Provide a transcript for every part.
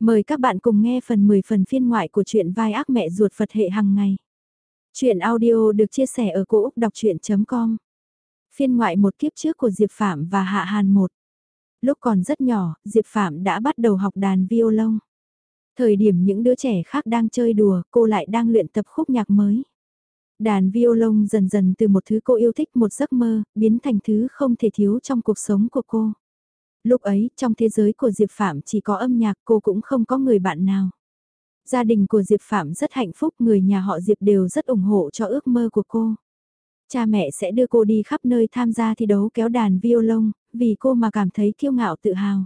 Mời các bạn cùng nghe phần 10 phần phiên ngoại của truyện vai ác mẹ ruột Phật hệ hàng ngày. Chuyện audio được chia sẻ ở cỗ đọc chuyện.com Phiên ngoại một kiếp trước của Diệp Phạm và Hạ Hàn một. Lúc còn rất nhỏ, Diệp Phạm đã bắt đầu học đàn violon. Thời điểm những đứa trẻ khác đang chơi đùa, cô lại đang luyện tập khúc nhạc mới. Đàn violon dần dần từ một thứ cô yêu thích một giấc mơ, biến thành thứ không thể thiếu trong cuộc sống của cô. Lúc ấy, trong thế giới của Diệp Phạm chỉ có âm nhạc cô cũng không có người bạn nào. Gia đình của Diệp Phạm rất hạnh phúc, người nhà họ Diệp đều rất ủng hộ cho ước mơ của cô. Cha mẹ sẽ đưa cô đi khắp nơi tham gia thi đấu kéo đàn violon, vì cô mà cảm thấy kiêu ngạo tự hào.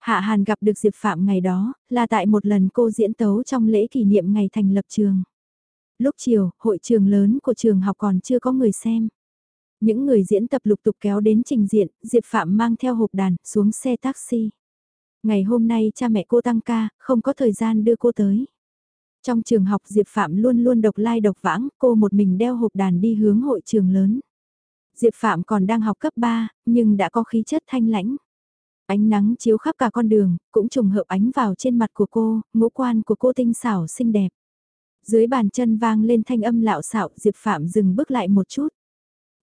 Hạ Hàn gặp được Diệp Phạm ngày đó, là tại một lần cô diễn tấu trong lễ kỷ niệm ngày thành lập trường. Lúc chiều, hội trường lớn của trường học còn chưa có người xem. Những người diễn tập lục tục kéo đến trình diện, Diệp Phạm mang theo hộp đàn, xuống xe taxi. Ngày hôm nay cha mẹ cô tăng ca, không có thời gian đưa cô tới. Trong trường học Diệp Phạm luôn luôn độc lai độc vãng, cô một mình đeo hộp đàn đi hướng hội trường lớn. Diệp Phạm còn đang học cấp 3, nhưng đã có khí chất thanh lãnh. Ánh nắng chiếu khắp cả con đường, cũng trùng hợp ánh vào trên mặt của cô, ngũ quan của cô tinh xảo xinh đẹp. Dưới bàn chân vang lên thanh âm lạo xạo, Diệp Phạm dừng bước lại một chút.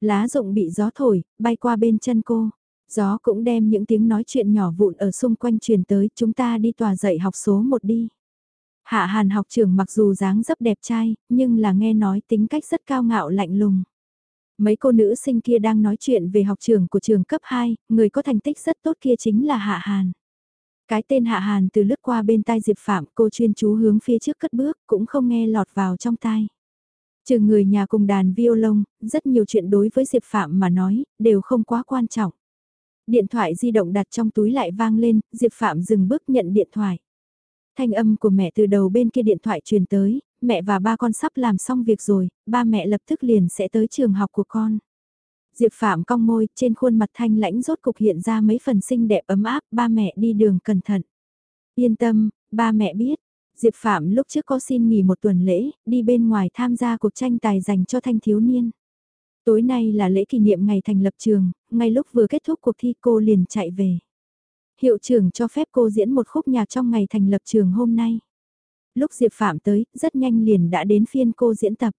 Lá rụng bị gió thổi, bay qua bên chân cô. Gió cũng đem những tiếng nói chuyện nhỏ vụn ở xung quanh truyền tới chúng ta đi tòa dạy học số một đi. Hạ Hàn học trưởng mặc dù dáng dấp đẹp trai, nhưng là nghe nói tính cách rất cao ngạo lạnh lùng. Mấy cô nữ sinh kia đang nói chuyện về học trưởng của trường cấp 2, người có thành tích rất tốt kia chính là Hạ Hàn. Cái tên Hạ Hàn từ lướt qua bên tai Diệp Phạm cô chuyên chú hướng phía trước cất bước cũng không nghe lọt vào trong tai. Trừ người nhà cùng đàn violon, rất nhiều chuyện đối với Diệp Phạm mà nói, đều không quá quan trọng. Điện thoại di động đặt trong túi lại vang lên, Diệp Phạm dừng bước nhận điện thoại. Thanh âm của mẹ từ đầu bên kia điện thoại truyền tới, mẹ và ba con sắp làm xong việc rồi, ba mẹ lập tức liền sẽ tới trường học của con. Diệp Phạm cong môi, trên khuôn mặt thanh lãnh rốt cục hiện ra mấy phần xinh đẹp ấm áp, ba mẹ đi đường cẩn thận. Yên tâm, ba mẹ biết, Diệp Phạm lúc trước có xin nghỉ một tuần lễ, đi bên ngoài tham gia cuộc tranh tài dành cho thanh thiếu niên. Tối nay là lễ kỷ niệm ngày thành lập trường, ngay lúc vừa kết thúc cuộc thi cô liền chạy về. Hiệu trưởng cho phép cô diễn một khúc nhạc trong ngày thành lập trường hôm nay. Lúc Diệp Phạm tới, rất nhanh liền đã đến phiên cô diễn tập.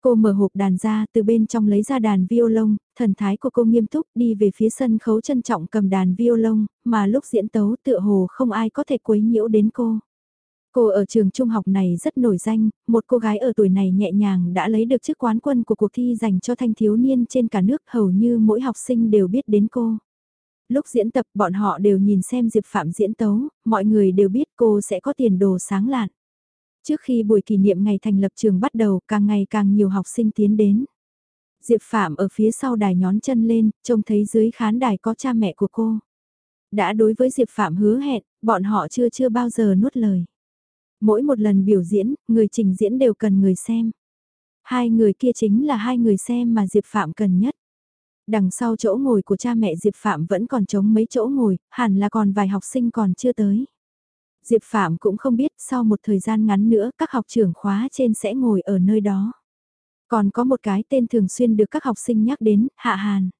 Cô mở hộp đàn ra, từ bên trong lấy ra đàn violon, thần thái của cô nghiêm túc đi về phía sân khấu trân trọng cầm đàn violon, mà lúc diễn tấu tựa hồ không ai có thể quấy nhiễu đến cô. Cô ở trường trung học này rất nổi danh, một cô gái ở tuổi này nhẹ nhàng đã lấy được chức quán quân của cuộc thi dành cho thanh thiếu niên trên cả nước hầu như mỗi học sinh đều biết đến cô. Lúc diễn tập bọn họ đều nhìn xem Diệp Phạm diễn tấu, mọi người đều biết cô sẽ có tiền đồ sáng lạn. Trước khi buổi kỷ niệm ngày thành lập trường bắt đầu càng ngày càng nhiều học sinh tiến đến. Diệp Phạm ở phía sau đài nhón chân lên, trông thấy dưới khán đài có cha mẹ của cô. Đã đối với Diệp Phạm hứa hẹn, bọn họ chưa chưa bao giờ nuốt lời. Mỗi một lần biểu diễn, người trình diễn đều cần người xem. Hai người kia chính là hai người xem mà Diệp Phạm cần nhất. Đằng sau chỗ ngồi của cha mẹ Diệp Phạm vẫn còn trống mấy chỗ ngồi, hẳn là còn vài học sinh còn chưa tới. Diệp Phạm cũng không biết sau một thời gian ngắn nữa các học trưởng khóa trên sẽ ngồi ở nơi đó. Còn có một cái tên thường xuyên được các học sinh nhắc đến, Hạ Hàn.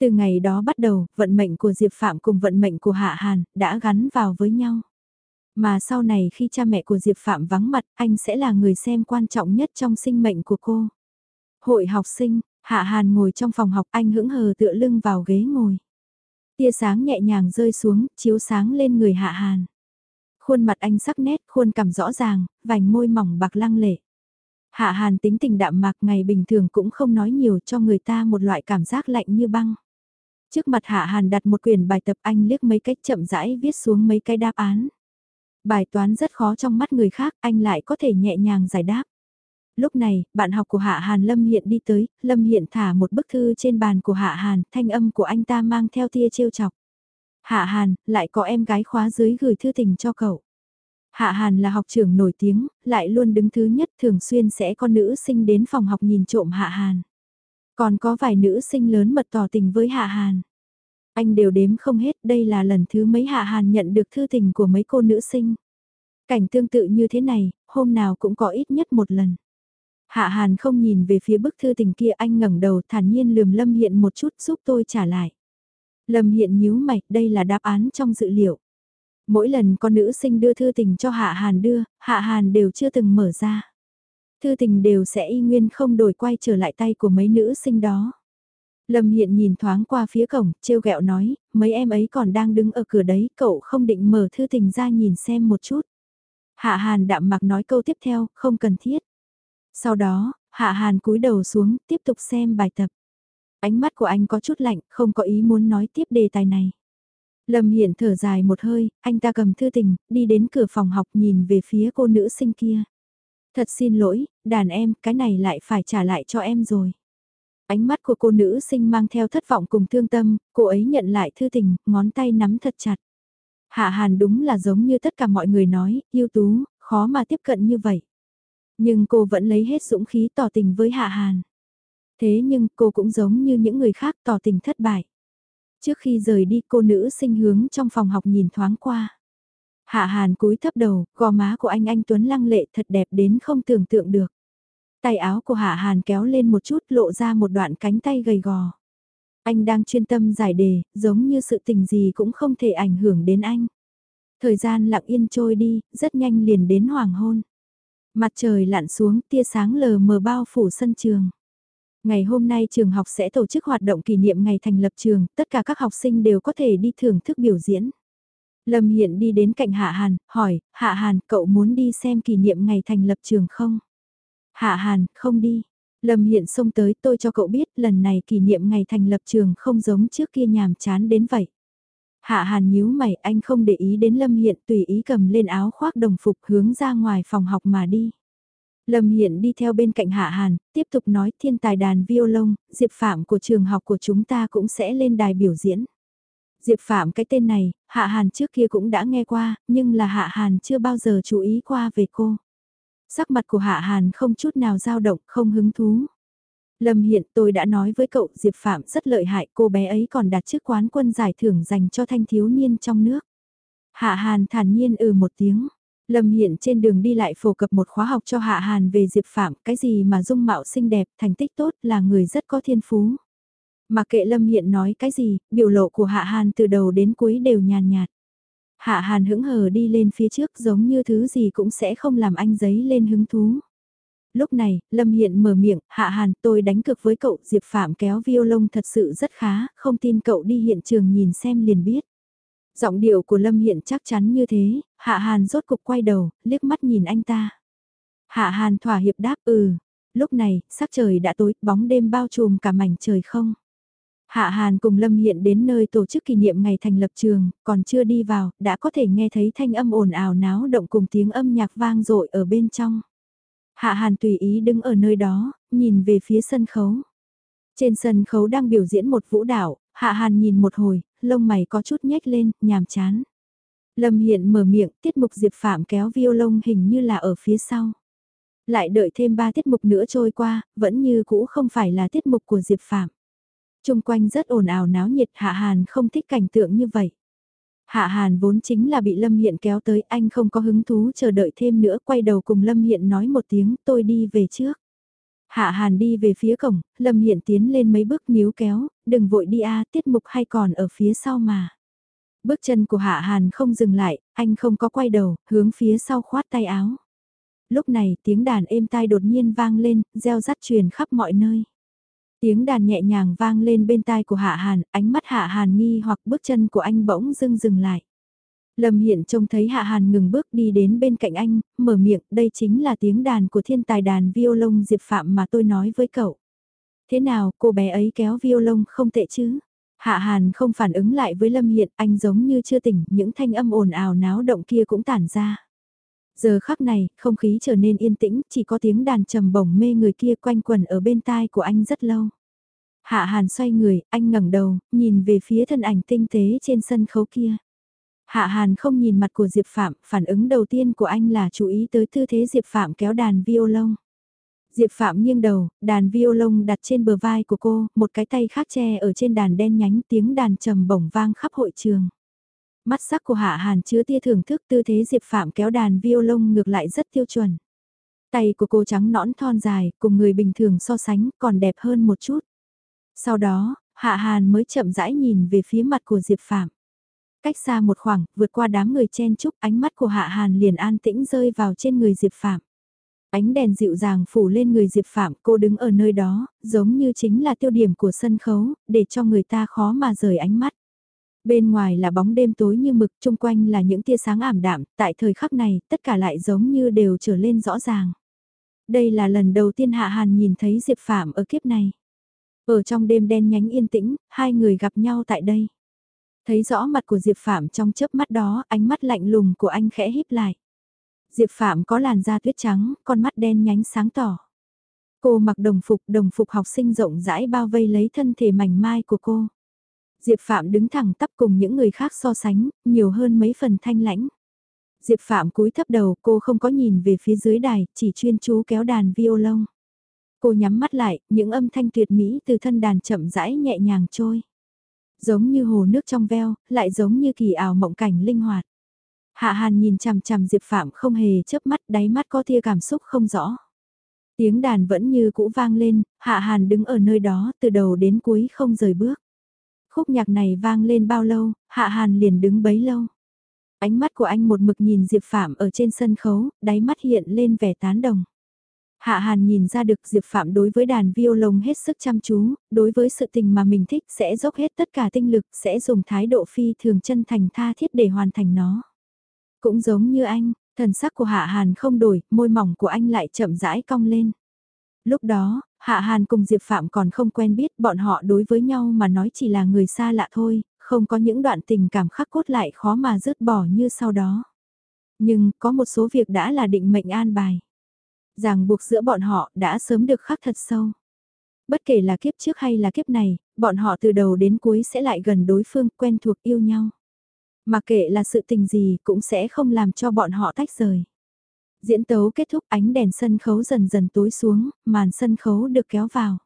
Từ ngày đó bắt đầu, vận mệnh của Diệp Phạm cùng vận mệnh của Hạ Hàn đã gắn vào với nhau. Mà sau này khi cha mẹ của Diệp Phạm vắng mặt, anh sẽ là người xem quan trọng nhất trong sinh mệnh của cô. Hội học sinh, Hạ Hàn ngồi trong phòng học anh hững hờ tựa lưng vào ghế ngồi. Tia sáng nhẹ nhàng rơi xuống, chiếu sáng lên người Hạ Hàn. Khuôn mặt anh sắc nét, khuôn cằm rõ ràng, vành môi mỏng bạc lăng lệ. Hạ Hàn tính tình đạm mạc ngày bình thường cũng không nói nhiều cho người ta một loại cảm giác lạnh như băng. Trước mặt Hạ Hàn đặt một quyển bài tập anh liếc mấy cách chậm rãi viết xuống mấy cái đáp án. Bài toán rất khó trong mắt người khác, anh lại có thể nhẹ nhàng giải đáp. Lúc này, bạn học của Hạ Hàn Lâm Hiện đi tới, Lâm Hiện thả một bức thư trên bàn của Hạ Hàn, thanh âm của anh ta mang theo tia trêu chọc. Hạ Hàn, lại có em gái khóa dưới gửi thư tình cho cậu. Hạ Hàn là học trưởng nổi tiếng, lại luôn đứng thứ nhất thường xuyên sẽ có nữ sinh đến phòng học nhìn trộm Hạ Hàn. Còn có vài nữ sinh lớn mật tỏ tình với Hạ Hàn. Anh đều đếm không hết, đây là lần thứ mấy Hạ Hàn nhận được thư tình của mấy cô nữ sinh. Cảnh tương tự như thế này, hôm nào cũng có ít nhất một lần. Hạ Hàn không nhìn về phía bức thư tình kia anh ngẩng đầu thản nhiên lườm Lâm Hiện một chút giúp tôi trả lại. Lâm Hiện nhíu mày, đây là đáp án trong dự liệu. Mỗi lần con nữ sinh đưa thư tình cho Hạ Hàn đưa, Hạ Hàn đều chưa từng mở ra. Thư tình đều sẽ y nguyên không đổi quay trở lại tay của mấy nữ sinh đó. Lâm Hiện nhìn thoáng qua phía cổng, trêu ghẹo nói, mấy em ấy còn đang đứng ở cửa đấy, cậu không định mở thư tình ra nhìn xem một chút. Hạ Hàn đạm mặc nói câu tiếp theo, không cần thiết. Sau đó, Hạ Hàn cúi đầu xuống, tiếp tục xem bài tập. Ánh mắt của anh có chút lạnh, không có ý muốn nói tiếp đề tài này. Lâm Hiện thở dài một hơi, anh ta cầm thư tình, đi đến cửa phòng học nhìn về phía cô nữ sinh kia. Thật xin lỗi, đàn em, cái này lại phải trả lại cho em rồi. Ánh mắt của cô nữ sinh mang theo thất vọng cùng thương tâm, cô ấy nhận lại thư tình, ngón tay nắm thật chặt. Hạ Hàn đúng là giống như tất cả mọi người nói, yêu tú, khó mà tiếp cận như vậy. Nhưng cô vẫn lấy hết dũng khí tỏ tình với Hạ Hàn. Thế nhưng cô cũng giống như những người khác tỏ tình thất bại. Trước khi rời đi cô nữ sinh hướng trong phòng học nhìn thoáng qua. Hạ Hàn cúi thấp đầu, gò má của anh anh Tuấn lăng lệ thật đẹp đến không tưởng tượng được. Tay áo của Hạ Hàn kéo lên một chút lộ ra một đoạn cánh tay gầy gò. Anh đang chuyên tâm giải đề, giống như sự tình gì cũng không thể ảnh hưởng đến anh. Thời gian lặng yên trôi đi, rất nhanh liền đến hoàng hôn. Mặt trời lặn xuống, tia sáng lờ mờ bao phủ sân trường. Ngày hôm nay trường học sẽ tổ chức hoạt động kỷ niệm ngày thành lập trường, tất cả các học sinh đều có thể đi thưởng thức biểu diễn. Lâm Hiện đi đến cạnh Hạ Hàn, hỏi, Hạ Hàn, cậu muốn đi xem kỷ niệm ngày thành lập trường không? Hạ Hàn, không đi. Lâm Hiện xông tới tôi cho cậu biết lần này kỷ niệm ngày thành lập trường không giống trước kia nhàm chán đến vậy. Hạ Hàn nhíu mày anh không để ý đến Lâm Hiện tùy ý cầm lên áo khoác đồng phục hướng ra ngoài phòng học mà đi. Lâm Hiện đi theo bên cạnh Hạ Hàn, tiếp tục nói thiên tài đàn violon, Diệp Phạm của trường học của chúng ta cũng sẽ lên đài biểu diễn. Diệp Phạm cái tên này, Hạ Hàn trước kia cũng đã nghe qua, nhưng là Hạ Hàn chưa bao giờ chú ý qua về cô. Sắc mặt của Hạ Hàn không chút nào dao động, không hứng thú. Lâm Hiện tôi đã nói với cậu Diệp Phạm rất lợi hại, cô bé ấy còn đạt chức quán quân giải thưởng dành cho thanh thiếu niên trong nước. Hạ Hàn thản nhiên ừ một tiếng. Lâm Hiện trên đường đi lại phổ cập một khóa học cho Hạ Hàn về Diệp Phạm, cái gì mà dung mạo xinh đẹp, thành tích tốt là người rất có thiên phú. Mà kệ Lâm Hiện nói cái gì, biểu lộ của Hạ Hàn từ đầu đến cuối đều nhàn nhạt. Hạ Hàn hững hờ đi lên phía trước giống như thứ gì cũng sẽ không làm anh giấy lên hứng thú. Lúc này, Lâm Hiện mở miệng, Hạ Hàn tôi đánh cực với cậu, Diệp Phạm kéo violon thật sự rất khá, không tin cậu đi hiện trường nhìn xem liền biết. Giọng điệu của Lâm Hiện chắc chắn như thế, Hạ Hàn rốt cục quay đầu, liếc mắt nhìn anh ta. Hạ Hàn thỏa hiệp đáp ừ. Lúc này, sắc trời đã tối, bóng đêm bao trùm cả mảnh trời không. Hạ Hàn cùng Lâm Hiện đến nơi tổ chức kỷ niệm ngày thành lập trường, còn chưa đi vào, đã có thể nghe thấy thanh âm ồn ào náo động cùng tiếng âm nhạc vang dội ở bên trong. Hạ Hàn tùy ý đứng ở nơi đó, nhìn về phía sân khấu. Trên sân khấu đang biểu diễn một vũ đạo, Hạ Hàn nhìn một hồi, lông mày có chút nhếch lên, nhàm chán. Lâm Hiện mở miệng, tiết mục Diệp Phạm kéo violon hình như là ở phía sau. Lại đợi thêm ba tiết mục nữa trôi qua, vẫn như cũ không phải là tiết mục của Diệp Phạm. Trung quanh rất ồn ào náo nhiệt Hạ Hàn không thích cảnh tượng như vậy. Hạ Hàn vốn chính là bị Lâm Hiện kéo tới anh không có hứng thú chờ đợi thêm nữa quay đầu cùng Lâm Hiện nói một tiếng tôi đi về trước. Hạ Hàn đi về phía cổng, Lâm Hiện tiến lên mấy bước níu kéo, đừng vội đi a tiết mục hay còn ở phía sau mà. Bước chân của Hạ Hàn không dừng lại, anh không có quay đầu, hướng phía sau khoát tay áo. Lúc này tiếng đàn êm tai đột nhiên vang lên, reo rắt truyền khắp mọi nơi. Tiếng đàn nhẹ nhàng vang lên bên tai của Hạ Hàn, ánh mắt Hạ Hàn nghi hoặc bước chân của anh bỗng dưng dừng lại. Lâm Hiện trông thấy Hạ Hàn ngừng bước đi đến bên cạnh anh, mở miệng, đây chính là tiếng đàn của thiên tài đàn violon Diệp Phạm mà tôi nói với cậu. Thế nào, cô bé ấy kéo violon không tệ chứ? Hạ Hàn không phản ứng lại với Lâm Hiện, anh giống như chưa tỉnh, những thanh âm ồn ào náo động kia cũng tản ra. Giờ khắc này, không khí trở nên yên tĩnh, chỉ có tiếng đàn trầm bổng mê người kia quanh quẩn ở bên tai của anh rất lâu. Hạ Hàn xoay người, anh ngẩng đầu, nhìn về phía thân ảnh tinh tế trên sân khấu kia. Hạ Hàn không nhìn mặt của Diệp Phạm, phản ứng đầu tiên của anh là chú ý tới tư thế Diệp Phạm kéo đàn violon. Diệp Phạm nghiêng đầu, đàn violon đặt trên bờ vai của cô, một cái tay khác che ở trên đàn đen nhánh tiếng đàn trầm bổng vang khắp hội trường. Mắt sắc của Hạ Hàn chứa tia thưởng thức tư thế Diệp Phạm kéo đàn violon ngược lại rất tiêu chuẩn. Tay của cô trắng nõn thon dài, cùng người bình thường so sánh, còn đẹp hơn một chút. Sau đó, Hạ Hàn mới chậm rãi nhìn về phía mặt của Diệp Phạm. Cách xa một khoảng, vượt qua đám người chen chúc, ánh mắt của Hạ Hàn liền an tĩnh rơi vào trên người Diệp Phạm. Ánh đèn dịu dàng phủ lên người Diệp Phạm, cô đứng ở nơi đó, giống như chính là tiêu điểm của sân khấu, để cho người ta khó mà rời ánh mắt. Bên ngoài là bóng đêm tối như mực, chung quanh là những tia sáng ảm đạm, tại thời khắc này, tất cả lại giống như đều trở lên rõ ràng. Đây là lần đầu tiên Hạ Hàn nhìn thấy Diệp Phạm ở kiếp này. Ở trong đêm đen nhánh yên tĩnh, hai người gặp nhau tại đây. Thấy rõ mặt của Diệp Phạm trong chớp mắt đó, ánh mắt lạnh lùng của anh khẽ híp lại. Diệp Phạm có làn da tuyết trắng, con mắt đen nhánh sáng tỏ. Cô mặc đồng phục, đồng phục học sinh rộng rãi bao vây lấy thân thể mảnh mai của cô. Diệp Phạm đứng thẳng tắp cùng những người khác so sánh, nhiều hơn mấy phần thanh lãnh. Diệp Phạm cúi thấp đầu cô không có nhìn về phía dưới đài, chỉ chuyên chú kéo đàn violon. Cô nhắm mắt lại, những âm thanh tuyệt mỹ từ thân đàn chậm rãi nhẹ nhàng trôi. Giống như hồ nước trong veo, lại giống như kỳ ảo mộng cảnh linh hoạt. Hạ Hàn nhìn chằm chằm Diệp Phạm không hề chớp mắt, đáy mắt có tia cảm xúc không rõ. Tiếng đàn vẫn như cũ vang lên, Hạ Hàn đứng ở nơi đó từ đầu đến cuối không rời bước. Khúc nhạc này vang lên bao lâu, Hạ Hàn liền đứng bấy lâu. Ánh mắt của anh một mực nhìn Diệp Phạm ở trên sân khấu, đáy mắt hiện lên vẻ tán đồng. Hạ Hàn nhìn ra được Diệp Phạm đối với đàn violon hết sức chăm chú, đối với sự tình mà mình thích sẽ dốc hết tất cả tinh lực, sẽ dùng thái độ phi thường chân thành tha thiết để hoàn thành nó. Cũng giống như anh, thần sắc của Hạ Hàn không đổi, môi mỏng của anh lại chậm rãi cong lên. Lúc đó, Hạ Hàn cùng Diệp Phạm còn không quen biết bọn họ đối với nhau mà nói chỉ là người xa lạ thôi, không có những đoạn tình cảm khắc cốt lại khó mà dứt bỏ như sau đó. Nhưng có một số việc đã là định mệnh an bài. Ràng buộc giữa bọn họ đã sớm được khắc thật sâu. Bất kể là kiếp trước hay là kiếp này, bọn họ từ đầu đến cuối sẽ lại gần đối phương quen thuộc yêu nhau. Mà kệ là sự tình gì cũng sẽ không làm cho bọn họ tách rời. Diễn tấu kết thúc ánh đèn sân khấu dần dần tối xuống, màn sân khấu được kéo vào.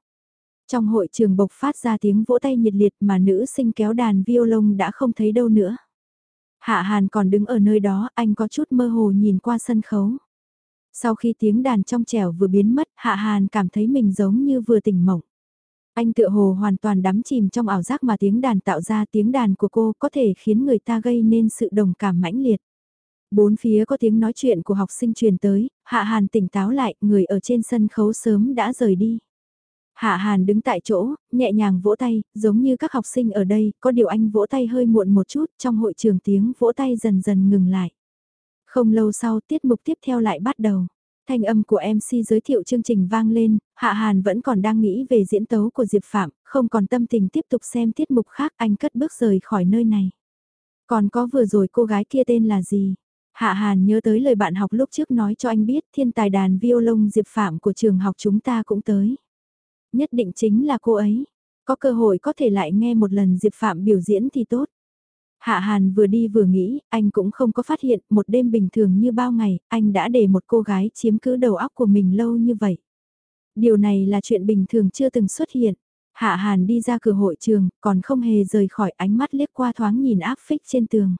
Trong hội trường bộc phát ra tiếng vỗ tay nhiệt liệt mà nữ sinh kéo đàn violon đã không thấy đâu nữa. Hạ Hàn còn đứng ở nơi đó, anh có chút mơ hồ nhìn qua sân khấu. Sau khi tiếng đàn trong trẻo vừa biến mất, Hạ Hàn cảm thấy mình giống như vừa tỉnh mộng. Anh tựa hồ hoàn toàn đắm chìm trong ảo giác mà tiếng đàn tạo ra tiếng đàn của cô có thể khiến người ta gây nên sự đồng cảm mãnh liệt. Bốn phía có tiếng nói chuyện của học sinh truyền tới, Hạ Hàn tỉnh táo lại, người ở trên sân khấu sớm đã rời đi. Hạ Hàn đứng tại chỗ, nhẹ nhàng vỗ tay, giống như các học sinh ở đây, có điều anh vỗ tay hơi muộn một chút, trong hội trường tiếng vỗ tay dần dần ngừng lại. Không lâu sau tiết mục tiếp theo lại bắt đầu. Thanh âm của MC giới thiệu chương trình vang lên, Hạ Hàn vẫn còn đang nghĩ về diễn tấu của Diệp Phạm, không còn tâm tình tiếp tục xem tiết mục khác anh cất bước rời khỏi nơi này. Còn có vừa rồi cô gái kia tên là gì? Hạ Hàn nhớ tới lời bạn học lúc trước nói cho anh biết thiên tài đàn violon Diệp Phạm của trường học chúng ta cũng tới. Nhất định chính là cô ấy. Có cơ hội có thể lại nghe một lần Diệp Phạm biểu diễn thì tốt. Hạ Hàn vừa đi vừa nghĩ, anh cũng không có phát hiện một đêm bình thường như bao ngày, anh đã để một cô gái chiếm cứ đầu óc của mình lâu như vậy. Điều này là chuyện bình thường chưa từng xuất hiện. Hạ Hàn đi ra cửa hội trường, còn không hề rời khỏi ánh mắt liếc qua thoáng nhìn áp phích trên tường.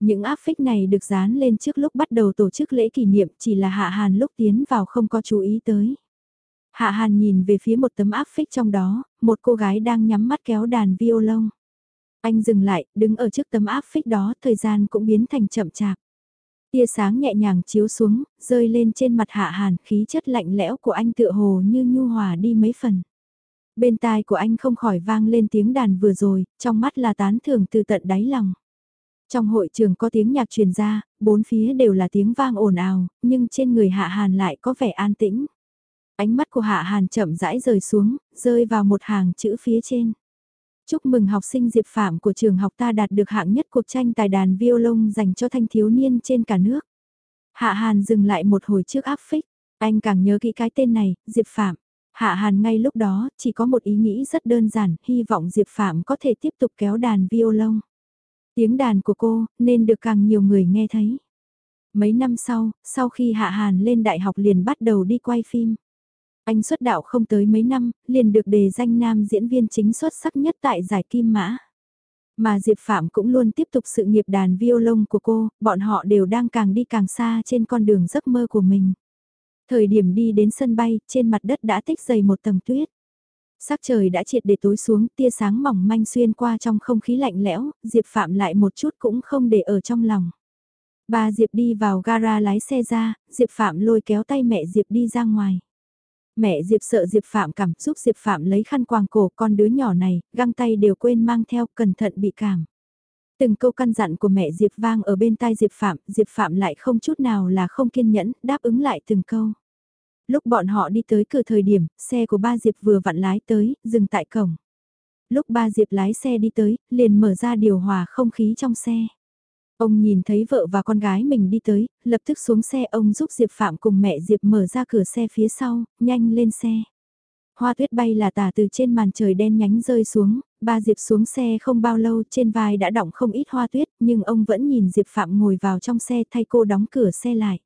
Những áp phích này được dán lên trước lúc bắt đầu tổ chức lễ kỷ niệm chỉ là Hạ Hàn lúc tiến vào không có chú ý tới. Hạ Hàn nhìn về phía một tấm áp phích trong đó, một cô gái đang nhắm mắt kéo đàn violon. Anh dừng lại, đứng ở trước tấm áp phích đó, thời gian cũng biến thành chậm chạp. Tia sáng nhẹ nhàng chiếu xuống, rơi lên trên mặt Hạ Hàn, khí chất lạnh lẽo của anh tựa hồ như nhu hòa đi mấy phần. Bên tai của anh không khỏi vang lên tiếng đàn vừa rồi, trong mắt là tán thưởng từ tận đáy lòng. Trong hội trường có tiếng nhạc truyền ra, bốn phía đều là tiếng vang ồn ào, nhưng trên người Hạ Hàn lại có vẻ an tĩnh. Ánh mắt của Hạ Hàn chậm rãi rời xuống, rơi vào một hàng chữ phía trên. Chúc mừng học sinh Diệp Phạm của trường học ta đạt được hạng nhất cuộc tranh tài đàn violon dành cho thanh thiếu niên trên cả nước. Hạ Hàn dừng lại một hồi trước áp phích, anh càng nhớ kỹ cái tên này, Diệp Phạm. Hạ Hàn ngay lúc đó chỉ có một ý nghĩ rất đơn giản, hy vọng Diệp Phạm có thể tiếp tục kéo đàn violon. Tiếng đàn của cô nên được càng nhiều người nghe thấy. Mấy năm sau, sau khi Hạ Hàn lên đại học liền bắt đầu đi quay phim. Anh xuất đạo không tới mấy năm, liền được đề danh nam diễn viên chính xuất sắc nhất tại giải Kim Mã. Mà Diệp Phạm cũng luôn tiếp tục sự nghiệp đàn violon của cô, bọn họ đều đang càng đi càng xa trên con đường giấc mơ của mình. Thời điểm đi đến sân bay, trên mặt đất đã tích dày một tầng tuyết. Sắc trời đã triệt để tối xuống, tia sáng mỏng manh xuyên qua trong không khí lạnh lẽo, Diệp Phạm lại một chút cũng không để ở trong lòng. Bà Diệp đi vào gara lái xe ra, Diệp Phạm lôi kéo tay mẹ Diệp đi ra ngoài. Mẹ Diệp sợ Diệp Phạm cảm giúp Diệp Phạm lấy khăn quàng cổ con đứa nhỏ này, găng tay đều quên mang theo cẩn thận bị cảm. Từng câu căn dặn của mẹ Diệp vang ở bên tai Diệp Phạm, Diệp Phạm lại không chút nào là không kiên nhẫn, đáp ứng lại từng câu. Lúc bọn họ đi tới cửa thời điểm, xe của ba Diệp vừa vặn lái tới, dừng tại cổng. Lúc ba Diệp lái xe đi tới, liền mở ra điều hòa không khí trong xe. Ông nhìn thấy vợ và con gái mình đi tới, lập tức xuống xe ông giúp Diệp Phạm cùng mẹ Diệp mở ra cửa xe phía sau, nhanh lên xe. Hoa tuyết bay là tả từ trên màn trời đen nhánh rơi xuống, ba Diệp xuống xe không bao lâu trên vai đã đọng không ít hoa tuyết nhưng ông vẫn nhìn Diệp Phạm ngồi vào trong xe thay cô đóng cửa xe lại.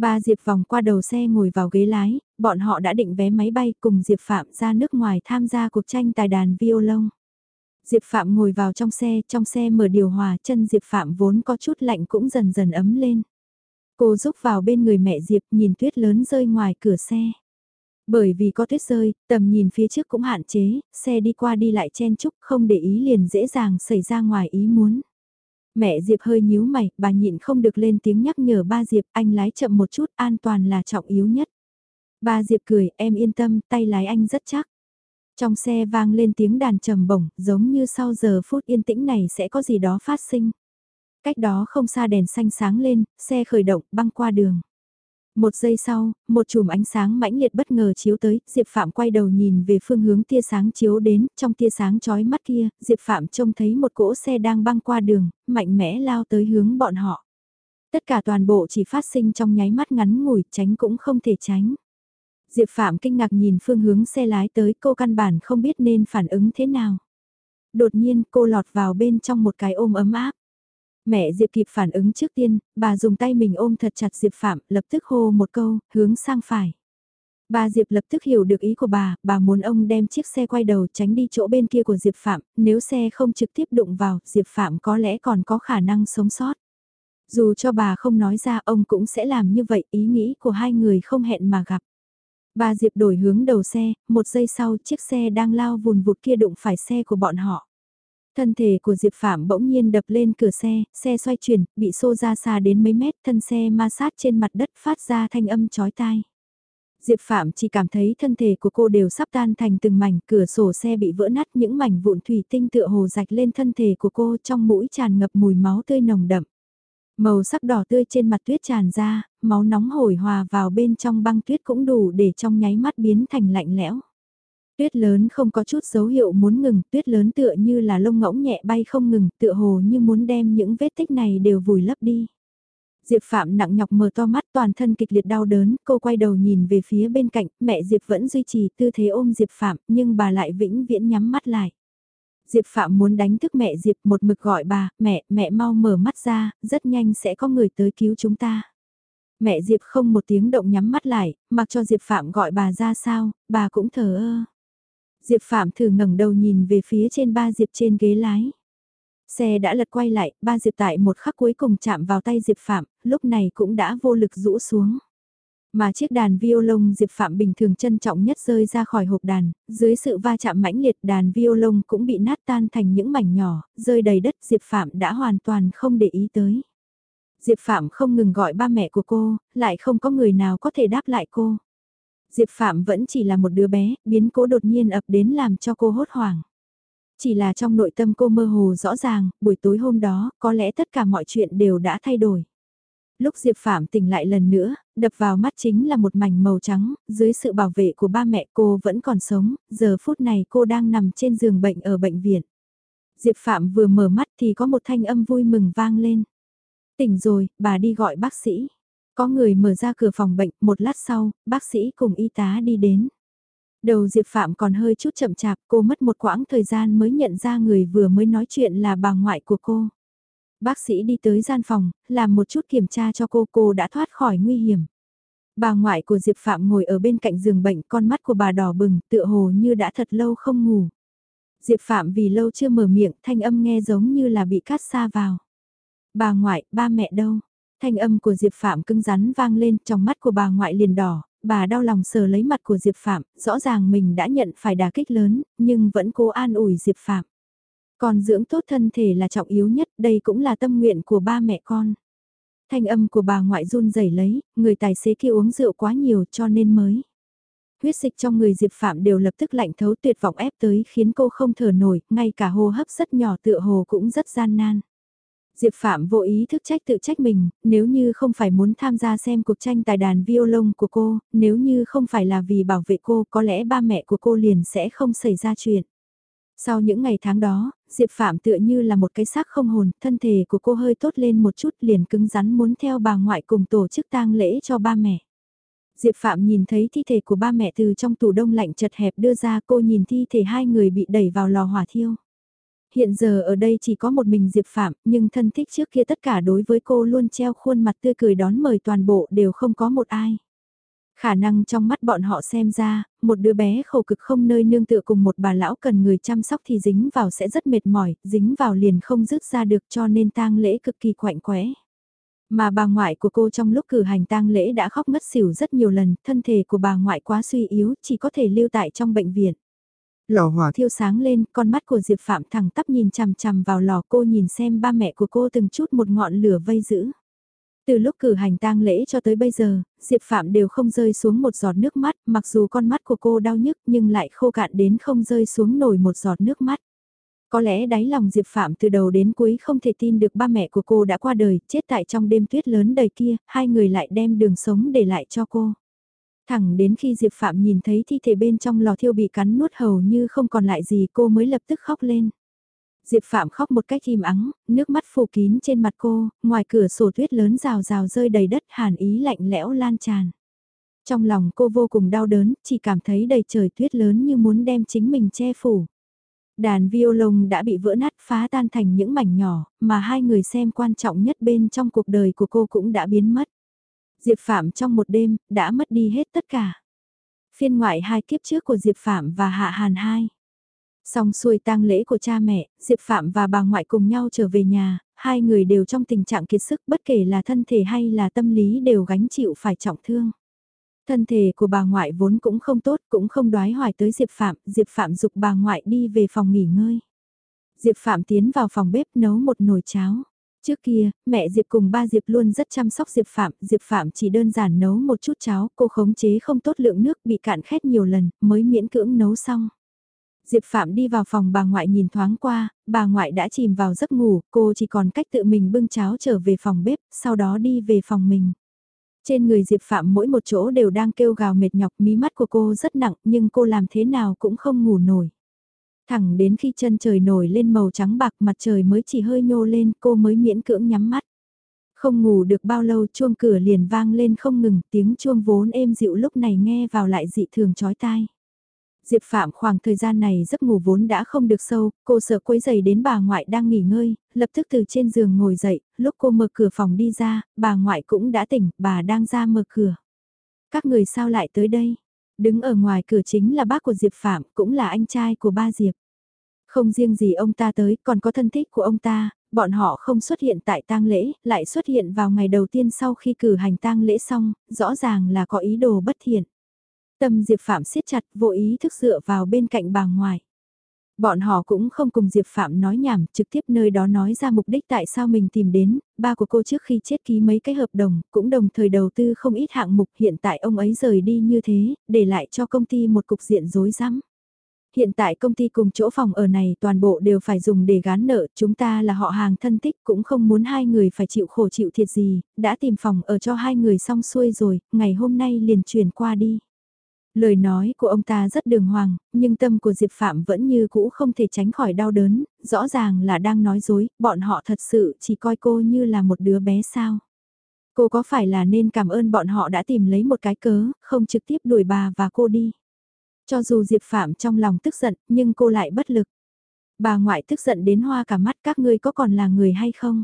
Ba Diệp vòng qua đầu xe ngồi vào ghế lái, bọn họ đã định vé máy bay cùng Diệp Phạm ra nước ngoài tham gia cuộc tranh tài đàn violon. Diệp Phạm ngồi vào trong xe, trong xe mở điều hòa, chân Diệp Phạm vốn có chút lạnh cũng dần dần ấm lên. Cô giúp vào bên người mẹ Diệp nhìn tuyết lớn rơi ngoài cửa xe. Bởi vì có tuyết rơi, tầm nhìn phía trước cũng hạn chế, xe đi qua đi lại chen chúc không để ý liền dễ dàng xảy ra ngoài ý muốn. Mẹ Diệp hơi nhíu mày, bà nhịn không được lên tiếng nhắc nhở ba Diệp anh lái chậm một chút an toàn là trọng yếu nhất. Ba Diệp cười, em yên tâm, tay lái anh rất chắc. Trong xe vang lên tiếng đàn trầm bổng, giống như sau giờ phút yên tĩnh này sẽ có gì đó phát sinh. Cách đó không xa đèn xanh sáng lên, xe khởi động, băng qua đường. Một giây sau, một chùm ánh sáng mãnh liệt bất ngờ chiếu tới, Diệp Phạm quay đầu nhìn về phương hướng tia sáng chiếu đến, trong tia sáng chói mắt kia, Diệp Phạm trông thấy một cỗ xe đang băng qua đường, mạnh mẽ lao tới hướng bọn họ. Tất cả toàn bộ chỉ phát sinh trong nháy mắt ngắn ngủi, tránh cũng không thể tránh. Diệp Phạm kinh ngạc nhìn phương hướng xe lái tới cô căn bản không biết nên phản ứng thế nào. Đột nhiên cô lọt vào bên trong một cái ôm ấm áp. Mẹ Diệp kịp phản ứng trước tiên, bà dùng tay mình ôm thật chặt Diệp Phạm, lập tức hô một câu, hướng sang phải. Bà Diệp lập tức hiểu được ý của bà, bà muốn ông đem chiếc xe quay đầu tránh đi chỗ bên kia của Diệp Phạm, nếu xe không trực tiếp đụng vào, Diệp Phạm có lẽ còn có khả năng sống sót. Dù cho bà không nói ra ông cũng sẽ làm như vậy, ý nghĩ của hai người không hẹn mà gặp. Bà Diệp đổi hướng đầu xe, một giây sau chiếc xe đang lao vùn vụt kia đụng phải xe của bọn họ. Thân thể của Diệp Phạm bỗng nhiên đập lên cửa xe, xe xoay chuyển, bị xô ra xa đến mấy mét, thân xe ma sát trên mặt đất phát ra thanh âm chói tai. Diệp Phạm chỉ cảm thấy thân thể của cô đều sắp tan thành từng mảnh, cửa sổ xe bị vỡ nát những mảnh vụn thủy tinh tựa hồ rạch lên thân thể của cô trong mũi tràn ngập mùi máu tươi nồng đậm. Màu sắc đỏ tươi trên mặt tuyết tràn ra, máu nóng hổi hòa vào bên trong băng tuyết cũng đủ để trong nháy mắt biến thành lạnh lẽo. Tuyết lớn không có chút dấu hiệu muốn ngừng, tuyết lớn tựa như là lông ngỗng nhẹ bay không ngừng, tựa hồ như muốn đem những vết tích này đều vùi lấp đi. Diệp Phạm nặng nhọc mở to mắt toàn thân kịch liệt đau đớn, cô quay đầu nhìn về phía bên cạnh, mẹ Diệp vẫn duy trì tư thế ôm Diệp Phạm, nhưng bà lại vĩnh viễn nhắm mắt lại. Diệp Phạm muốn đánh thức mẹ Diệp một mực gọi bà, mẹ, mẹ mau mở mắt ra, rất nhanh sẽ có người tới cứu chúng ta. Mẹ Diệp không một tiếng động nhắm mắt lại, mặc cho Diệp Phạm gọi bà ra sao, bà cũng thờ ơ. Diệp Phạm thử ngẩng đầu nhìn về phía trên ba Diệp trên ghế lái. Xe đã lật quay lại, ba Diệp tại một khắc cuối cùng chạm vào tay Diệp Phạm, lúc này cũng đã vô lực rũ xuống. Mà chiếc đàn violon Diệp Phạm bình thường trân trọng nhất rơi ra khỏi hộp đàn, dưới sự va chạm mãnh liệt đàn violon cũng bị nát tan thành những mảnh nhỏ, rơi đầy đất Diệp Phạm đã hoàn toàn không để ý tới. Diệp Phạm không ngừng gọi ba mẹ của cô, lại không có người nào có thể đáp lại cô. Diệp Phạm vẫn chỉ là một đứa bé, biến cố đột nhiên ập đến làm cho cô hốt hoảng. Chỉ là trong nội tâm cô mơ hồ rõ ràng, buổi tối hôm đó, có lẽ tất cả mọi chuyện đều đã thay đổi. Lúc Diệp Phạm tỉnh lại lần nữa, đập vào mắt chính là một mảnh màu trắng, dưới sự bảo vệ của ba mẹ cô vẫn còn sống, giờ phút này cô đang nằm trên giường bệnh ở bệnh viện. Diệp Phạm vừa mở mắt thì có một thanh âm vui mừng vang lên. Tỉnh rồi, bà đi gọi bác sĩ. Có người mở ra cửa phòng bệnh, một lát sau, bác sĩ cùng y tá đi đến. Đầu Diệp Phạm còn hơi chút chậm chạp, cô mất một quãng thời gian mới nhận ra người vừa mới nói chuyện là bà ngoại của cô. Bác sĩ đi tới gian phòng, làm một chút kiểm tra cho cô, cô đã thoát khỏi nguy hiểm. Bà ngoại của Diệp Phạm ngồi ở bên cạnh giường bệnh, con mắt của bà đỏ bừng, tựa hồ như đã thật lâu không ngủ. Diệp Phạm vì lâu chưa mở miệng, thanh âm nghe giống như là bị cắt xa vào. Bà ngoại, ba mẹ đâu? Thanh âm của Diệp Phạm cứng rắn vang lên, trong mắt của bà ngoại liền đỏ, bà đau lòng sờ lấy mặt của Diệp Phạm, rõ ràng mình đã nhận phải đả kích lớn, nhưng vẫn cố an ủi Diệp Phạm. Còn dưỡng tốt thân thể là trọng yếu nhất, đây cũng là tâm nguyện của ba mẹ con. Thanh âm của bà ngoại run rẩy lấy, người tài xế kia uống rượu quá nhiều cho nên mới. Huyết dịch trong người Diệp Phạm đều lập tức lạnh thấu tuyệt vọng ép tới khiến cô không thở nổi, ngay cả hô hấp rất nhỏ tựa hồ cũng rất gian nan. Diệp Phạm vô ý thức trách tự trách mình, nếu như không phải muốn tham gia xem cuộc tranh tài đàn violon của cô, nếu như không phải là vì bảo vệ cô, có lẽ ba mẹ của cô liền sẽ không xảy ra chuyện. Sau những ngày tháng đó, Diệp Phạm tựa như là một cái xác không hồn, thân thể của cô hơi tốt lên một chút liền cứng rắn muốn theo bà ngoại cùng tổ chức tang lễ cho ba mẹ. Diệp Phạm nhìn thấy thi thể của ba mẹ từ trong tủ đông lạnh chật hẹp đưa ra cô nhìn thi thể hai người bị đẩy vào lò hỏa thiêu. Hiện giờ ở đây chỉ có một mình Diệp Phạm, nhưng thân thích trước kia tất cả đối với cô luôn treo khuôn mặt tươi cười đón mời toàn bộ đều không có một ai. Khả năng trong mắt bọn họ xem ra, một đứa bé khổ cực không nơi nương tựa cùng một bà lão cần người chăm sóc thì dính vào sẽ rất mệt mỏi, dính vào liền không dứt ra được cho nên tang lễ cực kỳ quạnh quẽ. Mà bà ngoại của cô trong lúc cử hành tang lễ đã khóc ngất xỉu rất nhiều lần, thân thể của bà ngoại quá suy yếu, chỉ có thể lưu tại trong bệnh viện. Lò hỏa thiêu sáng lên, con mắt của Diệp Phạm thẳng tắp nhìn chằm chằm vào lò cô nhìn xem ba mẹ của cô từng chút một ngọn lửa vây giữ. Từ lúc cử hành tang lễ cho tới bây giờ, Diệp Phạm đều không rơi xuống một giọt nước mắt, mặc dù con mắt của cô đau nhức nhưng lại khô cạn đến không rơi xuống nổi một giọt nước mắt. Có lẽ đáy lòng Diệp Phạm từ đầu đến cuối không thể tin được ba mẹ của cô đã qua đời, chết tại trong đêm tuyết lớn đầy kia, hai người lại đem đường sống để lại cho cô. Thẳng đến khi Diệp Phạm nhìn thấy thi thể bên trong lò thiêu bị cắn nuốt hầu như không còn lại gì cô mới lập tức khóc lên. Diệp Phạm khóc một cách im ắng, nước mắt phủ kín trên mặt cô, ngoài cửa sổ tuyết lớn rào rào rơi đầy đất hàn ý lạnh lẽo lan tràn. Trong lòng cô vô cùng đau đớn, chỉ cảm thấy đầy trời tuyết lớn như muốn đem chính mình che phủ. Đàn violon đã bị vỡ nát phá tan thành những mảnh nhỏ, mà hai người xem quan trọng nhất bên trong cuộc đời của cô cũng đã biến mất. Diệp Phạm trong một đêm, đã mất đi hết tất cả. Phiên ngoại hai kiếp trước của Diệp Phạm và Hạ Hàn hai. Xong xuôi tang lễ của cha mẹ, Diệp Phạm và bà ngoại cùng nhau trở về nhà, hai người đều trong tình trạng kiệt sức bất kể là thân thể hay là tâm lý đều gánh chịu phải trọng thương. Thân thể của bà ngoại vốn cũng không tốt, cũng không đoái hoài tới Diệp Phạm, Diệp Phạm dục bà ngoại đi về phòng nghỉ ngơi. Diệp Phạm tiến vào phòng bếp nấu một nồi cháo. Trước kia, mẹ Diệp cùng ba Diệp luôn rất chăm sóc Diệp Phạm, Diệp Phạm chỉ đơn giản nấu một chút cháo, cô khống chế không tốt lượng nước bị cạn khét nhiều lần, mới miễn cưỡng nấu xong. Diệp Phạm đi vào phòng bà ngoại nhìn thoáng qua, bà ngoại đã chìm vào giấc ngủ, cô chỉ còn cách tự mình bưng cháo trở về phòng bếp, sau đó đi về phòng mình. Trên người Diệp Phạm mỗi một chỗ đều đang kêu gào mệt nhọc, mí mắt của cô rất nặng nhưng cô làm thế nào cũng không ngủ nổi. Thẳng đến khi chân trời nổi lên màu trắng bạc mặt trời mới chỉ hơi nhô lên cô mới miễn cưỡng nhắm mắt. Không ngủ được bao lâu chuông cửa liền vang lên không ngừng tiếng chuông vốn êm dịu lúc này nghe vào lại dị thường chói tai. Diệp Phạm khoảng thời gian này giấc ngủ vốn đã không được sâu, cô sợ quấy giày đến bà ngoại đang nghỉ ngơi, lập tức từ trên giường ngồi dậy, lúc cô mở cửa phòng đi ra, bà ngoại cũng đã tỉnh, bà đang ra mở cửa. Các người sao lại tới đây? Đứng ở ngoài cửa chính là bác của Diệp Phạm, cũng là anh trai của ba Diệp. Không riêng gì ông ta tới, còn có thân thích của ông ta, bọn họ không xuất hiện tại tang lễ, lại xuất hiện vào ngày đầu tiên sau khi cử hành tang lễ xong, rõ ràng là có ý đồ bất thiện. Tâm Diệp Phạm siết chặt vô ý thức dựa vào bên cạnh bà ngoại. Bọn họ cũng không cùng Diệp Phạm nói nhảm, trực tiếp nơi đó nói ra mục đích tại sao mình tìm đến, ba của cô trước khi chết ký mấy cái hợp đồng, cũng đồng thời đầu tư không ít hạng mục hiện tại ông ấy rời đi như thế, để lại cho công ty một cục diện rối rắm. Hiện tại công ty cùng chỗ phòng ở này toàn bộ đều phải dùng để gán nợ, chúng ta là họ hàng thân thích cũng không muốn hai người phải chịu khổ chịu thiệt gì, đã tìm phòng ở cho hai người xong xuôi rồi, ngày hôm nay liền chuyển qua đi. Lời nói của ông ta rất đường hoàng, nhưng tâm của Diệp Phạm vẫn như cũ không thể tránh khỏi đau đớn, rõ ràng là đang nói dối, bọn họ thật sự chỉ coi cô như là một đứa bé sao. Cô có phải là nên cảm ơn bọn họ đã tìm lấy một cái cớ, không trực tiếp đuổi bà và cô đi. Cho dù Diệp Phạm trong lòng tức giận, nhưng cô lại bất lực. Bà ngoại tức giận đến hoa cả mắt các ngươi có còn là người hay không?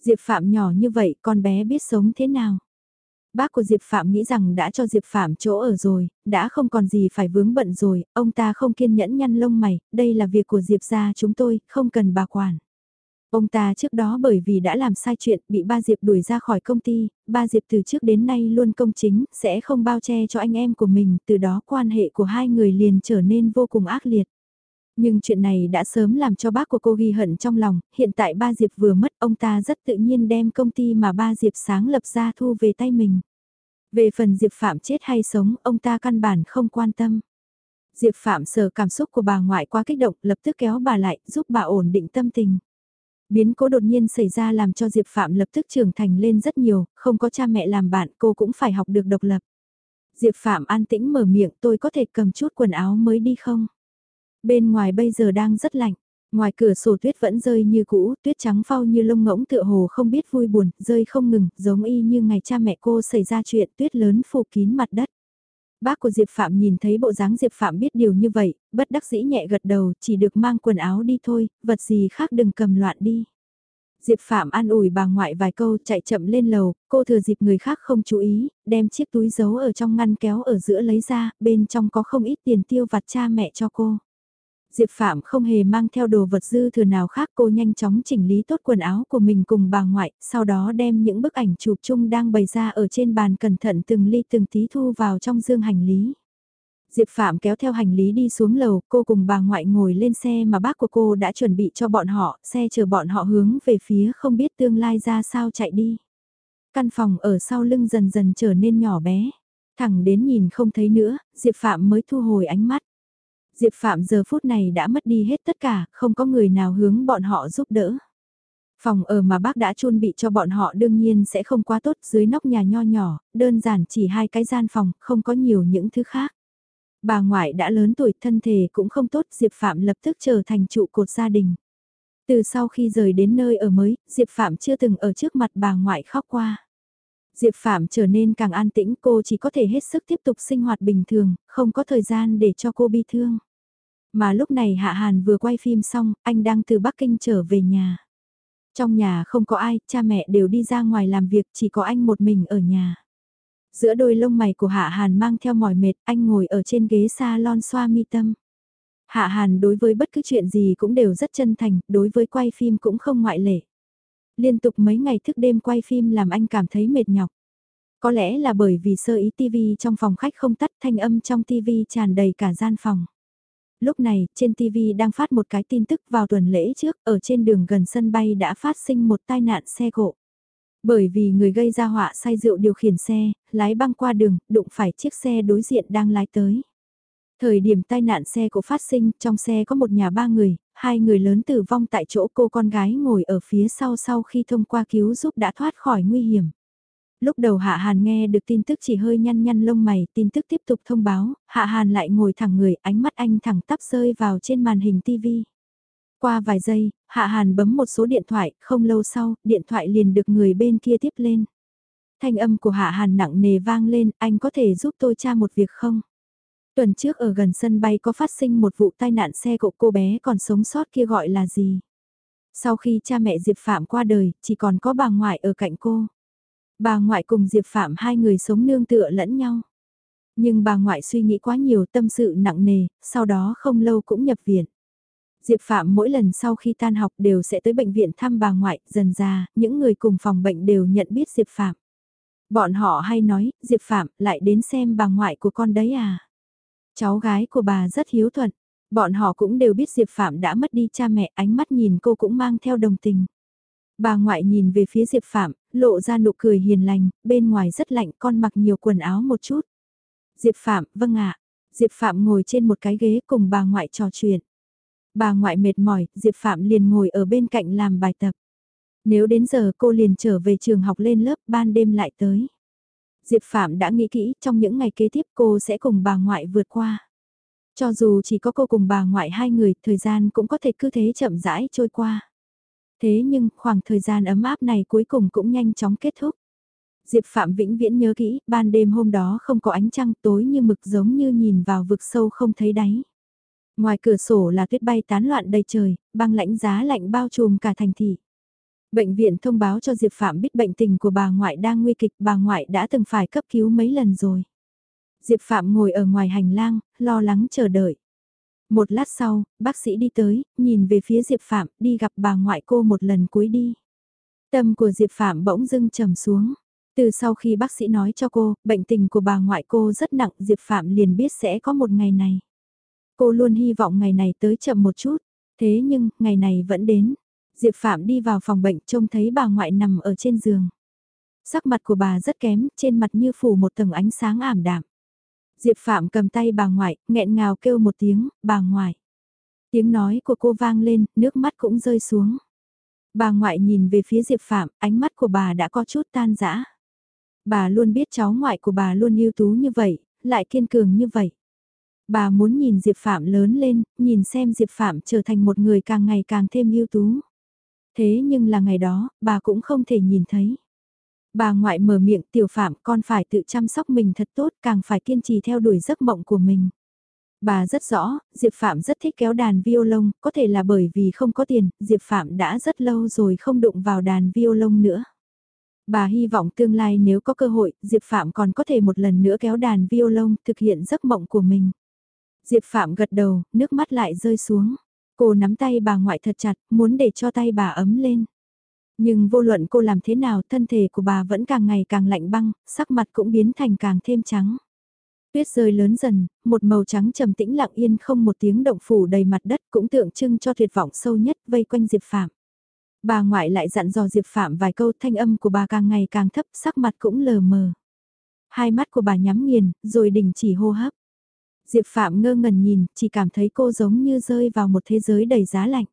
Diệp Phạm nhỏ như vậy con bé biết sống thế nào? Bác của Diệp Phạm nghĩ rằng đã cho Diệp Phạm chỗ ở rồi, đã không còn gì phải vướng bận rồi, ông ta không kiên nhẫn nhăn lông mày, đây là việc của Diệp gia chúng tôi, không cần bà quản. Ông ta trước đó bởi vì đã làm sai chuyện bị ba Diệp đuổi ra khỏi công ty, ba Diệp từ trước đến nay luôn công chính, sẽ không bao che cho anh em của mình, từ đó quan hệ của hai người liền trở nên vô cùng ác liệt. Nhưng chuyện này đã sớm làm cho bác của cô ghi hận trong lòng, hiện tại ba Diệp vừa mất ông ta rất tự nhiên đem công ty mà ba Diệp sáng lập ra thu về tay mình. Về phần Diệp Phạm chết hay sống, ông ta căn bản không quan tâm. Diệp Phạm sờ cảm xúc của bà ngoại quá kích động, lập tức kéo bà lại, giúp bà ổn định tâm tình. Biến cố đột nhiên xảy ra làm cho Diệp Phạm lập tức trưởng thành lên rất nhiều, không có cha mẹ làm bạn cô cũng phải học được độc lập. Diệp Phạm an tĩnh mở miệng tôi có thể cầm chút quần áo mới đi không? Bên ngoài bây giờ đang rất lạnh, ngoài cửa sổ tuyết vẫn rơi như cũ, tuyết trắng phao như lông ngỗng tựa hồ không biết vui buồn, rơi không ngừng, giống y như ngày cha mẹ cô xảy ra chuyện tuyết lớn phủ kín mặt đất. Bác của Diệp Phạm nhìn thấy bộ dáng Diệp Phạm biết điều như vậy, bất đắc dĩ nhẹ gật đầu, chỉ được mang quần áo đi thôi, vật gì khác đừng cầm loạn đi. Diệp Phạm an ủi bà ngoại vài câu chạy chậm lên lầu, cô thừa dịp người khác không chú ý, đem chiếc túi giấu ở trong ngăn kéo ở giữa lấy ra, bên trong có không ít tiền tiêu vặt cha mẹ cho cô. Diệp Phạm không hề mang theo đồ vật dư thừa nào khác cô nhanh chóng chỉnh lý tốt quần áo của mình cùng bà ngoại, sau đó đem những bức ảnh chụp chung đang bày ra ở trên bàn cẩn thận từng ly từng tí thu vào trong dương hành lý. Diệp Phạm kéo theo hành lý đi xuống lầu, cô cùng bà ngoại ngồi lên xe mà bác của cô đã chuẩn bị cho bọn họ, xe chờ bọn họ hướng về phía không biết tương lai ra sao chạy đi. Căn phòng ở sau lưng dần dần trở nên nhỏ bé, thẳng đến nhìn không thấy nữa, Diệp Phạm mới thu hồi ánh mắt. Diệp Phạm giờ phút này đã mất đi hết tất cả, không có người nào hướng bọn họ giúp đỡ. Phòng ở mà bác đã chôn bị cho bọn họ đương nhiên sẽ không quá tốt dưới nóc nhà nho nhỏ, đơn giản chỉ hai cái gian phòng, không có nhiều những thứ khác. Bà ngoại đã lớn tuổi thân thể cũng không tốt, Diệp Phạm lập tức trở thành trụ cột gia đình. Từ sau khi rời đến nơi ở mới, Diệp Phạm chưa từng ở trước mặt bà ngoại khóc qua. Diệp Phạm trở nên càng an tĩnh cô chỉ có thể hết sức tiếp tục sinh hoạt bình thường, không có thời gian để cho cô bi thương. Mà lúc này Hạ Hàn vừa quay phim xong, anh đang từ Bắc Kinh trở về nhà. Trong nhà không có ai, cha mẹ đều đi ra ngoài làm việc, chỉ có anh một mình ở nhà. Giữa đôi lông mày của Hạ Hàn mang theo mỏi mệt, anh ngồi ở trên ghế salon xoa mi tâm. Hạ Hàn đối với bất cứ chuyện gì cũng đều rất chân thành, đối với quay phim cũng không ngoại lệ. Liên tục mấy ngày thức đêm quay phim làm anh cảm thấy mệt nhọc. Có lẽ là bởi vì sơ ý TV trong phòng khách không tắt thanh âm trong TV tràn đầy cả gian phòng lúc này trên TV đang phát một cái tin tức vào tuần lễ trước ở trên đường gần sân bay đã phát sinh một tai nạn xe cộ. Bởi vì người gây ra họa say rượu điều khiển xe, lái băng qua đường, đụng phải chiếc xe đối diện đang lái tới. Thời điểm tai nạn xe của phát sinh, trong xe có một nhà ba người, hai người lớn tử vong tại chỗ cô con gái ngồi ở phía sau sau khi thông qua cứu giúp đã thoát khỏi nguy hiểm lúc đầu Hạ Hàn nghe được tin tức chỉ hơi nhăn nhăn lông mày, tin tức tiếp tục thông báo, Hạ Hàn lại ngồi thẳng người, ánh mắt anh thẳng tắp rơi vào trên màn hình TV. Qua vài giây, Hạ Hàn bấm một số điện thoại, không lâu sau, điện thoại liền được người bên kia tiếp lên. Thanh âm của Hạ Hàn nặng nề vang lên, anh có thể giúp tôi tra một việc không? Tuần trước ở gần sân bay có phát sinh một vụ tai nạn xe cộ cô bé còn sống sót kia gọi là gì? Sau khi cha mẹ Diệp Phạm qua đời, chỉ còn có bà ngoại ở cạnh cô. Bà ngoại cùng Diệp Phạm hai người sống nương tựa lẫn nhau. Nhưng bà ngoại suy nghĩ quá nhiều tâm sự nặng nề, sau đó không lâu cũng nhập viện. Diệp Phạm mỗi lần sau khi tan học đều sẽ tới bệnh viện thăm bà ngoại, dần ra, những người cùng phòng bệnh đều nhận biết Diệp Phạm. Bọn họ hay nói, Diệp Phạm lại đến xem bà ngoại của con đấy à. Cháu gái của bà rất hiếu thuận, bọn họ cũng đều biết Diệp Phạm đã mất đi cha mẹ, ánh mắt nhìn cô cũng mang theo đồng tình. Bà ngoại nhìn về phía Diệp Phạm, lộ ra nụ cười hiền lành, bên ngoài rất lạnh con mặc nhiều quần áo một chút. Diệp Phạm, vâng ạ. Diệp Phạm ngồi trên một cái ghế cùng bà ngoại trò chuyện. Bà ngoại mệt mỏi, Diệp Phạm liền ngồi ở bên cạnh làm bài tập. Nếu đến giờ cô liền trở về trường học lên lớp ban đêm lại tới. Diệp Phạm đã nghĩ kỹ trong những ngày kế tiếp cô sẽ cùng bà ngoại vượt qua. Cho dù chỉ có cô cùng bà ngoại hai người, thời gian cũng có thể cứ thế chậm rãi trôi qua. Thế nhưng khoảng thời gian ấm áp này cuối cùng cũng nhanh chóng kết thúc. Diệp Phạm vĩnh viễn nhớ kỹ, ban đêm hôm đó không có ánh trăng tối như mực giống như nhìn vào vực sâu không thấy đáy. Ngoài cửa sổ là tuyết bay tán loạn đầy trời, băng lãnh giá lạnh bao trùm cả thành thị. Bệnh viện thông báo cho Diệp Phạm biết bệnh tình của bà ngoại đang nguy kịch, bà ngoại đã từng phải cấp cứu mấy lần rồi. Diệp Phạm ngồi ở ngoài hành lang, lo lắng chờ đợi. Một lát sau, bác sĩ đi tới, nhìn về phía Diệp Phạm, đi gặp bà ngoại cô một lần cuối đi. Tâm của Diệp Phạm bỗng dưng trầm xuống. Từ sau khi bác sĩ nói cho cô, bệnh tình của bà ngoại cô rất nặng, Diệp Phạm liền biết sẽ có một ngày này. Cô luôn hy vọng ngày này tới chậm một chút, thế nhưng, ngày này vẫn đến. Diệp Phạm đi vào phòng bệnh trông thấy bà ngoại nằm ở trên giường. Sắc mặt của bà rất kém, trên mặt như phủ một tầng ánh sáng ảm đạm. Diệp Phạm cầm tay bà ngoại, nghẹn ngào kêu một tiếng, bà ngoại. Tiếng nói của cô vang lên, nước mắt cũng rơi xuống. Bà ngoại nhìn về phía Diệp Phạm, ánh mắt của bà đã có chút tan rã. Bà luôn biết cháu ngoại của bà luôn ưu tú như vậy, lại kiên cường như vậy. Bà muốn nhìn Diệp Phạm lớn lên, nhìn xem Diệp Phạm trở thành một người càng ngày càng thêm ưu tú. Thế nhưng là ngày đó, bà cũng không thể nhìn thấy. Bà ngoại mở miệng tiểu phạm con phải tự chăm sóc mình thật tốt càng phải kiên trì theo đuổi giấc mộng của mình. Bà rất rõ, Diệp Phạm rất thích kéo đàn violon, có thể là bởi vì không có tiền, Diệp Phạm đã rất lâu rồi không đụng vào đàn violon nữa. Bà hy vọng tương lai nếu có cơ hội, Diệp Phạm còn có thể một lần nữa kéo đàn violon, thực hiện giấc mộng của mình. Diệp Phạm gật đầu, nước mắt lại rơi xuống. Cô nắm tay bà ngoại thật chặt, muốn để cho tay bà ấm lên. Nhưng vô luận cô làm thế nào thân thể của bà vẫn càng ngày càng lạnh băng, sắc mặt cũng biến thành càng thêm trắng. Tuyết rơi lớn dần, một màu trắng trầm tĩnh lặng yên không một tiếng động phủ đầy mặt đất cũng tượng trưng cho tuyệt vọng sâu nhất vây quanh Diệp Phạm. Bà ngoại lại dặn dò Diệp Phạm vài câu thanh âm của bà càng ngày càng thấp sắc mặt cũng lờ mờ. Hai mắt của bà nhắm nghiền, rồi đình chỉ hô hấp. Diệp Phạm ngơ ngẩn nhìn, chỉ cảm thấy cô giống như rơi vào một thế giới đầy giá lạnh.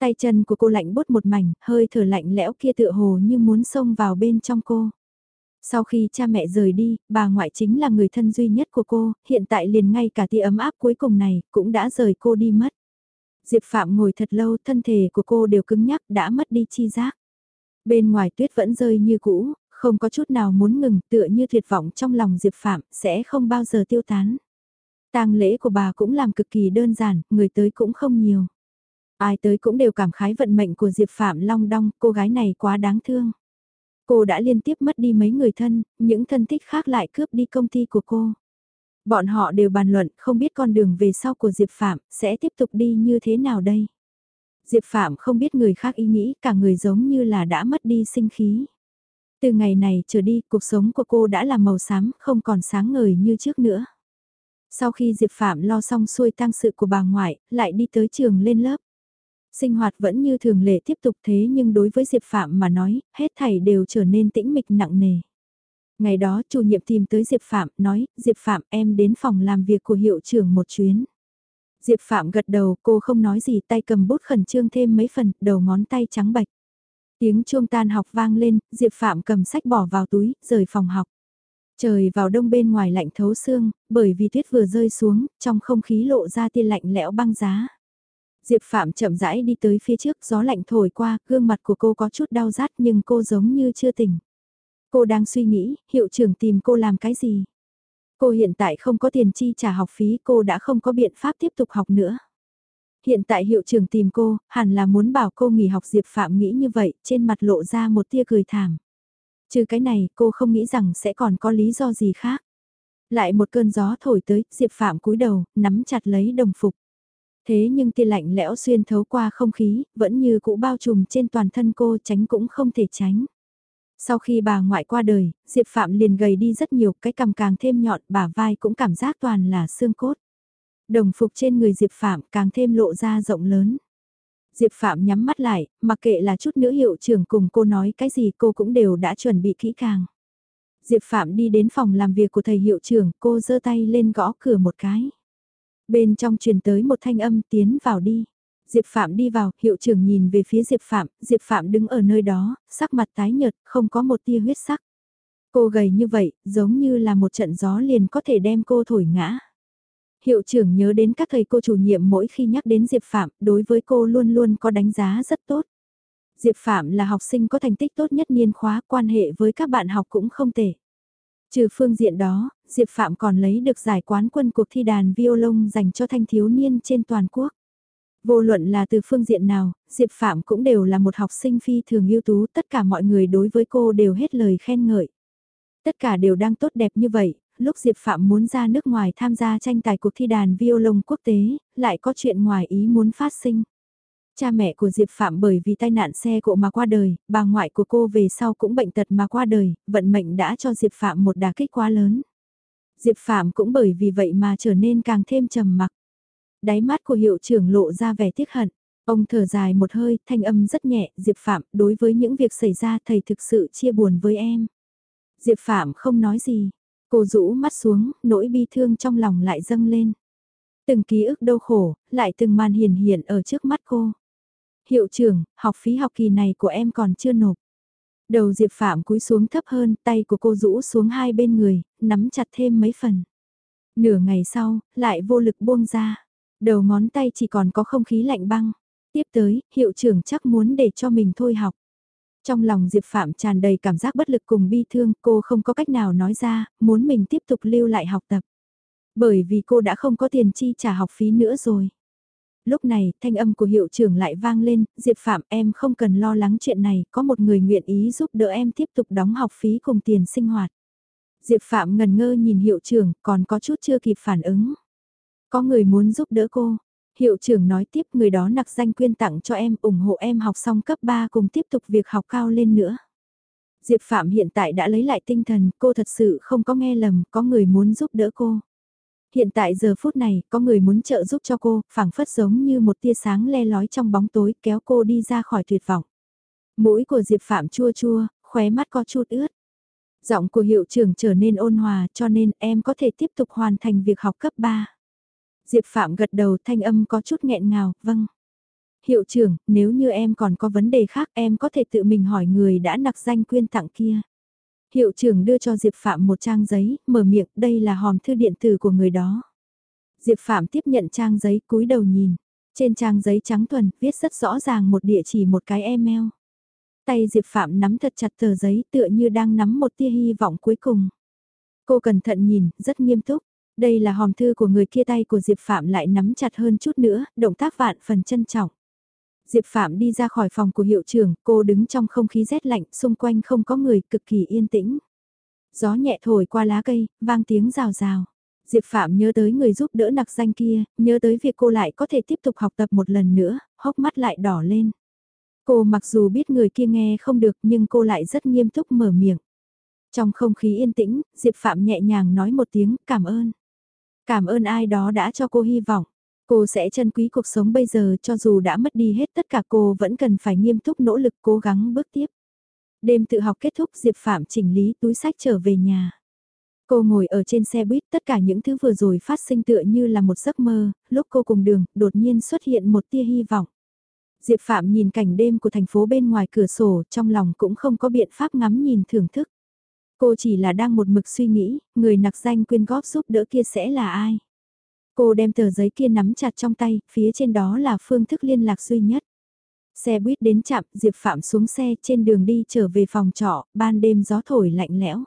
Tay chân của cô lạnh bút một mảnh, hơi thở lạnh lẽo kia tựa hồ như muốn xông vào bên trong cô. Sau khi cha mẹ rời đi, bà ngoại chính là người thân duy nhất của cô, hiện tại liền ngay cả tia ấm áp cuối cùng này, cũng đã rời cô đi mất. Diệp Phạm ngồi thật lâu, thân thể của cô đều cứng nhắc, đã mất đi chi giác. Bên ngoài tuyết vẫn rơi như cũ, không có chút nào muốn ngừng, tựa như tuyệt vọng trong lòng Diệp Phạm, sẽ không bao giờ tiêu tán. tang lễ của bà cũng làm cực kỳ đơn giản, người tới cũng không nhiều. Ai tới cũng đều cảm khái vận mệnh của Diệp Phạm Long Đong, cô gái này quá đáng thương. Cô đã liên tiếp mất đi mấy người thân, những thân thích khác lại cướp đi công ty của cô. Bọn họ đều bàn luận không biết con đường về sau của Diệp Phạm sẽ tiếp tục đi như thế nào đây. Diệp Phạm không biết người khác ý nghĩ, cả người giống như là đã mất đi sinh khí. Từ ngày này trở đi, cuộc sống của cô đã là màu xám, không còn sáng ngời như trước nữa. Sau khi Diệp Phạm lo xong xuôi tang sự của bà ngoại, lại đi tới trường lên lớp. Sinh hoạt vẫn như thường lệ tiếp tục thế nhưng đối với Diệp Phạm mà nói, hết thảy đều trở nên tĩnh mịch nặng nề. Ngày đó chủ nhiệm tìm tới Diệp Phạm, nói, Diệp Phạm em đến phòng làm việc của hiệu trưởng một chuyến. Diệp Phạm gật đầu, cô không nói gì, tay cầm bút khẩn trương thêm mấy phần, đầu ngón tay trắng bạch. Tiếng chuông tan học vang lên, Diệp Phạm cầm sách bỏ vào túi, rời phòng học. Trời vào đông bên ngoài lạnh thấu xương, bởi vì tuyết vừa rơi xuống, trong không khí lộ ra tia lạnh lẽo băng giá. Diệp Phạm chậm rãi đi tới phía trước, gió lạnh thổi qua, gương mặt của cô có chút đau rát nhưng cô giống như chưa tỉnh. Cô đang suy nghĩ, hiệu trưởng tìm cô làm cái gì? Cô hiện tại không có tiền chi trả học phí, cô đã không có biện pháp tiếp tục học nữa. Hiện tại hiệu trưởng tìm cô, hẳn là muốn bảo cô nghỉ học Diệp Phạm nghĩ như vậy, trên mặt lộ ra một tia cười thảm. Trừ cái này, cô không nghĩ rằng sẽ còn có lý do gì khác. Lại một cơn gió thổi tới, Diệp Phạm cúi đầu, nắm chặt lấy đồng phục. Thế nhưng tia lạnh lẽo xuyên thấu qua không khí, vẫn như cũ bao trùm trên toàn thân cô tránh cũng không thể tránh. Sau khi bà ngoại qua đời, Diệp Phạm liền gầy đi rất nhiều, cái cằm càng thêm nhọn, bà vai cũng cảm giác toàn là xương cốt. Đồng phục trên người Diệp Phạm càng thêm lộ ra rộng lớn. Diệp Phạm nhắm mắt lại, mặc kệ là chút nữ hiệu trưởng cùng cô nói cái gì cô cũng đều đã chuẩn bị kỹ càng. Diệp Phạm đi đến phòng làm việc của thầy hiệu trưởng, cô giơ tay lên gõ cửa một cái. Bên trong truyền tới một thanh âm tiến vào đi. Diệp Phạm đi vào, hiệu trưởng nhìn về phía Diệp Phạm, Diệp Phạm đứng ở nơi đó, sắc mặt tái nhợt, không có một tia huyết sắc. Cô gầy như vậy, giống như là một trận gió liền có thể đem cô thổi ngã. Hiệu trưởng nhớ đến các thầy cô chủ nhiệm mỗi khi nhắc đến Diệp Phạm, đối với cô luôn luôn có đánh giá rất tốt. Diệp Phạm là học sinh có thành tích tốt nhất niên khóa, quan hệ với các bạn học cũng không tệ. Trừ phương diện đó, Diệp Phạm còn lấy được giải quán quân cuộc thi đàn violon dành cho thanh thiếu niên trên toàn quốc. Vô luận là từ phương diện nào, Diệp Phạm cũng đều là một học sinh phi thường ưu tú, tất cả mọi người đối với cô đều hết lời khen ngợi. Tất cả đều đang tốt đẹp như vậy, lúc Diệp Phạm muốn ra nước ngoài tham gia tranh tài cuộc thi đàn violon quốc tế, lại có chuyện ngoài ý muốn phát sinh. Cha mẹ của Diệp Phạm bởi vì tai nạn xe cộ mà qua đời, bà ngoại của cô về sau cũng bệnh tật mà qua đời, vận mệnh đã cho Diệp Phạm một đả kích quá lớn. Diệp Phạm cũng bởi vì vậy mà trở nên càng thêm trầm mặc. Đáy mắt của hiệu trưởng lộ ra vẻ tiếc hận. Ông thở dài một hơi, thanh âm rất nhẹ, Diệp Phạm, đối với những việc xảy ra thầy thực sự chia buồn với em. Diệp Phạm không nói gì, cô rũ mắt xuống, nỗi bi thương trong lòng lại dâng lên. Từng ký ức đau khổ, lại từng màn hiền hiện ở trước mắt cô. Hiệu trưởng, học phí học kỳ này của em còn chưa nộp. Đầu Diệp Phạm cúi xuống thấp hơn, tay của cô rũ xuống hai bên người, nắm chặt thêm mấy phần. Nửa ngày sau, lại vô lực buông ra. Đầu ngón tay chỉ còn có không khí lạnh băng. Tiếp tới, hiệu trưởng chắc muốn để cho mình thôi học. Trong lòng Diệp Phạm tràn đầy cảm giác bất lực cùng bi thương, cô không có cách nào nói ra, muốn mình tiếp tục lưu lại học tập. Bởi vì cô đã không có tiền chi trả học phí nữa rồi. Lúc này, thanh âm của hiệu trưởng lại vang lên, Diệp Phạm em không cần lo lắng chuyện này, có một người nguyện ý giúp đỡ em tiếp tục đóng học phí cùng tiền sinh hoạt. Diệp Phạm ngần ngơ nhìn hiệu trưởng, còn có chút chưa kịp phản ứng. Có người muốn giúp đỡ cô. Hiệu trưởng nói tiếp người đó nặc danh quyên tặng cho em ủng hộ em học xong cấp 3 cùng tiếp tục việc học cao lên nữa. Diệp Phạm hiện tại đã lấy lại tinh thần, cô thật sự không có nghe lầm, có người muốn giúp đỡ cô. Hiện tại giờ phút này, có người muốn trợ giúp cho cô, phảng phất giống như một tia sáng le lói trong bóng tối kéo cô đi ra khỏi tuyệt vọng. Mũi của Diệp Phạm chua chua, khóe mắt có chút ướt. Giọng của hiệu trưởng trở nên ôn hòa cho nên em có thể tiếp tục hoàn thành việc học cấp 3. Diệp Phạm gật đầu thanh âm có chút nghẹn ngào, vâng. Hiệu trưởng, nếu như em còn có vấn đề khác em có thể tự mình hỏi người đã nặc danh quyên tặng kia. Hiệu trưởng đưa cho Diệp Phạm một trang giấy, mở miệng, đây là hòm thư điện tử của người đó. Diệp Phạm tiếp nhận trang giấy cúi đầu nhìn. Trên trang giấy trắng thuần, viết rất rõ ràng một địa chỉ một cái email. Tay Diệp Phạm nắm thật chặt tờ giấy tựa như đang nắm một tia hy vọng cuối cùng. Cô cẩn thận nhìn, rất nghiêm túc. Đây là hòm thư của người kia tay của Diệp Phạm lại nắm chặt hơn chút nữa, động tác vạn phần trân trọng. Diệp Phạm đi ra khỏi phòng của hiệu trưởng, cô đứng trong không khí rét lạnh, xung quanh không có người, cực kỳ yên tĩnh. Gió nhẹ thổi qua lá cây, vang tiếng rào rào. Diệp Phạm nhớ tới người giúp đỡ nặc danh kia, nhớ tới việc cô lại có thể tiếp tục học tập một lần nữa, hốc mắt lại đỏ lên. Cô mặc dù biết người kia nghe không được nhưng cô lại rất nghiêm túc mở miệng. Trong không khí yên tĩnh, Diệp Phạm nhẹ nhàng nói một tiếng cảm ơn. Cảm ơn ai đó đã cho cô hy vọng. Cô sẽ trân quý cuộc sống bây giờ cho dù đã mất đi hết tất cả cô vẫn cần phải nghiêm túc nỗ lực cố gắng bước tiếp. Đêm tự học kết thúc Diệp Phạm chỉnh lý túi sách trở về nhà. Cô ngồi ở trên xe buýt tất cả những thứ vừa rồi phát sinh tựa như là một giấc mơ, lúc cô cùng đường đột nhiên xuất hiện một tia hy vọng. Diệp Phạm nhìn cảnh đêm của thành phố bên ngoài cửa sổ trong lòng cũng không có biện pháp ngắm nhìn thưởng thức. Cô chỉ là đang một mực suy nghĩ, người nặc danh quyên góp giúp đỡ kia sẽ là ai. Cô đem tờ giấy kia nắm chặt trong tay, phía trên đó là phương thức liên lạc duy nhất. Xe buýt đến chạm, Diệp Phạm xuống xe trên đường đi trở về phòng trọ, ban đêm gió thổi lạnh lẽo.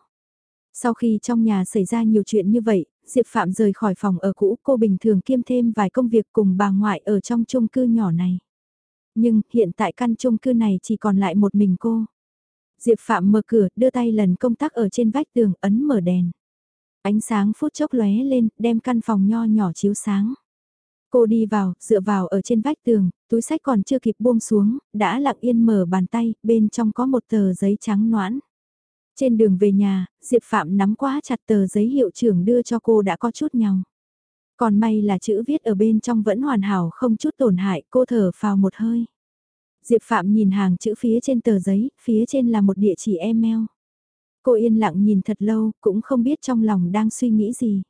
Sau khi trong nhà xảy ra nhiều chuyện như vậy, Diệp Phạm rời khỏi phòng ở cũ, cô bình thường kiêm thêm vài công việc cùng bà ngoại ở trong chung cư nhỏ này. Nhưng hiện tại căn chung cư này chỉ còn lại một mình cô. Diệp Phạm mở cửa, đưa tay lần công tắc ở trên vách tường, ấn mở đèn. Ánh sáng phút chốc lóe lên, đem căn phòng nho nhỏ chiếu sáng. Cô đi vào, dựa vào ở trên vách tường, túi sách còn chưa kịp buông xuống, đã lặng yên mở bàn tay, bên trong có một tờ giấy trắng noãn. Trên đường về nhà, Diệp Phạm nắm quá chặt tờ giấy hiệu trưởng đưa cho cô đã có chút nhau. Còn may là chữ viết ở bên trong vẫn hoàn hảo không chút tổn hại, cô thở vào một hơi. Diệp Phạm nhìn hàng chữ phía trên tờ giấy, phía trên là một địa chỉ email. Cô yên lặng nhìn thật lâu, cũng không biết trong lòng đang suy nghĩ gì.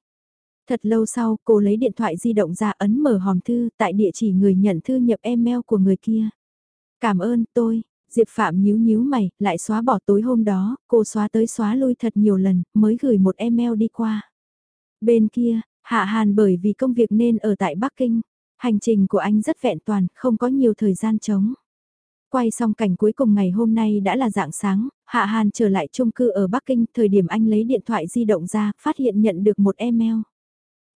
Thật lâu sau, cô lấy điện thoại di động ra ấn mở hòm thư tại địa chỉ người nhận thư nhập email của người kia. Cảm ơn tôi, Diệp Phạm nhíu nhíu mày, lại xóa bỏ tối hôm đó, cô xóa tới xóa lui thật nhiều lần, mới gửi một email đi qua. Bên kia, Hạ Hàn bởi vì công việc nên ở tại Bắc Kinh, hành trình của anh rất vẹn toàn, không có nhiều thời gian trống. Quay xong cảnh cuối cùng ngày hôm nay đã là dạng sáng, Hạ Hàn trở lại chung cư ở Bắc Kinh, thời điểm anh lấy điện thoại di động ra, phát hiện nhận được một email.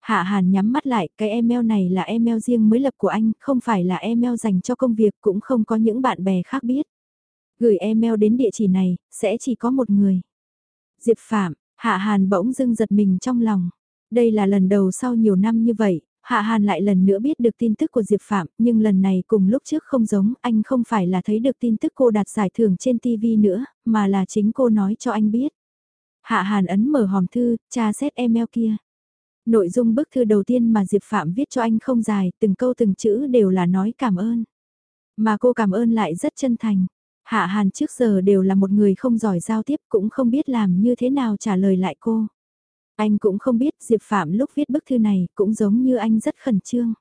Hạ Hàn nhắm mắt lại, cái email này là email riêng mới lập của anh, không phải là email dành cho công việc, cũng không có những bạn bè khác biết. Gửi email đến địa chỉ này, sẽ chỉ có một người. Diệp Phạm, Hạ Hàn bỗng dưng giật mình trong lòng. Đây là lần đầu sau nhiều năm như vậy, Hạ Hàn lại lần nữa biết được tin tức của Diệp Phạm, nhưng lần này cùng lúc trước không giống, anh không phải là thấy được tin tức cô đạt giải thưởng trên TV nữa, mà là chính cô nói cho anh biết. Hạ Hàn ấn mở hòm thư, tra xét email kia. Nội dung bức thư đầu tiên mà Diệp Phạm viết cho anh không dài, từng câu từng chữ đều là nói cảm ơn. Mà cô cảm ơn lại rất chân thành. Hạ Hàn trước giờ đều là một người không giỏi giao tiếp cũng không biết làm như thế nào trả lời lại cô. Anh cũng không biết Diệp Phạm lúc viết bức thư này cũng giống như anh rất khẩn trương.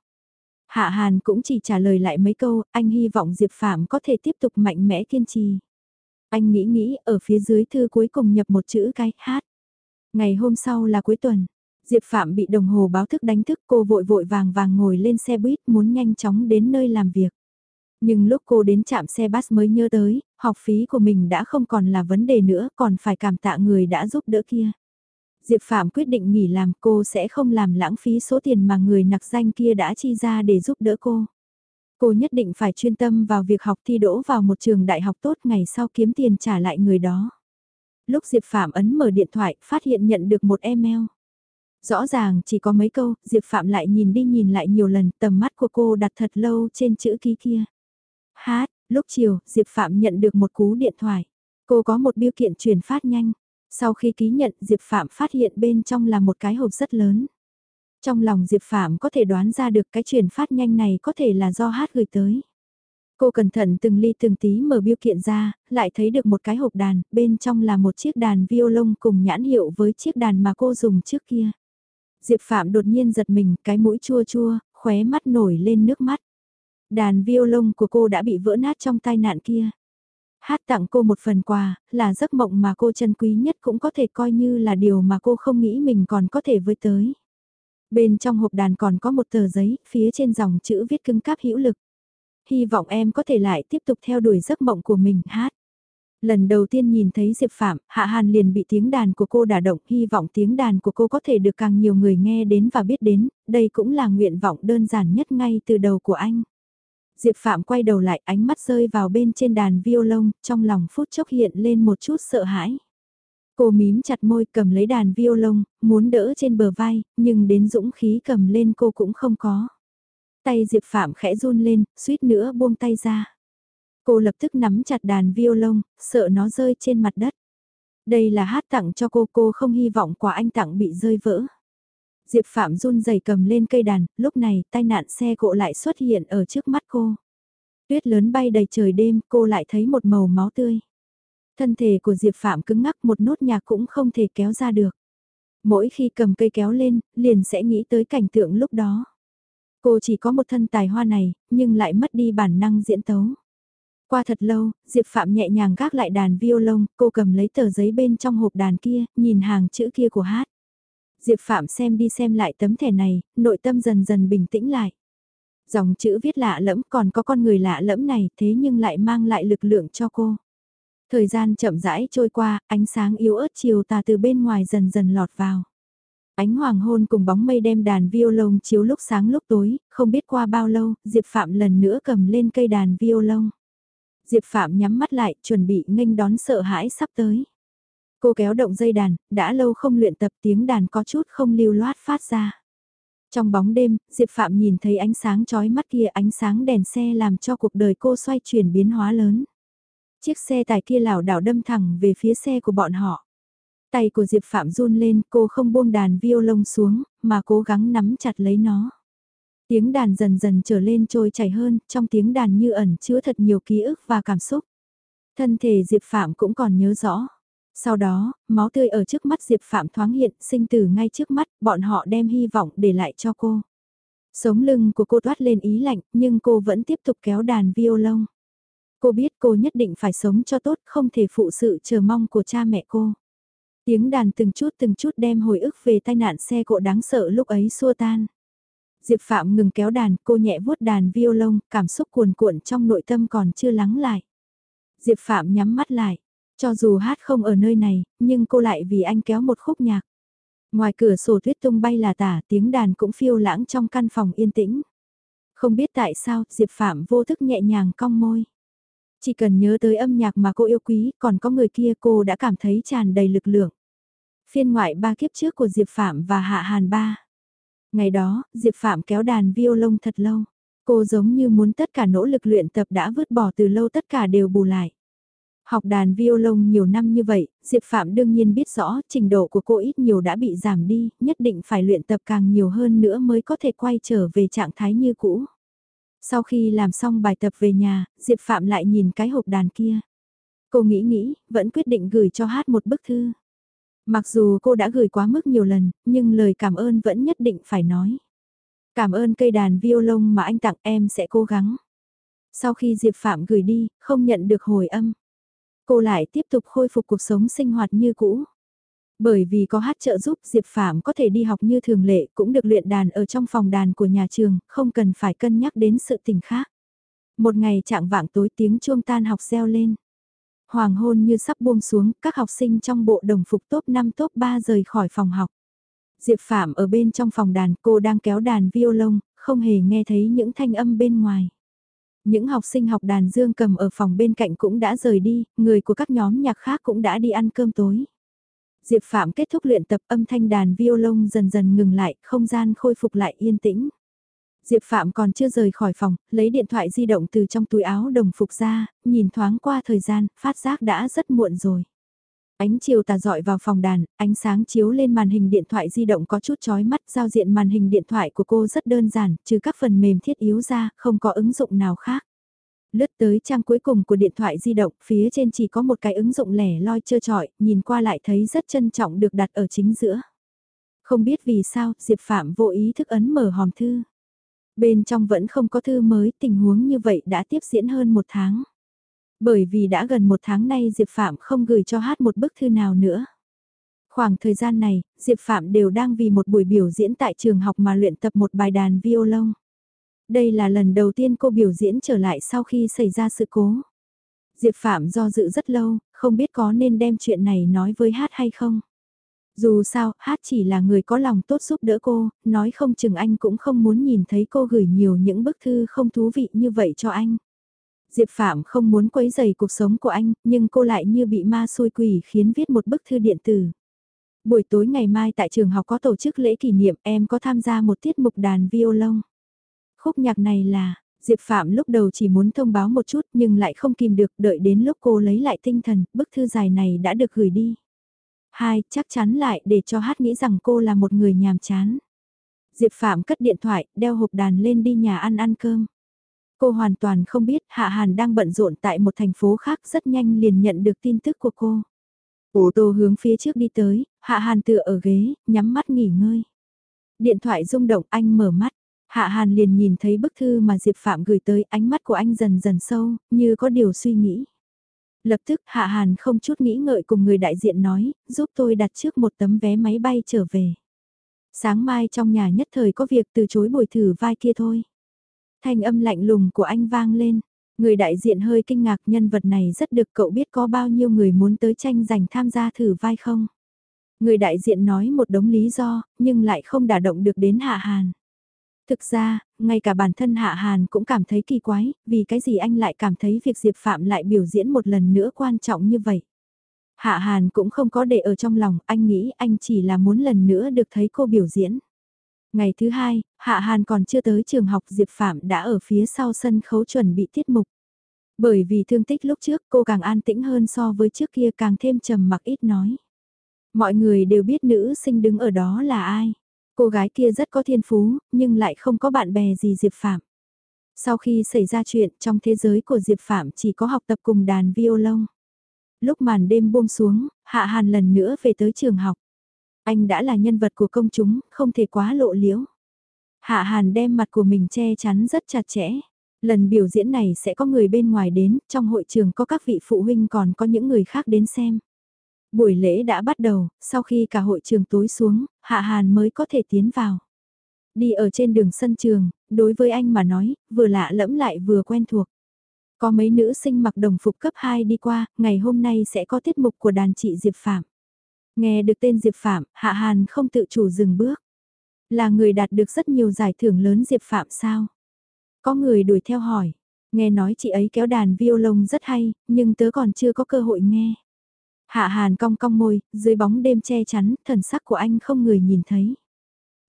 Hạ Hàn cũng chỉ trả lời lại mấy câu, anh hy vọng Diệp Phạm có thể tiếp tục mạnh mẽ kiên trì. Anh nghĩ nghĩ ở phía dưới thư cuối cùng nhập một chữ cái hát. Ngày hôm sau là cuối tuần, Diệp Phạm bị đồng hồ báo thức đánh thức cô vội vội vàng vàng ngồi lên xe buýt muốn nhanh chóng đến nơi làm việc. Nhưng lúc cô đến trạm xe bus mới nhớ tới, học phí của mình đã không còn là vấn đề nữa còn phải cảm tạ người đã giúp đỡ kia. Diệp Phạm quyết định nghỉ làm cô sẽ không làm lãng phí số tiền mà người nặc danh kia đã chi ra để giúp đỡ cô. Cô nhất định phải chuyên tâm vào việc học thi đỗ vào một trường đại học tốt ngày sau kiếm tiền trả lại người đó. Lúc Diệp Phạm ấn mở điện thoại, phát hiện nhận được một email. Rõ ràng chỉ có mấy câu, Diệp Phạm lại nhìn đi nhìn lại nhiều lần, tầm mắt của cô đặt thật lâu trên chữ ký kia. Hát, lúc chiều, Diệp Phạm nhận được một cú điện thoại. Cô có một biêu kiện truyền phát nhanh. Sau khi ký nhận, Diệp Phạm phát hiện bên trong là một cái hộp rất lớn. Trong lòng Diệp Phạm có thể đoán ra được cái chuyển phát nhanh này có thể là do hát gửi tới. Cô cẩn thận từng ly từng tí mở biêu kiện ra, lại thấy được một cái hộp đàn, bên trong là một chiếc đàn violon cùng nhãn hiệu với chiếc đàn mà cô dùng trước kia. Diệp Phạm đột nhiên giật mình, cái mũi chua chua, khóe mắt nổi lên nước mắt. Đàn violon của cô đã bị vỡ nát trong tai nạn kia. Hát tặng cô một phần quà, là giấc mộng mà cô chân quý nhất cũng có thể coi như là điều mà cô không nghĩ mình còn có thể với tới. Bên trong hộp đàn còn có một tờ giấy, phía trên dòng chữ viết cưng cáp hữu lực. Hy vọng em có thể lại tiếp tục theo đuổi giấc mộng của mình hát. Lần đầu tiên nhìn thấy Diệp Phạm, Hạ Hàn liền bị tiếng đàn của cô đả động, hy vọng tiếng đàn của cô có thể được càng nhiều người nghe đến và biết đến, đây cũng là nguyện vọng đơn giản nhất ngay từ đầu của anh. Diệp Phạm quay đầu lại ánh mắt rơi vào bên trên đàn violon, trong lòng phút chốc hiện lên một chút sợ hãi. Cô mím chặt môi cầm lấy đàn violon, muốn đỡ trên bờ vai, nhưng đến dũng khí cầm lên cô cũng không có. Tay Diệp Phạm khẽ run lên, suýt nữa buông tay ra. Cô lập tức nắm chặt đàn violon, sợ nó rơi trên mặt đất. Đây là hát tặng cho cô, cô không hy vọng quà anh tặng bị rơi vỡ. Diệp Phạm run rẩy cầm lên cây đàn, lúc này tai nạn xe cộ lại xuất hiện ở trước mắt cô. Tuyết lớn bay đầy trời đêm, cô lại thấy một màu máu tươi. Thân thể của Diệp Phạm cứng ngắc một nốt nhạc cũng không thể kéo ra được. Mỗi khi cầm cây kéo lên, liền sẽ nghĩ tới cảnh tượng lúc đó. Cô chỉ có một thân tài hoa này, nhưng lại mất đi bản năng diễn tấu. Qua thật lâu, Diệp Phạm nhẹ nhàng gác lại đàn violon, cô cầm lấy tờ giấy bên trong hộp đàn kia, nhìn hàng chữ kia của hát. Diệp Phạm xem đi xem lại tấm thẻ này, nội tâm dần dần bình tĩnh lại. Dòng chữ viết lạ lẫm còn có con người lạ lẫm này thế nhưng lại mang lại lực lượng cho cô. Thời gian chậm rãi trôi qua, ánh sáng yếu ớt chiều tà từ bên ngoài dần dần lọt vào. Ánh hoàng hôn cùng bóng mây đem đàn violon chiếu lúc sáng lúc tối, không biết qua bao lâu, Diệp Phạm lần nữa cầm lên cây đàn violon. Diệp Phạm nhắm mắt lại, chuẩn bị nghênh đón sợ hãi sắp tới. Cô kéo động dây đàn, đã lâu không luyện tập tiếng đàn có chút không lưu loát phát ra. Trong bóng đêm, Diệp Phạm nhìn thấy ánh sáng chói mắt kia ánh sáng đèn xe làm cho cuộc đời cô xoay chuyển biến hóa lớn. Chiếc xe tải kia lảo đảo đâm thẳng về phía xe của bọn họ. Tay của Diệp Phạm run lên, cô không buông đàn violon xuống, mà cố gắng nắm chặt lấy nó. Tiếng đàn dần dần trở lên trôi chảy hơn, trong tiếng đàn như ẩn chứa thật nhiều ký ức và cảm xúc. Thân thể Diệp Phạm cũng còn nhớ rõ. Sau đó, máu tươi ở trước mắt Diệp Phạm thoáng hiện, sinh tử ngay trước mắt, bọn họ đem hy vọng để lại cho cô. Sống lưng của cô toát lên ý lạnh, nhưng cô vẫn tiếp tục kéo đàn violon. Cô biết cô nhất định phải sống cho tốt, không thể phụ sự chờ mong của cha mẹ cô. Tiếng đàn từng chút từng chút đem hồi ức về tai nạn xe cộ đáng sợ lúc ấy xua tan. Diệp Phạm ngừng kéo đàn, cô nhẹ vuốt đàn violon, cảm xúc cuồn cuộn trong nội tâm còn chưa lắng lại. Diệp Phạm nhắm mắt lại, cho dù hát không ở nơi này, nhưng cô lại vì anh kéo một khúc nhạc. Ngoài cửa sổ tuyết tung bay là tả, tiếng đàn cũng phiêu lãng trong căn phòng yên tĩnh. Không biết tại sao, Diệp Phạm vô thức nhẹ nhàng cong môi. Chỉ cần nhớ tới âm nhạc mà cô yêu quý, còn có người kia cô đã cảm thấy tràn đầy lực lượng. Phiên ngoại ba kiếp trước của Diệp Phạm và Hạ Hàn ba. Ngày đó, Diệp Phạm kéo đàn violon thật lâu. Cô giống như muốn tất cả nỗ lực luyện tập đã vứt bỏ từ lâu tất cả đều bù lại. Học đàn violon nhiều năm như vậy, Diệp Phạm đương nhiên biết rõ trình độ của cô ít nhiều đã bị giảm đi, nhất định phải luyện tập càng nhiều hơn nữa mới có thể quay trở về trạng thái như cũ. Sau khi làm xong bài tập về nhà, Diệp Phạm lại nhìn cái hộp đàn kia. Cô nghĩ nghĩ, vẫn quyết định gửi cho hát một bức thư. Mặc dù cô đã gửi quá mức nhiều lần, nhưng lời cảm ơn vẫn nhất định phải nói. Cảm ơn cây đàn violon mà anh tặng em sẽ cố gắng. Sau khi Diệp Phạm gửi đi, không nhận được hồi âm. Cô lại tiếp tục khôi phục cuộc sống sinh hoạt như cũ. Bởi vì có hát trợ giúp Diệp Phạm có thể đi học như thường lệ cũng được luyện đàn ở trong phòng đàn của nhà trường, không cần phải cân nhắc đến sự tình khác. Một ngày trạng vạng tối tiếng chuông tan học reo lên. Hoàng hôn như sắp buông xuống, các học sinh trong bộ đồng phục top 5 top 3 rời khỏi phòng học. Diệp Phạm ở bên trong phòng đàn, cô đang kéo đàn violon, không hề nghe thấy những thanh âm bên ngoài. Những học sinh học đàn dương cầm ở phòng bên cạnh cũng đã rời đi, người của các nhóm nhạc khác cũng đã đi ăn cơm tối. Diệp Phạm kết thúc luyện tập âm thanh đàn violon dần dần ngừng lại, không gian khôi phục lại yên tĩnh. Diệp Phạm còn chưa rời khỏi phòng, lấy điện thoại di động từ trong túi áo đồng phục ra, nhìn thoáng qua thời gian, phát giác đã rất muộn rồi. Ánh chiều tà dọi vào phòng đàn, ánh sáng chiếu lên màn hình điện thoại di động có chút chói mắt, giao diện màn hình điện thoại của cô rất đơn giản, trừ các phần mềm thiết yếu ra, không có ứng dụng nào khác. Lướt tới trang cuối cùng của điện thoại di động, phía trên chỉ có một cái ứng dụng lẻ loi trơ trọi, nhìn qua lại thấy rất trân trọng được đặt ở chính giữa. Không biết vì sao, Diệp Phạm vô ý thức ấn mở hòm thư. Bên trong vẫn không có thư mới, tình huống như vậy đã tiếp diễn hơn một tháng. Bởi vì đã gần một tháng nay Diệp Phạm không gửi cho hát một bức thư nào nữa. Khoảng thời gian này, Diệp Phạm đều đang vì một buổi biểu diễn tại trường học mà luyện tập một bài đàn violon. Đây là lần đầu tiên cô biểu diễn trở lại sau khi xảy ra sự cố. Diệp Phạm do dự rất lâu, không biết có nên đem chuyện này nói với hát hay không. Dù sao, hát chỉ là người có lòng tốt giúp đỡ cô, nói không chừng anh cũng không muốn nhìn thấy cô gửi nhiều những bức thư không thú vị như vậy cho anh. Diệp Phạm không muốn quấy rầy cuộc sống của anh, nhưng cô lại như bị ma xui quỷ khiến viết một bức thư điện tử. Buổi tối ngày mai tại trường học có tổ chức lễ kỷ niệm em có tham gia một tiết mục đàn violon. Khúc nhạc này là, Diệp Phạm lúc đầu chỉ muốn thông báo một chút nhưng lại không kìm được đợi đến lúc cô lấy lại tinh thần, bức thư dài này đã được gửi đi. Hai, chắc chắn lại để cho hát nghĩ rằng cô là một người nhàm chán. Diệp Phạm cất điện thoại, đeo hộp đàn lên đi nhà ăn ăn cơm. Cô hoàn toàn không biết Hạ Hàn đang bận rộn tại một thành phố khác rất nhanh liền nhận được tin tức của cô. Ô tô hướng phía trước đi tới, Hạ Hàn tựa ở ghế, nhắm mắt nghỉ ngơi. Điện thoại rung động anh mở mắt, Hạ Hàn liền nhìn thấy bức thư mà Diệp Phạm gửi tới ánh mắt của anh dần dần sâu, như có điều suy nghĩ. Lập tức Hạ Hàn không chút nghĩ ngợi cùng người đại diện nói, giúp tôi đặt trước một tấm vé máy bay trở về. Sáng mai trong nhà nhất thời có việc từ chối buổi thử vai kia thôi. Thanh âm lạnh lùng của anh vang lên. Người đại diện hơi kinh ngạc nhân vật này rất được cậu biết có bao nhiêu người muốn tới tranh giành tham gia thử vai không. Người đại diện nói một đống lý do, nhưng lại không đả động được đến Hạ Hàn. Thực ra, ngay cả bản thân Hạ Hàn cũng cảm thấy kỳ quái, vì cái gì anh lại cảm thấy việc Diệp Phạm lại biểu diễn một lần nữa quan trọng như vậy. Hạ Hàn cũng không có để ở trong lòng, anh nghĩ anh chỉ là muốn lần nữa được thấy cô biểu diễn. Ngày thứ hai, Hạ Hàn còn chưa tới trường học Diệp Phạm đã ở phía sau sân khấu chuẩn bị tiết mục. Bởi vì thương tích lúc trước cô càng an tĩnh hơn so với trước kia càng thêm trầm mặc ít nói. Mọi người đều biết nữ sinh đứng ở đó là ai. Cô gái kia rất có thiên phú, nhưng lại không có bạn bè gì Diệp Phạm. Sau khi xảy ra chuyện trong thế giới của Diệp Phạm chỉ có học tập cùng đàn violon. Lúc màn đêm buông xuống, Hạ Hàn lần nữa về tới trường học. Anh đã là nhân vật của công chúng, không thể quá lộ liễu. Hạ Hàn đem mặt của mình che chắn rất chặt chẽ. Lần biểu diễn này sẽ có người bên ngoài đến, trong hội trường có các vị phụ huynh còn có những người khác đến xem. Buổi lễ đã bắt đầu, sau khi cả hội trường tối xuống, Hạ Hàn mới có thể tiến vào. Đi ở trên đường sân trường, đối với anh mà nói, vừa lạ lẫm lại vừa quen thuộc. Có mấy nữ sinh mặc đồng phục cấp 2 đi qua, ngày hôm nay sẽ có tiết mục của đàn chị Diệp Phạm. Nghe được tên Diệp Phạm, Hạ Hàn không tự chủ dừng bước. Là người đạt được rất nhiều giải thưởng lớn Diệp Phạm sao? Có người đuổi theo hỏi. Nghe nói chị ấy kéo đàn violon rất hay, nhưng tớ còn chưa có cơ hội nghe. Hạ Hàn cong cong môi, dưới bóng đêm che chắn, thần sắc của anh không người nhìn thấy.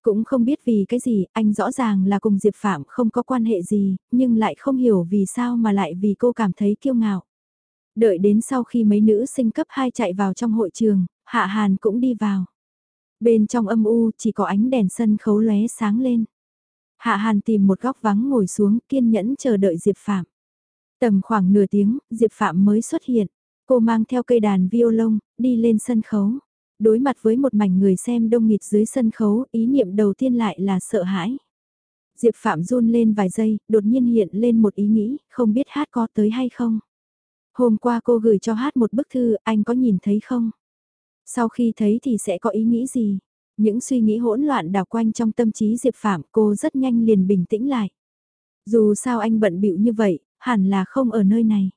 Cũng không biết vì cái gì, anh rõ ràng là cùng Diệp Phạm không có quan hệ gì, nhưng lại không hiểu vì sao mà lại vì cô cảm thấy kiêu ngạo. Đợi đến sau khi mấy nữ sinh cấp 2 chạy vào trong hội trường, Hạ Hàn cũng đi vào. Bên trong âm u chỉ có ánh đèn sân khấu lóe sáng lên. Hạ Hàn tìm một góc vắng ngồi xuống kiên nhẫn chờ đợi Diệp Phạm. Tầm khoảng nửa tiếng, Diệp Phạm mới xuất hiện. Cô mang theo cây đàn violon, đi lên sân khấu. Đối mặt với một mảnh người xem đông nghịt dưới sân khấu, ý niệm đầu tiên lại là sợ hãi. Diệp Phạm run lên vài giây, đột nhiên hiện lên một ý nghĩ, không biết hát có tới hay không. Hôm qua cô gửi cho hát một bức thư, anh có nhìn thấy không? Sau khi thấy thì sẽ có ý nghĩ gì? Những suy nghĩ hỗn loạn đào quanh trong tâm trí Diệp Phạm cô rất nhanh liền bình tĩnh lại. Dù sao anh bận bịu như vậy, hẳn là không ở nơi này.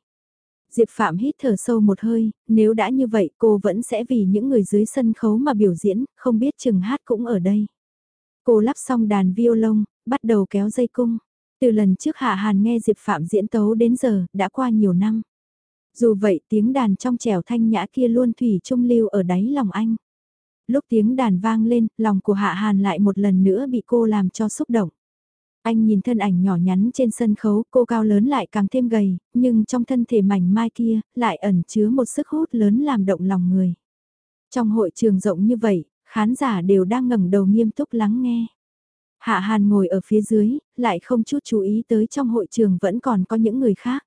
Diệp Phạm hít thở sâu một hơi, nếu đã như vậy cô vẫn sẽ vì những người dưới sân khấu mà biểu diễn, không biết chừng hát cũng ở đây. Cô lắp xong đàn violon, bắt đầu kéo dây cung. Từ lần trước Hạ Hàn nghe Diệp Phạm diễn tấu đến giờ, đã qua nhiều năm. Dù vậy tiếng đàn trong trẻo thanh nhã kia luôn thủy trung lưu ở đáy lòng anh. Lúc tiếng đàn vang lên, lòng của Hạ Hàn lại một lần nữa bị cô làm cho xúc động. Anh nhìn thân ảnh nhỏ nhắn trên sân khấu, cô cao lớn lại càng thêm gầy, nhưng trong thân thể mảnh mai kia, lại ẩn chứa một sức hút lớn làm động lòng người. Trong hội trường rộng như vậy, khán giả đều đang ngẩng đầu nghiêm túc lắng nghe. Hạ Hàn ngồi ở phía dưới, lại không chút chú ý tới trong hội trường vẫn còn có những người khác.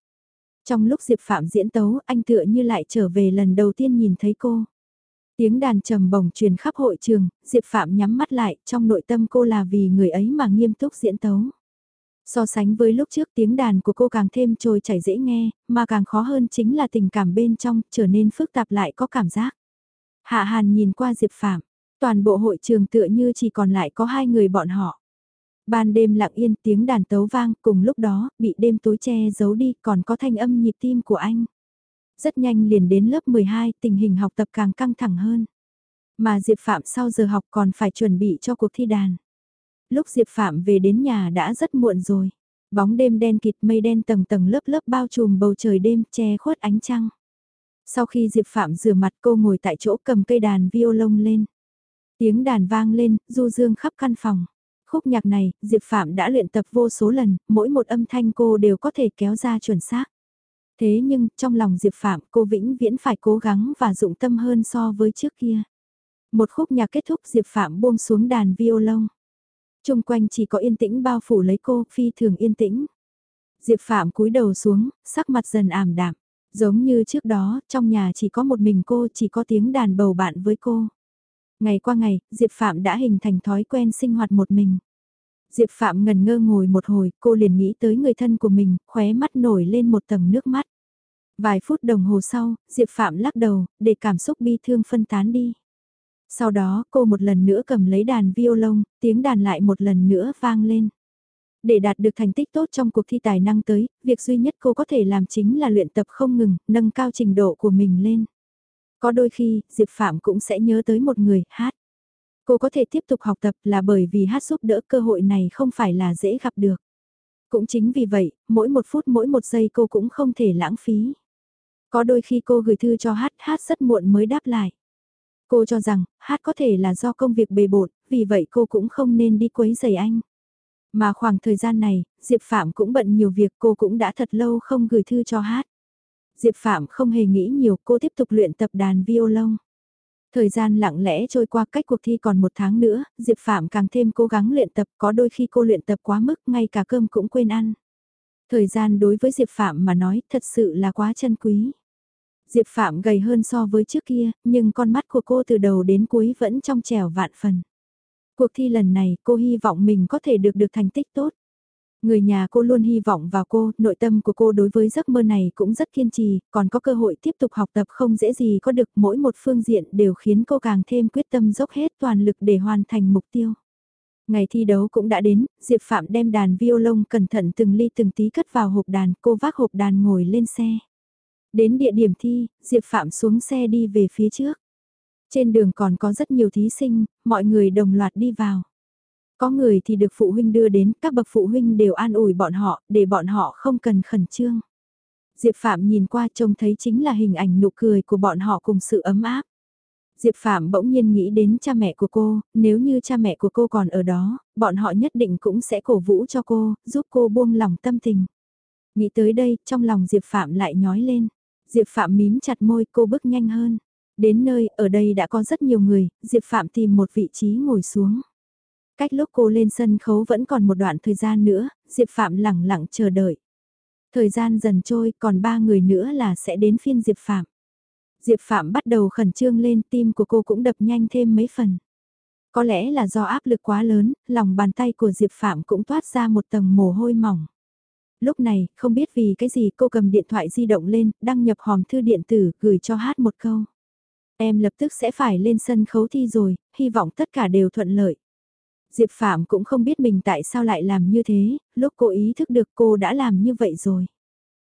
Trong lúc Diệp Phạm diễn tấu, anh tựa như lại trở về lần đầu tiên nhìn thấy cô. Tiếng đàn trầm bổng truyền khắp hội trường, Diệp Phạm nhắm mắt lại, trong nội tâm cô là vì người ấy mà nghiêm túc diễn tấu. So sánh với lúc trước tiếng đàn của cô càng thêm trôi chảy dễ nghe, mà càng khó hơn chính là tình cảm bên trong, trở nên phức tạp lại có cảm giác. Hạ Hàn nhìn qua Diệp Phạm, toàn bộ hội trường tựa như chỉ còn lại có hai người bọn họ. Ban đêm lặng yên tiếng đàn tấu vang, cùng lúc đó, bị đêm tối che giấu đi, còn có thanh âm nhịp tim của anh. Rất nhanh liền đến lớp 12, tình hình học tập càng căng thẳng hơn. Mà Diệp Phạm sau giờ học còn phải chuẩn bị cho cuộc thi đàn. Lúc Diệp Phạm về đến nhà đã rất muộn rồi. Bóng đêm đen kịt mây đen tầng tầng lớp lớp bao trùm bầu trời đêm che khuất ánh trăng. Sau khi Diệp Phạm rửa mặt cô ngồi tại chỗ cầm cây đàn violon lên. Tiếng đàn vang lên, du dương khắp căn phòng. Khúc nhạc này, Diệp Phạm đã luyện tập vô số lần, mỗi một âm thanh cô đều có thể kéo ra chuẩn xác. Thế nhưng, trong lòng Diệp Phạm cô vĩnh viễn phải cố gắng và dụng tâm hơn so với trước kia. Một khúc nhạc kết thúc Diệp Phạm buông xuống đàn violon. Trung quanh chỉ có yên tĩnh bao phủ lấy cô, phi thường yên tĩnh. Diệp Phạm cúi đầu xuống, sắc mặt dần ảm đạm. Giống như trước đó, trong nhà chỉ có một mình cô, chỉ có tiếng đàn bầu bạn với cô. Ngày qua ngày, Diệp Phạm đã hình thành thói quen sinh hoạt một mình. Diệp Phạm ngần ngơ ngồi một hồi, cô liền nghĩ tới người thân của mình, khóe mắt nổi lên một tầng nước mắt. Vài phút đồng hồ sau, Diệp Phạm lắc đầu, để cảm xúc bi thương phân tán đi. Sau đó cô một lần nữa cầm lấy đàn violon, tiếng đàn lại một lần nữa vang lên. Để đạt được thành tích tốt trong cuộc thi tài năng tới, việc duy nhất cô có thể làm chính là luyện tập không ngừng, nâng cao trình độ của mình lên. Có đôi khi, Diệp Phạm cũng sẽ nhớ tới một người, hát. Cô có thể tiếp tục học tập là bởi vì hát giúp đỡ cơ hội này không phải là dễ gặp được. Cũng chính vì vậy, mỗi một phút mỗi một giây cô cũng không thể lãng phí. Có đôi khi cô gửi thư cho hát, hát rất muộn mới đáp lại. Cô cho rằng, hát có thể là do công việc bề bộn, vì vậy cô cũng không nên đi quấy giày anh. Mà khoảng thời gian này, Diệp Phạm cũng bận nhiều việc cô cũng đã thật lâu không gửi thư cho hát. Diệp Phạm không hề nghĩ nhiều cô tiếp tục luyện tập đàn violon. Thời gian lặng lẽ trôi qua cách cuộc thi còn một tháng nữa, Diệp Phạm càng thêm cố gắng luyện tập có đôi khi cô luyện tập quá mức ngay cả cơm cũng quên ăn. Thời gian đối với Diệp Phạm mà nói thật sự là quá chân quý. Diệp Phạm gầy hơn so với trước kia, nhưng con mắt của cô từ đầu đến cuối vẫn trong trẻo vạn phần. Cuộc thi lần này cô hy vọng mình có thể được được thành tích tốt. Người nhà cô luôn hy vọng vào cô, nội tâm của cô đối với giấc mơ này cũng rất kiên trì, còn có cơ hội tiếp tục học tập không dễ gì có được mỗi một phương diện đều khiến cô càng thêm quyết tâm dốc hết toàn lực để hoàn thành mục tiêu. Ngày thi đấu cũng đã đến, Diệp Phạm đem đàn violon cẩn thận từng ly từng tí cất vào hộp đàn, cô vác hộp đàn ngồi lên xe. Đến địa điểm thi, Diệp Phạm xuống xe đi về phía trước. Trên đường còn có rất nhiều thí sinh, mọi người đồng loạt đi vào. Có người thì được phụ huynh đưa đến, các bậc phụ huynh đều an ủi bọn họ, để bọn họ không cần khẩn trương. Diệp Phạm nhìn qua trông thấy chính là hình ảnh nụ cười của bọn họ cùng sự ấm áp. Diệp Phạm bỗng nhiên nghĩ đến cha mẹ của cô, nếu như cha mẹ của cô còn ở đó, bọn họ nhất định cũng sẽ cổ vũ cho cô, giúp cô buông lòng tâm tình. Nghĩ tới đây, trong lòng Diệp Phạm lại nhói lên. Diệp Phạm mím chặt môi cô bước nhanh hơn. Đến nơi, ở đây đã có rất nhiều người, Diệp Phạm tìm một vị trí ngồi xuống. Cách lúc cô lên sân khấu vẫn còn một đoạn thời gian nữa, Diệp Phạm lẳng lặng chờ đợi. Thời gian dần trôi, còn ba người nữa là sẽ đến phiên Diệp Phạm. Diệp Phạm bắt đầu khẩn trương lên, tim của cô cũng đập nhanh thêm mấy phần. Có lẽ là do áp lực quá lớn, lòng bàn tay của Diệp Phạm cũng toát ra một tầng mồ hôi mỏng. Lúc này, không biết vì cái gì cô cầm điện thoại di động lên, đăng nhập hòm thư điện tử, gửi cho hát một câu. Em lập tức sẽ phải lên sân khấu thi rồi, hy vọng tất cả đều thuận lợi. Diệp Phạm cũng không biết mình tại sao lại làm như thế, lúc cô ý thức được cô đã làm như vậy rồi.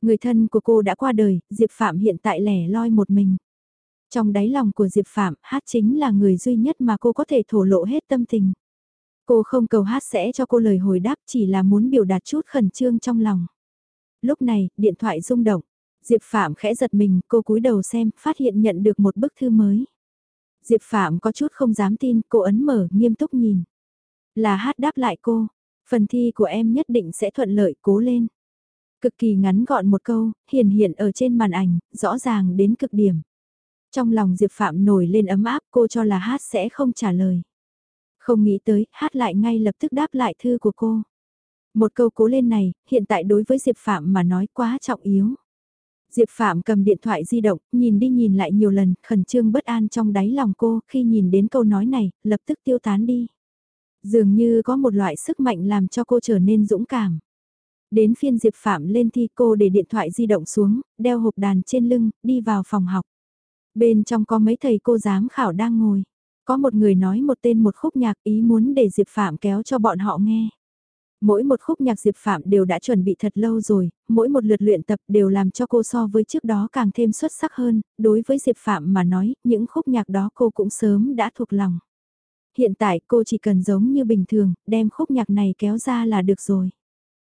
Người thân của cô đã qua đời, Diệp Phạm hiện tại lẻ loi một mình. Trong đáy lòng của Diệp Phạm, hát chính là người duy nhất mà cô có thể thổ lộ hết tâm tình. Cô không cầu hát sẽ cho cô lời hồi đáp chỉ là muốn biểu đạt chút khẩn trương trong lòng. Lúc này, điện thoại rung động. Diệp Phạm khẽ giật mình, cô cúi đầu xem, phát hiện nhận được một bức thư mới. Diệp Phạm có chút không dám tin, cô ấn mở, nghiêm túc nhìn. Là hát đáp lại cô, phần thi của em nhất định sẽ thuận lợi, cố lên. Cực kỳ ngắn gọn một câu, hiển hiện ở trên màn ảnh, rõ ràng đến cực điểm. Trong lòng Diệp Phạm nổi lên ấm áp cô cho là hát sẽ không trả lời. Không nghĩ tới, hát lại ngay lập tức đáp lại thư của cô. Một câu cố lên này, hiện tại đối với Diệp Phạm mà nói quá trọng yếu. Diệp Phạm cầm điện thoại di động, nhìn đi nhìn lại nhiều lần, khẩn trương bất an trong đáy lòng cô, khi nhìn đến câu nói này, lập tức tiêu tán đi. Dường như có một loại sức mạnh làm cho cô trở nên dũng cảm. Đến phiên Diệp Phạm lên thi cô để điện thoại di động xuống, đeo hộp đàn trên lưng, đi vào phòng học. Bên trong có mấy thầy cô giám khảo đang ngồi. Có một người nói một tên một khúc nhạc ý muốn để Diệp Phạm kéo cho bọn họ nghe. Mỗi một khúc nhạc Diệp Phạm đều đã chuẩn bị thật lâu rồi, mỗi một lượt luyện tập đều làm cho cô so với trước đó càng thêm xuất sắc hơn, đối với Diệp Phạm mà nói, những khúc nhạc đó cô cũng sớm đã thuộc lòng. Hiện tại cô chỉ cần giống như bình thường, đem khúc nhạc này kéo ra là được rồi.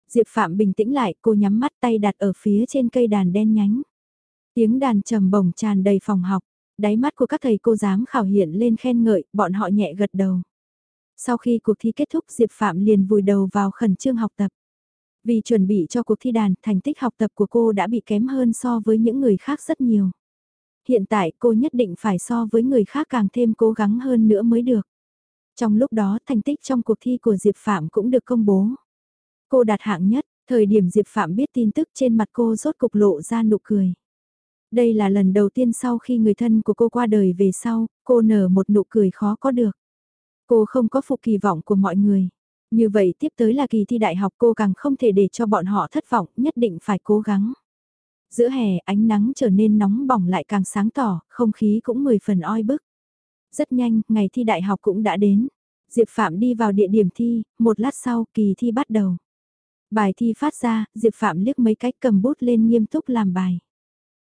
Diệp Phạm bình tĩnh lại, cô nhắm mắt tay đặt ở phía trên cây đàn đen nhánh. Tiếng đàn trầm bổng tràn đầy phòng học, đáy mắt của các thầy cô giám khảo hiện lên khen ngợi, bọn họ nhẹ gật đầu. Sau khi cuộc thi kết thúc Diệp Phạm liền vùi đầu vào khẩn trương học tập. Vì chuẩn bị cho cuộc thi đàn, thành tích học tập của cô đã bị kém hơn so với những người khác rất nhiều. Hiện tại cô nhất định phải so với người khác càng thêm cố gắng hơn nữa mới được. Trong lúc đó thành tích trong cuộc thi của Diệp Phạm cũng được công bố. Cô đạt hạng nhất, thời điểm Diệp Phạm biết tin tức trên mặt cô rốt cục lộ ra nụ cười. Đây là lần đầu tiên sau khi người thân của cô qua đời về sau, cô nở một nụ cười khó có được. Cô không có phục kỳ vọng của mọi người. Như vậy tiếp tới là kỳ thi đại học cô càng không thể để cho bọn họ thất vọng, nhất định phải cố gắng. Giữa hè ánh nắng trở nên nóng bỏng lại càng sáng tỏ, không khí cũng mười phần oi bức. Rất nhanh, ngày thi đại học cũng đã đến. Diệp Phạm đi vào địa điểm thi, một lát sau kỳ thi bắt đầu. Bài thi phát ra, Diệp Phạm liếc mấy cách cầm bút lên nghiêm túc làm bài.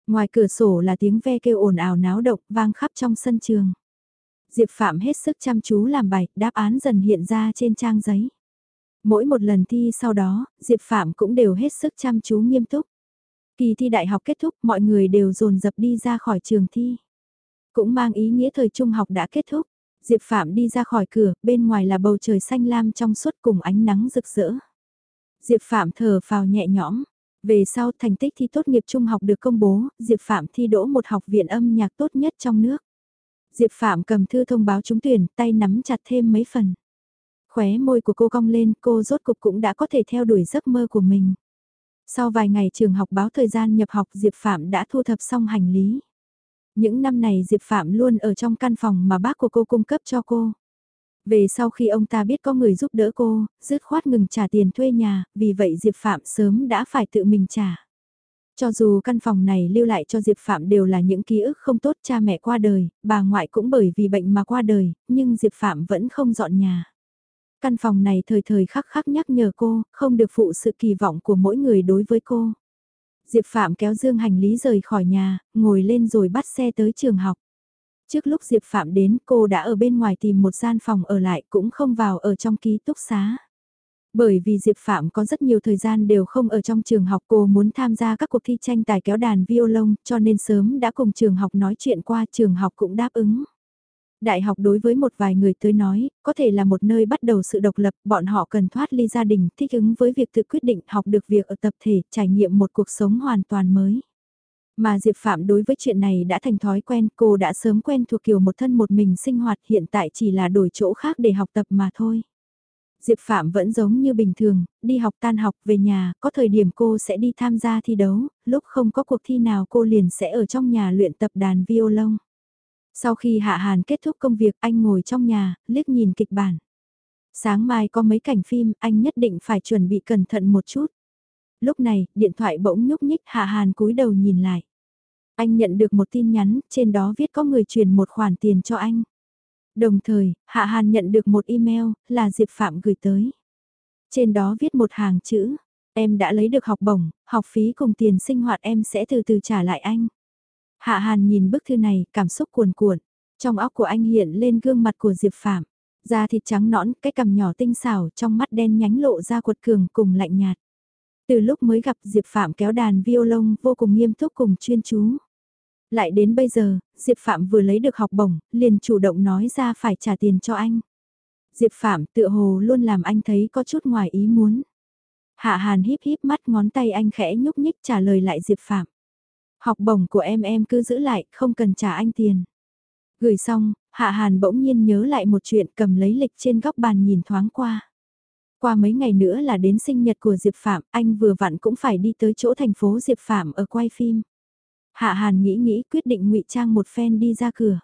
Ngoài cửa sổ là tiếng ve kêu ồn ào náo động vang khắp trong sân trường. Diệp Phạm hết sức chăm chú làm bài, đáp án dần hiện ra trên trang giấy. Mỗi một lần thi sau đó, Diệp Phạm cũng đều hết sức chăm chú nghiêm túc. Kỳ thi đại học kết thúc, mọi người đều dồn dập đi ra khỏi trường thi. Cũng mang ý nghĩa thời trung học đã kết thúc. Diệp Phạm đi ra khỏi cửa, bên ngoài là bầu trời xanh lam trong suốt cùng ánh nắng rực rỡ. Diệp Phạm thở phào nhẹ nhõm. Về sau thành tích thi tốt nghiệp trung học được công bố, Diệp Phạm thi đỗ một học viện âm nhạc tốt nhất trong nước. Diệp Phạm cầm thư thông báo trúng tuyển, tay nắm chặt thêm mấy phần. Khóe môi của cô cong lên, cô rốt cục cũng đã có thể theo đuổi giấc mơ của mình. Sau vài ngày trường học báo thời gian nhập học Diệp Phạm đã thu thập xong hành lý. Những năm này Diệp Phạm luôn ở trong căn phòng mà bác của cô cung cấp cho cô. Về sau khi ông ta biết có người giúp đỡ cô, dứt khoát ngừng trả tiền thuê nhà, vì vậy Diệp Phạm sớm đã phải tự mình trả. Cho dù căn phòng này lưu lại cho Diệp Phạm đều là những ký ức không tốt cha mẹ qua đời, bà ngoại cũng bởi vì bệnh mà qua đời, nhưng Diệp Phạm vẫn không dọn nhà. Căn phòng này thời thời khắc khắc nhắc nhở cô, không được phụ sự kỳ vọng của mỗi người đối với cô. Diệp Phạm kéo dương hành lý rời khỏi nhà, ngồi lên rồi bắt xe tới trường học. Trước lúc Diệp Phạm đến cô đã ở bên ngoài tìm một gian phòng ở lại cũng không vào ở trong ký túc xá. Bởi vì Diệp Phạm có rất nhiều thời gian đều không ở trong trường học cô muốn tham gia các cuộc thi tranh tài kéo đàn violon cho nên sớm đã cùng trường học nói chuyện qua trường học cũng đáp ứng. Đại học đối với một vài người tới nói, có thể là một nơi bắt đầu sự độc lập, bọn họ cần thoát ly gia đình, thích ứng với việc tự quyết định học được việc ở tập thể, trải nghiệm một cuộc sống hoàn toàn mới. Mà Diệp Phạm đối với chuyện này đã thành thói quen, cô đã sớm quen thuộc kiểu một thân một mình sinh hoạt hiện tại chỉ là đổi chỗ khác để học tập mà thôi. Diệp Phạm vẫn giống như bình thường, đi học tan học về nhà, có thời điểm cô sẽ đi tham gia thi đấu, lúc không có cuộc thi nào cô liền sẽ ở trong nhà luyện tập đàn violon. Sau khi Hạ Hàn kết thúc công việc anh ngồi trong nhà, liếc nhìn kịch bản. Sáng mai có mấy cảnh phim, anh nhất định phải chuẩn bị cẩn thận một chút. Lúc này, điện thoại bỗng nhúc nhích Hạ Hàn cúi đầu nhìn lại. Anh nhận được một tin nhắn, trên đó viết có người truyền một khoản tiền cho anh. Đồng thời, Hạ Hàn nhận được một email, là Diệp Phạm gửi tới. Trên đó viết một hàng chữ, em đã lấy được học bổng, học phí cùng tiền sinh hoạt em sẽ từ từ trả lại anh. Hạ Hàn nhìn bức thư này, cảm xúc cuồn cuộn. Trong óc của anh hiện lên gương mặt của Diệp Phạm. Da thịt trắng nõn, cái cằm nhỏ tinh xảo, trong mắt đen nhánh lộ ra quật cường cùng lạnh nhạt. Từ lúc mới gặp Diệp Phạm kéo đàn violon vô cùng nghiêm túc cùng chuyên chú. Lại đến bây giờ, Diệp Phạm vừa lấy được học bổng, liền chủ động nói ra phải trả tiền cho anh. Diệp Phạm tựa hồ luôn làm anh thấy có chút ngoài ý muốn. Hạ Hàn híp híp mắt ngón tay anh khẽ nhúc nhích trả lời lại Diệp Phạm. Học bổng của em em cứ giữ lại, không cần trả anh tiền. Gửi xong, Hạ Hàn bỗng nhiên nhớ lại một chuyện cầm lấy lịch trên góc bàn nhìn thoáng qua. Qua mấy ngày nữa là đến sinh nhật của Diệp Phạm, anh vừa vặn cũng phải đi tới chỗ thành phố Diệp Phạm ở quay phim. Hạ Hàn nghĩ nghĩ quyết định ngụy trang một phen đi ra cửa.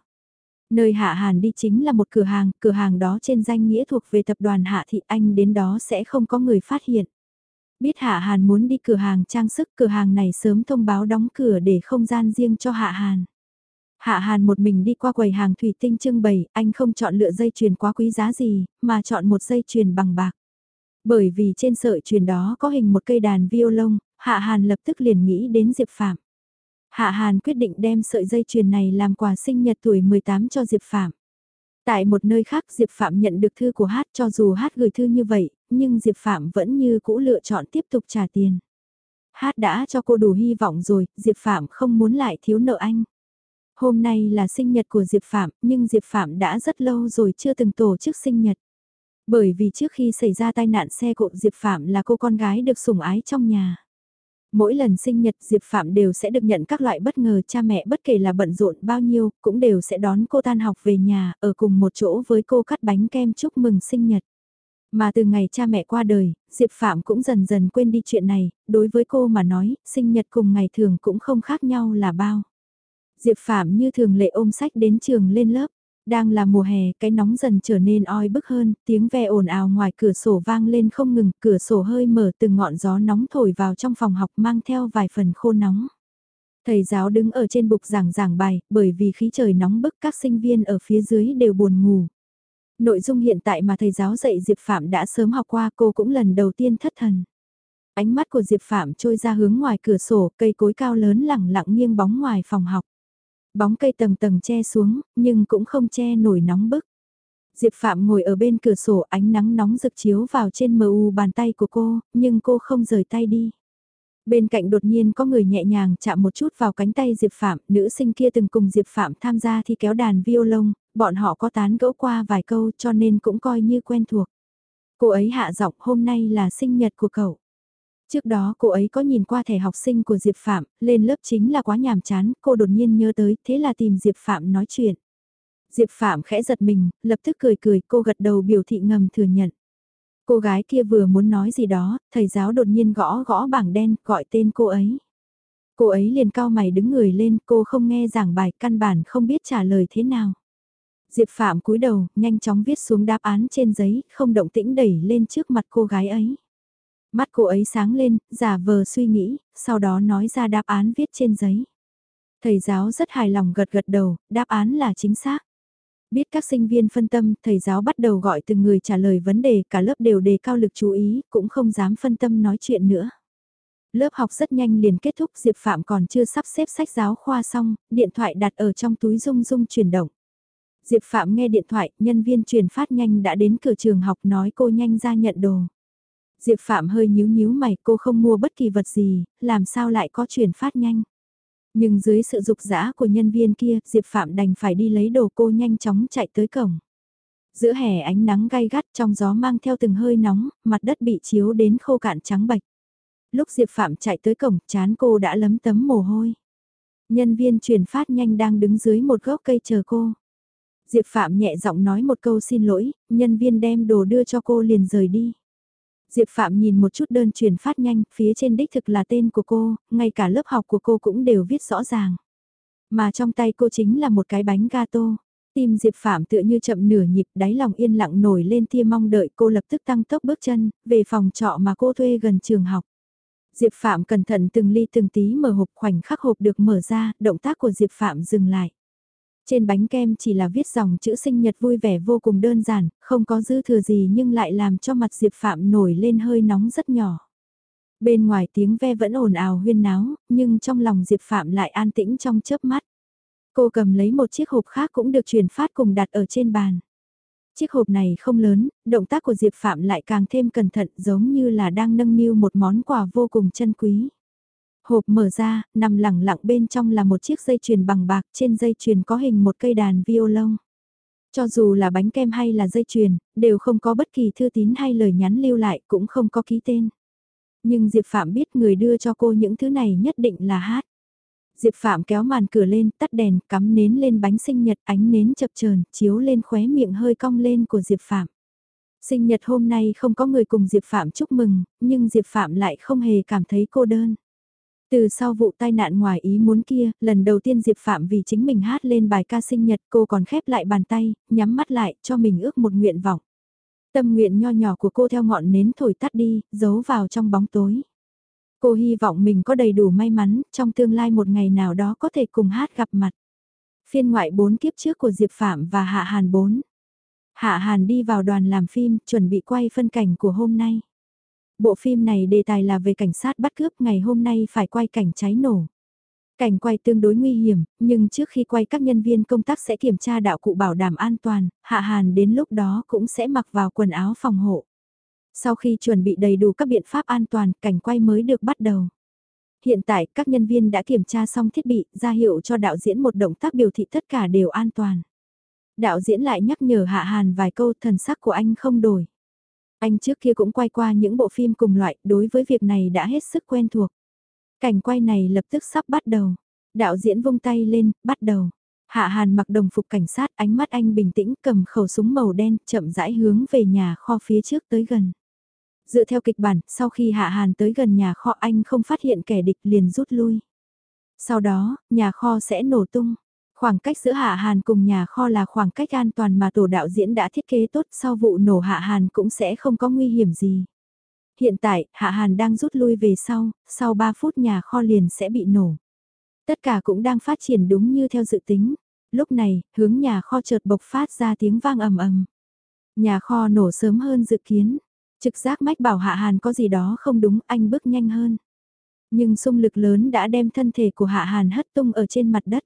Nơi Hạ Hàn đi chính là một cửa hàng, cửa hàng đó trên danh nghĩa thuộc về tập đoàn Hạ Thị Anh đến đó sẽ không có người phát hiện. Biết Hạ Hàn muốn đi cửa hàng trang sức, cửa hàng này sớm thông báo đóng cửa để không gian riêng cho Hạ Hàn. Hạ Hàn một mình đi qua quầy hàng thủy tinh trưng bày, anh không chọn lựa dây chuyền quá quý giá gì, mà chọn một dây chuyền bằng bạc. Bởi vì trên sợi chuyền đó có hình một cây đàn violon, Hạ Hàn lập tức liền nghĩ đến Diệp Phạm. Hạ Hàn quyết định đem sợi dây chuyền này làm quà sinh nhật tuổi 18 cho Diệp Phạm. Tại một nơi khác Diệp Phạm nhận được thư của Hát cho dù Hát gửi thư như vậy, nhưng Diệp Phạm vẫn như cũ lựa chọn tiếp tục trả tiền. Hát đã cho cô đủ hy vọng rồi, Diệp Phạm không muốn lại thiếu nợ anh. Hôm nay là sinh nhật của Diệp Phạm, nhưng Diệp Phạm đã rất lâu rồi chưa từng tổ chức sinh nhật. Bởi vì trước khi xảy ra tai nạn xe cộ Diệp Phạm là cô con gái được sủng ái trong nhà. Mỗi lần sinh nhật Diệp Phạm đều sẽ được nhận các loại bất ngờ cha mẹ bất kể là bận rộn bao nhiêu, cũng đều sẽ đón cô tan học về nhà, ở cùng một chỗ với cô cắt bánh kem chúc mừng sinh nhật. Mà từ ngày cha mẹ qua đời, Diệp Phạm cũng dần dần quên đi chuyện này, đối với cô mà nói, sinh nhật cùng ngày thường cũng không khác nhau là bao. Diệp Phạm như thường lệ ôm sách đến trường lên lớp, đang là mùa hè, cái nóng dần trở nên oi bức hơn, tiếng ve ồn ào ngoài cửa sổ vang lên không ngừng, cửa sổ hơi mở từng ngọn gió nóng thổi vào trong phòng học mang theo vài phần khô nóng. Thầy giáo đứng ở trên bục giảng giảng bài, bởi vì khí trời nóng bức các sinh viên ở phía dưới đều buồn ngủ. Nội dung hiện tại mà thầy giáo dạy Diệp Phạm đã sớm học qua cô cũng lần đầu tiên thất thần. Ánh mắt của Diệp Phạm trôi ra hướng ngoài cửa sổ, cây cối cao lớn lẳng lặng nghiêng bóng ngoài phòng học. Bóng cây tầng tầng che xuống, nhưng cũng không che nổi nóng bức. Diệp Phạm ngồi ở bên cửa sổ ánh nắng nóng rực chiếu vào trên mờ u bàn tay của cô, nhưng cô không rời tay đi. Bên cạnh đột nhiên có người nhẹ nhàng chạm một chút vào cánh tay Diệp Phạm, nữ sinh kia từng cùng Diệp Phạm tham gia thi kéo đàn violon, bọn họ có tán gẫu qua vài câu cho nên cũng coi như quen thuộc. Cô ấy hạ giọng hôm nay là sinh nhật của cậu. Trước đó cô ấy có nhìn qua thẻ học sinh của Diệp Phạm, lên lớp chính là quá nhàm chán, cô đột nhiên nhớ tới, thế là tìm Diệp Phạm nói chuyện. Diệp Phạm khẽ giật mình, lập tức cười cười, cô gật đầu biểu thị ngầm thừa nhận. Cô gái kia vừa muốn nói gì đó, thầy giáo đột nhiên gõ gõ bảng đen, gọi tên cô ấy. Cô ấy liền cao mày đứng người lên, cô không nghe giảng bài, căn bản không biết trả lời thế nào. Diệp Phạm cúi đầu, nhanh chóng viết xuống đáp án trên giấy, không động tĩnh đẩy lên trước mặt cô gái ấy. Mắt cô ấy sáng lên, giả vờ suy nghĩ, sau đó nói ra đáp án viết trên giấy. Thầy giáo rất hài lòng gật gật đầu, đáp án là chính xác. Biết các sinh viên phân tâm, thầy giáo bắt đầu gọi từng người trả lời vấn đề, cả lớp đều đề cao lực chú ý, cũng không dám phân tâm nói chuyện nữa. Lớp học rất nhanh liền kết thúc, Diệp Phạm còn chưa sắp xếp sách giáo khoa xong, điện thoại đặt ở trong túi rung rung chuyển động. Diệp Phạm nghe điện thoại, nhân viên truyền phát nhanh đã đến cửa trường học nói cô nhanh ra nhận đồ. Diệp Phạm hơi nhíu nhíu mày cô không mua bất kỳ vật gì, làm sao lại có chuyển phát nhanh. Nhưng dưới sự dục dã của nhân viên kia, Diệp Phạm đành phải đi lấy đồ cô nhanh chóng chạy tới cổng. Giữa hè ánh nắng gay gắt trong gió mang theo từng hơi nóng, mặt đất bị chiếu đến khô cạn trắng bạch. Lúc Diệp Phạm chạy tới cổng, chán cô đã lấm tấm mồ hôi. Nhân viên chuyển phát nhanh đang đứng dưới một gốc cây chờ cô. Diệp Phạm nhẹ giọng nói một câu xin lỗi, nhân viên đem đồ đưa cho cô liền rời đi. Diệp Phạm nhìn một chút đơn truyền phát nhanh, phía trên đích thực là tên của cô, ngay cả lớp học của cô cũng đều viết rõ ràng. Mà trong tay cô chính là một cái bánh gato. Tim Diệp Phạm tựa như chậm nửa nhịp, đáy lòng yên lặng nổi lên tia mong đợi cô lập tức tăng tốc bước chân, về phòng trọ mà cô thuê gần trường học. Diệp Phạm cẩn thận từng ly từng tí mở hộp khoảnh khắc hộp được mở ra, động tác của Diệp Phạm dừng lại. Trên bánh kem chỉ là viết dòng chữ sinh nhật vui vẻ vô cùng đơn giản, không có dư thừa gì nhưng lại làm cho mặt Diệp Phạm nổi lên hơi nóng rất nhỏ. Bên ngoài tiếng ve vẫn ồn ào huyên náo, nhưng trong lòng Diệp Phạm lại an tĩnh trong chớp mắt. Cô cầm lấy một chiếc hộp khác cũng được truyền phát cùng đặt ở trên bàn. Chiếc hộp này không lớn, động tác của Diệp Phạm lại càng thêm cẩn thận giống như là đang nâng niu một món quà vô cùng chân quý. Hộp mở ra, nằm lẳng lặng bên trong là một chiếc dây chuyền bằng bạc, trên dây chuyền có hình một cây đàn violon. Cho dù là bánh kem hay là dây chuyền, đều không có bất kỳ thư tín hay lời nhắn lưu lại, cũng không có ký tên. Nhưng Diệp Phạm biết người đưa cho cô những thứ này nhất định là hát. Diệp Phạm kéo màn cửa lên, tắt đèn, cắm nến lên bánh sinh nhật, ánh nến chập chờn chiếu lên khóe miệng hơi cong lên của Diệp Phạm. Sinh nhật hôm nay không có người cùng Diệp Phạm chúc mừng, nhưng Diệp Phạm lại không hề cảm thấy cô đơn. Từ sau vụ tai nạn ngoài ý muốn kia, lần đầu tiên Diệp Phạm vì chính mình hát lên bài ca sinh nhật cô còn khép lại bàn tay, nhắm mắt lại, cho mình ước một nguyện vọng. Tâm nguyện nho nhỏ của cô theo ngọn nến thổi tắt đi, giấu vào trong bóng tối. Cô hy vọng mình có đầy đủ may mắn, trong tương lai một ngày nào đó có thể cùng hát gặp mặt. Phiên ngoại 4 kiếp trước của Diệp Phạm và Hạ Hàn 4. Hạ Hàn đi vào đoàn làm phim, chuẩn bị quay phân cảnh của hôm nay. Bộ phim này đề tài là về cảnh sát bắt cướp ngày hôm nay phải quay cảnh cháy nổ. Cảnh quay tương đối nguy hiểm, nhưng trước khi quay các nhân viên công tác sẽ kiểm tra đạo cụ bảo đảm an toàn, Hạ Hàn đến lúc đó cũng sẽ mặc vào quần áo phòng hộ. Sau khi chuẩn bị đầy đủ các biện pháp an toàn, cảnh quay mới được bắt đầu. Hiện tại, các nhân viên đã kiểm tra xong thiết bị, ra hiệu cho đạo diễn một động tác biểu thị tất cả đều an toàn. Đạo diễn lại nhắc nhở Hạ Hàn vài câu thần sắc của anh không đổi. Anh trước kia cũng quay qua những bộ phim cùng loại, đối với việc này đã hết sức quen thuộc. Cảnh quay này lập tức sắp bắt đầu. Đạo diễn vung tay lên, bắt đầu. Hạ Hàn mặc đồng phục cảnh sát, ánh mắt anh bình tĩnh cầm khẩu súng màu đen, chậm rãi hướng về nhà kho phía trước tới gần. Dựa theo kịch bản, sau khi Hạ Hàn tới gần nhà kho anh không phát hiện kẻ địch liền rút lui. Sau đó, nhà kho sẽ nổ tung. Khoảng cách giữa Hạ Hàn cùng nhà kho là khoảng cách an toàn mà tổ đạo diễn đã thiết kế tốt sau vụ nổ Hạ Hàn cũng sẽ không có nguy hiểm gì. Hiện tại, Hạ Hàn đang rút lui về sau, sau 3 phút nhà kho liền sẽ bị nổ. Tất cả cũng đang phát triển đúng như theo dự tính. Lúc này, hướng nhà kho chợt bộc phát ra tiếng vang ầm ầm. Nhà kho nổ sớm hơn dự kiến. Trực giác mách bảo Hạ Hàn có gì đó không đúng, anh bước nhanh hơn. Nhưng xung lực lớn đã đem thân thể của Hạ Hàn hất tung ở trên mặt đất.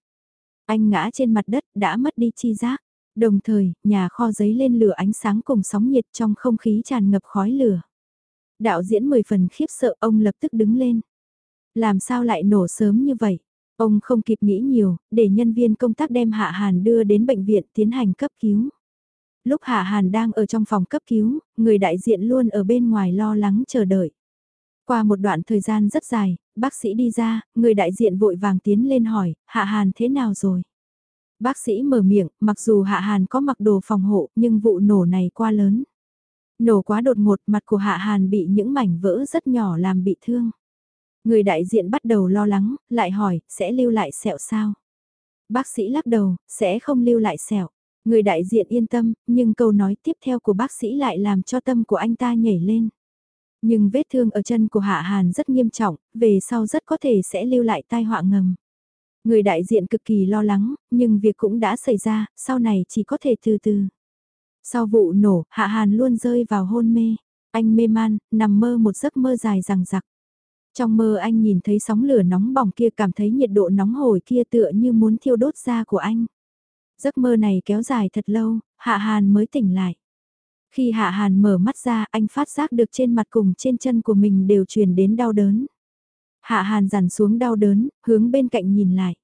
Anh ngã trên mặt đất đã mất đi chi giác. Đồng thời, nhà kho giấy lên lửa ánh sáng cùng sóng nhiệt trong không khí tràn ngập khói lửa. Đạo diễn mười phần khiếp sợ ông lập tức đứng lên. Làm sao lại nổ sớm như vậy? Ông không kịp nghĩ nhiều, để nhân viên công tác đem Hạ Hàn đưa đến bệnh viện tiến hành cấp cứu. Lúc Hạ Hàn đang ở trong phòng cấp cứu, người đại diện luôn ở bên ngoài lo lắng chờ đợi. Qua một đoạn thời gian rất dài, bác sĩ đi ra, người đại diện vội vàng tiến lên hỏi, Hạ Hàn thế nào rồi? Bác sĩ mở miệng, mặc dù Hạ Hàn có mặc đồ phòng hộ, nhưng vụ nổ này quá lớn. Nổ quá đột ngột, mặt của Hạ Hàn bị những mảnh vỡ rất nhỏ làm bị thương. Người đại diện bắt đầu lo lắng, lại hỏi, sẽ lưu lại sẹo sao? Bác sĩ lắc đầu, sẽ không lưu lại sẹo. Người đại diện yên tâm, nhưng câu nói tiếp theo của bác sĩ lại làm cho tâm của anh ta nhảy lên. Nhưng vết thương ở chân của Hạ Hàn rất nghiêm trọng, về sau rất có thể sẽ lưu lại tai họa ngầm. Người đại diện cực kỳ lo lắng, nhưng việc cũng đã xảy ra, sau này chỉ có thể từ từ. Sau vụ nổ, Hạ Hàn luôn rơi vào hôn mê. Anh mê man, nằm mơ một giấc mơ dài rằng rặc. Trong mơ anh nhìn thấy sóng lửa nóng bỏng kia cảm thấy nhiệt độ nóng hổi kia tựa như muốn thiêu đốt da của anh. Giấc mơ này kéo dài thật lâu, Hạ Hàn mới tỉnh lại. Khi Hạ Hàn mở mắt ra, anh phát giác được trên mặt cùng trên chân của mình đều truyền đến đau đớn. Hạ Hàn dằn xuống đau đớn, hướng bên cạnh nhìn lại.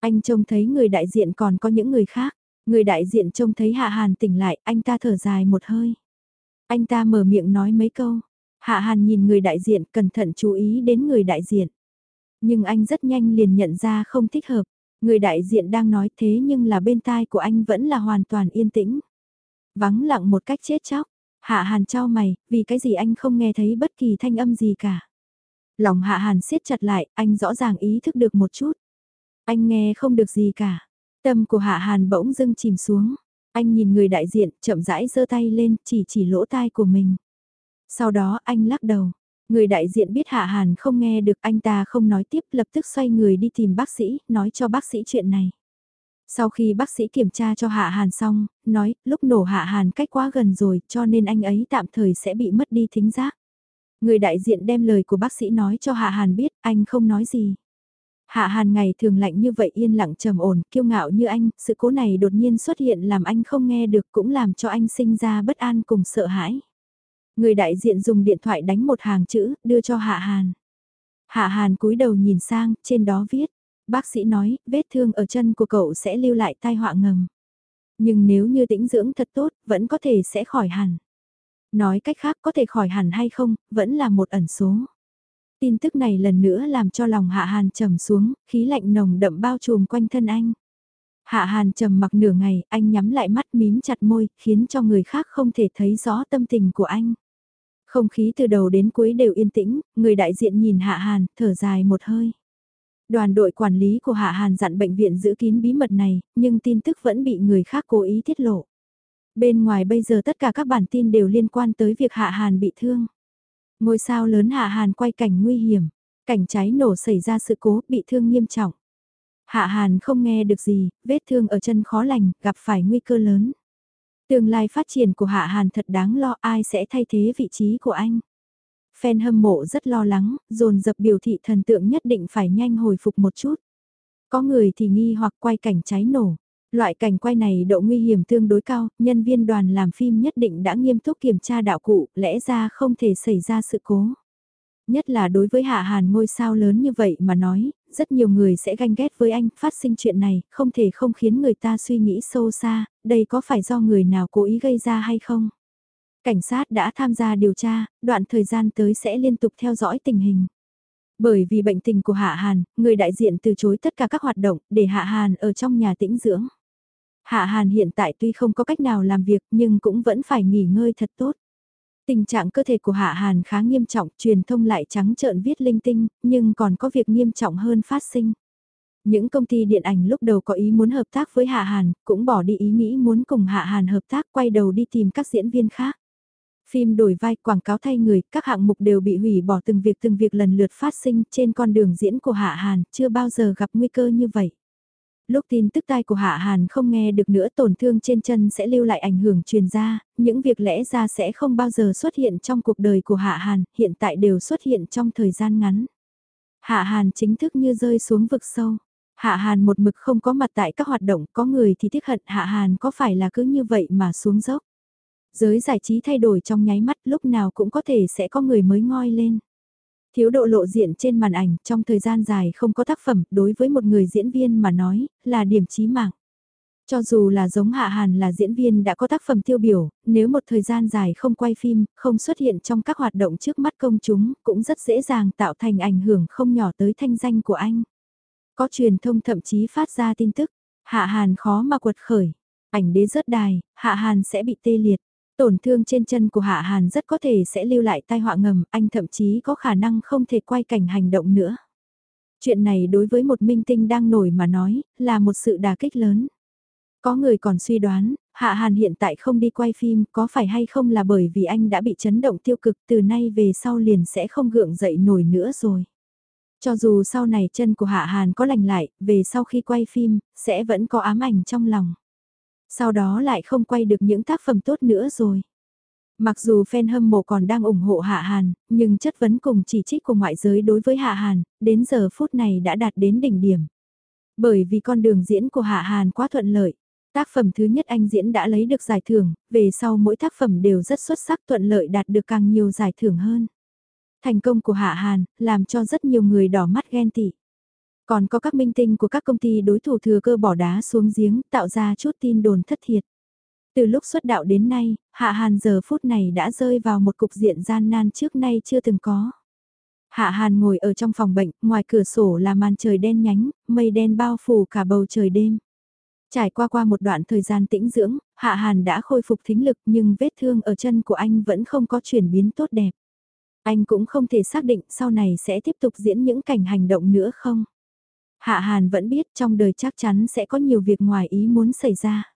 Anh trông thấy người đại diện còn có những người khác. Người đại diện trông thấy Hạ Hàn tỉnh lại, anh ta thở dài một hơi. Anh ta mở miệng nói mấy câu. Hạ Hàn nhìn người đại diện, cẩn thận chú ý đến người đại diện. Nhưng anh rất nhanh liền nhận ra không thích hợp. Người đại diện đang nói thế nhưng là bên tai của anh vẫn là hoàn toàn yên tĩnh. Vắng lặng một cách chết chóc. Hạ Hàn trao mày, vì cái gì anh không nghe thấy bất kỳ thanh âm gì cả. Lòng Hạ Hàn siết chặt lại, anh rõ ràng ý thức được một chút. Anh nghe không được gì cả. Tâm của Hạ Hàn bỗng dưng chìm xuống. Anh nhìn người đại diện, chậm rãi giơ tay lên, chỉ chỉ lỗ tai của mình. Sau đó anh lắc đầu. Người đại diện biết Hạ Hàn không nghe được anh ta không nói tiếp lập tức xoay người đi tìm bác sĩ, nói cho bác sĩ chuyện này. Sau khi bác sĩ kiểm tra cho Hạ Hàn xong, nói lúc nổ Hạ Hàn cách quá gần rồi cho nên anh ấy tạm thời sẽ bị mất đi thính giác. Người đại diện đem lời của bác sĩ nói cho Hạ Hàn biết, anh không nói gì. Hạ Hàn ngày thường lạnh như vậy yên lặng trầm ổn, kiêu ngạo như anh, sự cố này đột nhiên xuất hiện làm anh không nghe được cũng làm cho anh sinh ra bất an cùng sợ hãi. Người đại diện dùng điện thoại đánh một hàng chữ, đưa cho Hạ Hàn. Hạ Hàn cúi đầu nhìn sang, trên đó viết, bác sĩ nói, vết thương ở chân của cậu sẽ lưu lại tai họa ngầm. Nhưng nếu như tĩnh dưỡng thật tốt, vẫn có thể sẽ khỏi hẳn. Nói cách khác có thể khỏi hẳn hay không, vẫn là một ẩn số. Tin tức này lần nữa làm cho lòng Hạ Hàn trầm xuống, khí lạnh nồng đậm bao trùm quanh thân anh. Hạ Hàn trầm mặc nửa ngày, anh nhắm lại mắt mím chặt môi, khiến cho người khác không thể thấy rõ tâm tình của anh. Không khí từ đầu đến cuối đều yên tĩnh, người đại diện nhìn Hạ Hàn, thở dài một hơi. Đoàn đội quản lý của Hạ Hàn dặn bệnh viện giữ kín bí mật này, nhưng tin tức vẫn bị người khác cố ý tiết lộ. Bên ngoài bây giờ tất cả các bản tin đều liên quan tới việc Hạ Hàn bị thương. Ngôi sao lớn Hạ Hàn quay cảnh nguy hiểm, cảnh cháy nổ xảy ra sự cố bị thương nghiêm trọng. Hạ Hàn không nghe được gì, vết thương ở chân khó lành, gặp phải nguy cơ lớn. Tương lai phát triển của Hạ Hàn thật đáng lo ai sẽ thay thế vị trí của anh. Fan hâm mộ rất lo lắng, dồn dập biểu thị thần tượng nhất định phải nhanh hồi phục một chút. Có người thì nghi hoặc quay cảnh cháy nổ. Loại cảnh quay này độ nguy hiểm tương đối cao, nhân viên đoàn làm phim nhất định đã nghiêm túc kiểm tra đạo cụ, lẽ ra không thể xảy ra sự cố. Nhất là đối với Hạ Hàn ngôi sao lớn như vậy mà nói, rất nhiều người sẽ ganh ghét với anh, phát sinh chuyện này, không thể không khiến người ta suy nghĩ sâu xa, đây có phải do người nào cố ý gây ra hay không? Cảnh sát đã tham gia điều tra, đoạn thời gian tới sẽ liên tục theo dõi tình hình. Bởi vì bệnh tình của Hạ Hàn, người đại diện từ chối tất cả các hoạt động để Hạ Hàn ở trong nhà tĩnh dưỡng. Hạ Hàn hiện tại tuy không có cách nào làm việc nhưng cũng vẫn phải nghỉ ngơi thật tốt. Tình trạng cơ thể của Hạ Hàn khá nghiêm trọng, truyền thông lại trắng trợn viết linh tinh, nhưng còn có việc nghiêm trọng hơn phát sinh. Những công ty điện ảnh lúc đầu có ý muốn hợp tác với Hạ Hàn, cũng bỏ đi ý nghĩ muốn cùng Hạ Hàn hợp tác quay đầu đi tìm các diễn viên khác. Phim đổi vai quảng cáo thay người, các hạng mục đều bị hủy bỏ từng việc từng việc lần lượt phát sinh trên con đường diễn của Hạ Hàn, chưa bao giờ gặp nguy cơ như vậy lúc tin tức tai của Hạ Hàn không nghe được nữa tổn thương trên chân sẽ lưu lại ảnh hưởng truyền ra, những việc lẽ ra sẽ không bao giờ xuất hiện trong cuộc đời của Hạ Hàn, hiện tại đều xuất hiện trong thời gian ngắn. Hạ Hàn chính thức như rơi xuống vực sâu. Hạ Hàn một mực không có mặt tại các hoạt động, có người thì tiếc hận Hạ Hàn có phải là cứ như vậy mà xuống dốc. Giới giải trí thay đổi trong nháy mắt lúc nào cũng có thể sẽ có người mới ngoi lên. Thiếu độ lộ diện trên màn ảnh trong thời gian dài không có tác phẩm đối với một người diễn viên mà nói là điểm chí mạng. Cho dù là giống Hạ Hàn là diễn viên đã có tác phẩm tiêu biểu, nếu một thời gian dài không quay phim, không xuất hiện trong các hoạt động trước mắt công chúng, cũng rất dễ dàng tạo thành ảnh hưởng không nhỏ tới thanh danh của anh. Có truyền thông thậm chí phát ra tin tức, Hạ Hàn khó mà quật khởi, ảnh đế rớt đài, Hạ Hàn sẽ bị tê liệt. Tổn thương trên chân của Hạ Hàn rất có thể sẽ lưu lại tai họa ngầm, anh thậm chí có khả năng không thể quay cảnh hành động nữa. Chuyện này đối với một minh tinh đang nổi mà nói, là một sự đà kích lớn. Có người còn suy đoán, Hạ Hàn hiện tại không đi quay phim có phải hay không là bởi vì anh đã bị chấn động tiêu cực từ nay về sau liền sẽ không gượng dậy nổi nữa rồi. Cho dù sau này chân của Hạ Hàn có lành lại, về sau khi quay phim, sẽ vẫn có ám ảnh trong lòng. Sau đó lại không quay được những tác phẩm tốt nữa rồi. Mặc dù fan hâm mộ còn đang ủng hộ Hạ Hàn, nhưng chất vấn cùng chỉ trích của ngoại giới đối với Hạ Hàn, đến giờ phút này đã đạt đến đỉnh điểm. Bởi vì con đường diễn của Hạ Hàn quá thuận lợi, Tác phẩm thứ nhất anh diễn đã lấy được giải thưởng, về sau mỗi tác phẩm đều rất xuất sắc thuận lợi đạt được càng nhiều giải thưởng hơn. Thành công của Hạ Hàn, làm cho rất nhiều người đỏ mắt ghen tị. Còn có các minh tinh của các công ty đối thủ thừa cơ bỏ đá xuống giếng, tạo ra chút tin đồn thất thiệt. Từ lúc xuất đạo đến nay, Hạ Hàn giờ phút này đã rơi vào một cục diện gian nan trước nay chưa từng có. Hạ Hàn ngồi ở trong phòng bệnh, ngoài cửa sổ là màn trời đen nhánh, mây đen bao phủ cả bầu trời đêm. Trải qua qua một đoạn thời gian tĩnh dưỡng, Hạ Hàn đã khôi phục thính lực nhưng vết thương ở chân của anh vẫn không có chuyển biến tốt đẹp. Anh cũng không thể xác định sau này sẽ tiếp tục diễn những cảnh hành động nữa không. Hạ Hàn vẫn biết trong đời chắc chắn sẽ có nhiều việc ngoài ý muốn xảy ra.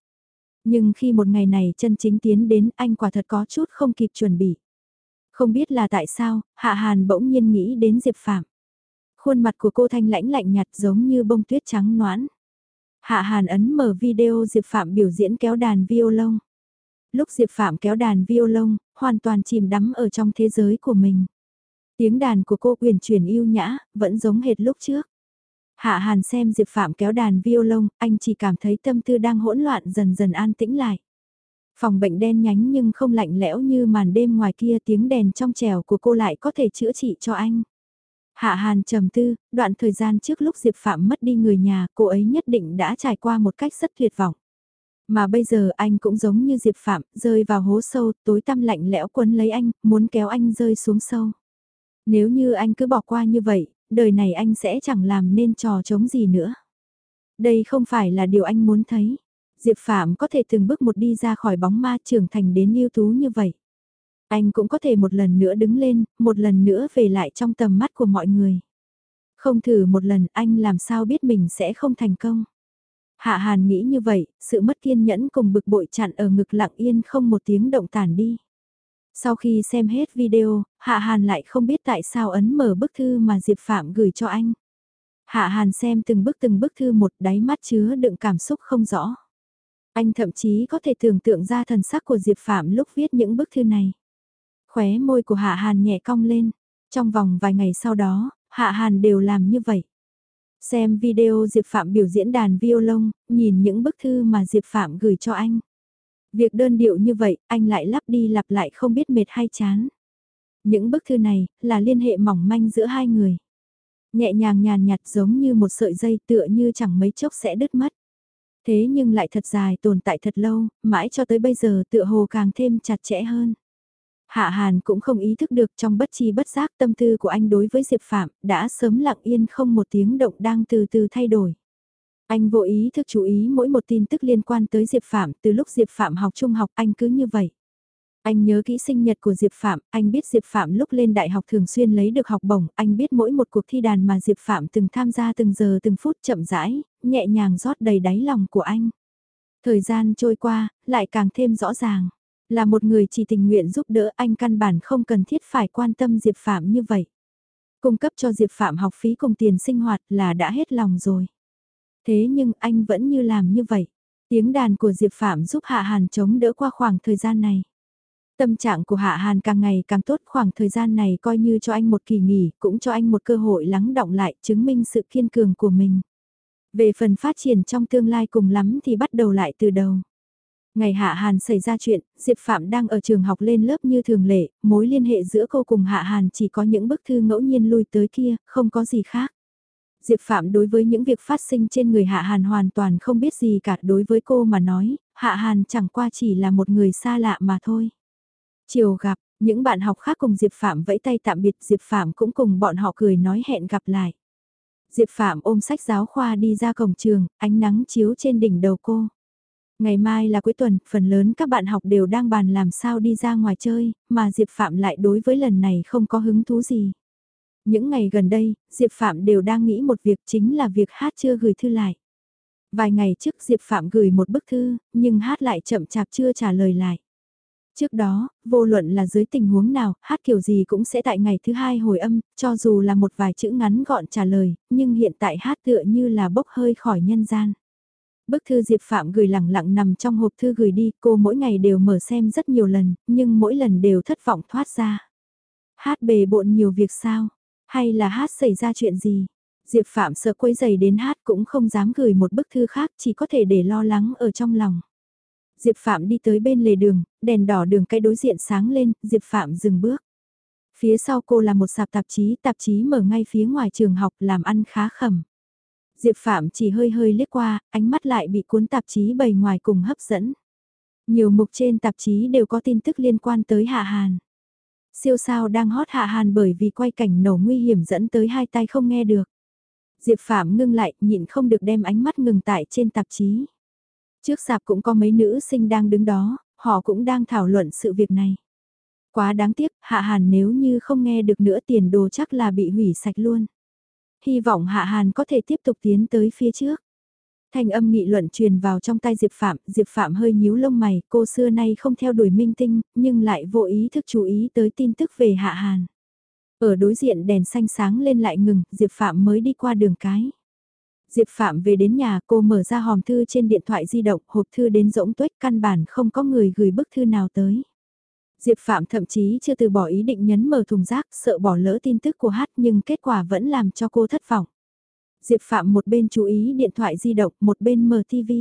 Nhưng khi một ngày này chân chính tiến đến anh quả thật có chút không kịp chuẩn bị. Không biết là tại sao, Hạ Hàn bỗng nhiên nghĩ đến Diệp Phạm. Khuôn mặt của cô thanh lãnh lạnh nhạt giống như bông tuyết trắng noãn. Hạ Hàn ấn mở video Diệp Phạm biểu diễn kéo đàn violon. Lúc Diệp Phạm kéo đàn violon, hoàn toàn chìm đắm ở trong thế giới của mình. Tiếng đàn của cô quyền chuyển yêu nhã, vẫn giống hệt lúc trước. Hạ Hàn xem Diệp Phạm kéo đàn violon, anh chỉ cảm thấy tâm tư đang hỗn loạn dần dần an tĩnh lại. Phòng bệnh đen nhánh nhưng không lạnh lẽo như màn đêm ngoài kia tiếng đèn trong trèo của cô lại có thể chữa trị cho anh. Hạ Hàn trầm tư, đoạn thời gian trước lúc Diệp Phạm mất đi người nhà, cô ấy nhất định đã trải qua một cách rất tuyệt vọng. Mà bây giờ anh cũng giống như Diệp Phạm, rơi vào hố sâu, tối tăm lạnh lẽo quấn lấy anh, muốn kéo anh rơi xuống sâu. Nếu như anh cứ bỏ qua như vậy, đời này anh sẽ chẳng làm nên trò chống gì nữa. Đây không phải là điều anh muốn thấy. Diệp Phạm có thể từng bước một đi ra khỏi bóng ma trưởng thành đến ưu tú như vậy. Anh cũng có thể một lần nữa đứng lên, một lần nữa về lại trong tầm mắt của mọi người. Không thử một lần anh làm sao biết mình sẽ không thành công. Hạ Hàn nghĩ như vậy, sự mất kiên nhẫn cùng bực bội chặn ở ngực lặng yên không một tiếng động tản đi. Sau khi xem hết video, Hạ Hàn lại không biết tại sao ấn mở bức thư mà Diệp Phạm gửi cho anh. Hạ Hàn xem từng bức từng bức thư một đáy mắt chứa đựng cảm xúc không rõ. Anh thậm chí có thể tưởng tượng ra thần sắc của Diệp Phạm lúc viết những bức thư này. Khóe môi của Hạ Hàn nhẹ cong lên. Trong vòng vài ngày sau đó, Hạ Hàn đều làm như vậy. Xem video Diệp Phạm biểu diễn đàn violon, nhìn những bức thư mà Diệp Phạm gửi cho anh. Việc đơn điệu như vậy, anh lại lắp đi lặp lại không biết mệt hay chán. Những bức thư này, là liên hệ mỏng manh giữa hai người. Nhẹ nhàng nhàn nhạt giống như một sợi dây tựa như chẳng mấy chốc sẽ đứt mất. Thế nhưng lại thật dài tồn tại thật lâu, mãi cho tới bây giờ tựa hồ càng thêm chặt chẽ hơn. Hạ Hàn cũng không ý thức được trong bất chi bất giác tâm tư của anh đối với Diệp Phạm đã sớm lặng yên không một tiếng động đang từ từ thay đổi. Anh vô ý thức chú ý mỗi một tin tức liên quan tới Diệp Phạm từ lúc Diệp Phạm học trung học anh cứ như vậy. Anh nhớ kỹ sinh nhật của Diệp Phạm, anh biết Diệp Phạm lúc lên đại học thường xuyên lấy được học bổng, anh biết mỗi một cuộc thi đàn mà Diệp Phạm từng tham gia từng giờ từng phút chậm rãi, nhẹ nhàng rót đầy đáy lòng của anh. Thời gian trôi qua, lại càng thêm rõ ràng. Là một người chỉ tình nguyện giúp đỡ anh căn bản không cần thiết phải quan tâm Diệp Phạm như vậy. Cung cấp cho Diệp Phạm học phí cùng tiền sinh hoạt là đã hết lòng rồi. Thế nhưng anh vẫn như làm như vậy. Tiếng đàn của Diệp Phạm giúp Hạ Hàn chống đỡ qua khoảng thời gian này. Tâm trạng của Hạ Hàn càng ngày càng tốt khoảng thời gian này coi như cho anh một kỳ nghỉ, cũng cho anh một cơ hội lắng động lại chứng minh sự kiên cường của mình. Về phần phát triển trong tương lai cùng lắm thì bắt đầu lại từ đầu. Ngày Hạ Hàn xảy ra chuyện, Diệp Phạm đang ở trường học lên lớp như thường lệ, mối liên hệ giữa cô cùng Hạ Hàn chỉ có những bức thư ngẫu nhiên lui tới kia, không có gì khác. Diệp Phạm đối với những việc phát sinh trên người Hạ Hàn hoàn toàn không biết gì cả đối với cô mà nói, Hạ Hàn chẳng qua chỉ là một người xa lạ mà thôi. Chiều gặp, những bạn học khác cùng Diệp Phạm vẫy tay tạm biệt Diệp Phạm cũng cùng bọn họ cười nói hẹn gặp lại. Diệp Phạm ôm sách giáo khoa đi ra cổng trường, ánh nắng chiếu trên đỉnh đầu cô. Ngày mai là cuối tuần, phần lớn các bạn học đều đang bàn làm sao đi ra ngoài chơi, mà Diệp Phạm lại đối với lần này không có hứng thú gì. Những ngày gần đây, Diệp Phạm đều đang nghĩ một việc chính là việc hát chưa gửi thư lại. Vài ngày trước Diệp Phạm gửi một bức thư, nhưng hát lại chậm chạp chưa trả lời lại. Trước đó, vô luận là dưới tình huống nào, hát kiểu gì cũng sẽ tại ngày thứ hai hồi âm, cho dù là một vài chữ ngắn gọn trả lời, nhưng hiện tại hát tựa như là bốc hơi khỏi nhân gian. Bức thư Diệp Phạm gửi lẳng lặng nằm trong hộp thư gửi đi, cô mỗi ngày đều mở xem rất nhiều lần, nhưng mỗi lần đều thất vọng thoát ra. Hát bề bộn nhiều việc sao? Hay là hát xảy ra chuyện gì? Diệp Phạm sợ quấy giày đến hát cũng không dám gửi một bức thư khác chỉ có thể để lo lắng ở trong lòng. Diệp Phạm đi tới bên lề đường, đèn đỏ đường cây đối diện sáng lên, Diệp Phạm dừng bước. Phía sau cô là một sạp tạp chí, tạp chí mở ngay phía ngoài trường học làm ăn khá khẩm. Diệp Phạm chỉ hơi hơi liếc qua, ánh mắt lại bị cuốn tạp chí bày ngoài cùng hấp dẫn. Nhiều mục trên tạp chí đều có tin tức liên quan tới Hạ Hàn. Siêu sao đang hót Hạ Hàn bởi vì quay cảnh nổ nguy hiểm dẫn tới hai tay không nghe được. Diệp Phạm ngưng lại, nhịn không được đem ánh mắt ngừng tại trên tạp chí. Trước sạp cũng có mấy nữ sinh đang đứng đó, họ cũng đang thảo luận sự việc này. Quá đáng tiếc, Hạ Hàn nếu như không nghe được nữa tiền đồ chắc là bị hủy sạch luôn. Hy vọng Hạ Hàn có thể tiếp tục tiến tới phía trước. Thanh âm nghị luận truyền vào trong tay Diệp Phạm, Diệp Phạm hơi nhíu lông mày, cô xưa nay không theo đuổi minh tinh, nhưng lại vô ý thức chú ý tới tin tức về Hạ Hàn. Ở đối diện đèn xanh sáng lên lại ngừng, Diệp Phạm mới đi qua đường cái. Diệp Phạm về đến nhà cô mở ra hòm thư trên điện thoại di động, hộp thư đến rỗng tuếch căn bản không có người gửi bức thư nào tới. Diệp Phạm thậm chí chưa từ bỏ ý định nhấn mở thùng rác, sợ bỏ lỡ tin tức của hát nhưng kết quả vẫn làm cho cô thất vọng. Diệp Phạm một bên chú ý điện thoại di động, một bên mở TV.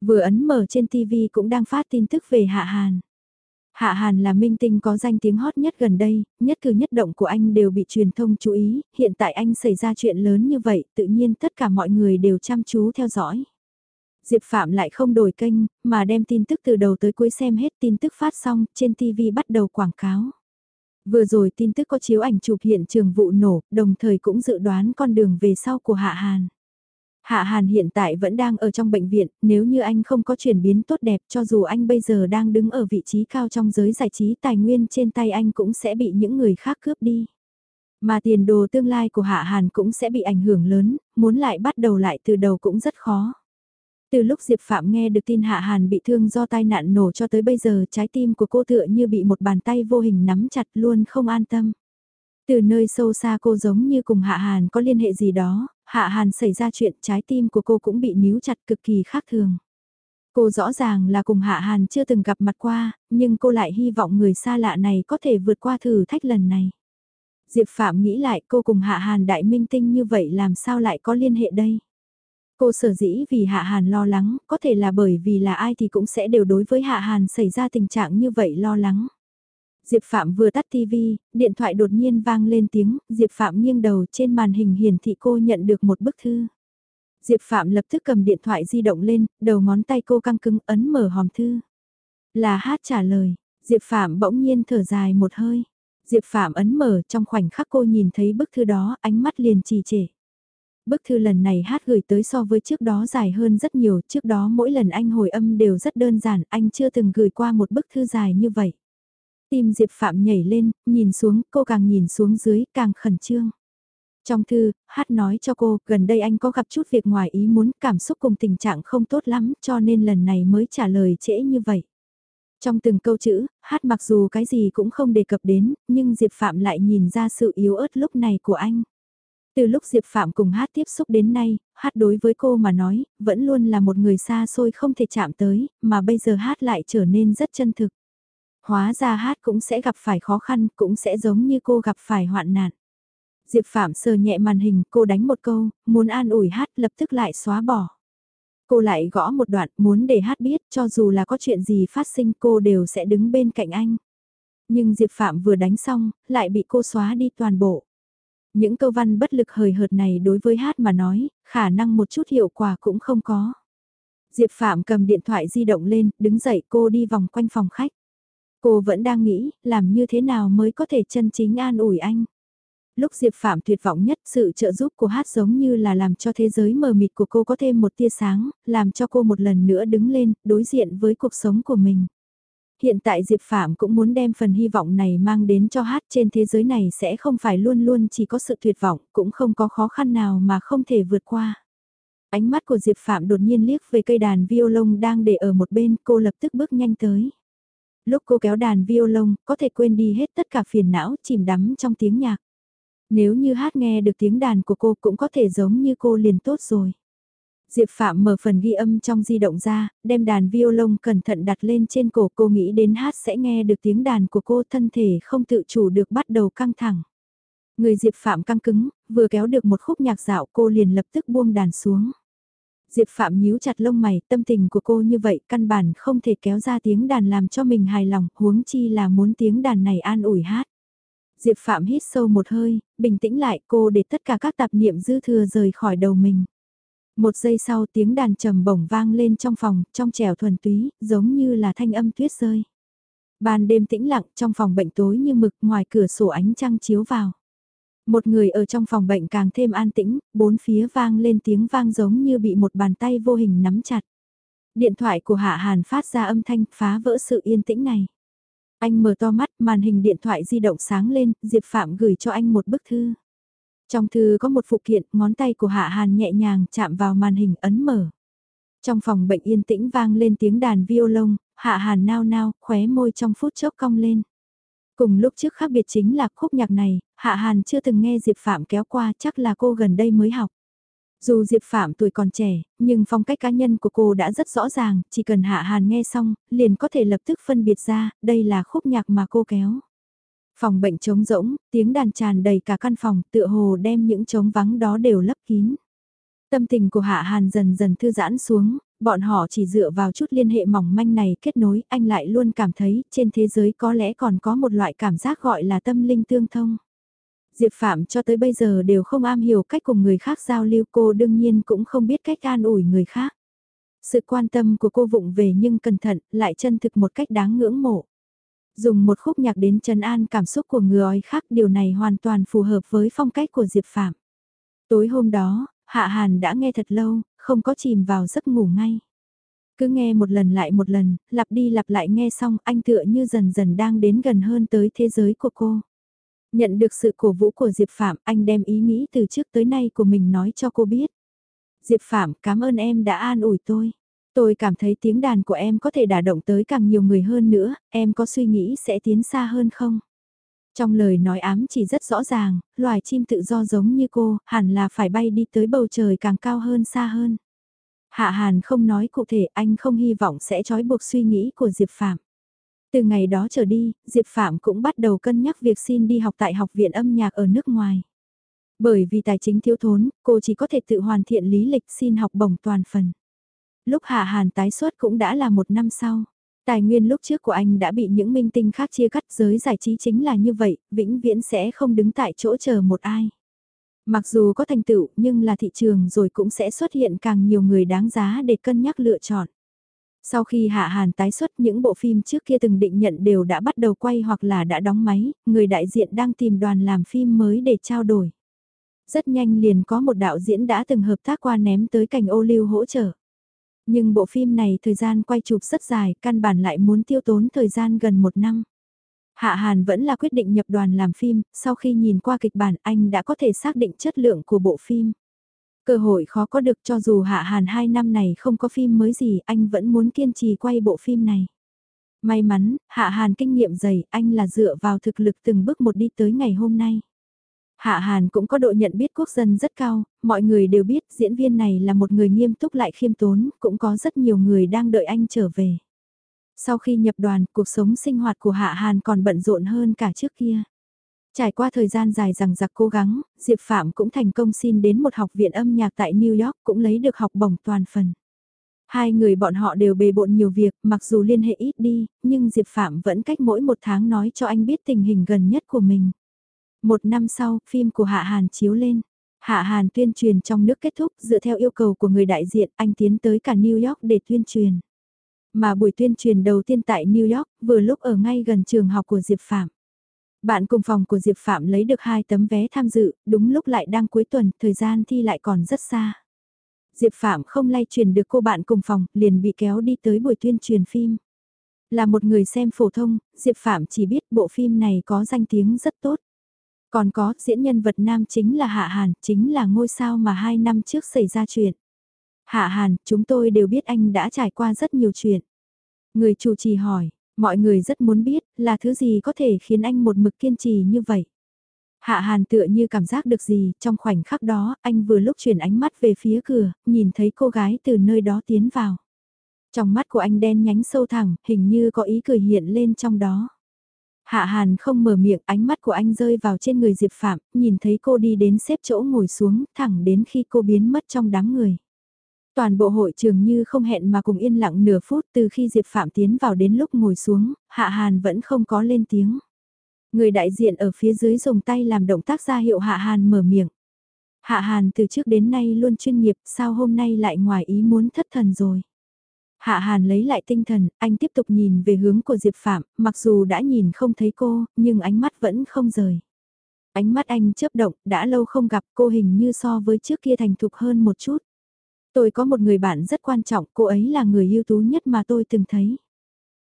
Vừa ấn mở trên TV cũng đang phát tin tức về Hạ Hàn. Hạ Hàn là minh tinh có danh tiếng hot nhất gần đây, nhất cử nhất động của anh đều bị truyền thông chú ý, hiện tại anh xảy ra chuyện lớn như vậy, tự nhiên tất cả mọi người đều chăm chú theo dõi. Diệp Phạm lại không đổi kênh, mà đem tin tức từ đầu tới cuối xem hết tin tức phát xong, trên TV bắt đầu quảng cáo. Vừa rồi tin tức có chiếu ảnh chụp hiện trường vụ nổ, đồng thời cũng dự đoán con đường về sau của Hạ Hàn. Hạ Hàn hiện tại vẫn đang ở trong bệnh viện, nếu như anh không có chuyển biến tốt đẹp cho dù anh bây giờ đang đứng ở vị trí cao trong giới giải trí tài nguyên trên tay anh cũng sẽ bị những người khác cướp đi. Mà tiền đồ tương lai của Hạ Hàn cũng sẽ bị ảnh hưởng lớn, muốn lại bắt đầu lại từ đầu cũng rất khó. Từ lúc Diệp Phạm nghe được tin Hạ Hàn bị thương do tai nạn nổ cho tới bây giờ trái tim của cô tựa như bị một bàn tay vô hình nắm chặt luôn không an tâm. Từ nơi sâu xa cô giống như cùng Hạ Hàn có liên hệ gì đó, Hạ Hàn xảy ra chuyện trái tim của cô cũng bị níu chặt cực kỳ khác thường. Cô rõ ràng là cùng Hạ Hàn chưa từng gặp mặt qua, nhưng cô lại hy vọng người xa lạ này có thể vượt qua thử thách lần này. Diệp Phạm nghĩ lại cô cùng Hạ Hàn đại minh tinh như vậy làm sao lại có liên hệ đây? Cô sở dĩ vì Hạ Hàn lo lắng, có thể là bởi vì là ai thì cũng sẽ đều đối với Hạ Hàn xảy ra tình trạng như vậy lo lắng. Diệp Phạm vừa tắt TV, điện thoại đột nhiên vang lên tiếng, Diệp Phạm nghiêng đầu trên màn hình hiển thị cô nhận được một bức thư. Diệp Phạm lập tức cầm điện thoại di động lên, đầu ngón tay cô căng cứng ấn mở hòm thư. Là hát trả lời, Diệp Phạm bỗng nhiên thở dài một hơi. Diệp Phạm ấn mở trong khoảnh khắc cô nhìn thấy bức thư đó, ánh mắt liền trì trệ. Bức thư lần này hát gửi tới so với trước đó dài hơn rất nhiều, trước đó mỗi lần anh hồi âm đều rất đơn giản, anh chưa từng gửi qua một bức thư dài như vậy. Tim Diệp Phạm nhảy lên, nhìn xuống, cô càng nhìn xuống dưới, càng khẩn trương. Trong thư, hát nói cho cô, gần đây anh có gặp chút việc ngoài ý muốn, cảm xúc cùng tình trạng không tốt lắm, cho nên lần này mới trả lời trễ như vậy. Trong từng câu chữ, hát mặc dù cái gì cũng không đề cập đến, nhưng Diệp Phạm lại nhìn ra sự yếu ớt lúc này của anh. Từ lúc Diệp Phạm cùng hát tiếp xúc đến nay, hát đối với cô mà nói, vẫn luôn là một người xa xôi không thể chạm tới, mà bây giờ hát lại trở nên rất chân thực. Hóa ra hát cũng sẽ gặp phải khó khăn, cũng sẽ giống như cô gặp phải hoạn nạn. Diệp Phạm sờ nhẹ màn hình, cô đánh một câu, muốn an ủi hát lập tức lại xóa bỏ. Cô lại gõ một đoạn, muốn để hát biết, cho dù là có chuyện gì phát sinh cô đều sẽ đứng bên cạnh anh. Nhưng Diệp Phạm vừa đánh xong, lại bị cô xóa đi toàn bộ. Những câu văn bất lực hời hợt này đối với hát mà nói, khả năng một chút hiệu quả cũng không có. Diệp Phạm cầm điện thoại di động lên, đứng dậy cô đi vòng quanh phòng khách. Cô vẫn đang nghĩ, làm như thế nào mới có thể chân chính an ủi anh. Lúc Diệp Phạm tuyệt vọng nhất sự trợ giúp của hát giống như là làm cho thế giới mờ mịt của cô có thêm một tia sáng, làm cho cô một lần nữa đứng lên, đối diện với cuộc sống của mình. Hiện tại Diệp Phạm cũng muốn đem phần hy vọng này mang đến cho hát trên thế giới này sẽ không phải luôn luôn chỉ có sự tuyệt vọng, cũng không có khó khăn nào mà không thể vượt qua. Ánh mắt của Diệp Phạm đột nhiên liếc về cây đàn violon đang để ở một bên, cô lập tức bước nhanh tới. Lúc cô kéo đàn violon, có thể quên đi hết tất cả phiền não, chìm đắm trong tiếng nhạc. Nếu như hát nghe được tiếng đàn của cô cũng có thể giống như cô liền tốt rồi. Diệp Phạm mở phần ghi âm trong di động ra, đem đàn violon cẩn thận đặt lên trên cổ cô nghĩ đến hát sẽ nghe được tiếng đàn của cô thân thể không tự chủ được bắt đầu căng thẳng. Người Diệp Phạm căng cứng, vừa kéo được một khúc nhạc dạo cô liền lập tức buông đàn xuống. Diệp Phạm nhíu chặt lông mày, tâm tình của cô như vậy căn bản không thể kéo ra tiếng đàn làm cho mình hài lòng, huống chi là muốn tiếng đàn này an ủi hát. Diệp Phạm hít sâu một hơi, bình tĩnh lại cô để tất cả các tạp niệm dư thừa rời khỏi đầu mình. Một giây sau tiếng đàn trầm bổng vang lên trong phòng, trong trẻo thuần túy, giống như là thanh âm tuyết rơi. Ban đêm tĩnh lặng trong phòng bệnh tối như mực ngoài cửa sổ ánh trăng chiếu vào. Một người ở trong phòng bệnh càng thêm an tĩnh, bốn phía vang lên tiếng vang giống như bị một bàn tay vô hình nắm chặt. Điện thoại của Hạ Hàn phát ra âm thanh phá vỡ sự yên tĩnh này. Anh mở to mắt, màn hình điện thoại di động sáng lên, Diệp Phạm gửi cho anh một bức thư. Trong thư có một phụ kiện, ngón tay của Hạ Hàn nhẹ nhàng chạm vào màn hình ấn mở. Trong phòng bệnh yên tĩnh vang lên tiếng đàn violon, Hạ Hàn nao nao, khóe môi trong phút chốc cong lên. Cùng lúc trước khác biệt chính là khúc nhạc này, Hạ Hàn chưa từng nghe Diệp Phạm kéo qua chắc là cô gần đây mới học. Dù Diệp Phạm tuổi còn trẻ, nhưng phong cách cá nhân của cô đã rất rõ ràng, chỉ cần Hạ Hàn nghe xong, liền có thể lập tức phân biệt ra, đây là khúc nhạc mà cô kéo. Phòng bệnh trống rỗng, tiếng đàn tràn đầy cả căn phòng, tựa hồ đem những trống vắng đó đều lấp kín. Tâm tình của Hạ Hàn dần dần thư giãn xuống, bọn họ chỉ dựa vào chút liên hệ mỏng manh này kết nối, anh lại luôn cảm thấy trên thế giới có lẽ còn có một loại cảm giác gọi là tâm linh tương thông. Diệp Phạm cho tới bây giờ đều không am hiểu cách cùng người khác giao lưu cô đương nhiên cũng không biết cách an ủi người khác. Sự quan tâm của cô vụng về nhưng cẩn thận, lại chân thực một cách đáng ngưỡng mộ. Dùng một khúc nhạc đến trấn an cảm xúc của người khác điều này hoàn toàn phù hợp với phong cách của Diệp Phạm. Tối hôm đó, Hạ Hàn đã nghe thật lâu, không có chìm vào giấc ngủ ngay. Cứ nghe một lần lại một lần, lặp đi lặp lại nghe xong anh tựa như dần dần đang đến gần hơn tới thế giới của cô. Nhận được sự cổ vũ của Diệp Phạm, anh đem ý nghĩ từ trước tới nay của mình nói cho cô biết. Diệp Phạm, cảm ơn em đã an ủi tôi. Tôi cảm thấy tiếng đàn của em có thể đả động tới càng nhiều người hơn nữa, em có suy nghĩ sẽ tiến xa hơn không? Trong lời nói ám chỉ rất rõ ràng, loài chim tự do giống như cô, hẳn là phải bay đi tới bầu trời càng cao hơn xa hơn. Hạ Hàn không nói cụ thể anh không hy vọng sẽ trói buộc suy nghĩ của Diệp Phạm. Từ ngày đó trở đi, Diệp Phạm cũng bắt đầu cân nhắc việc xin đi học tại học viện âm nhạc ở nước ngoài. Bởi vì tài chính thiếu thốn, cô chỉ có thể tự hoàn thiện lý lịch xin học bổng toàn phần. Lúc Hạ Hàn tái xuất cũng đã là một năm sau. Tài nguyên lúc trước của anh đã bị những minh tinh khác chia cắt giới giải trí chính là như vậy, vĩnh viễn sẽ không đứng tại chỗ chờ một ai. Mặc dù có thành tựu nhưng là thị trường rồi cũng sẽ xuất hiện càng nhiều người đáng giá để cân nhắc lựa chọn. Sau khi Hạ Hàn tái xuất những bộ phim trước kia từng định nhận đều đã bắt đầu quay hoặc là đã đóng máy, người đại diện đang tìm đoàn làm phim mới để trao đổi. Rất nhanh liền có một đạo diễn đã từng hợp tác qua ném tới cảnh ô lưu hỗ trợ. Nhưng bộ phim này thời gian quay chụp rất dài, căn bản lại muốn tiêu tốn thời gian gần một năm. Hạ Hàn vẫn là quyết định nhập đoàn làm phim, sau khi nhìn qua kịch bản anh đã có thể xác định chất lượng của bộ phim. Cơ hội khó có được cho dù Hạ Hàn hai năm này không có phim mới gì anh vẫn muốn kiên trì quay bộ phim này. May mắn, Hạ Hàn kinh nghiệm dày, anh là dựa vào thực lực từng bước một đi tới ngày hôm nay. Hạ Hàn cũng có độ nhận biết quốc dân rất cao, mọi người đều biết diễn viên này là một người nghiêm túc lại khiêm tốn, cũng có rất nhiều người đang đợi anh trở về. Sau khi nhập đoàn, cuộc sống sinh hoạt của Hạ Hàn còn bận rộn hơn cả trước kia. Trải qua thời gian dài rằng giặc cố gắng, Diệp Phạm cũng thành công xin đến một học viện âm nhạc tại New York cũng lấy được học bổng toàn phần. Hai người bọn họ đều bề bộn nhiều việc, mặc dù liên hệ ít đi, nhưng Diệp Phạm vẫn cách mỗi một tháng nói cho anh biết tình hình gần nhất của mình. Một năm sau, phim của Hạ Hàn chiếu lên. Hạ Hàn tuyên truyền trong nước kết thúc dựa theo yêu cầu của người đại diện anh tiến tới cả New York để tuyên truyền. Mà buổi tuyên truyền đầu tiên tại New York vừa lúc ở ngay gần trường học của Diệp Phạm. Bạn cùng phòng của Diệp Phạm lấy được hai tấm vé tham dự, đúng lúc lại đang cuối tuần, thời gian thi lại còn rất xa. Diệp Phạm không lay truyền được cô bạn cùng phòng, liền bị kéo đi tới buổi tuyên truyền phim. Là một người xem phổ thông, Diệp Phạm chỉ biết bộ phim này có danh tiếng rất tốt. Còn có, diễn nhân vật nam chính là Hạ Hàn, chính là ngôi sao mà hai năm trước xảy ra chuyện. Hạ Hàn, chúng tôi đều biết anh đã trải qua rất nhiều chuyện. Người chủ trì hỏi, mọi người rất muốn biết là thứ gì có thể khiến anh một mực kiên trì như vậy. Hạ Hàn tựa như cảm giác được gì, trong khoảnh khắc đó, anh vừa lúc chuyển ánh mắt về phía cửa, nhìn thấy cô gái từ nơi đó tiến vào. Trong mắt của anh đen nhánh sâu thẳng, hình như có ý cười hiện lên trong đó. Hạ Hàn không mở miệng, ánh mắt của anh rơi vào trên người Diệp Phạm, nhìn thấy cô đi đến xếp chỗ ngồi xuống, thẳng đến khi cô biến mất trong đám người. Toàn bộ hội trường như không hẹn mà cùng yên lặng nửa phút từ khi Diệp Phạm tiến vào đến lúc ngồi xuống, Hạ Hàn vẫn không có lên tiếng. Người đại diện ở phía dưới dùng tay làm động tác ra hiệu Hạ Hàn mở miệng. Hạ Hàn từ trước đến nay luôn chuyên nghiệp, sao hôm nay lại ngoài ý muốn thất thần rồi. Hạ Hàn lấy lại tinh thần, anh tiếp tục nhìn về hướng của Diệp Phạm, mặc dù đã nhìn không thấy cô, nhưng ánh mắt vẫn không rời. Ánh mắt anh chớp động, đã lâu không gặp cô hình như so với trước kia thành thục hơn một chút. Tôi có một người bạn rất quan trọng, cô ấy là người ưu tú nhất mà tôi từng thấy.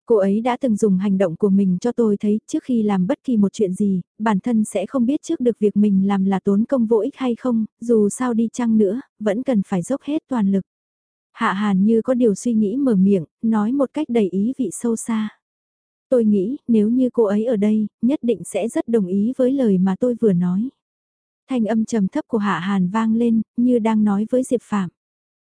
Cô ấy đã từng dùng hành động của mình cho tôi thấy trước khi làm bất kỳ một chuyện gì, bản thân sẽ không biết trước được việc mình làm là tốn công vô ích hay không, dù sao đi chăng nữa, vẫn cần phải dốc hết toàn lực. Hạ Hàn như có điều suy nghĩ mở miệng, nói một cách đầy ý vị sâu xa. Tôi nghĩ nếu như cô ấy ở đây, nhất định sẽ rất đồng ý với lời mà tôi vừa nói. Thanh âm trầm thấp của Hạ Hàn vang lên, như đang nói với Diệp Phạm.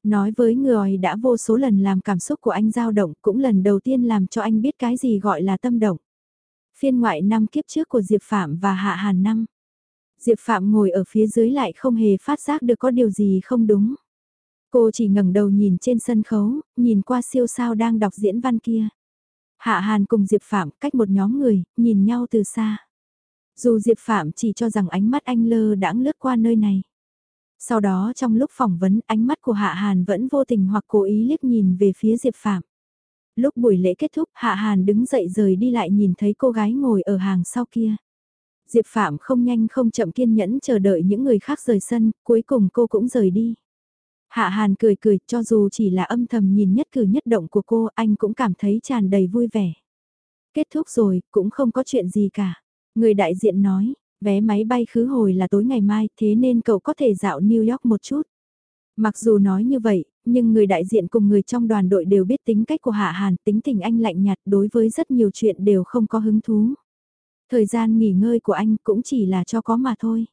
Nói với người đã vô số lần làm cảm xúc của anh dao động, cũng lần đầu tiên làm cho anh biết cái gì gọi là tâm động. Phiên ngoại năm kiếp trước của Diệp Phạm và Hạ Hàn năm. Diệp Phạm ngồi ở phía dưới lại không hề phát giác được có điều gì không đúng. Cô chỉ ngẩng đầu nhìn trên sân khấu, nhìn qua siêu sao đang đọc diễn văn kia. Hạ Hàn cùng Diệp Phạm cách một nhóm người, nhìn nhau từ xa. Dù Diệp Phạm chỉ cho rằng ánh mắt anh lơ đãng lướt qua nơi này. Sau đó trong lúc phỏng vấn ánh mắt của Hạ Hàn vẫn vô tình hoặc cố ý liếc nhìn về phía Diệp Phạm. Lúc buổi lễ kết thúc Hạ Hàn đứng dậy rời đi lại nhìn thấy cô gái ngồi ở hàng sau kia. Diệp Phạm không nhanh không chậm kiên nhẫn chờ đợi những người khác rời sân, cuối cùng cô cũng rời đi. Hạ Hàn cười cười cho dù chỉ là âm thầm nhìn nhất cử nhất động của cô anh cũng cảm thấy tràn đầy vui vẻ. Kết thúc rồi, cũng không có chuyện gì cả. Người đại diện nói, vé máy bay khứ hồi là tối ngày mai thế nên cậu có thể dạo New York một chút. Mặc dù nói như vậy, nhưng người đại diện cùng người trong đoàn đội đều biết tính cách của Hạ Hàn, tính tình anh lạnh nhạt đối với rất nhiều chuyện đều không có hứng thú. Thời gian nghỉ ngơi của anh cũng chỉ là cho có mà thôi.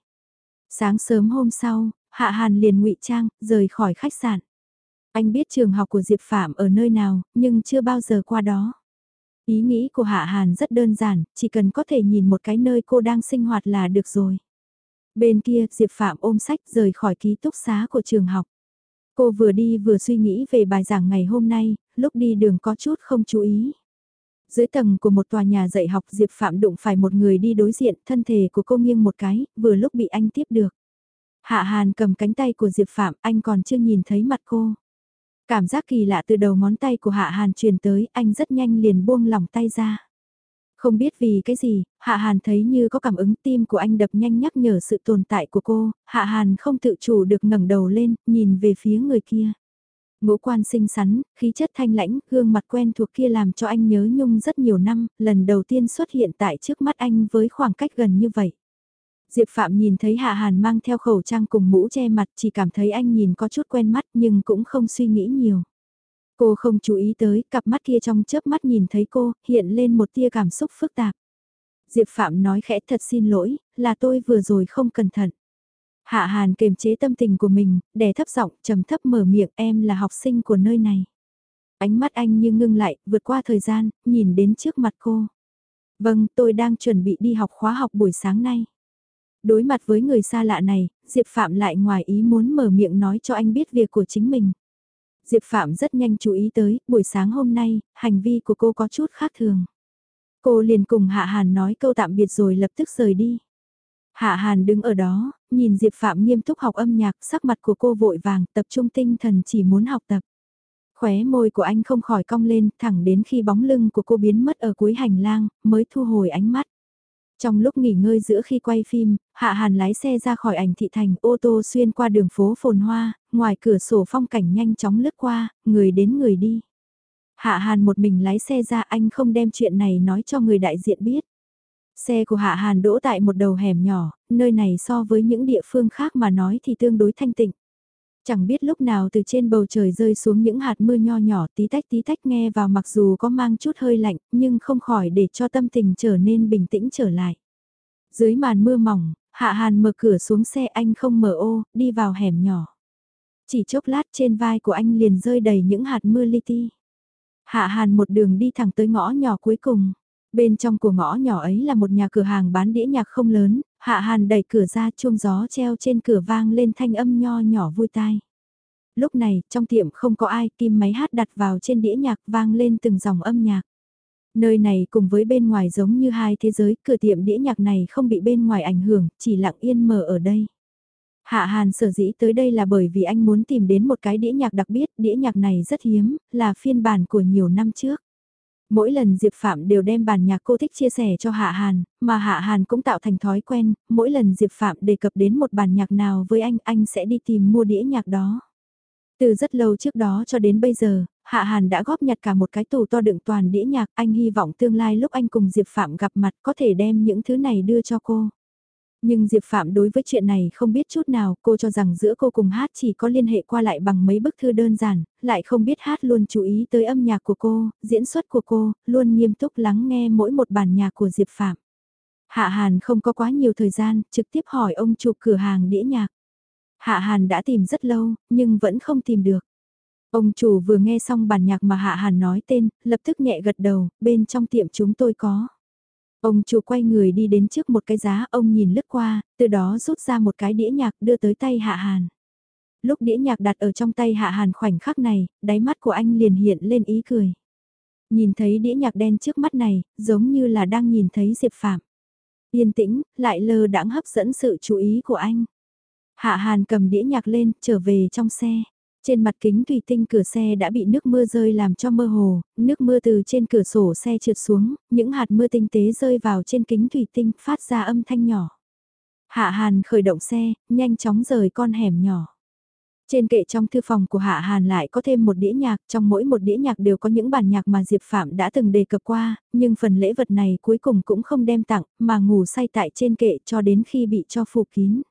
Sáng sớm hôm sau, Hạ Hàn liền ngụy trang, rời khỏi khách sạn. Anh biết trường học của Diệp Phạm ở nơi nào, nhưng chưa bao giờ qua đó. Ý nghĩ của Hạ Hàn rất đơn giản, chỉ cần có thể nhìn một cái nơi cô đang sinh hoạt là được rồi. Bên kia, Diệp Phạm ôm sách rời khỏi ký túc xá của trường học. Cô vừa đi vừa suy nghĩ về bài giảng ngày hôm nay, lúc đi đường có chút không chú ý. Dưới tầng của một tòa nhà dạy học Diệp Phạm đụng phải một người đi đối diện, thân thể của cô nghiêng một cái, vừa lúc bị anh tiếp được. Hạ Hàn cầm cánh tay của Diệp Phạm, anh còn chưa nhìn thấy mặt cô. Cảm giác kỳ lạ từ đầu ngón tay của Hạ Hàn truyền tới, anh rất nhanh liền buông lỏng tay ra. Không biết vì cái gì, Hạ Hàn thấy như có cảm ứng tim của anh đập nhanh nhắc nhở sự tồn tại của cô, Hạ Hàn không tự chủ được ngẩng đầu lên, nhìn về phía người kia. Ngũ quan xinh xắn, khí chất thanh lãnh, gương mặt quen thuộc kia làm cho anh nhớ nhung rất nhiều năm, lần đầu tiên xuất hiện tại trước mắt anh với khoảng cách gần như vậy. Diệp Phạm nhìn thấy Hạ Hàn mang theo khẩu trang cùng mũ che mặt chỉ cảm thấy anh nhìn có chút quen mắt nhưng cũng không suy nghĩ nhiều. Cô không chú ý tới cặp mắt kia trong chớp mắt nhìn thấy cô, hiện lên một tia cảm xúc phức tạp. Diệp Phạm nói khẽ thật xin lỗi, là tôi vừa rồi không cẩn thận. Hạ Hàn kềm chế tâm tình của mình, đè thấp giọng, trầm thấp mở miệng em là học sinh của nơi này. Ánh mắt anh như ngưng lại, vượt qua thời gian, nhìn đến trước mặt cô. Vâng, tôi đang chuẩn bị đi học khóa học buổi sáng nay. Đối mặt với người xa lạ này, Diệp Phạm lại ngoài ý muốn mở miệng nói cho anh biết việc của chính mình. Diệp Phạm rất nhanh chú ý tới, buổi sáng hôm nay, hành vi của cô có chút khác thường. Cô liền cùng Hạ Hàn nói câu tạm biệt rồi lập tức rời đi. Hạ Hàn đứng ở đó, nhìn Diệp Phạm nghiêm túc học âm nhạc, sắc mặt của cô vội vàng, tập trung tinh thần chỉ muốn học tập. Khóe môi của anh không khỏi cong lên, thẳng đến khi bóng lưng của cô biến mất ở cuối hành lang, mới thu hồi ánh mắt. Trong lúc nghỉ ngơi giữa khi quay phim, Hạ Hàn lái xe ra khỏi ảnh thị thành ô tô xuyên qua đường phố phồn hoa, ngoài cửa sổ phong cảnh nhanh chóng lướt qua, người đến người đi. Hạ Hàn một mình lái xe ra anh không đem chuyện này nói cho người đại diện biết. Xe của Hạ Hàn đỗ tại một đầu hẻm nhỏ, nơi này so với những địa phương khác mà nói thì tương đối thanh tịnh. Chẳng biết lúc nào từ trên bầu trời rơi xuống những hạt mưa nho nhỏ tí tách tí tách nghe vào mặc dù có mang chút hơi lạnh nhưng không khỏi để cho tâm tình trở nên bình tĩnh trở lại. Dưới màn mưa mỏng, Hạ Hàn mở cửa xuống xe anh không mở ô, đi vào hẻm nhỏ. Chỉ chốc lát trên vai của anh liền rơi đầy những hạt mưa li ti. Hạ Hàn một đường đi thẳng tới ngõ nhỏ cuối cùng. Bên trong của ngõ nhỏ ấy là một nhà cửa hàng bán đĩa nhạc không lớn, Hạ Hàn đẩy cửa ra chuông gió treo trên cửa vang lên thanh âm nho nhỏ vui tai. Lúc này, trong tiệm không có ai, kim máy hát đặt vào trên đĩa nhạc vang lên từng dòng âm nhạc. Nơi này cùng với bên ngoài giống như hai thế giới, cửa tiệm đĩa nhạc này không bị bên ngoài ảnh hưởng, chỉ lặng yên mở ở đây. Hạ Hàn sở dĩ tới đây là bởi vì anh muốn tìm đến một cái đĩa nhạc đặc biệt, đĩa nhạc này rất hiếm, là phiên bản của nhiều năm trước. Mỗi lần Diệp Phạm đều đem bản nhạc cô thích chia sẻ cho Hạ Hàn, mà Hạ Hàn cũng tạo thành thói quen, mỗi lần Diệp Phạm đề cập đến một bản nhạc nào với anh, anh sẽ đi tìm mua đĩa nhạc đó. Từ rất lâu trước đó cho đến bây giờ, Hạ Hàn đã góp nhặt cả một cái tủ to đựng toàn đĩa nhạc, anh hy vọng tương lai lúc anh cùng Diệp Phạm gặp mặt có thể đem những thứ này đưa cho cô. Nhưng Diệp Phạm đối với chuyện này không biết chút nào, cô cho rằng giữa cô cùng hát chỉ có liên hệ qua lại bằng mấy bức thư đơn giản, lại không biết hát luôn chú ý tới âm nhạc của cô, diễn xuất của cô, luôn nghiêm túc lắng nghe mỗi một bản nhạc của Diệp Phạm. Hạ Hàn không có quá nhiều thời gian, trực tiếp hỏi ông chủ cửa hàng đĩa nhạc. Hạ Hàn đã tìm rất lâu, nhưng vẫn không tìm được. Ông chủ vừa nghe xong bản nhạc mà Hạ Hàn nói tên, lập tức nhẹ gật đầu, bên trong tiệm chúng tôi có. Ông chủ quay người đi đến trước một cái giá, ông nhìn lướt qua, từ đó rút ra một cái đĩa nhạc đưa tới tay Hạ Hàn. Lúc đĩa nhạc đặt ở trong tay Hạ Hàn khoảnh khắc này, đáy mắt của anh liền hiện lên ý cười. Nhìn thấy đĩa nhạc đen trước mắt này, giống như là đang nhìn thấy Diệp Phạm. Yên tĩnh, lại lơ đãng hấp dẫn sự chú ý của anh. Hạ Hàn cầm đĩa nhạc lên, trở về trong xe. Trên mặt kính thủy tinh cửa xe đã bị nước mưa rơi làm cho mơ hồ, nước mưa từ trên cửa sổ xe trượt xuống, những hạt mưa tinh tế rơi vào trên kính thủy tinh phát ra âm thanh nhỏ. Hạ Hàn khởi động xe, nhanh chóng rời con hẻm nhỏ. Trên kệ trong thư phòng của Hạ Hàn lại có thêm một đĩa nhạc, trong mỗi một đĩa nhạc đều có những bản nhạc mà Diệp Phạm đã từng đề cập qua, nhưng phần lễ vật này cuối cùng cũng không đem tặng, mà ngủ say tại trên kệ cho đến khi bị cho phủ kín.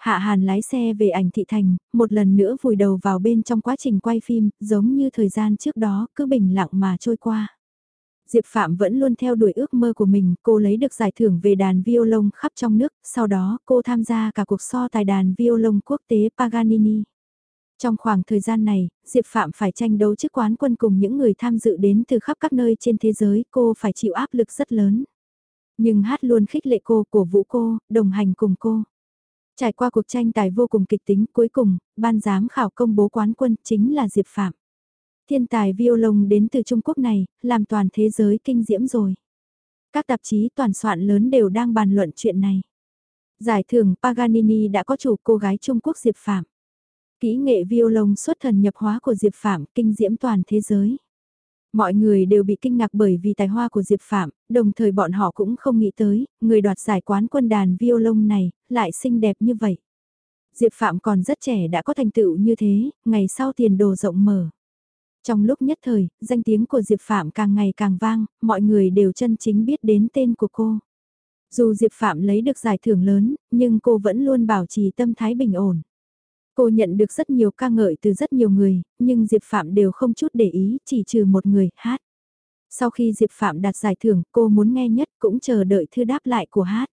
Hạ Hàn lái xe về ảnh thị thành, một lần nữa vùi đầu vào bên trong quá trình quay phim, giống như thời gian trước đó, cứ bình lặng mà trôi qua. Diệp Phạm vẫn luôn theo đuổi ước mơ của mình, cô lấy được giải thưởng về đàn violon khắp trong nước, sau đó cô tham gia cả cuộc so tài đàn violon quốc tế Paganini. Trong khoảng thời gian này, Diệp Phạm phải tranh đấu chức quán quân cùng những người tham dự đến từ khắp các nơi trên thế giới, cô phải chịu áp lực rất lớn. Nhưng hát luôn khích lệ cô, cổ vũ cô, đồng hành cùng cô. Trải qua cuộc tranh tài vô cùng kịch tính cuối cùng, ban giám khảo công bố quán quân chính là Diệp Phạm. Thiên tài violon đến từ Trung Quốc này, làm toàn thế giới kinh diễm rồi. Các tạp chí toàn soạn lớn đều đang bàn luận chuyện này. Giải thưởng Paganini đã có chủ cô gái Trung Quốc Diệp Phạm. Kỹ nghệ violon xuất thần nhập hóa của Diệp Phạm kinh diễm toàn thế giới. Mọi người đều bị kinh ngạc bởi vì tài hoa của Diệp Phạm, đồng thời bọn họ cũng không nghĩ tới, người đoạt giải quán quân đàn violon này, lại xinh đẹp như vậy. Diệp Phạm còn rất trẻ đã có thành tựu như thế, ngày sau tiền đồ rộng mở. Trong lúc nhất thời, danh tiếng của Diệp Phạm càng ngày càng vang, mọi người đều chân chính biết đến tên của cô. Dù Diệp Phạm lấy được giải thưởng lớn, nhưng cô vẫn luôn bảo trì tâm thái bình ổn. Cô nhận được rất nhiều ca ngợi từ rất nhiều người, nhưng Diệp Phạm đều không chút để ý, chỉ trừ một người, hát. Sau khi Diệp Phạm đạt giải thưởng, cô muốn nghe nhất cũng chờ đợi thư đáp lại của hát.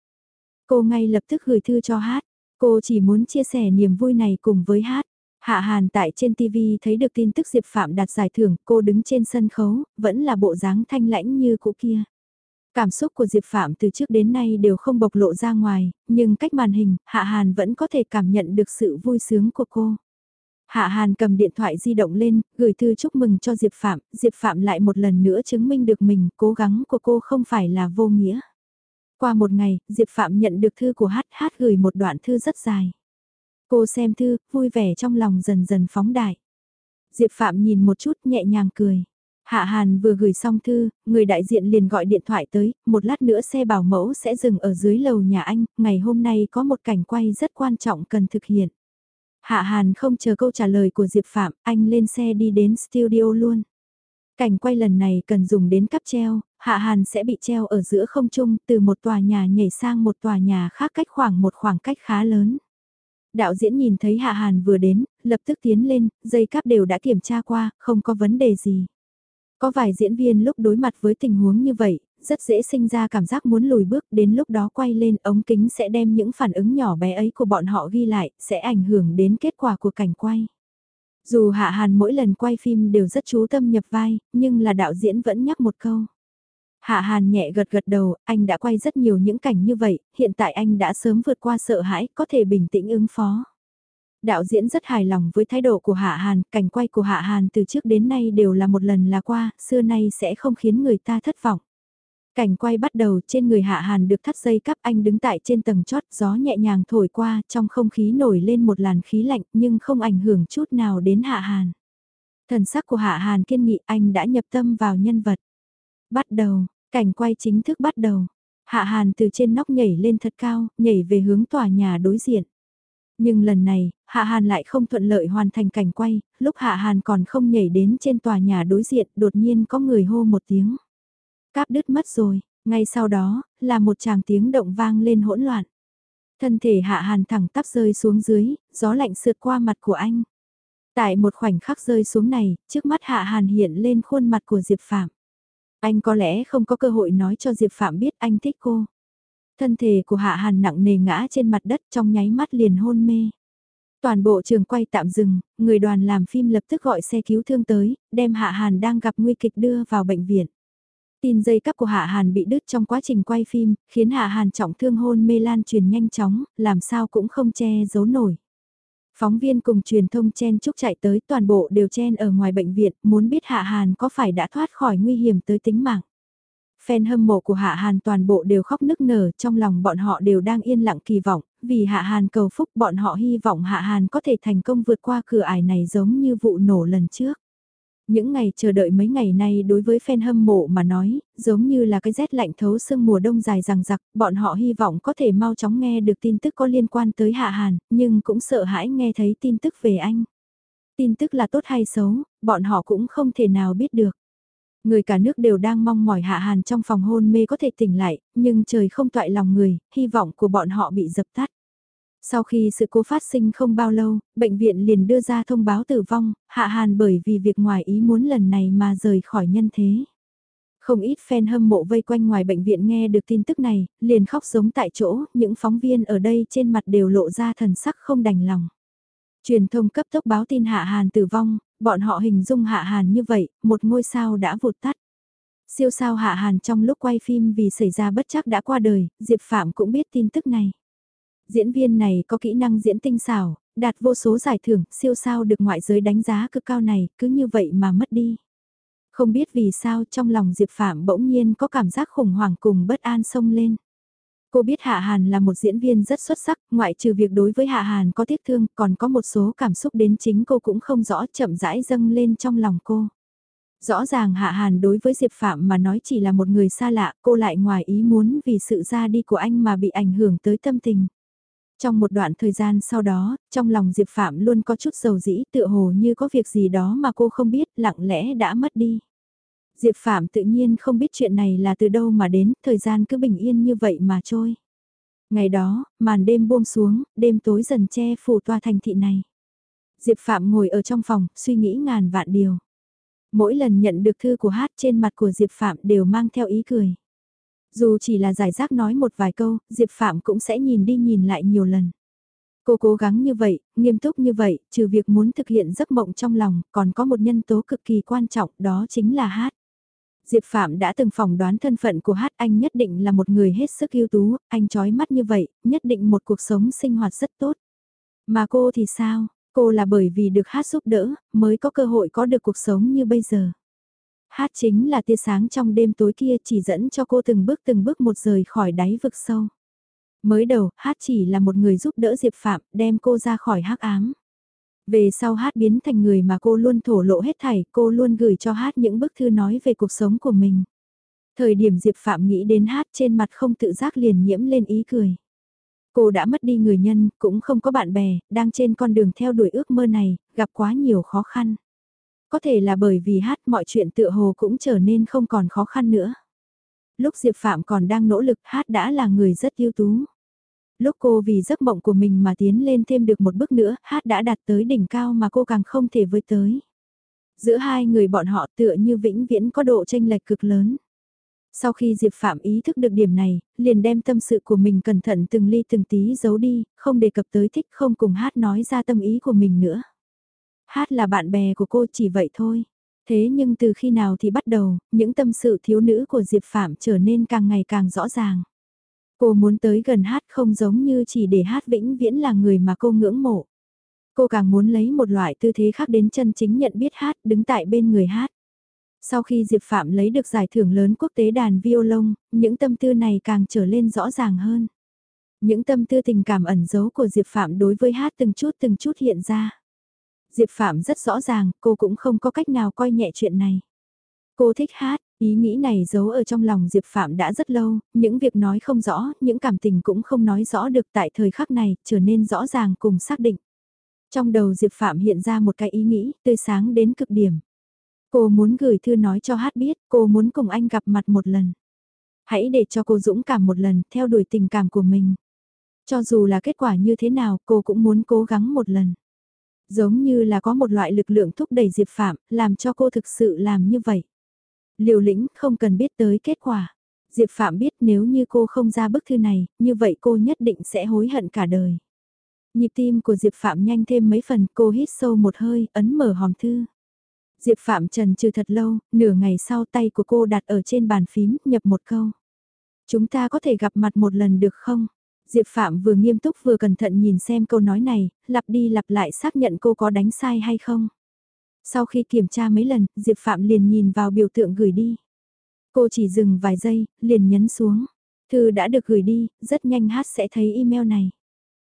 Cô ngay lập tức gửi thư cho hát. Cô chỉ muốn chia sẻ niềm vui này cùng với hát. Hạ Hàn tại trên TV thấy được tin tức Diệp Phạm đạt giải thưởng, cô đứng trên sân khấu, vẫn là bộ dáng thanh lãnh như cũ kia. Cảm xúc của Diệp Phạm từ trước đến nay đều không bộc lộ ra ngoài, nhưng cách màn hình, Hạ Hàn vẫn có thể cảm nhận được sự vui sướng của cô. Hạ Hàn cầm điện thoại di động lên, gửi thư chúc mừng cho Diệp Phạm, Diệp Phạm lại một lần nữa chứng minh được mình, cố gắng của cô không phải là vô nghĩa. Qua một ngày, Diệp Phạm nhận được thư của Hát Hát gửi một đoạn thư rất dài. Cô xem thư, vui vẻ trong lòng dần dần phóng đại. Diệp Phạm nhìn một chút nhẹ nhàng cười. Hạ Hàn vừa gửi xong thư, người đại diện liền gọi điện thoại tới, một lát nữa xe bảo mẫu sẽ dừng ở dưới lầu nhà anh, ngày hôm nay có một cảnh quay rất quan trọng cần thực hiện. Hạ Hàn không chờ câu trả lời của Diệp Phạm, anh lên xe đi đến studio luôn. Cảnh quay lần này cần dùng đến cắp treo, Hạ Hàn sẽ bị treo ở giữa không trung từ một tòa nhà nhảy sang một tòa nhà khác cách khoảng một khoảng cách khá lớn. Đạo diễn nhìn thấy Hạ Hàn vừa đến, lập tức tiến lên, dây cáp đều đã kiểm tra qua, không có vấn đề gì. Có vài diễn viên lúc đối mặt với tình huống như vậy, rất dễ sinh ra cảm giác muốn lùi bước đến lúc đó quay lên ống kính sẽ đem những phản ứng nhỏ bé ấy của bọn họ ghi lại, sẽ ảnh hưởng đến kết quả của cảnh quay. Dù Hạ Hàn mỗi lần quay phim đều rất chú tâm nhập vai, nhưng là đạo diễn vẫn nhắc một câu. Hạ Hàn nhẹ gật gật đầu, anh đã quay rất nhiều những cảnh như vậy, hiện tại anh đã sớm vượt qua sợ hãi, có thể bình tĩnh ứng phó. Đạo diễn rất hài lòng với thái độ của Hạ Hàn, cảnh quay của Hạ Hàn từ trước đến nay đều là một lần là qua, xưa nay sẽ không khiến người ta thất vọng. Cảnh quay bắt đầu trên người Hạ Hàn được thắt dây cắp anh đứng tại trên tầng chót gió nhẹ nhàng thổi qua trong không khí nổi lên một làn khí lạnh nhưng không ảnh hưởng chút nào đến Hạ Hàn. Thần sắc của Hạ Hàn kiên nghị anh đã nhập tâm vào nhân vật. Bắt đầu, cảnh quay chính thức bắt đầu. Hạ Hàn từ trên nóc nhảy lên thật cao, nhảy về hướng tòa nhà đối diện. Nhưng lần này, Hạ Hàn lại không thuận lợi hoàn thành cảnh quay, lúc Hạ Hàn còn không nhảy đến trên tòa nhà đối diện đột nhiên có người hô một tiếng. Cáp đứt mất rồi, ngay sau đó, là một tràng tiếng động vang lên hỗn loạn. Thân thể Hạ Hàn thẳng tắp rơi xuống dưới, gió lạnh sượt qua mặt của anh. Tại một khoảnh khắc rơi xuống này, trước mắt Hạ Hàn hiện lên khuôn mặt của Diệp Phạm. Anh có lẽ không có cơ hội nói cho Diệp Phạm biết anh thích cô. Thân thể của Hạ Hàn nặng nề ngã trên mặt đất trong nháy mắt liền hôn mê. Toàn bộ trường quay tạm dừng, người đoàn làm phim lập tức gọi xe cứu thương tới, đem Hạ Hàn đang gặp nguy kịch đưa vào bệnh viện. Tin dây cắp của Hạ Hàn bị đứt trong quá trình quay phim, khiến Hạ Hàn trọng thương hôn mê lan truyền nhanh chóng, làm sao cũng không che giấu nổi. Phóng viên cùng truyền thông chen chúc chạy tới toàn bộ đều chen ở ngoài bệnh viện, muốn biết Hạ Hàn có phải đã thoát khỏi nguy hiểm tới tính mạng. Fan hâm mộ của Hạ Hàn toàn bộ đều khóc nức nở, trong lòng bọn họ đều đang yên lặng kỳ vọng, vì Hạ Hàn cầu phúc bọn họ hy vọng Hạ Hàn có thể thành công vượt qua cửa ải này giống như vụ nổ lần trước. Những ngày chờ đợi mấy ngày nay đối với fan hâm mộ mà nói, giống như là cái rét lạnh thấu sương mùa đông dài rằng giặc, bọn họ hy vọng có thể mau chóng nghe được tin tức có liên quan tới Hạ Hàn, nhưng cũng sợ hãi nghe thấy tin tức về anh. Tin tức là tốt hay xấu, bọn họ cũng không thể nào biết được. Người cả nước đều đang mong mỏi Hạ Hàn trong phòng hôn mê có thể tỉnh lại, nhưng trời không toại lòng người, hy vọng của bọn họ bị dập tắt. Sau khi sự cố phát sinh không bao lâu, bệnh viện liền đưa ra thông báo tử vong, Hạ Hàn bởi vì việc ngoài ý muốn lần này mà rời khỏi nhân thế. Không ít fan hâm mộ vây quanh ngoài bệnh viện nghe được tin tức này, liền khóc giống tại chỗ, những phóng viên ở đây trên mặt đều lộ ra thần sắc không đành lòng. Truyền thông cấp tốc báo tin Hạ Hàn tử vong, bọn họ hình dung Hạ Hàn như vậy, một ngôi sao đã vụt tắt. Siêu sao Hạ Hàn trong lúc quay phim vì xảy ra bất chắc đã qua đời, Diệp Phạm cũng biết tin tức này. Diễn viên này có kỹ năng diễn tinh xảo, đạt vô số giải thưởng, siêu sao được ngoại giới đánh giá cực cao này, cứ như vậy mà mất đi. Không biết vì sao trong lòng Diệp Phạm bỗng nhiên có cảm giác khủng hoảng cùng bất an sông lên. Cô biết Hạ Hàn là một diễn viên rất xuất sắc, ngoại trừ việc đối với Hạ Hàn có tiếc thương, còn có một số cảm xúc đến chính cô cũng không rõ chậm rãi dâng lên trong lòng cô. Rõ ràng Hạ Hàn đối với Diệp Phạm mà nói chỉ là một người xa lạ, cô lại ngoài ý muốn vì sự ra đi của anh mà bị ảnh hưởng tới tâm tình. Trong một đoạn thời gian sau đó, trong lòng Diệp Phạm luôn có chút dầu dĩ tựa hồ như có việc gì đó mà cô không biết lặng lẽ đã mất đi. Diệp Phạm tự nhiên không biết chuyện này là từ đâu mà đến, thời gian cứ bình yên như vậy mà trôi. Ngày đó, màn đêm buông xuống, đêm tối dần che phủ toa thành thị này. Diệp Phạm ngồi ở trong phòng, suy nghĩ ngàn vạn điều. Mỗi lần nhận được thư của hát trên mặt của Diệp Phạm đều mang theo ý cười. Dù chỉ là giải rác nói một vài câu, Diệp Phạm cũng sẽ nhìn đi nhìn lại nhiều lần. Cô cố gắng như vậy, nghiêm túc như vậy, trừ việc muốn thực hiện giấc mộng trong lòng, còn có một nhân tố cực kỳ quan trọng, đó chính là hát. Diệp Phạm đã từng phỏng đoán thân phận của hát anh nhất định là một người hết sức ưu tú, anh trói mắt như vậy, nhất định một cuộc sống sinh hoạt rất tốt. Mà cô thì sao? Cô là bởi vì được hát giúp đỡ, mới có cơ hội có được cuộc sống như bây giờ. Hát chính là tia sáng trong đêm tối kia chỉ dẫn cho cô từng bước từng bước một rời khỏi đáy vực sâu. Mới đầu, Hát chỉ là một người giúp đỡ Diệp Phạm, đem cô ra khỏi hắc ám. Về sau Hát biến thành người mà cô luôn thổ lộ hết thảy, cô luôn gửi cho Hát những bức thư nói về cuộc sống của mình. Thời điểm Diệp Phạm nghĩ đến Hát trên mặt không tự giác liền nhiễm lên ý cười. Cô đã mất đi người nhân, cũng không có bạn bè, đang trên con đường theo đuổi ước mơ này, gặp quá nhiều khó khăn. Có thể là bởi vì hát mọi chuyện tựa hồ cũng trở nên không còn khó khăn nữa. Lúc Diệp Phạm còn đang nỗ lực hát đã là người rất ưu tú. Lúc cô vì giấc mộng của mình mà tiến lên thêm được một bước nữa, hát đã đạt tới đỉnh cao mà cô càng không thể với tới. Giữa hai người bọn họ tựa như vĩnh viễn có độ tranh lệch cực lớn. Sau khi Diệp Phạm ý thức được điểm này, liền đem tâm sự của mình cẩn thận từng ly từng tí giấu đi, không đề cập tới thích không cùng hát nói ra tâm ý của mình nữa. Hát là bạn bè của cô chỉ vậy thôi. Thế nhưng từ khi nào thì bắt đầu, những tâm sự thiếu nữ của Diệp Phạm trở nên càng ngày càng rõ ràng. Cô muốn tới gần hát không giống như chỉ để hát vĩnh viễn là người mà cô ngưỡng mộ. Cô càng muốn lấy một loại tư thế khác đến chân chính nhận biết hát đứng tại bên người hát. Sau khi Diệp Phạm lấy được giải thưởng lớn quốc tế đàn violon, những tâm tư này càng trở lên rõ ràng hơn. Những tâm tư tình cảm ẩn giấu của Diệp Phạm đối với hát từng chút từng chút hiện ra. Diệp Phạm rất rõ ràng, cô cũng không có cách nào coi nhẹ chuyện này. Cô thích hát, ý nghĩ này giấu ở trong lòng Diệp Phạm đã rất lâu, những việc nói không rõ, những cảm tình cũng không nói rõ được tại thời khắc này, trở nên rõ ràng cùng xác định. Trong đầu Diệp Phạm hiện ra một cái ý nghĩ, tươi sáng đến cực điểm. Cô muốn gửi thư nói cho hát biết, cô muốn cùng anh gặp mặt một lần. Hãy để cho cô dũng cảm một lần, theo đuổi tình cảm của mình. Cho dù là kết quả như thế nào, cô cũng muốn cố gắng một lần. Giống như là có một loại lực lượng thúc đẩy Diệp Phạm, làm cho cô thực sự làm như vậy. Liều lĩnh không cần biết tới kết quả. Diệp Phạm biết nếu như cô không ra bức thư này, như vậy cô nhất định sẽ hối hận cả đời. Nhịp tim của Diệp Phạm nhanh thêm mấy phần, cô hít sâu một hơi, ấn mở hòm thư. Diệp Phạm trần trừ thật lâu, nửa ngày sau tay của cô đặt ở trên bàn phím, nhập một câu. Chúng ta có thể gặp mặt một lần được không? Diệp Phạm vừa nghiêm túc vừa cẩn thận nhìn xem câu nói này, lặp đi lặp lại xác nhận cô có đánh sai hay không. Sau khi kiểm tra mấy lần, Diệp Phạm liền nhìn vào biểu tượng gửi đi. Cô chỉ dừng vài giây, liền nhấn xuống. Thư đã được gửi đi, rất nhanh hát sẽ thấy email này.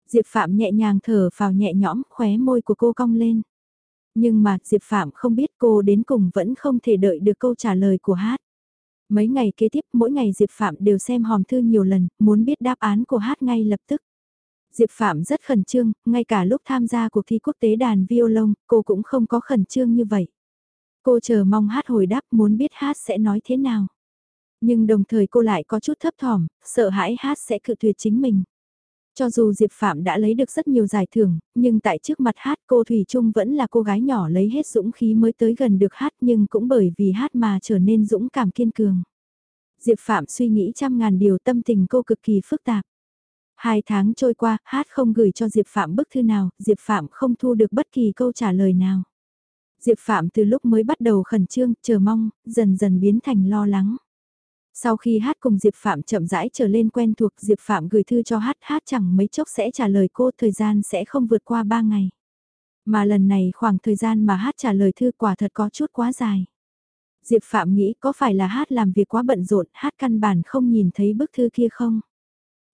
Diệp Phạm nhẹ nhàng thở vào nhẹ nhõm, khóe môi của cô cong lên. Nhưng mà Diệp Phạm không biết cô đến cùng vẫn không thể đợi được câu trả lời của hát. Mấy ngày kế tiếp mỗi ngày Diệp Phạm đều xem hòm thư nhiều lần, muốn biết đáp án của hát ngay lập tức. Diệp Phạm rất khẩn trương, ngay cả lúc tham gia cuộc thi quốc tế đàn violon, cô cũng không có khẩn trương như vậy. Cô chờ mong hát hồi đáp muốn biết hát sẽ nói thế nào. Nhưng đồng thời cô lại có chút thấp thỏm, sợ hãi hát sẽ cự tuyệt chính mình. Cho dù Diệp Phạm đã lấy được rất nhiều giải thưởng, nhưng tại trước mặt hát cô Thủy Trung vẫn là cô gái nhỏ lấy hết dũng khí mới tới gần được hát nhưng cũng bởi vì hát mà trở nên dũng cảm kiên cường. Diệp Phạm suy nghĩ trăm ngàn điều tâm tình cô cực kỳ phức tạp. Hai tháng trôi qua, hát không gửi cho Diệp Phạm bức thư nào, Diệp Phạm không thu được bất kỳ câu trả lời nào. Diệp Phạm từ lúc mới bắt đầu khẩn trương, chờ mong, dần dần biến thành lo lắng. Sau khi hát cùng Diệp Phạm chậm rãi trở lên quen thuộc Diệp Phạm gửi thư cho hát, hát chẳng mấy chốc sẽ trả lời cô thời gian sẽ không vượt qua 3 ngày. Mà lần này khoảng thời gian mà hát trả lời thư quả thật có chút quá dài. Diệp Phạm nghĩ có phải là hát làm việc quá bận rộn, hát căn bản không nhìn thấy bức thư kia không?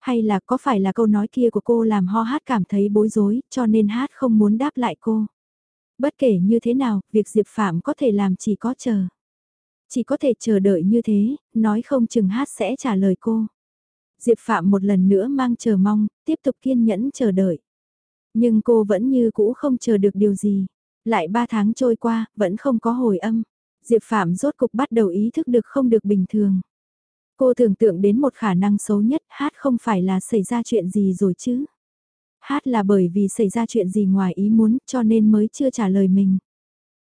Hay là có phải là câu nói kia của cô làm ho hát cảm thấy bối rối, cho nên hát không muốn đáp lại cô? Bất kể như thế nào, việc Diệp Phạm có thể làm chỉ có chờ chỉ có thể chờ đợi như thế, nói không chừng hát sẽ trả lời cô. Diệp Phạm một lần nữa mang chờ mong, tiếp tục kiên nhẫn chờ đợi. Nhưng cô vẫn như cũ không chờ được điều gì. Lại ba tháng trôi qua, vẫn không có hồi âm. Diệp Phạm rốt cục bắt đầu ý thức được không được bình thường. Cô tưởng tượng đến một khả năng xấu nhất, hát không phải là xảy ra chuyện gì rồi chứ. Hát là bởi vì xảy ra chuyện gì ngoài ý muốn cho nên mới chưa trả lời mình.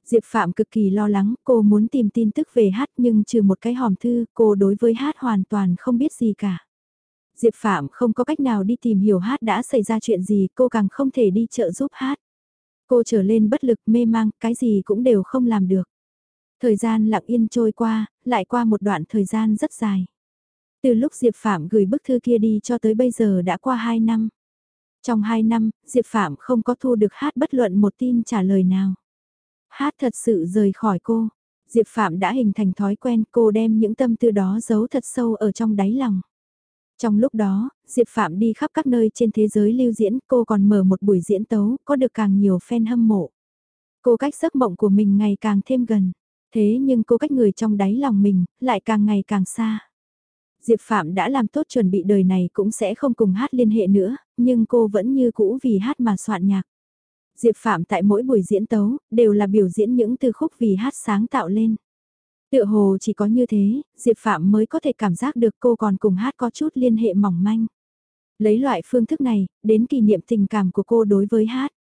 Diệp Phạm cực kỳ lo lắng, cô muốn tìm tin tức về hát nhưng trừ một cái hòm thư, cô đối với hát hoàn toàn không biết gì cả. Diệp Phạm không có cách nào đi tìm hiểu hát đã xảy ra chuyện gì, cô càng không thể đi trợ giúp hát. Cô trở lên bất lực mê mang, cái gì cũng đều không làm được. Thời gian lặng yên trôi qua, lại qua một đoạn thời gian rất dài. Từ lúc Diệp Phạm gửi bức thư kia đi cho tới bây giờ đã qua 2 năm. Trong 2 năm, Diệp Phạm không có thu được hát bất luận một tin trả lời nào. Hát thật sự rời khỏi cô. Diệp Phạm đã hình thành thói quen cô đem những tâm tư đó giấu thật sâu ở trong đáy lòng. Trong lúc đó, Diệp Phạm đi khắp các nơi trên thế giới lưu diễn, cô còn mở một buổi diễn tấu, có được càng nhiều fan hâm mộ. Cô cách giấc mộng của mình ngày càng thêm gần, thế nhưng cô cách người trong đáy lòng mình, lại càng ngày càng xa. Diệp Phạm đã làm tốt chuẩn bị đời này cũng sẽ không cùng hát liên hệ nữa, nhưng cô vẫn như cũ vì hát mà soạn nhạc. Diệp Phạm tại mỗi buổi diễn tấu, đều là biểu diễn những từ khúc vì hát sáng tạo lên. Tựa hồ chỉ có như thế, Diệp Phạm mới có thể cảm giác được cô còn cùng hát có chút liên hệ mỏng manh. Lấy loại phương thức này, đến kỷ niệm tình cảm của cô đối với hát.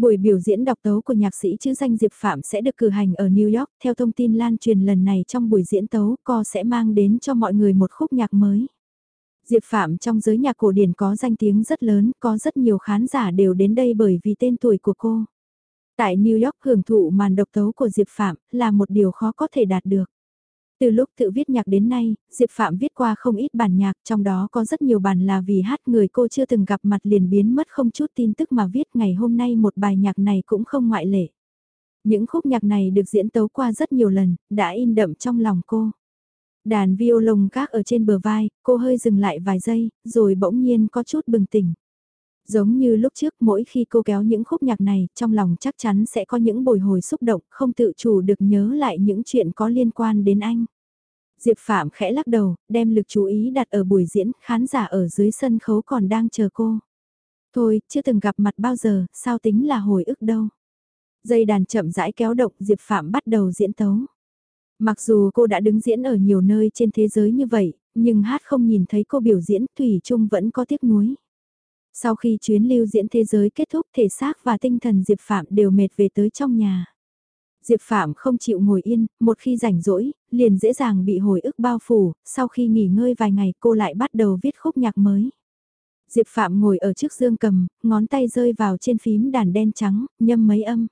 Buổi biểu diễn đọc tấu của nhạc sĩ chữ danh Diệp Phạm sẽ được cử hành ở New York. Theo thông tin lan truyền lần này trong buổi diễn tấu, co sẽ mang đến cho mọi người một khúc nhạc mới. Diệp Phạm trong giới nhạc cổ điển có danh tiếng rất lớn, có rất nhiều khán giả đều đến đây bởi vì tên tuổi của cô. Tại New York hưởng thụ màn độc tấu của Diệp Phạm là một điều khó có thể đạt được. Từ lúc tự viết nhạc đến nay, Diệp Phạm viết qua không ít bản nhạc, trong đó có rất nhiều bản là vì hát người cô chưa từng gặp mặt liền biến mất không chút tin tức mà viết ngày hôm nay một bài nhạc này cũng không ngoại lệ. Những khúc nhạc này được diễn tấu qua rất nhiều lần, đã in đậm trong lòng cô. Đàn violon các ở trên bờ vai, cô hơi dừng lại vài giây, rồi bỗng nhiên có chút bừng tỉnh. Giống như lúc trước mỗi khi cô kéo những khúc nhạc này, trong lòng chắc chắn sẽ có những bồi hồi xúc động, không tự chủ được nhớ lại những chuyện có liên quan đến anh. Diệp Phạm khẽ lắc đầu, đem lực chú ý đặt ở buổi diễn, khán giả ở dưới sân khấu còn đang chờ cô. Thôi, chưa từng gặp mặt bao giờ, sao tính là hồi ức đâu. Dây đàn chậm rãi kéo động Diệp Phạm bắt đầu diễn tấu. Mặc dù cô đã đứng diễn ở nhiều nơi trên thế giới như vậy, nhưng hát không nhìn thấy cô biểu diễn Thủy Trung vẫn có tiếc nuối. Sau khi chuyến lưu diễn thế giới kết thúc thể xác và tinh thần Diệp Phạm đều mệt về tới trong nhà. Diệp Phạm không chịu ngồi yên, một khi rảnh rỗi, liền dễ dàng bị hồi ức bao phủ, sau khi nghỉ ngơi vài ngày cô lại bắt đầu viết khúc nhạc mới. Diệp Phạm ngồi ở trước dương cầm, ngón tay rơi vào trên phím đàn đen trắng, nhâm mấy âm.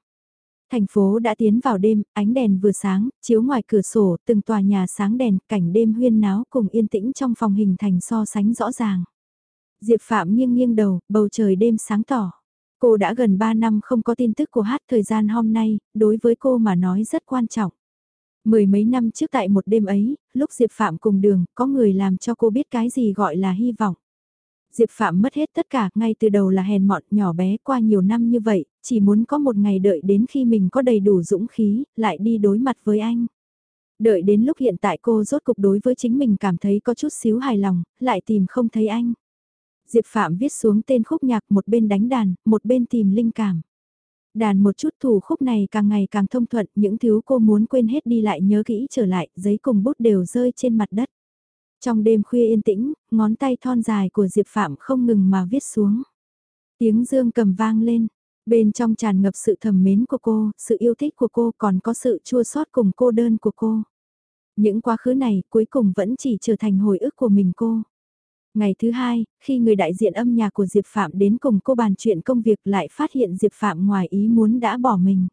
Thành phố đã tiến vào đêm, ánh đèn vừa sáng, chiếu ngoài cửa sổ, từng tòa nhà sáng đèn, cảnh đêm huyên náo cùng yên tĩnh trong phòng hình thành so sánh rõ ràng. Diệp Phạm nghiêng nghiêng đầu, bầu trời đêm sáng tỏ. Cô đã gần 3 năm không có tin tức của hát thời gian hôm nay, đối với cô mà nói rất quan trọng. Mười mấy năm trước tại một đêm ấy, lúc Diệp Phạm cùng đường, có người làm cho cô biết cái gì gọi là hy vọng. Diệp Phạm mất hết tất cả, ngay từ đầu là hèn mọn nhỏ bé qua nhiều năm như vậy, chỉ muốn có một ngày đợi đến khi mình có đầy đủ dũng khí, lại đi đối mặt với anh. Đợi đến lúc hiện tại cô rốt cục đối với chính mình cảm thấy có chút xíu hài lòng, lại tìm không thấy anh. Diệp Phạm viết xuống tên khúc nhạc một bên đánh đàn, một bên tìm linh cảm. Đàn một chút thủ khúc này càng ngày càng thông thuận, những thứ cô muốn quên hết đi lại nhớ kỹ trở lại, giấy cùng bút đều rơi trên mặt đất. Trong đêm khuya yên tĩnh, ngón tay thon dài của Diệp Phạm không ngừng mà viết xuống. Tiếng dương cầm vang lên, bên trong tràn ngập sự thầm mến của cô, sự yêu thích của cô còn có sự chua xót cùng cô đơn của cô. Những quá khứ này cuối cùng vẫn chỉ trở thành hồi ức của mình cô. Ngày thứ hai, khi người đại diện âm nhạc của Diệp Phạm đến cùng cô bàn chuyện công việc lại phát hiện Diệp Phạm ngoài ý muốn đã bỏ mình.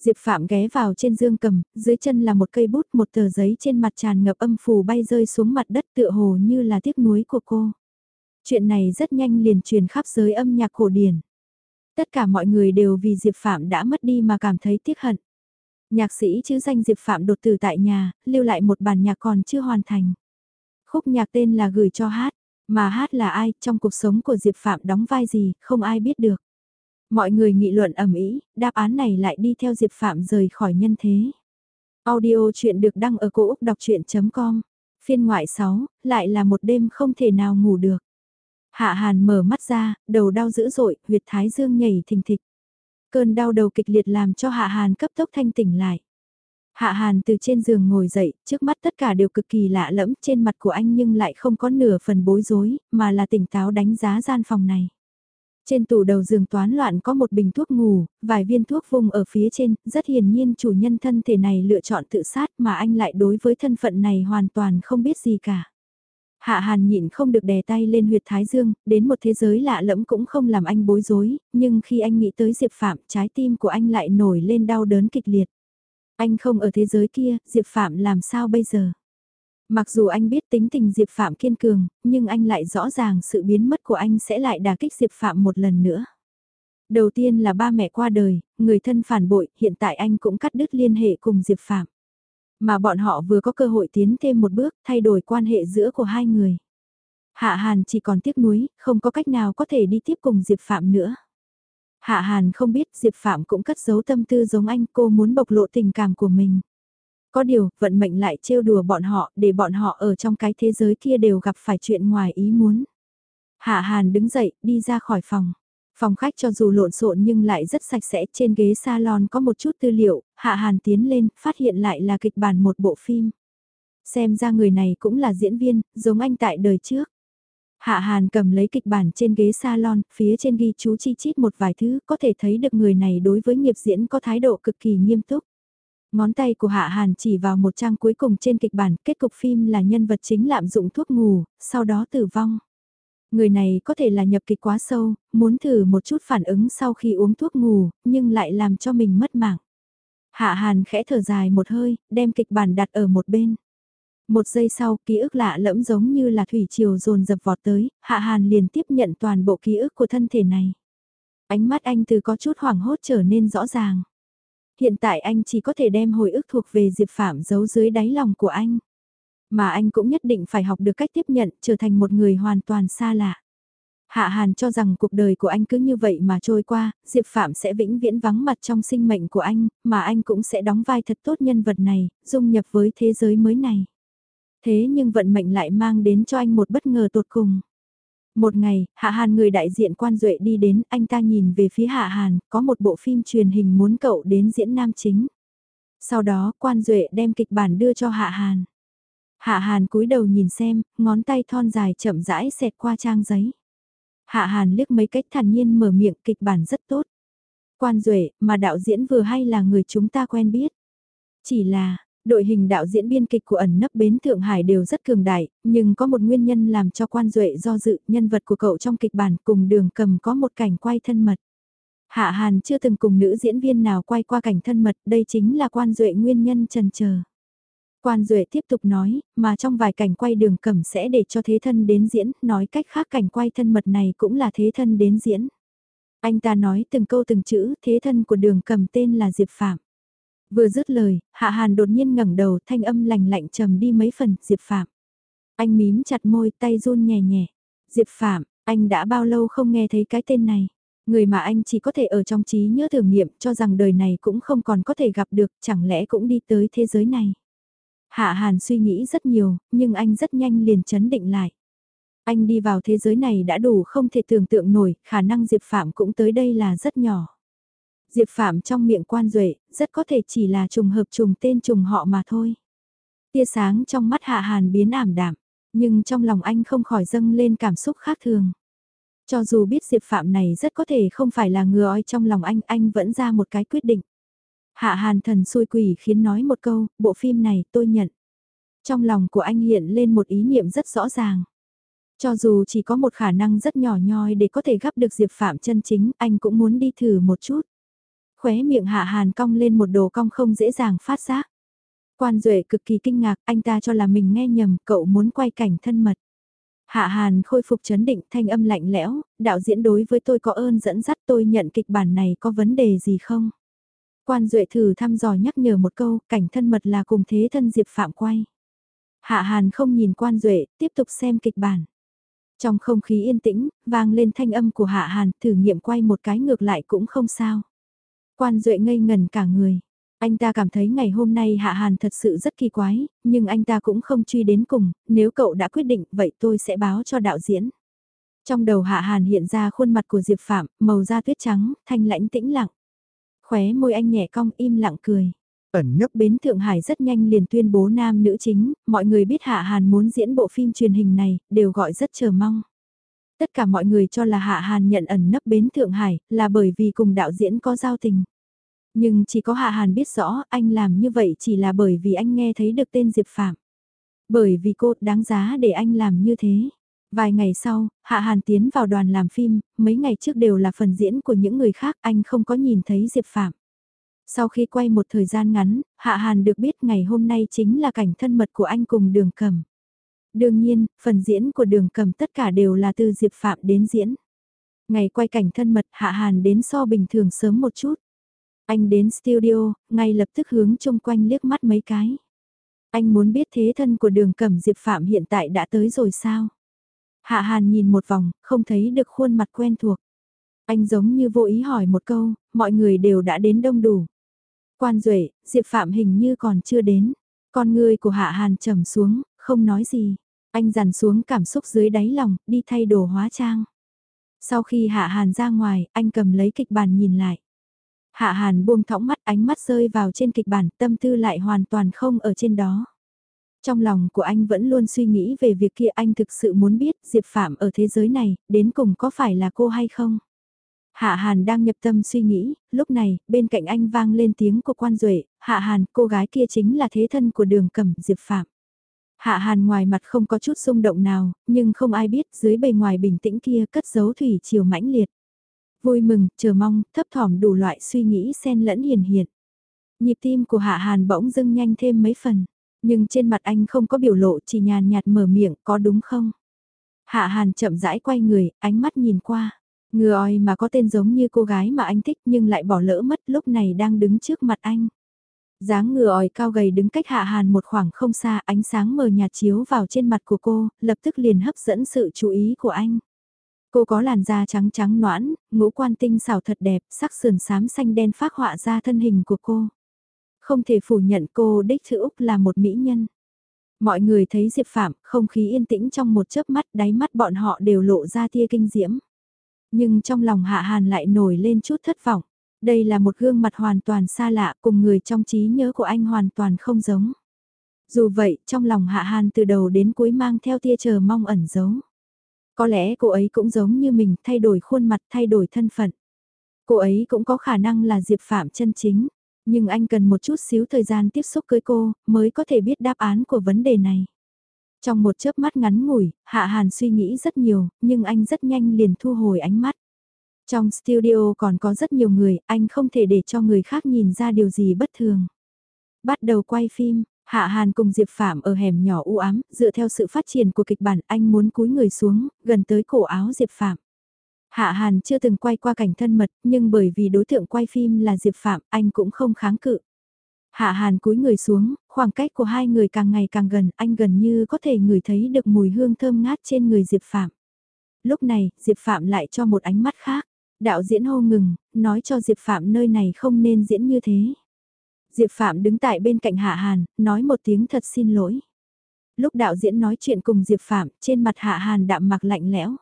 Diệp Phạm ghé vào trên dương cầm, dưới chân là một cây bút một tờ giấy trên mặt tràn ngập âm phù bay rơi xuống mặt đất tựa hồ như là tiếc nuối của cô. Chuyện này rất nhanh liền truyền khắp giới âm nhạc cổ điển. Tất cả mọi người đều vì Diệp Phạm đã mất đi mà cảm thấy tiếc hận. Nhạc sĩ chữ danh Diệp Phạm đột tử tại nhà, lưu lại một bản nhạc còn chưa hoàn thành. Khúc nhạc tên là Gửi cho hát, mà hát là ai, trong cuộc sống của Diệp Phạm đóng vai gì, không ai biết được. Mọi người nghị luận ẩm ý, đáp án này lại đi theo Diệp Phạm rời khỏi nhân thế. Audio chuyện được đăng ở cổ Úc đọc chuyện.com, phiên ngoại 6, lại là một đêm không thể nào ngủ được. Hạ Hàn mở mắt ra, đầu đau dữ dội, huyệt thái dương nhảy thình thịch. Cơn đau đầu kịch liệt làm cho Hạ Hàn cấp tốc thanh tỉnh lại. Hạ Hàn từ trên giường ngồi dậy, trước mắt tất cả đều cực kỳ lạ lẫm trên mặt của anh nhưng lại không có nửa phần bối rối, mà là tỉnh táo đánh giá gian phòng này. Trên tủ đầu giường toán loạn có một bình thuốc ngủ, vài viên thuốc vùng ở phía trên, rất hiển nhiên chủ nhân thân thể này lựa chọn tự sát mà anh lại đối với thân phận này hoàn toàn không biết gì cả. Hạ Hàn nhịn không được đè tay lên huyệt thái dương, đến một thế giới lạ lẫm cũng không làm anh bối rối, nhưng khi anh nghĩ tới Diệp Phạm, trái tim của anh lại nổi lên đau đớn kịch liệt. Anh không ở thế giới kia, Diệp Phạm làm sao bây giờ? Mặc dù anh biết tính tình Diệp Phạm kiên cường, nhưng anh lại rõ ràng sự biến mất của anh sẽ lại đả kích Diệp Phạm một lần nữa. Đầu tiên là ba mẹ qua đời, người thân phản bội, hiện tại anh cũng cắt đứt liên hệ cùng Diệp Phạm. Mà bọn họ vừa có cơ hội tiến thêm một bước thay đổi quan hệ giữa của hai người. Hạ Hàn chỉ còn tiếc nuối, không có cách nào có thể đi tiếp cùng Diệp Phạm nữa. Hạ Hàn không biết Diệp Phạm cũng cất giấu tâm tư giống anh cô muốn bộc lộ tình cảm của mình. Có điều, vận mệnh lại trêu đùa bọn họ để bọn họ ở trong cái thế giới kia đều gặp phải chuyện ngoài ý muốn. Hạ Hàn đứng dậy, đi ra khỏi phòng. Phòng khách cho dù lộn xộn nhưng lại rất sạch sẽ, trên ghế salon có một chút tư liệu, Hạ Hàn tiến lên, phát hiện lại là kịch bản một bộ phim. Xem ra người này cũng là diễn viên, giống anh tại đời trước. Hạ Hàn cầm lấy kịch bản trên ghế salon, phía trên ghi chú chi chít một vài thứ, có thể thấy được người này đối với nghiệp diễn có thái độ cực kỳ nghiêm túc. Ngón tay của Hạ Hàn chỉ vào một trang cuối cùng trên kịch bản, kết cục phim là nhân vật chính lạm dụng thuốc ngủ, sau đó tử vong. Người này có thể là nhập kịch quá sâu, muốn thử một chút phản ứng sau khi uống thuốc ngủ, nhưng lại làm cho mình mất mạng. Hạ Hàn khẽ thở dài một hơi, đem kịch bản đặt ở một bên. Một giây sau, ký ức lạ lẫm giống như là thủy triều dồn dập vọt tới, Hạ Hàn liền tiếp nhận toàn bộ ký ức của thân thể này. Ánh mắt anh từ có chút hoảng hốt trở nên rõ ràng. Hiện tại anh chỉ có thể đem hồi ức thuộc về Diệp Phạm giấu dưới đáy lòng của anh. Mà anh cũng nhất định phải học được cách tiếp nhận, trở thành một người hoàn toàn xa lạ. Hạ Hàn cho rằng cuộc đời của anh cứ như vậy mà trôi qua, Diệp Phạm sẽ vĩnh viễn vắng mặt trong sinh mệnh của anh, mà anh cũng sẽ đóng vai thật tốt nhân vật này, dung nhập với thế giới mới này. Thế nhưng vận mệnh lại mang đến cho anh một bất ngờ tột cùng. Một ngày, Hạ Hàn người đại diện quan duệ đi đến, anh ta nhìn về phía Hạ Hàn, có một bộ phim truyền hình muốn cậu đến diễn nam chính. Sau đó, quan duệ đem kịch bản đưa cho Hạ Hàn. Hạ Hàn cúi đầu nhìn xem, ngón tay thon dài chậm rãi xẹt qua trang giấy. Hạ Hàn liếc mấy cách thản nhiên mở miệng kịch bản rất tốt. Quan Duệ, mà đạo diễn vừa hay là người chúng ta quen biết. Chỉ là, đội hình đạo diễn biên kịch của ẩn nấp bến Thượng Hải đều rất cường đại, nhưng có một nguyên nhân làm cho Quan Duệ do dự nhân vật của cậu trong kịch bản cùng đường cầm có một cảnh quay thân mật. Hạ Hàn chưa từng cùng nữ diễn viên nào quay qua cảnh thân mật, đây chính là Quan Duệ nguyên nhân trần chờ. Quan Duệ tiếp tục nói, mà trong vài cảnh quay đường cẩm sẽ để cho thế thân đến diễn, nói cách khác cảnh quay thân mật này cũng là thế thân đến diễn. Anh ta nói từng câu từng chữ, thế thân của đường cầm tên là Diệp Phạm. Vừa dứt lời, Hạ Hàn đột nhiên ngẩng đầu thanh âm lành lạnh trầm đi mấy phần, Diệp Phạm. Anh mím chặt môi tay run nhẹ nhẹ. Diệp Phạm, anh đã bao lâu không nghe thấy cái tên này? Người mà anh chỉ có thể ở trong trí nhớ thử nghiệm cho rằng đời này cũng không còn có thể gặp được, chẳng lẽ cũng đi tới thế giới này. Hạ Hàn suy nghĩ rất nhiều, nhưng anh rất nhanh liền chấn định lại. Anh đi vào thế giới này đã đủ không thể tưởng tượng nổi, khả năng Diệp Phạm cũng tới đây là rất nhỏ. Diệp Phạm trong miệng quan duệ rất có thể chỉ là trùng hợp trùng tên trùng họ mà thôi. Tia sáng trong mắt Hạ Hàn biến ảm đạm, nhưng trong lòng anh không khỏi dâng lên cảm xúc khác thường. Cho dù biết Diệp Phạm này rất có thể không phải là ngừa oi trong lòng anh, anh vẫn ra một cái quyết định. Hạ hàn thần xui quỷ khiến nói một câu, bộ phim này tôi nhận. Trong lòng của anh hiện lên một ý niệm rất rõ ràng. Cho dù chỉ có một khả năng rất nhỏ nhoi để có thể gắp được Diệp Phạm chân chính, anh cũng muốn đi thử một chút. Khóe miệng hạ hàn cong lên một đồ cong không dễ dàng phát giác. Quan Duệ cực kỳ kinh ngạc, anh ta cho là mình nghe nhầm, cậu muốn quay cảnh thân mật. Hạ Hàn khôi phục chấn định thanh âm lạnh lẽo, đạo diễn đối với tôi có ơn dẫn dắt tôi nhận kịch bản này có vấn đề gì không? Quan Duệ thử thăm dò nhắc nhở một câu, cảnh thân mật là cùng thế thân Diệp Phạm quay. Hạ Hàn không nhìn Quan Duệ, tiếp tục xem kịch bản. Trong không khí yên tĩnh, vang lên thanh âm của Hạ Hàn, thử nghiệm quay một cái ngược lại cũng không sao. Quan Duệ ngây ngần cả người. Anh ta cảm thấy ngày hôm nay Hạ Hàn thật sự rất kỳ quái, nhưng anh ta cũng không truy đến cùng, nếu cậu đã quyết định vậy tôi sẽ báo cho đạo diễn. Trong đầu Hạ Hàn hiện ra khuôn mặt của Diệp Phạm, màu da tuyết trắng, thanh lãnh tĩnh lặng. Khóe môi anh nhẹ cong im lặng cười. Ẩn nấp bến Thượng Hải rất nhanh liền tuyên bố nam nữ chính, mọi người biết Hạ Hàn muốn diễn bộ phim truyền hình này, đều gọi rất chờ mong. Tất cả mọi người cho là Hạ Hàn nhận ẩn nấp bến Thượng Hải, là bởi vì cùng đạo diễn có giao tình. Nhưng chỉ có Hạ Hàn biết rõ anh làm như vậy chỉ là bởi vì anh nghe thấy được tên Diệp Phạm. Bởi vì cô đáng giá để anh làm như thế. Vài ngày sau, Hạ Hàn tiến vào đoàn làm phim, mấy ngày trước đều là phần diễn của những người khác anh không có nhìn thấy Diệp Phạm. Sau khi quay một thời gian ngắn, Hạ Hàn được biết ngày hôm nay chính là cảnh thân mật của anh cùng đường cầm. Đương nhiên, phần diễn của đường cầm tất cả đều là từ Diệp Phạm đến diễn. Ngày quay cảnh thân mật Hạ Hàn đến so bình thường sớm một chút. Anh đến studio, ngay lập tức hướng chung quanh liếc mắt mấy cái. Anh muốn biết thế thân của đường cầm Diệp Phạm hiện tại đã tới rồi sao? Hạ Hàn nhìn một vòng, không thấy được khuôn mặt quen thuộc. Anh giống như vô ý hỏi một câu, mọi người đều đã đến đông đủ. Quan Duệ, Diệp Phạm hình như còn chưa đến. Con người của Hạ Hàn trầm xuống, không nói gì. Anh dằn xuống cảm xúc dưới đáy lòng, đi thay đồ hóa trang. Sau khi Hạ Hàn ra ngoài, anh cầm lấy kịch bản nhìn lại. Hạ Hàn buông thõng mắt ánh mắt rơi vào trên kịch bản, tâm tư lại hoàn toàn không ở trên đó. Trong lòng của anh vẫn luôn suy nghĩ về việc kia anh thực sự muốn biết Diệp Phạm ở thế giới này, đến cùng có phải là cô hay không? Hạ Hàn đang nhập tâm suy nghĩ, lúc này, bên cạnh anh vang lên tiếng của quan duệ Hạ Hàn, cô gái kia chính là thế thân của đường cầm Diệp Phạm. Hạ Hàn ngoài mặt không có chút xung động nào, nhưng không ai biết dưới bề ngoài bình tĩnh kia cất giấu thủy chiều mãnh liệt. Vui mừng, chờ mong, thấp thỏm đủ loại suy nghĩ xen lẫn hiền hiện. Nhịp tim của Hạ Hàn bỗng dưng nhanh thêm mấy phần, nhưng trên mặt anh không có biểu lộ chỉ nhàn nhạt mở miệng có đúng không? Hạ Hàn chậm rãi quay người, ánh mắt nhìn qua. Người oi mà có tên giống như cô gái mà anh thích nhưng lại bỏ lỡ mất lúc này đang đứng trước mặt anh dáng ngừa ỏi cao gầy đứng cách hạ hàn một khoảng không xa ánh sáng mờ nhạt chiếu vào trên mặt của cô, lập tức liền hấp dẫn sự chú ý của anh. Cô có làn da trắng trắng noãn, ngũ quan tinh xảo thật đẹp, sắc sườn xám xanh đen phác họa ra thân hình của cô. Không thể phủ nhận cô đích thư Úc là một mỹ nhân. Mọi người thấy Diệp Phạm, không khí yên tĩnh trong một chớp mắt, đáy mắt bọn họ đều lộ ra tia kinh diễm. Nhưng trong lòng Hạ Hàn lại nổi lên chút thất vọng. Đây là một gương mặt hoàn toàn xa lạ cùng người trong trí nhớ của anh hoàn toàn không giống. Dù vậy, trong lòng Hạ Hàn từ đầu đến cuối mang theo tia chờ mong ẩn giấu. Có lẽ cô ấy cũng giống như mình, thay đổi khuôn mặt, thay đổi thân phận. Cô ấy cũng có khả năng là Diệp Phạm chân chính, nhưng anh cần một chút xíu thời gian tiếp xúc với cô, mới có thể biết đáp án của vấn đề này. Trong một chớp mắt ngắn ngủi, Hạ Hàn suy nghĩ rất nhiều, nhưng anh rất nhanh liền thu hồi ánh mắt. Trong studio còn có rất nhiều người, anh không thể để cho người khác nhìn ra điều gì bất thường. Bắt đầu quay phim, Hạ Hàn cùng Diệp Phạm ở hẻm nhỏ u ám, dựa theo sự phát triển của kịch bản anh muốn cúi người xuống, gần tới cổ áo Diệp Phạm. Hạ Hàn chưa từng quay qua cảnh thân mật, nhưng bởi vì đối tượng quay phim là Diệp Phạm, anh cũng không kháng cự. Hạ Hàn cúi người xuống, khoảng cách của hai người càng ngày càng gần, anh gần như có thể ngửi thấy được mùi hương thơm ngát trên người Diệp Phạm. Lúc này, Diệp Phạm lại cho một ánh mắt khác. Đạo diễn hô ngừng, nói cho Diệp Phạm nơi này không nên diễn như thế. Diệp Phạm đứng tại bên cạnh Hạ Hàn, nói một tiếng thật xin lỗi. Lúc đạo diễn nói chuyện cùng Diệp Phạm, trên mặt Hạ Hàn đạm mặc lạnh lẽo.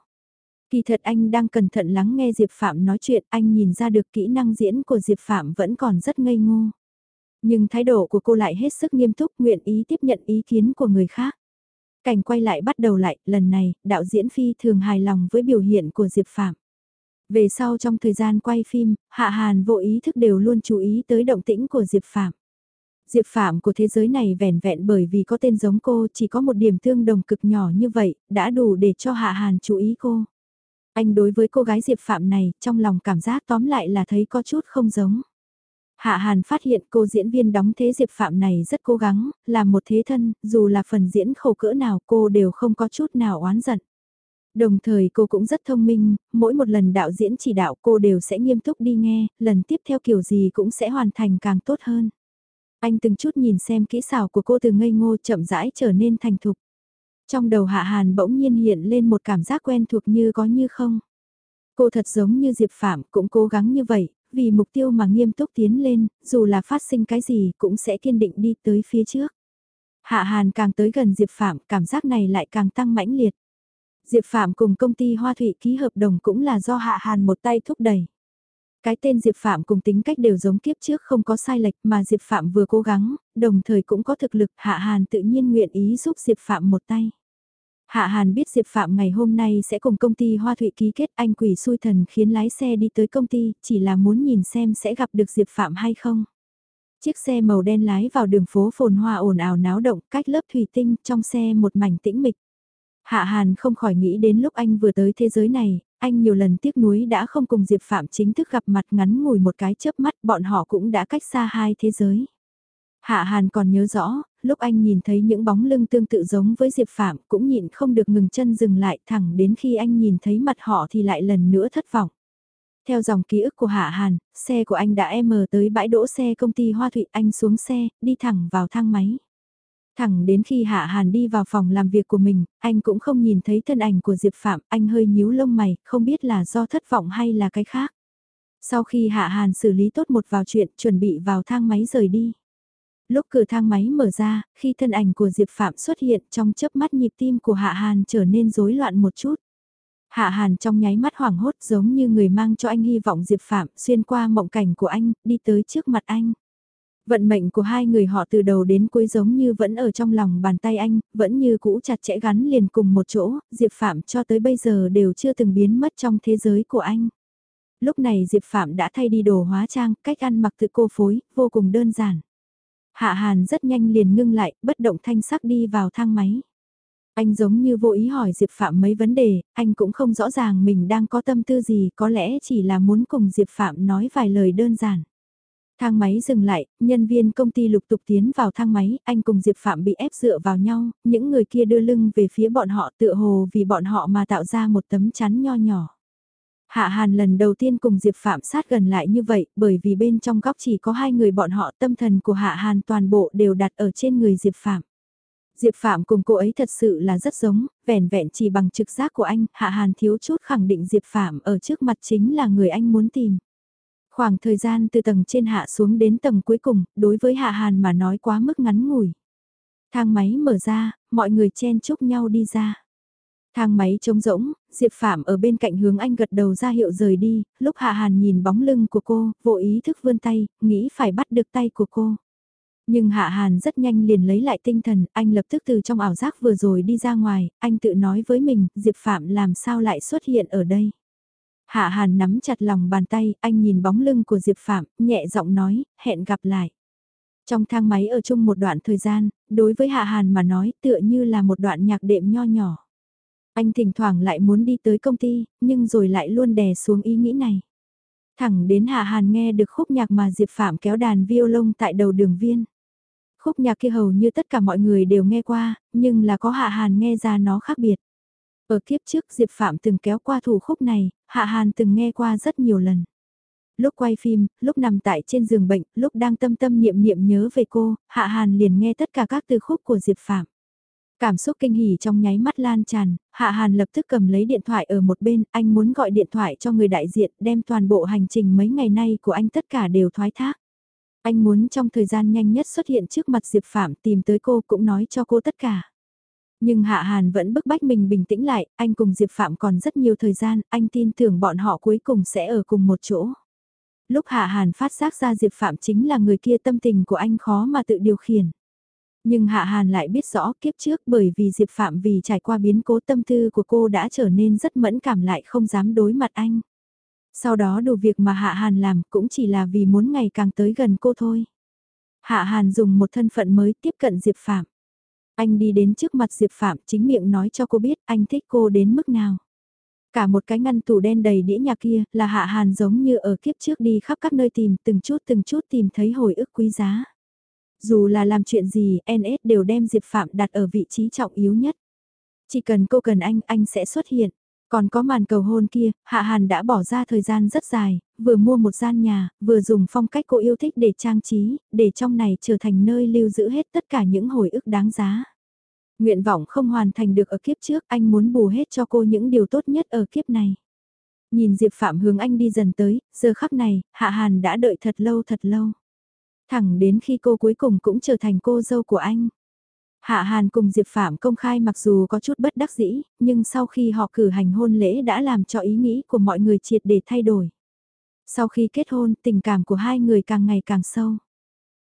Kỳ thật anh đang cẩn thận lắng nghe Diệp Phạm nói chuyện, anh nhìn ra được kỹ năng diễn của Diệp Phạm vẫn còn rất ngây ngô. Nhưng thái độ của cô lại hết sức nghiêm túc nguyện ý tiếp nhận ý kiến của người khác. Cảnh quay lại bắt đầu lại, lần này, đạo diễn Phi thường hài lòng với biểu hiện của Diệp Phạm. Về sau trong thời gian quay phim, Hạ Hàn vô ý thức đều luôn chú ý tới động tĩnh của Diệp Phạm. Diệp Phạm của thế giới này vẻn vẹn bởi vì có tên giống cô chỉ có một điểm tương đồng cực nhỏ như vậy, đã đủ để cho Hạ Hàn chú ý cô. Anh đối với cô gái Diệp Phạm này, trong lòng cảm giác tóm lại là thấy có chút không giống. Hạ Hàn phát hiện cô diễn viên đóng thế Diệp Phạm này rất cố gắng, là một thế thân, dù là phần diễn khổ cỡ nào cô đều không có chút nào oán giận. Đồng thời cô cũng rất thông minh, mỗi một lần đạo diễn chỉ đạo cô đều sẽ nghiêm túc đi nghe, lần tiếp theo kiểu gì cũng sẽ hoàn thành càng tốt hơn. Anh từng chút nhìn xem kỹ xảo của cô từ ngây ngô chậm rãi trở nên thành thục. Trong đầu Hạ Hàn bỗng nhiên hiện lên một cảm giác quen thuộc như có như không. Cô thật giống như Diệp Phạm cũng cố gắng như vậy, vì mục tiêu mà nghiêm túc tiến lên, dù là phát sinh cái gì cũng sẽ kiên định đi tới phía trước. Hạ Hàn càng tới gần Diệp Phạm, cảm giác này lại càng tăng mãnh liệt. Diệp Phạm cùng công ty Hoa Thụy ký hợp đồng cũng là do Hạ Hàn một tay thúc đẩy. Cái tên Diệp Phạm cùng tính cách đều giống kiếp trước không có sai lệch mà Diệp Phạm vừa cố gắng, đồng thời cũng có thực lực Hạ Hàn tự nhiên nguyện ý giúp Diệp Phạm một tay. Hạ Hàn biết Diệp Phạm ngày hôm nay sẽ cùng công ty Hoa Thụy ký kết anh quỷ xui thần khiến lái xe đi tới công ty, chỉ là muốn nhìn xem sẽ gặp được Diệp Phạm hay không. Chiếc xe màu đen lái vào đường phố phồn hoa ồn ào náo động cách lớp thủy tinh trong xe một mảnh tĩnh mịch. Hạ Hàn không khỏi nghĩ đến lúc anh vừa tới thế giới này, anh nhiều lần tiếc nuối đã không cùng Diệp Phạm chính thức gặp mặt ngắn ngủi một cái chớp mắt bọn họ cũng đã cách xa hai thế giới. Hạ Hàn còn nhớ rõ, lúc anh nhìn thấy những bóng lưng tương tự giống với Diệp Phạm cũng nhịn không được ngừng chân dừng lại thẳng đến khi anh nhìn thấy mặt họ thì lại lần nữa thất vọng. Theo dòng ký ức của Hạ Hàn, xe của anh đã em tới bãi đỗ xe công ty Hoa Thụy anh xuống xe, đi thẳng vào thang máy. Thẳng đến khi Hạ Hàn đi vào phòng làm việc của mình, anh cũng không nhìn thấy thân ảnh của Diệp Phạm, anh hơi nhíu lông mày, không biết là do thất vọng hay là cái khác. Sau khi Hạ Hàn xử lý tốt một vào chuyện, chuẩn bị vào thang máy rời đi. Lúc cửa thang máy mở ra, khi thân ảnh của Diệp Phạm xuất hiện trong chớp mắt nhịp tim của Hạ Hàn trở nên rối loạn một chút. Hạ Hàn trong nháy mắt hoảng hốt giống như người mang cho anh hy vọng Diệp Phạm xuyên qua mộng cảnh của anh, đi tới trước mặt anh. Vận mệnh của hai người họ từ đầu đến cuối giống như vẫn ở trong lòng bàn tay anh, vẫn như cũ chặt chẽ gắn liền cùng một chỗ, Diệp Phạm cho tới bây giờ đều chưa từng biến mất trong thế giới của anh. Lúc này Diệp Phạm đã thay đi đồ hóa trang, cách ăn mặc tự cô phối, vô cùng đơn giản. Hạ Hàn rất nhanh liền ngưng lại, bất động thanh sắc đi vào thang máy. Anh giống như vô ý hỏi Diệp Phạm mấy vấn đề, anh cũng không rõ ràng mình đang có tâm tư gì, có lẽ chỉ là muốn cùng Diệp Phạm nói vài lời đơn giản. Thang máy dừng lại, nhân viên công ty lục tục tiến vào thang máy, anh cùng Diệp Phạm bị ép dựa vào nhau, những người kia đưa lưng về phía bọn họ tựa hồ vì bọn họ mà tạo ra một tấm chắn nho nhỏ. Hạ Hàn lần đầu tiên cùng Diệp Phạm sát gần lại như vậy, bởi vì bên trong góc chỉ có hai người bọn họ tâm thần của Hạ Hàn toàn bộ đều đặt ở trên người Diệp Phạm. Diệp Phạm cùng cô ấy thật sự là rất giống, vẻn vẹn chỉ bằng trực giác của anh, Hạ Hàn thiếu chút khẳng định Diệp Phạm ở trước mặt chính là người anh muốn tìm. Khoảng thời gian từ tầng trên hạ xuống đến tầng cuối cùng, đối với Hạ Hàn mà nói quá mức ngắn ngủi. Thang máy mở ra, mọi người chen chúc nhau đi ra. Thang máy trống rỗng, Diệp Phạm ở bên cạnh hướng anh gật đầu ra hiệu rời đi, lúc Hạ Hàn nhìn bóng lưng của cô, vô ý thức vươn tay, nghĩ phải bắt được tay của cô. Nhưng Hạ Hàn rất nhanh liền lấy lại tinh thần, anh lập tức từ trong ảo giác vừa rồi đi ra ngoài, anh tự nói với mình, Diệp Phạm làm sao lại xuất hiện ở đây. Hạ Hàn nắm chặt lòng bàn tay, anh nhìn bóng lưng của Diệp Phạm, nhẹ giọng nói, hẹn gặp lại. Trong thang máy ở chung một đoạn thời gian, đối với Hạ Hàn mà nói tựa như là một đoạn nhạc đệm nho nhỏ. Anh thỉnh thoảng lại muốn đi tới công ty, nhưng rồi lại luôn đè xuống ý nghĩ này. Thẳng đến Hạ Hàn nghe được khúc nhạc mà Diệp Phạm kéo đàn violon tại đầu đường viên. Khúc nhạc kia hầu như tất cả mọi người đều nghe qua, nhưng là có Hạ Hàn nghe ra nó khác biệt. Ở kiếp trước Diệp Phạm từng kéo qua thủ khúc này, Hạ Hàn từng nghe qua rất nhiều lần. Lúc quay phim, lúc nằm tại trên giường bệnh, lúc đang tâm tâm niệm niệm nhớ về cô, Hạ Hàn liền nghe tất cả các từ khúc của Diệp Phạm. Cảm xúc kinh hỉ trong nháy mắt lan tràn, Hạ Hàn lập tức cầm lấy điện thoại ở một bên, anh muốn gọi điện thoại cho người đại diện, đem toàn bộ hành trình mấy ngày nay của anh tất cả đều thoái thác. Anh muốn trong thời gian nhanh nhất xuất hiện trước mặt Diệp Phạm tìm tới cô cũng nói cho cô tất cả. Nhưng Hạ Hàn vẫn bức bách mình bình tĩnh lại, anh cùng Diệp Phạm còn rất nhiều thời gian, anh tin tưởng bọn họ cuối cùng sẽ ở cùng một chỗ. Lúc Hạ Hàn phát giác ra Diệp Phạm chính là người kia tâm tình của anh khó mà tự điều khiển. Nhưng Hạ Hàn lại biết rõ kiếp trước bởi vì Diệp Phạm vì trải qua biến cố tâm tư của cô đã trở nên rất mẫn cảm lại không dám đối mặt anh. Sau đó đủ việc mà Hạ Hàn làm cũng chỉ là vì muốn ngày càng tới gần cô thôi. Hạ Hàn dùng một thân phận mới tiếp cận Diệp Phạm. Anh đi đến trước mặt Diệp Phạm chính miệng nói cho cô biết anh thích cô đến mức nào. Cả một cái ngăn tủ đen đầy đĩa nhạc kia là Hạ Hàn giống như ở kiếp trước đi khắp các nơi tìm từng chút từng chút tìm thấy hồi ức quý giá. Dù là làm chuyện gì, NS đều đem Diệp Phạm đặt ở vị trí trọng yếu nhất. Chỉ cần cô cần anh, anh sẽ xuất hiện. Còn có màn cầu hôn kia, Hạ Hàn đã bỏ ra thời gian rất dài, vừa mua một gian nhà, vừa dùng phong cách cô yêu thích để trang trí, để trong này trở thành nơi lưu giữ hết tất cả những hồi ức đáng giá. Nguyện vọng không hoàn thành được ở kiếp trước, anh muốn bù hết cho cô những điều tốt nhất ở kiếp này. Nhìn Diệp Phạm hướng anh đi dần tới, giờ khắc này, Hạ Hàn đã đợi thật lâu thật lâu. Thẳng đến khi cô cuối cùng cũng trở thành cô dâu của anh. Hạ Hàn cùng Diệp Phạm công khai mặc dù có chút bất đắc dĩ, nhưng sau khi họ cử hành hôn lễ đã làm cho ý nghĩ của mọi người triệt để thay đổi. Sau khi kết hôn, tình cảm của hai người càng ngày càng sâu.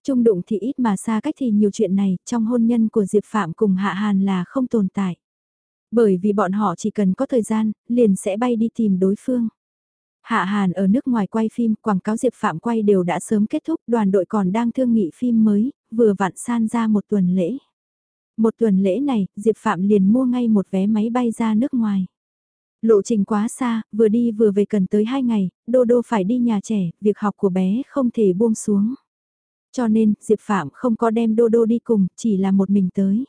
Trung đụng thì ít mà xa cách thì nhiều chuyện này, trong hôn nhân của Diệp Phạm cùng Hạ Hàn là không tồn tại. Bởi vì bọn họ chỉ cần có thời gian, liền sẽ bay đi tìm đối phương. Hạ Hàn ở nước ngoài quay phim, quảng cáo Diệp Phạm quay đều đã sớm kết thúc, đoàn đội còn đang thương nghị phim mới, vừa vặn san ra một tuần lễ. Một tuần lễ này, Diệp Phạm liền mua ngay một vé máy bay ra nước ngoài. Lộ trình quá xa, vừa đi vừa về cần tới hai ngày, Đô Đô phải đi nhà trẻ, việc học của bé không thể buông xuống. Cho nên, Diệp Phạm không có đem Đô Đô đi cùng, chỉ là một mình tới.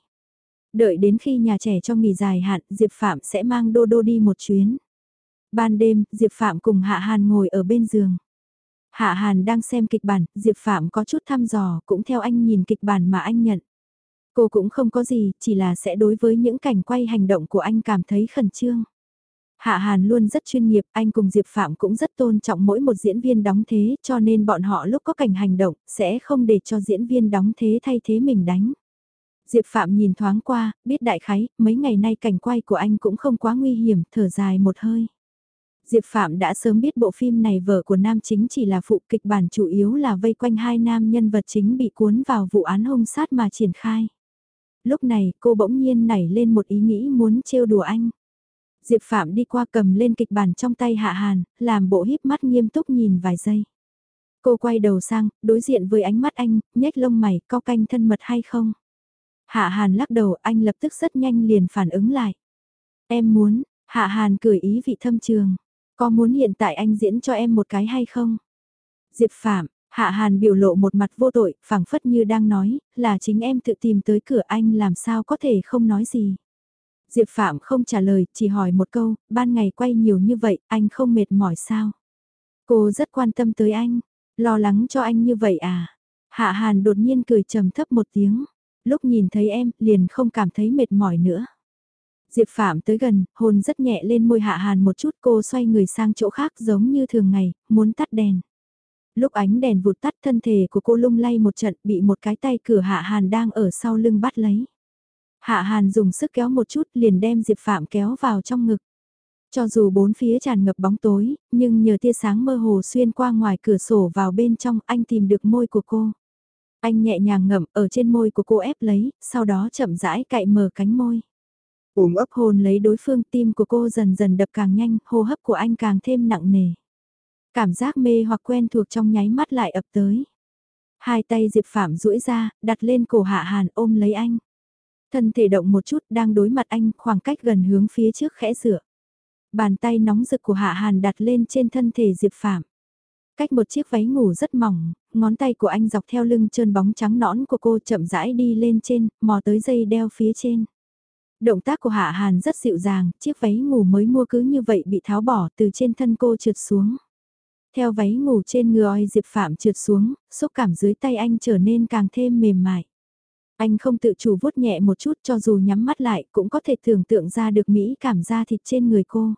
Đợi đến khi nhà trẻ cho nghỉ dài hạn, Diệp Phạm sẽ mang Đô Đô đi một chuyến. Ban đêm, Diệp Phạm cùng Hạ Hàn ngồi ở bên giường. Hạ Hàn đang xem kịch bản, Diệp Phạm có chút thăm dò, cũng theo anh nhìn kịch bản mà anh nhận. Cô cũng không có gì, chỉ là sẽ đối với những cảnh quay hành động của anh cảm thấy khẩn trương. Hạ Hàn luôn rất chuyên nghiệp, anh cùng Diệp Phạm cũng rất tôn trọng mỗi một diễn viên đóng thế, cho nên bọn họ lúc có cảnh hành động, sẽ không để cho diễn viên đóng thế thay thế mình đánh. Diệp Phạm nhìn thoáng qua, biết đại khái, mấy ngày nay cảnh quay của anh cũng không quá nguy hiểm, thở dài một hơi. Diệp Phạm đã sớm biết bộ phim này vợ của nam chính chỉ là phụ kịch bản chủ yếu là vây quanh hai nam nhân vật chính bị cuốn vào vụ án hung sát mà triển khai. Lúc này cô bỗng nhiên nảy lên một ý nghĩ muốn trêu đùa anh. Diệp Phạm đi qua cầm lên kịch bản trong tay Hạ Hàn, làm bộ híp mắt nghiêm túc nhìn vài giây. Cô quay đầu sang, đối diện với ánh mắt anh, nhếch lông mày, co canh thân mật hay không? Hạ Hàn lắc đầu, anh lập tức rất nhanh liền phản ứng lại. Em muốn, Hạ Hàn cười ý vị thâm trường. Có muốn hiện tại anh diễn cho em một cái hay không? Diệp Phạm, Hạ Hàn biểu lộ một mặt vô tội, phảng phất như đang nói, là chính em tự tìm tới cửa anh làm sao có thể không nói gì. Diệp Phạm không trả lời, chỉ hỏi một câu, ban ngày quay nhiều như vậy, anh không mệt mỏi sao? Cô rất quan tâm tới anh, lo lắng cho anh như vậy à? Hạ Hàn đột nhiên cười trầm thấp một tiếng, lúc nhìn thấy em, liền không cảm thấy mệt mỏi nữa. Diệp Phạm tới gần, hôn rất nhẹ lên môi Hạ Hàn một chút cô xoay người sang chỗ khác giống như thường ngày, muốn tắt đèn. Lúc ánh đèn vụt tắt thân thể của cô lung lay một trận bị một cái tay cửa Hạ Hàn đang ở sau lưng bắt lấy. Hạ Hàn dùng sức kéo một chút liền đem Diệp Phạm kéo vào trong ngực. Cho dù bốn phía tràn ngập bóng tối, nhưng nhờ tia sáng mơ hồ xuyên qua ngoài cửa sổ vào bên trong anh tìm được môi của cô. Anh nhẹ nhàng ngậm ở trên môi của cô ép lấy, sau đó chậm rãi cạy mở cánh môi. Ôm ấp hồn lấy đối phương tim của cô dần dần đập càng nhanh, hô hấp của anh càng thêm nặng nề. Cảm giác mê hoặc quen thuộc trong nháy mắt lại ập tới. Hai tay Diệp Phạm duỗi ra, đặt lên cổ Hạ Hàn ôm lấy anh. Thân thể động một chút đang đối mặt anh khoảng cách gần hướng phía trước khẽ rửa. Bàn tay nóng rực của Hạ Hàn đặt lên trên thân thể Diệp Phạm. Cách một chiếc váy ngủ rất mỏng, ngón tay của anh dọc theo lưng trơn bóng trắng nõn của cô chậm rãi đi lên trên, mò tới dây đeo phía trên. Động tác của Hạ Hàn rất dịu dàng, chiếc váy ngủ mới mua cứ như vậy bị tháo bỏ từ trên thân cô trượt xuống. Theo váy ngủ trên người Diệp Phạm trượt xuống, xúc cảm dưới tay anh trở nên càng thêm mềm mại. Anh không tự chủ vuốt nhẹ một chút cho dù nhắm mắt lại cũng có thể tưởng tượng ra được Mỹ cảm da thịt trên người cô.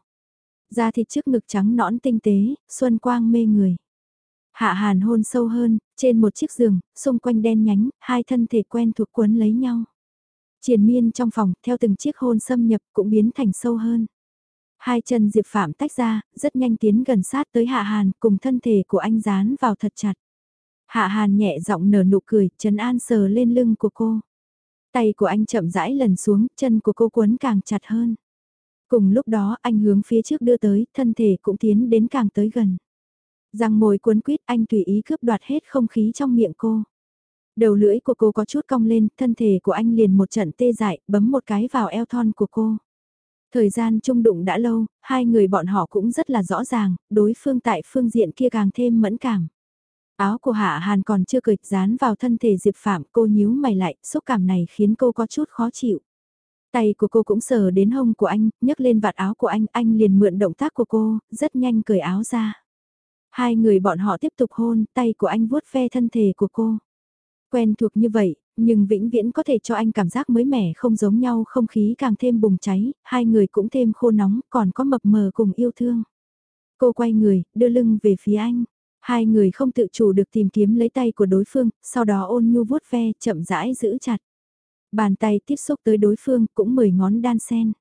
Da thịt trước ngực trắng nõn tinh tế, xuân quang mê người. Hạ hàn hôn sâu hơn, trên một chiếc giường, xung quanh đen nhánh, hai thân thể quen thuộc quấn lấy nhau. Triền miên trong phòng, theo từng chiếc hôn xâm nhập cũng biến thành sâu hơn. Hai chân Diệp Phạm tách ra, rất nhanh tiến gần sát tới Hạ Hàn, cùng thân thể của anh dán vào thật chặt. Hạ Hàn nhẹ giọng nở nụ cười, chân An sờ lên lưng của cô. Tay của anh chậm rãi lần xuống, chân của cô quấn càng chặt hơn. Cùng lúc đó anh hướng phía trước đưa tới, thân thể cũng tiến đến càng tới gần. Răng môi cuốn quýt anh tùy ý cướp đoạt hết không khí trong miệng cô. Đầu lưỡi của cô có chút cong lên, thân thể của anh liền một trận tê dại, bấm một cái vào eo thon của cô. Thời gian chung đụng đã lâu, hai người bọn họ cũng rất là rõ ràng, đối phương tại phương diện kia càng thêm mẫn cảm. Áo của Hạ Hàn còn chưa cởi dán vào thân thể Diệp Phạm cô nhíu mày lại, xúc cảm này khiến cô có chút khó chịu. Tay của cô cũng sờ đến hông của anh, nhấc lên vạt áo của anh, anh liền mượn động tác của cô, rất nhanh cởi áo ra. Hai người bọn họ tiếp tục hôn, tay của anh vuốt ve thân thể của cô. Quen thuộc như vậy, nhưng vĩnh viễn có thể cho anh cảm giác mới mẻ không giống nhau không khí càng thêm bùng cháy, hai người cũng thêm khô nóng, còn có mập mờ cùng yêu thương. Cô quay người, đưa lưng về phía anh. Hai người không tự chủ được tìm kiếm lấy tay của đối phương, sau đó ôn nhu vuốt ve, chậm rãi giữ chặt. Bàn tay tiếp xúc tới đối phương cũng mười ngón đan sen.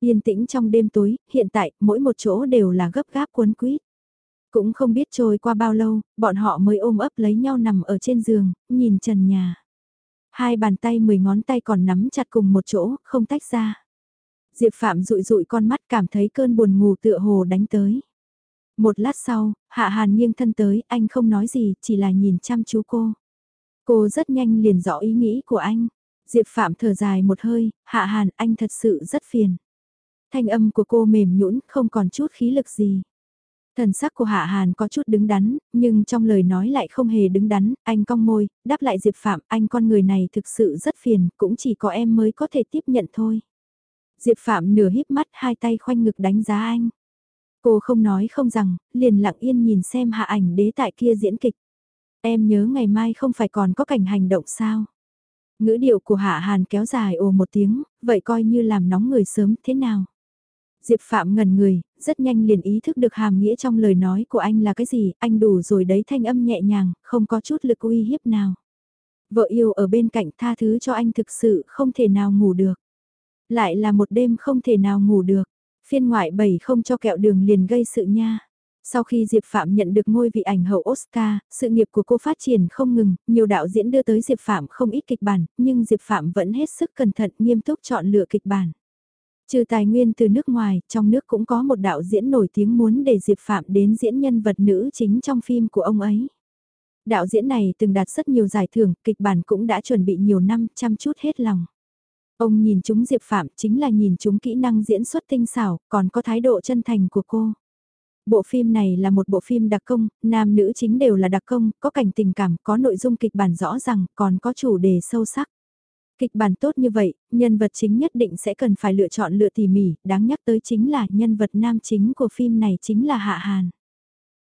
Yên tĩnh trong đêm tối, hiện tại mỗi một chỗ đều là gấp gáp cuốn quýt. Cũng không biết trôi qua bao lâu, bọn họ mới ôm ấp lấy nhau nằm ở trên giường, nhìn trần nhà. Hai bàn tay mười ngón tay còn nắm chặt cùng một chỗ, không tách ra. Diệp Phạm rụi rụi con mắt cảm thấy cơn buồn ngủ tựa hồ đánh tới. Một lát sau, Hạ Hàn nghiêng thân tới, anh không nói gì, chỉ là nhìn chăm chú cô. Cô rất nhanh liền rõ ý nghĩ của anh. Diệp Phạm thở dài một hơi, Hạ Hàn, anh thật sự rất phiền. Thanh âm của cô mềm nhũn, không còn chút khí lực gì. Thần sắc của Hạ Hàn có chút đứng đắn, nhưng trong lời nói lại không hề đứng đắn, anh cong môi, đáp lại Diệp Phạm, anh con người này thực sự rất phiền, cũng chỉ có em mới có thể tiếp nhận thôi. Diệp Phạm nửa híp mắt hai tay khoanh ngực đánh giá anh. Cô không nói không rằng, liền lặng yên nhìn xem hạ ảnh đế tại kia diễn kịch. Em nhớ ngày mai không phải còn có cảnh hành động sao? Ngữ điệu của Hạ Hàn kéo dài ồ một tiếng, vậy coi như làm nóng người sớm thế nào? Diệp Phạm ngần người, rất nhanh liền ý thức được hàm nghĩa trong lời nói của anh là cái gì, anh đủ rồi đấy thanh âm nhẹ nhàng, không có chút lực uy hiếp nào. Vợ yêu ở bên cạnh tha thứ cho anh thực sự không thể nào ngủ được. Lại là một đêm không thể nào ngủ được, phiên ngoại bảy không cho kẹo đường liền gây sự nha. Sau khi Diệp Phạm nhận được ngôi vị ảnh hậu Oscar, sự nghiệp của cô phát triển không ngừng, nhiều đạo diễn đưa tới Diệp Phạm không ít kịch bản, nhưng Diệp Phạm vẫn hết sức cẩn thận nghiêm túc chọn lựa kịch bản. Trừ tài nguyên từ nước ngoài, trong nước cũng có một đạo diễn nổi tiếng muốn để Diệp Phạm đến diễn nhân vật nữ chính trong phim của ông ấy. Đạo diễn này từng đạt rất nhiều giải thưởng, kịch bản cũng đã chuẩn bị nhiều năm, chăm chút hết lòng. Ông nhìn chúng Diệp Phạm chính là nhìn chúng kỹ năng diễn xuất tinh xảo, còn có thái độ chân thành của cô. Bộ phim này là một bộ phim đặc công, nam nữ chính đều là đặc công, có cảnh tình cảm, có nội dung kịch bản rõ ràng, còn có chủ đề sâu sắc. Kịch bản tốt như vậy, nhân vật chính nhất định sẽ cần phải lựa chọn lựa tỉ mỉ, đáng nhắc tới chính là nhân vật nam chính của phim này chính là Hạ Hàn.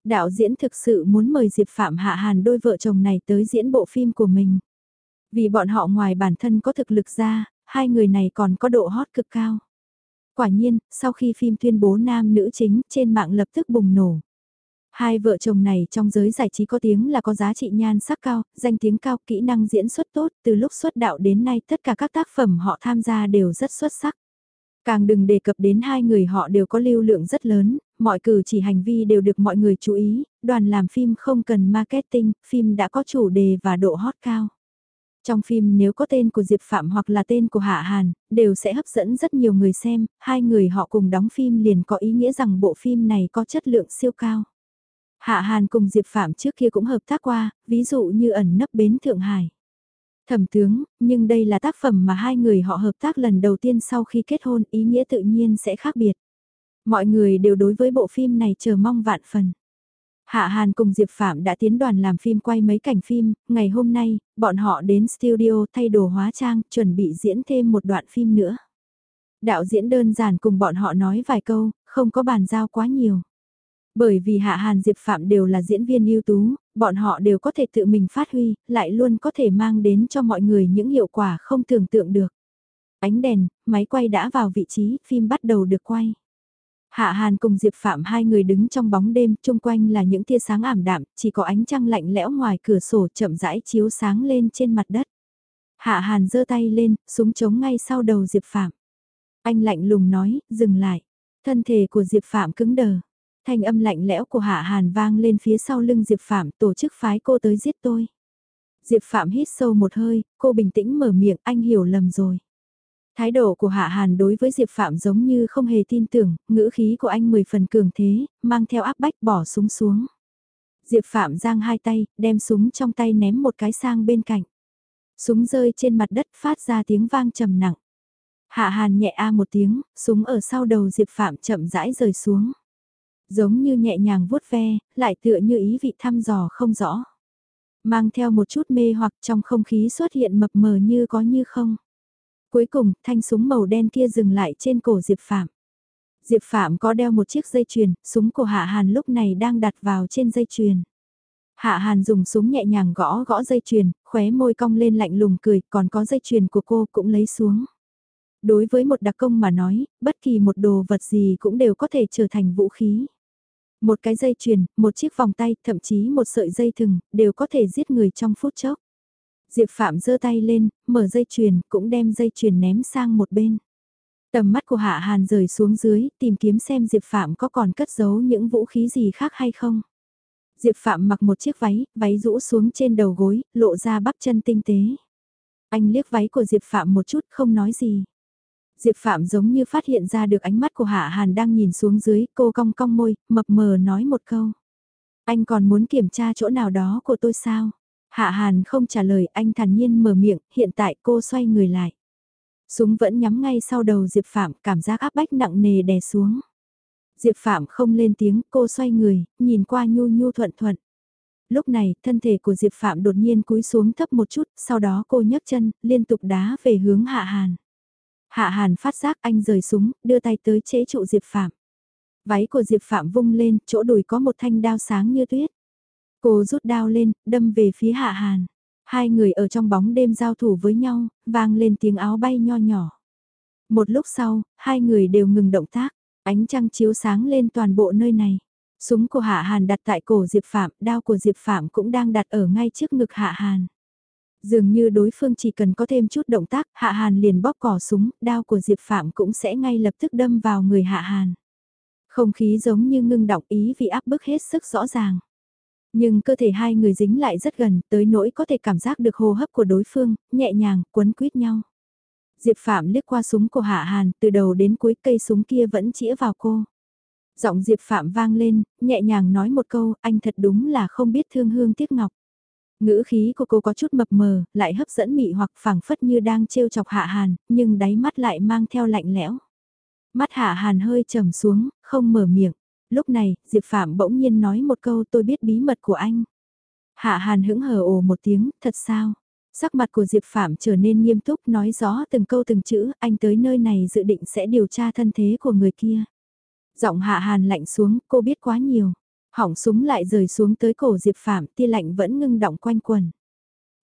Đạo diễn thực sự muốn mời Diệp Phạm Hạ Hàn đôi vợ chồng này tới diễn bộ phim của mình. Vì bọn họ ngoài bản thân có thực lực ra, hai người này còn có độ hot cực cao. Quả nhiên, sau khi phim tuyên bố nam nữ chính trên mạng lập tức bùng nổ. Hai vợ chồng này trong giới giải trí có tiếng là có giá trị nhan sắc cao, danh tiếng cao, kỹ năng diễn xuất tốt, từ lúc xuất đạo đến nay tất cả các tác phẩm họ tham gia đều rất xuất sắc. Càng đừng đề cập đến hai người họ đều có lưu lượng rất lớn, mọi cử chỉ hành vi đều được mọi người chú ý, đoàn làm phim không cần marketing, phim đã có chủ đề và độ hot cao. Trong phim nếu có tên của Diệp Phạm hoặc là tên của Hạ Hàn, đều sẽ hấp dẫn rất nhiều người xem, hai người họ cùng đóng phim liền có ý nghĩa rằng bộ phim này có chất lượng siêu cao. Hạ Hàn cùng Diệp Phạm trước kia cũng hợp tác qua, ví dụ như ẩn nấp bến Thượng Hải. Thẩm tướng, nhưng đây là tác phẩm mà hai người họ hợp tác lần đầu tiên sau khi kết hôn, ý nghĩa tự nhiên sẽ khác biệt. Mọi người đều đối với bộ phim này chờ mong vạn phần. Hạ Hàn cùng Diệp Phạm đã tiến đoàn làm phim quay mấy cảnh phim, ngày hôm nay, bọn họ đến studio thay đồ hóa trang, chuẩn bị diễn thêm một đoạn phim nữa. Đạo diễn đơn giản cùng bọn họ nói vài câu, không có bàn giao quá nhiều. Bởi vì Hạ Hàn Diệp Phạm đều là diễn viên ưu tú, bọn họ đều có thể tự mình phát huy, lại luôn có thể mang đến cho mọi người những hiệu quả không tưởng tượng được. Ánh đèn, máy quay đã vào vị trí, phim bắt đầu được quay. Hạ Hàn cùng Diệp Phạm hai người đứng trong bóng đêm, chung quanh là những tia sáng ảm đạm, chỉ có ánh trăng lạnh lẽo ngoài cửa sổ chậm rãi chiếu sáng lên trên mặt đất. Hạ Hàn giơ tay lên, súng chống ngay sau đầu Diệp Phạm. Anh lạnh lùng nói, dừng lại. Thân thể của Diệp Phạm cứng đờ. Thanh âm lạnh lẽo của Hạ Hàn vang lên phía sau lưng Diệp Phạm tổ chức phái cô tới giết tôi. Diệp Phạm hít sâu một hơi, cô bình tĩnh mở miệng anh hiểu lầm rồi. Thái độ của Hạ Hàn đối với Diệp Phạm giống như không hề tin tưởng, ngữ khí của anh mười phần cường thế, mang theo áp bách bỏ súng xuống. Diệp Phạm giang hai tay, đem súng trong tay ném một cái sang bên cạnh. Súng rơi trên mặt đất phát ra tiếng vang trầm nặng. Hạ Hàn nhẹ a một tiếng, súng ở sau đầu Diệp Phạm chậm rãi rời xuống. Giống như nhẹ nhàng vuốt ve, lại tựa như ý vị thăm dò không rõ. Mang theo một chút mê hoặc trong không khí xuất hiện mập mờ như có như không. Cuối cùng, thanh súng màu đen kia dừng lại trên cổ Diệp Phạm. Diệp Phạm có đeo một chiếc dây chuyền, súng của Hạ Hàn lúc này đang đặt vào trên dây chuyền. Hạ Hàn dùng súng nhẹ nhàng gõ gõ dây chuyền, khóe môi cong lên lạnh lùng cười, còn có dây chuyền của cô cũng lấy xuống. Đối với một đặc công mà nói, bất kỳ một đồ vật gì cũng đều có thể trở thành vũ khí. Một cái dây chuyền, một chiếc vòng tay, thậm chí một sợi dây thừng, đều có thể giết người trong phút chốc. Diệp Phạm giơ tay lên, mở dây chuyền, cũng đem dây chuyền ném sang một bên. Tầm mắt của Hạ Hàn rời xuống dưới, tìm kiếm xem Diệp Phạm có còn cất giấu những vũ khí gì khác hay không. Diệp Phạm mặc một chiếc váy, váy rũ xuống trên đầu gối, lộ ra bắp chân tinh tế. Anh liếc váy của Diệp Phạm một chút không nói gì. Diệp Phạm giống như phát hiện ra được ánh mắt của Hạ Hàn đang nhìn xuống dưới, cô cong cong môi, mập mờ nói một câu. Anh còn muốn kiểm tra chỗ nào đó của tôi sao? Hạ Hàn không trả lời anh thản nhiên mở miệng, hiện tại cô xoay người lại. Súng vẫn nhắm ngay sau đầu Diệp Phạm, cảm giác áp bách nặng nề đè xuống. Diệp Phạm không lên tiếng, cô xoay người, nhìn qua nhu nhu thuận thuận. Lúc này, thân thể của Diệp Phạm đột nhiên cúi xuống thấp một chút, sau đó cô nhấc chân, liên tục đá về hướng Hạ Hàn. Hạ Hàn phát giác anh rời súng, đưa tay tới chế trụ Diệp Phạm. Váy của Diệp Phạm vung lên, chỗ đùi có một thanh đao sáng như tuyết. Cô rút đao lên, đâm về phía Hạ Hàn. Hai người ở trong bóng đêm giao thủ với nhau, vang lên tiếng áo bay nho nhỏ. Một lúc sau, hai người đều ngừng động tác, ánh trăng chiếu sáng lên toàn bộ nơi này. Súng của Hạ Hàn đặt tại cổ Diệp Phạm, đao của Diệp Phạm cũng đang đặt ở ngay trước ngực Hạ Hàn. Dường như đối phương chỉ cần có thêm chút động tác, Hạ Hàn liền bóp cò súng, đao của Diệp Phạm cũng sẽ ngay lập tức đâm vào người Hạ Hàn. Không khí giống như ngưng đọng ý vì áp bức hết sức rõ ràng. Nhưng cơ thể hai người dính lại rất gần, tới nỗi có thể cảm giác được hô hấp của đối phương, nhẹ nhàng, quấn quýt nhau. Diệp Phạm liếc qua súng của Hạ Hàn, từ đầu đến cuối cây súng kia vẫn chĩa vào cô. Giọng Diệp Phạm vang lên, nhẹ nhàng nói một câu, anh thật đúng là không biết thương hương tiếc ngọc. Ngữ khí của cô có chút mập mờ, lại hấp dẫn mị hoặc phảng phất như đang trêu chọc Hạ Hàn, nhưng đáy mắt lại mang theo lạnh lẽo. Mắt Hạ Hàn hơi trầm xuống, không mở miệng. Lúc này, Diệp Phạm bỗng nhiên nói một câu tôi biết bí mật của anh. Hạ Hàn hững hờ ồ một tiếng, thật sao? Sắc mặt của Diệp Phạm trở nên nghiêm túc nói rõ từng câu từng chữ, anh tới nơi này dự định sẽ điều tra thân thế của người kia. Giọng Hạ Hàn lạnh xuống, cô biết quá nhiều. Hỏng súng lại rời xuống tới cổ Diệp Phạm, tia lạnh vẫn ngưng động quanh quần.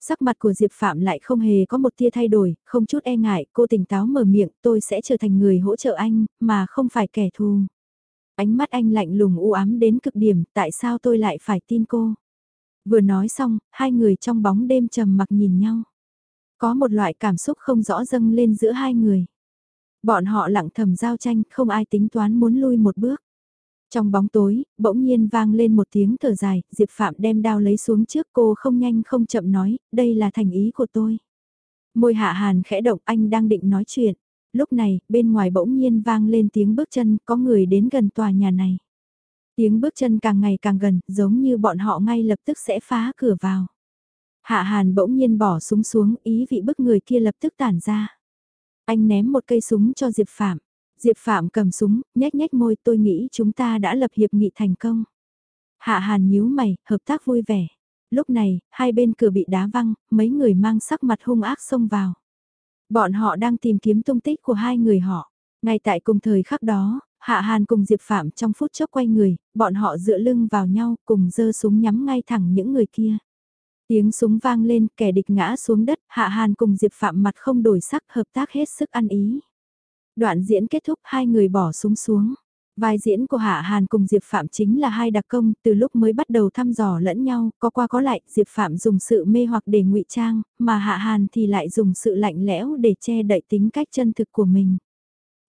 Sắc mặt của Diệp Phạm lại không hề có một tia thay đổi, không chút e ngại, cô tỉnh táo mở miệng, tôi sẽ trở thành người hỗ trợ anh, mà không phải kẻ thù. Ánh mắt anh lạnh lùng u ám đến cực điểm, tại sao tôi lại phải tin cô? Vừa nói xong, hai người trong bóng đêm trầm mặc nhìn nhau. Có một loại cảm xúc không rõ dâng lên giữa hai người. Bọn họ lặng thầm giao tranh, không ai tính toán muốn lui một bước. Trong bóng tối, bỗng nhiên vang lên một tiếng thở dài, Diệp Phạm đem đao lấy xuống trước cô không nhanh không chậm nói, đây là thành ý của tôi. Môi hạ hàn khẽ động anh đang định nói chuyện. Lúc này, bên ngoài bỗng nhiên vang lên tiếng bước chân, có người đến gần tòa nhà này. Tiếng bước chân càng ngày càng gần, giống như bọn họ ngay lập tức sẽ phá cửa vào. Hạ Hàn bỗng nhiên bỏ súng xuống, ý vị bức người kia lập tức tản ra. Anh ném một cây súng cho Diệp Phạm. Diệp Phạm cầm súng, nhếch nhếch môi tôi nghĩ chúng ta đã lập hiệp nghị thành công. Hạ Hàn nhíu mày, hợp tác vui vẻ. Lúc này, hai bên cửa bị đá văng, mấy người mang sắc mặt hung ác xông vào. Bọn họ đang tìm kiếm tung tích của hai người họ. Ngay tại cùng thời khắc đó, Hạ Hàn cùng Diệp Phạm trong phút chốc quay người, bọn họ dựa lưng vào nhau cùng giơ súng nhắm ngay thẳng những người kia. Tiếng súng vang lên, kẻ địch ngã xuống đất, Hạ Hàn cùng Diệp Phạm mặt không đổi sắc hợp tác hết sức ăn ý. Đoạn diễn kết thúc hai người bỏ súng xuống. Vai diễn của Hạ Hàn cùng Diệp Phạm chính là hai đặc công, từ lúc mới bắt đầu thăm dò lẫn nhau, có qua có lại, Diệp Phạm dùng sự mê hoặc để ngụy trang, mà Hạ Hàn thì lại dùng sự lạnh lẽo để che đậy tính cách chân thực của mình.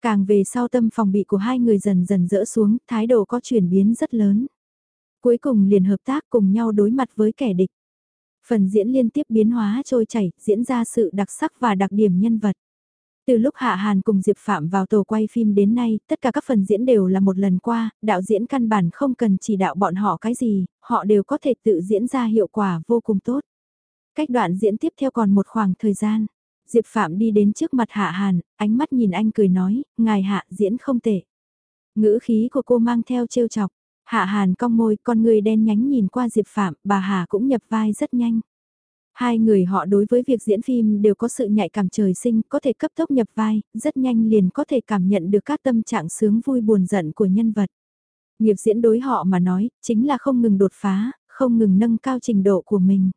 Càng về sau tâm phòng bị của hai người dần dần rỡ xuống, thái độ có chuyển biến rất lớn. Cuối cùng liền hợp tác cùng nhau đối mặt với kẻ địch. Phần diễn liên tiếp biến hóa trôi chảy, diễn ra sự đặc sắc và đặc điểm nhân vật. Từ lúc Hạ Hàn cùng Diệp Phạm vào tổ quay phim đến nay, tất cả các phần diễn đều là một lần qua, đạo diễn căn bản không cần chỉ đạo bọn họ cái gì, họ đều có thể tự diễn ra hiệu quả vô cùng tốt. Cách đoạn diễn tiếp theo còn một khoảng thời gian. Diệp Phạm đi đến trước mặt Hạ Hàn, ánh mắt nhìn anh cười nói, ngài Hạ diễn không tệ. Ngữ khí của cô mang theo trêu chọc, Hạ Hàn cong môi, con người đen nhánh nhìn qua Diệp Phạm, bà Hà cũng nhập vai rất nhanh. Hai người họ đối với việc diễn phim đều có sự nhạy cảm trời sinh, có thể cấp tốc nhập vai, rất nhanh liền có thể cảm nhận được các tâm trạng sướng vui buồn giận của nhân vật. Nghiệp diễn đối họ mà nói, chính là không ngừng đột phá, không ngừng nâng cao trình độ của mình.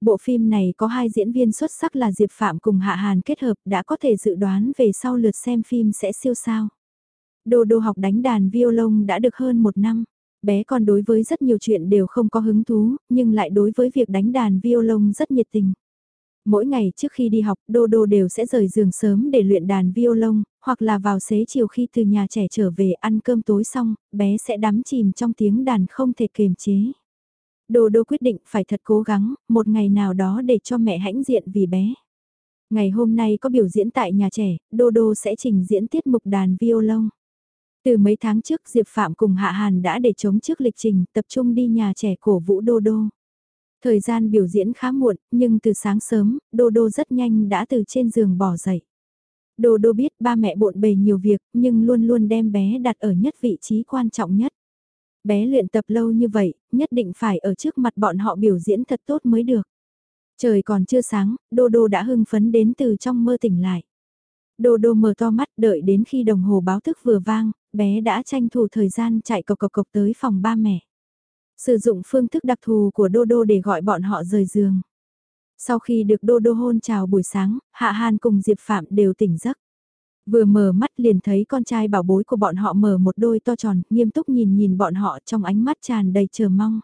Bộ phim này có hai diễn viên xuất sắc là Diệp Phạm cùng Hạ Hàn kết hợp đã có thể dự đoán về sau lượt xem phim sẽ siêu sao. đồ đồ học đánh đàn violon đã được hơn một năm. Bé con đối với rất nhiều chuyện đều không có hứng thú, nhưng lại đối với việc đánh đàn violon rất nhiệt tình. Mỗi ngày trước khi đi học, Đô Đô đều sẽ rời giường sớm để luyện đàn violon, hoặc là vào xế chiều khi từ nhà trẻ trở về ăn cơm tối xong, bé sẽ đắm chìm trong tiếng đàn không thể kiềm chế. Đô Đô quyết định phải thật cố gắng, một ngày nào đó để cho mẹ hãnh diện vì bé. Ngày hôm nay có biểu diễn tại nhà trẻ, Đô Đô sẽ trình diễn tiết mục đàn violon. Từ mấy tháng trước Diệp Phạm cùng Hạ Hàn đã để chống trước lịch trình tập trung đi nhà trẻ cổ vũ Đô Đô. Thời gian biểu diễn khá muộn, nhưng từ sáng sớm, Đô Đô rất nhanh đã từ trên giường bỏ dậy. Đô Đô biết ba mẹ bộn bề nhiều việc, nhưng luôn luôn đem bé đặt ở nhất vị trí quan trọng nhất. Bé luyện tập lâu như vậy, nhất định phải ở trước mặt bọn họ biểu diễn thật tốt mới được. Trời còn chưa sáng, Đô Đô đã hưng phấn đến từ trong mơ tỉnh lại. Đô Đô mở to mắt đợi đến khi đồng hồ báo thức vừa vang, bé đã tranh thủ thời gian chạy cộc cộc cộc tới phòng ba mẹ. Sử dụng phương thức đặc thù của Đô Đô để gọi bọn họ rời giường. Sau khi được Đô Đô hôn chào buổi sáng, Hạ Hàn cùng Diệp Phạm đều tỉnh giấc. Vừa mở mắt liền thấy con trai bảo bối của bọn họ mở một đôi to tròn, nghiêm túc nhìn nhìn bọn họ trong ánh mắt tràn đầy chờ mong.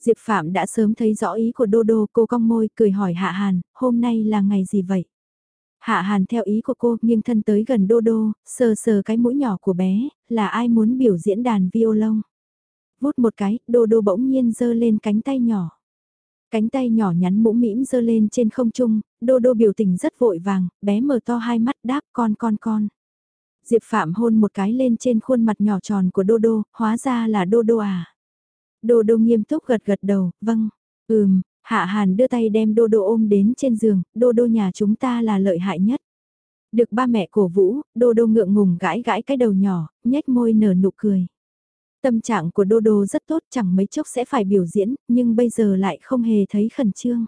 Diệp Phạm đã sớm thấy rõ ý của Đô Đô, cô cong môi cười hỏi Hạ Hàn, hôm nay là ngày gì vậy? Hạ Hàn theo ý của cô nghiêng thân tới gần Đô Đô, sờ sờ cái mũi nhỏ của bé, là ai muốn biểu diễn đàn violon. Vút một cái, Đô Đô bỗng nhiên giơ lên cánh tay nhỏ. Cánh tay nhỏ nhắn mũ mĩm giơ lên trên không trung, Đô Đô biểu tình rất vội vàng, bé mở to hai mắt đáp con con con. Diệp Phạm hôn một cái lên trên khuôn mặt nhỏ tròn của Đô Đô, hóa ra là Đô Đô à. Đô Đô nghiêm túc gật gật đầu, vâng, ừm, Hạ Hàn đưa tay đem Đô Đô ôm đến trên giường, Đô Đô nhà chúng ta là lợi hại nhất. Được ba mẹ cổ vũ, Đô Đô ngượng ngùng gãi gãi cái đầu nhỏ, nhếch môi nở nụ cười. Tâm trạng của Đô Đô rất tốt chẳng mấy chốc sẽ phải biểu diễn, nhưng bây giờ lại không hề thấy khẩn trương.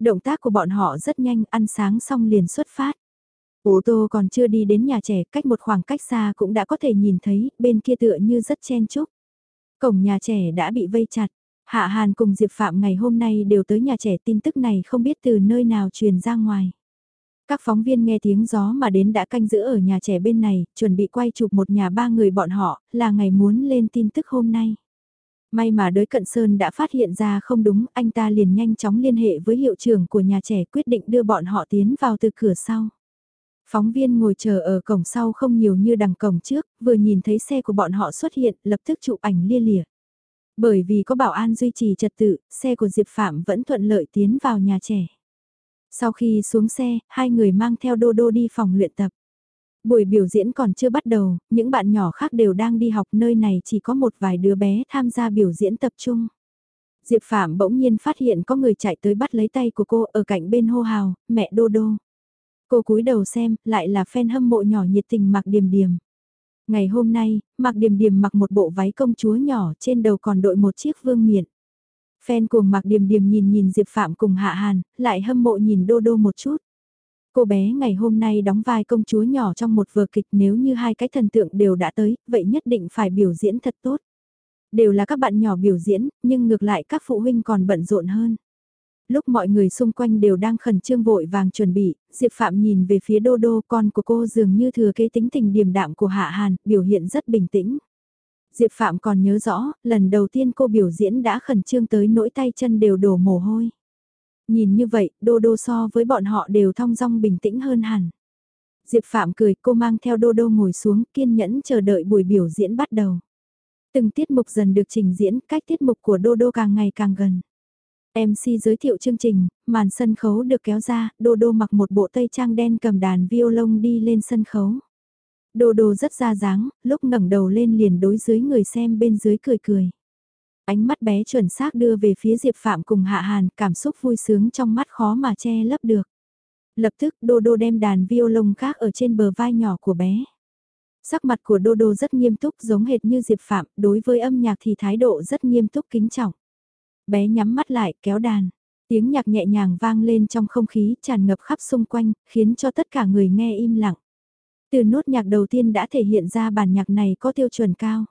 Động tác của bọn họ rất nhanh, ăn sáng xong liền xuất phát. Ô tô còn chưa đi đến nhà trẻ, cách một khoảng cách xa cũng đã có thể nhìn thấy, bên kia tựa như rất chen chúc. Cổng nhà trẻ đã bị vây chặt, Hạ Hàn cùng Diệp Phạm ngày hôm nay đều tới nhà trẻ tin tức này không biết từ nơi nào truyền ra ngoài. Các phóng viên nghe tiếng gió mà đến đã canh giữ ở nhà trẻ bên này, chuẩn bị quay chụp một nhà ba người bọn họ, là ngày muốn lên tin tức hôm nay. May mà đới cận sơn đã phát hiện ra không đúng, anh ta liền nhanh chóng liên hệ với hiệu trưởng của nhà trẻ quyết định đưa bọn họ tiến vào từ cửa sau. Phóng viên ngồi chờ ở cổng sau không nhiều như đằng cổng trước, vừa nhìn thấy xe của bọn họ xuất hiện, lập tức chụp ảnh lia lịa. Bởi vì có bảo an duy trì trật tự, xe của Diệp Phạm vẫn thuận lợi tiến vào nhà trẻ. Sau khi xuống xe, hai người mang theo Đô Đô đi phòng luyện tập. Buổi biểu diễn còn chưa bắt đầu, những bạn nhỏ khác đều đang đi học nơi này chỉ có một vài đứa bé tham gia biểu diễn tập trung. Diệp Phạm bỗng nhiên phát hiện có người chạy tới bắt lấy tay của cô ở cạnh bên hô hào, mẹ Đô Đô. Cô cúi đầu xem, lại là fan hâm mộ nhỏ nhiệt tình mặc điềm điềm. Ngày hôm nay, mặc điềm điềm mặc một bộ váy công chúa nhỏ trên đầu còn đội một chiếc vương miện. Fan cuồng mặc điềm điềm nhìn nhìn Diệp Phạm cùng Hạ Hàn, lại hâm mộ nhìn Đô Đô một chút. Cô bé ngày hôm nay đóng vai công chúa nhỏ trong một vở kịch nếu như hai cái thần tượng đều đã tới, vậy nhất định phải biểu diễn thật tốt. Đều là các bạn nhỏ biểu diễn, nhưng ngược lại các phụ huynh còn bận rộn hơn. Lúc mọi người xung quanh đều đang khẩn trương vội vàng chuẩn bị, Diệp Phạm nhìn về phía Đô Đô con của cô dường như thừa kế tính tình điềm đạm của Hạ Hàn, biểu hiện rất bình tĩnh. Diệp Phạm còn nhớ rõ, lần đầu tiên cô biểu diễn đã khẩn trương tới nỗi tay chân đều đổ mồ hôi. Nhìn như vậy, Đô Đô so với bọn họ đều thong dong bình tĩnh hơn hẳn. Diệp Phạm cười cô mang theo Đô Đô ngồi xuống kiên nhẫn chờ đợi buổi biểu diễn bắt đầu. Từng tiết mục dần được trình diễn, cách tiết mục của Đô Đô càng ngày càng gần. MC giới thiệu chương trình, màn sân khấu được kéo ra, Đô Đô mặc một bộ tây trang đen cầm đàn violon đi lên sân khấu. Đô Đô rất ra dáng, lúc ngẩng đầu lên liền đối dưới người xem bên dưới cười cười. Ánh mắt bé chuẩn xác đưa về phía Diệp Phạm cùng Hạ Hàn, cảm xúc vui sướng trong mắt khó mà che lấp được. Lập tức Đô Đô đem đàn violon khác ở trên bờ vai nhỏ của bé. Sắc mặt của Đô Đô rất nghiêm túc giống hệt như Diệp Phạm, đối với âm nhạc thì thái độ rất nghiêm túc kính trọng. Bé nhắm mắt lại kéo đàn, tiếng nhạc nhẹ nhàng vang lên trong không khí tràn ngập khắp xung quanh, khiến cho tất cả người nghe im lặng. Từ nốt nhạc đầu tiên đã thể hiện ra bản nhạc này có tiêu chuẩn cao.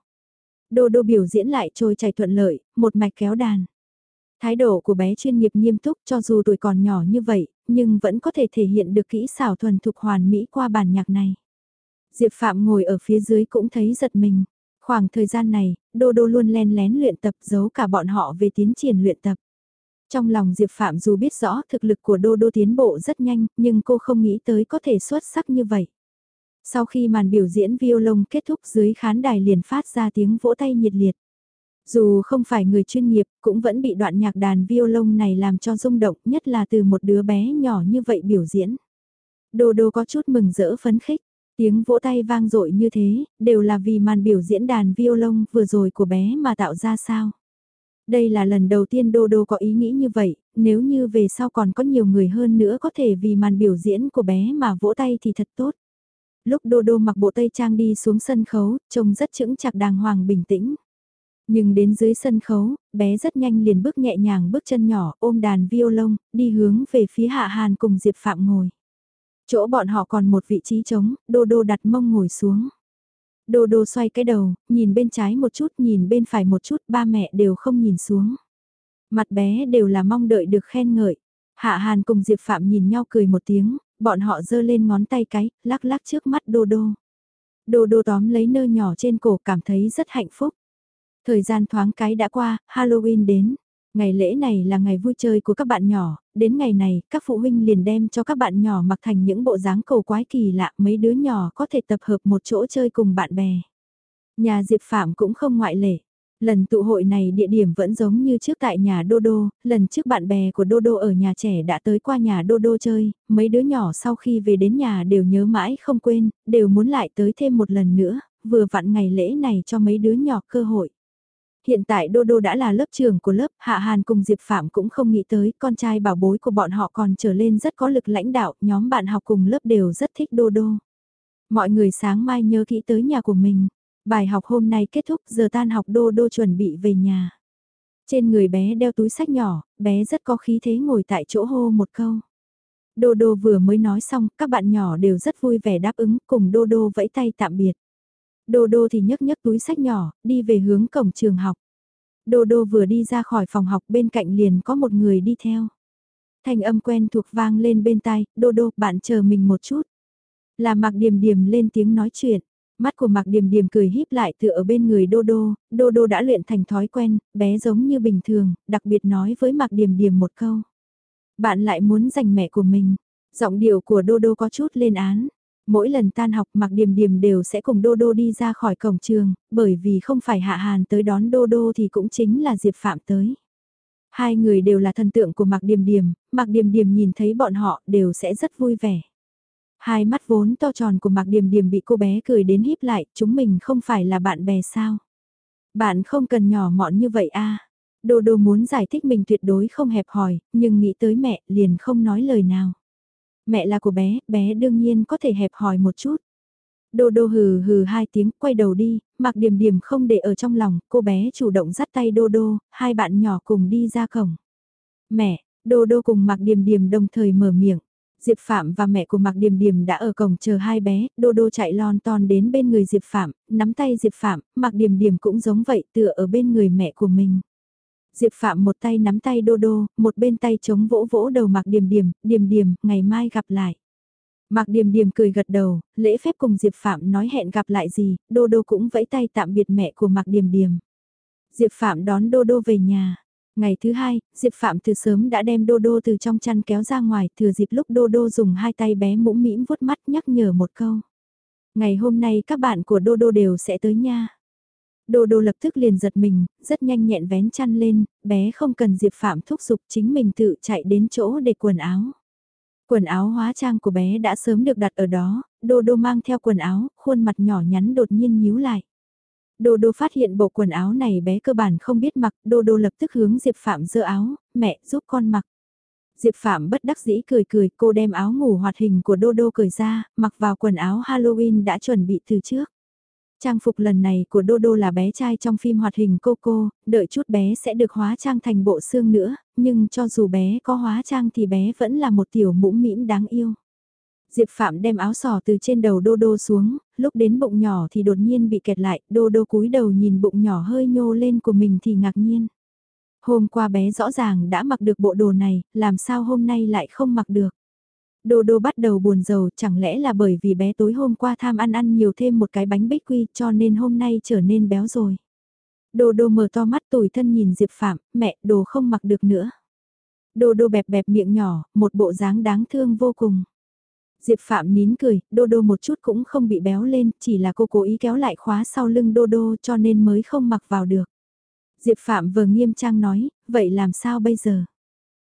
Đô đô biểu diễn lại trôi chảy thuận lợi, một mạch kéo đàn. Thái độ của bé chuyên nghiệp nghiêm túc cho dù tuổi còn nhỏ như vậy, nhưng vẫn có thể thể hiện được kỹ xảo thuần thục hoàn mỹ qua bản nhạc này. Diệp Phạm ngồi ở phía dưới cũng thấy giật mình. Khoảng thời gian này, Đô Đô luôn len lén luyện tập giấu cả bọn họ về tiến triển luyện tập. Trong lòng Diệp Phạm dù biết rõ thực lực của Đô Đô tiến bộ rất nhanh, nhưng cô không nghĩ tới có thể xuất sắc như vậy. Sau khi màn biểu diễn violon kết thúc dưới khán đài liền phát ra tiếng vỗ tay nhiệt liệt. Dù không phải người chuyên nghiệp, cũng vẫn bị đoạn nhạc đàn violon này làm cho rung động, nhất là từ một đứa bé nhỏ như vậy biểu diễn. Đô đô có chút mừng rỡ phấn khích, tiếng vỗ tay vang dội như thế, đều là vì màn biểu diễn đàn violon vừa rồi của bé mà tạo ra sao. Đây là lần đầu tiên Đô Đô có ý nghĩ như vậy, nếu như về sau còn có nhiều người hơn nữa có thể vì màn biểu diễn của bé mà vỗ tay thì thật tốt lúc Đô Đô mặc bộ tây trang đi xuống sân khấu, trông rất chững chạc đàng hoàng bình tĩnh. Nhưng đến dưới sân khấu, bé rất nhanh liền bước nhẹ nhàng bước chân nhỏ ôm đàn violon, đi hướng về phía Hạ Hàn cùng Diệp Phạm ngồi. Chỗ bọn họ còn một vị trí trống, Đô Đô đặt mông ngồi xuống. Đô Đô xoay cái đầu, nhìn bên trái một chút, nhìn bên phải một chút, ba mẹ đều không nhìn xuống. Mặt bé đều là mong đợi được khen ngợi. Hạ Hàn cùng Diệp Phạm nhìn nhau cười một tiếng, bọn họ giơ lên ngón tay cái, lắc lắc trước mắt đô đô. Đô đô tóm lấy nơ nhỏ trên cổ cảm thấy rất hạnh phúc. Thời gian thoáng cái đã qua, Halloween đến. Ngày lễ này là ngày vui chơi của các bạn nhỏ, đến ngày này, các phụ huynh liền đem cho các bạn nhỏ mặc thành những bộ dáng cầu quái kỳ lạ, mấy đứa nhỏ có thể tập hợp một chỗ chơi cùng bạn bè. Nhà Diệp Phạm cũng không ngoại lệ. Lần tụ hội này địa điểm vẫn giống như trước tại nhà Đô Đô, lần trước bạn bè của Đô Đô ở nhà trẻ đã tới qua nhà Đô Đô chơi, mấy đứa nhỏ sau khi về đến nhà đều nhớ mãi không quên, đều muốn lại tới thêm một lần nữa, vừa vặn ngày lễ này cho mấy đứa nhỏ cơ hội. Hiện tại Đô Đô đã là lớp trưởng của lớp, Hạ Hàn cùng Diệp Phạm cũng không nghĩ tới con trai bảo bối của bọn họ còn trở lên rất có lực lãnh đạo, nhóm bạn học cùng lớp đều rất thích Đô Đô. Mọi người sáng mai nhớ kỹ tới nhà của mình. Bài học hôm nay kết thúc giờ tan học Đô Đô chuẩn bị về nhà. Trên người bé đeo túi sách nhỏ, bé rất có khí thế ngồi tại chỗ hô một câu. Đô Đô vừa mới nói xong, các bạn nhỏ đều rất vui vẻ đáp ứng, cùng Đô Đô vẫy tay tạm biệt. Đô Đô thì nhấc nhấc túi sách nhỏ, đi về hướng cổng trường học. Đô Đô vừa đi ra khỏi phòng học bên cạnh liền có một người đi theo. Thanh âm quen thuộc vang lên bên tai, Đô Đô, bạn chờ mình một chút. Là Mạc Điềm Điềm lên tiếng nói chuyện. Mắt của Mạc Điềm Điềm cười híp lại tựa ở bên người Đô Đô, Đô Đô đã luyện thành thói quen, bé giống như bình thường, đặc biệt nói với Mạc Điềm Điềm một câu. Bạn lại muốn giành mẹ của mình. Giọng điệu của Đô Đô có chút lên án. Mỗi lần tan học Mạc Điềm Điềm đều sẽ cùng Đô Đô đi ra khỏi cổng trường, bởi vì không phải Hạ Hàn tới đón Đô Đô thì cũng chính là Diệp Phạm tới. Hai người đều là thần tượng của Mạc Điềm Điềm, Mạc Điềm Điềm nhìn thấy bọn họ đều sẽ rất vui vẻ. Hai mắt vốn to tròn của Mạc Điềm Điềm bị cô bé cười đến híp lại, chúng mình không phải là bạn bè sao? Bạn không cần nhỏ mọn như vậy a. Đô đô muốn giải thích mình tuyệt đối không hẹp hòi, nhưng nghĩ tới mẹ liền không nói lời nào. Mẹ là của bé, bé đương nhiên có thể hẹp hòi một chút. Đô đô hừ hừ hai tiếng quay đầu đi, mặc điểm điểm không để ở trong lòng, cô bé chủ động dắt tay đô đô, hai bạn nhỏ cùng đi ra cổng. Mẹ, đô đô cùng mặc điểm điểm đồng thời mở miệng. Diệp Phạm và mẹ của Mạc Điềm Điềm đã ở cổng chờ hai bé, Đô Đô chạy lon ton đến bên người Diệp Phạm, nắm tay Diệp Phạm, Mạc Điềm Điềm cũng giống vậy tựa ở bên người mẹ của mình. Diệp Phạm một tay nắm tay Đô Đô, một bên tay chống vỗ vỗ đầu Mạc Điềm Điềm, Điềm Điềm, ngày mai gặp lại. Mạc Điềm Điềm cười gật đầu, lễ phép cùng Diệp Phạm nói hẹn gặp lại gì, Đô Đô cũng vẫy tay tạm biệt mẹ của Mạc Điềm Điềm. Diệp Phạm đón Đô Đô về nhà. Ngày thứ hai, Diệp Phạm từ sớm đã đem Đô Đô từ trong chăn kéo ra ngoài, thừa dịp lúc Đô Đô dùng hai tay bé mũm mĩm vuốt mắt nhắc nhở một câu. Ngày hôm nay các bạn của Đô Đô đều sẽ tới nha. Đô Đô lập tức liền giật mình, rất nhanh nhẹn vén chăn lên, bé không cần Diệp Phạm thúc giục chính mình tự chạy đến chỗ để quần áo. Quần áo hóa trang của bé đã sớm được đặt ở đó, Đô Đô mang theo quần áo, khuôn mặt nhỏ nhắn đột nhiên nhíu lại. Đô Đô phát hiện bộ quần áo này bé cơ bản không biết mặc, Đô Đô lập tức hướng Diệp Phạm dơ áo, mẹ giúp con mặc. Diệp Phạm bất đắc dĩ cười cười, cô đem áo ngủ hoạt hình của Đô Đô cởi ra, mặc vào quần áo Halloween đã chuẩn bị từ trước. Trang phục lần này của Đô Đô là bé trai trong phim hoạt hình Coco, đợi chút bé sẽ được hóa trang thành bộ xương nữa, nhưng cho dù bé có hóa trang thì bé vẫn là một tiểu mũ mĩm đáng yêu. Diệp Phạm đem áo sò từ trên đầu Đô Đô xuống, lúc đến bụng nhỏ thì đột nhiên bị kẹt lại, Đô Đô cúi đầu nhìn bụng nhỏ hơi nhô lên của mình thì ngạc nhiên. Hôm qua bé rõ ràng đã mặc được bộ đồ này, làm sao hôm nay lại không mặc được. Đô đô bắt đầu buồn rầu, chẳng lẽ là bởi vì bé tối hôm qua tham ăn ăn nhiều thêm một cái bánh bích quy cho nên hôm nay trở nên béo rồi. Đô đô mở to mắt tủi thân nhìn Diệp Phạm, mẹ, đồ không mặc được nữa. Đô đô bẹp bẹp miệng nhỏ, một bộ dáng đáng thương vô cùng. Diệp Phạm nín cười, đô đô một chút cũng không bị béo lên, chỉ là cô cố ý kéo lại khóa sau lưng đô đô cho nên mới không mặc vào được. Diệp Phạm vừa nghiêm trang nói, vậy làm sao bây giờ?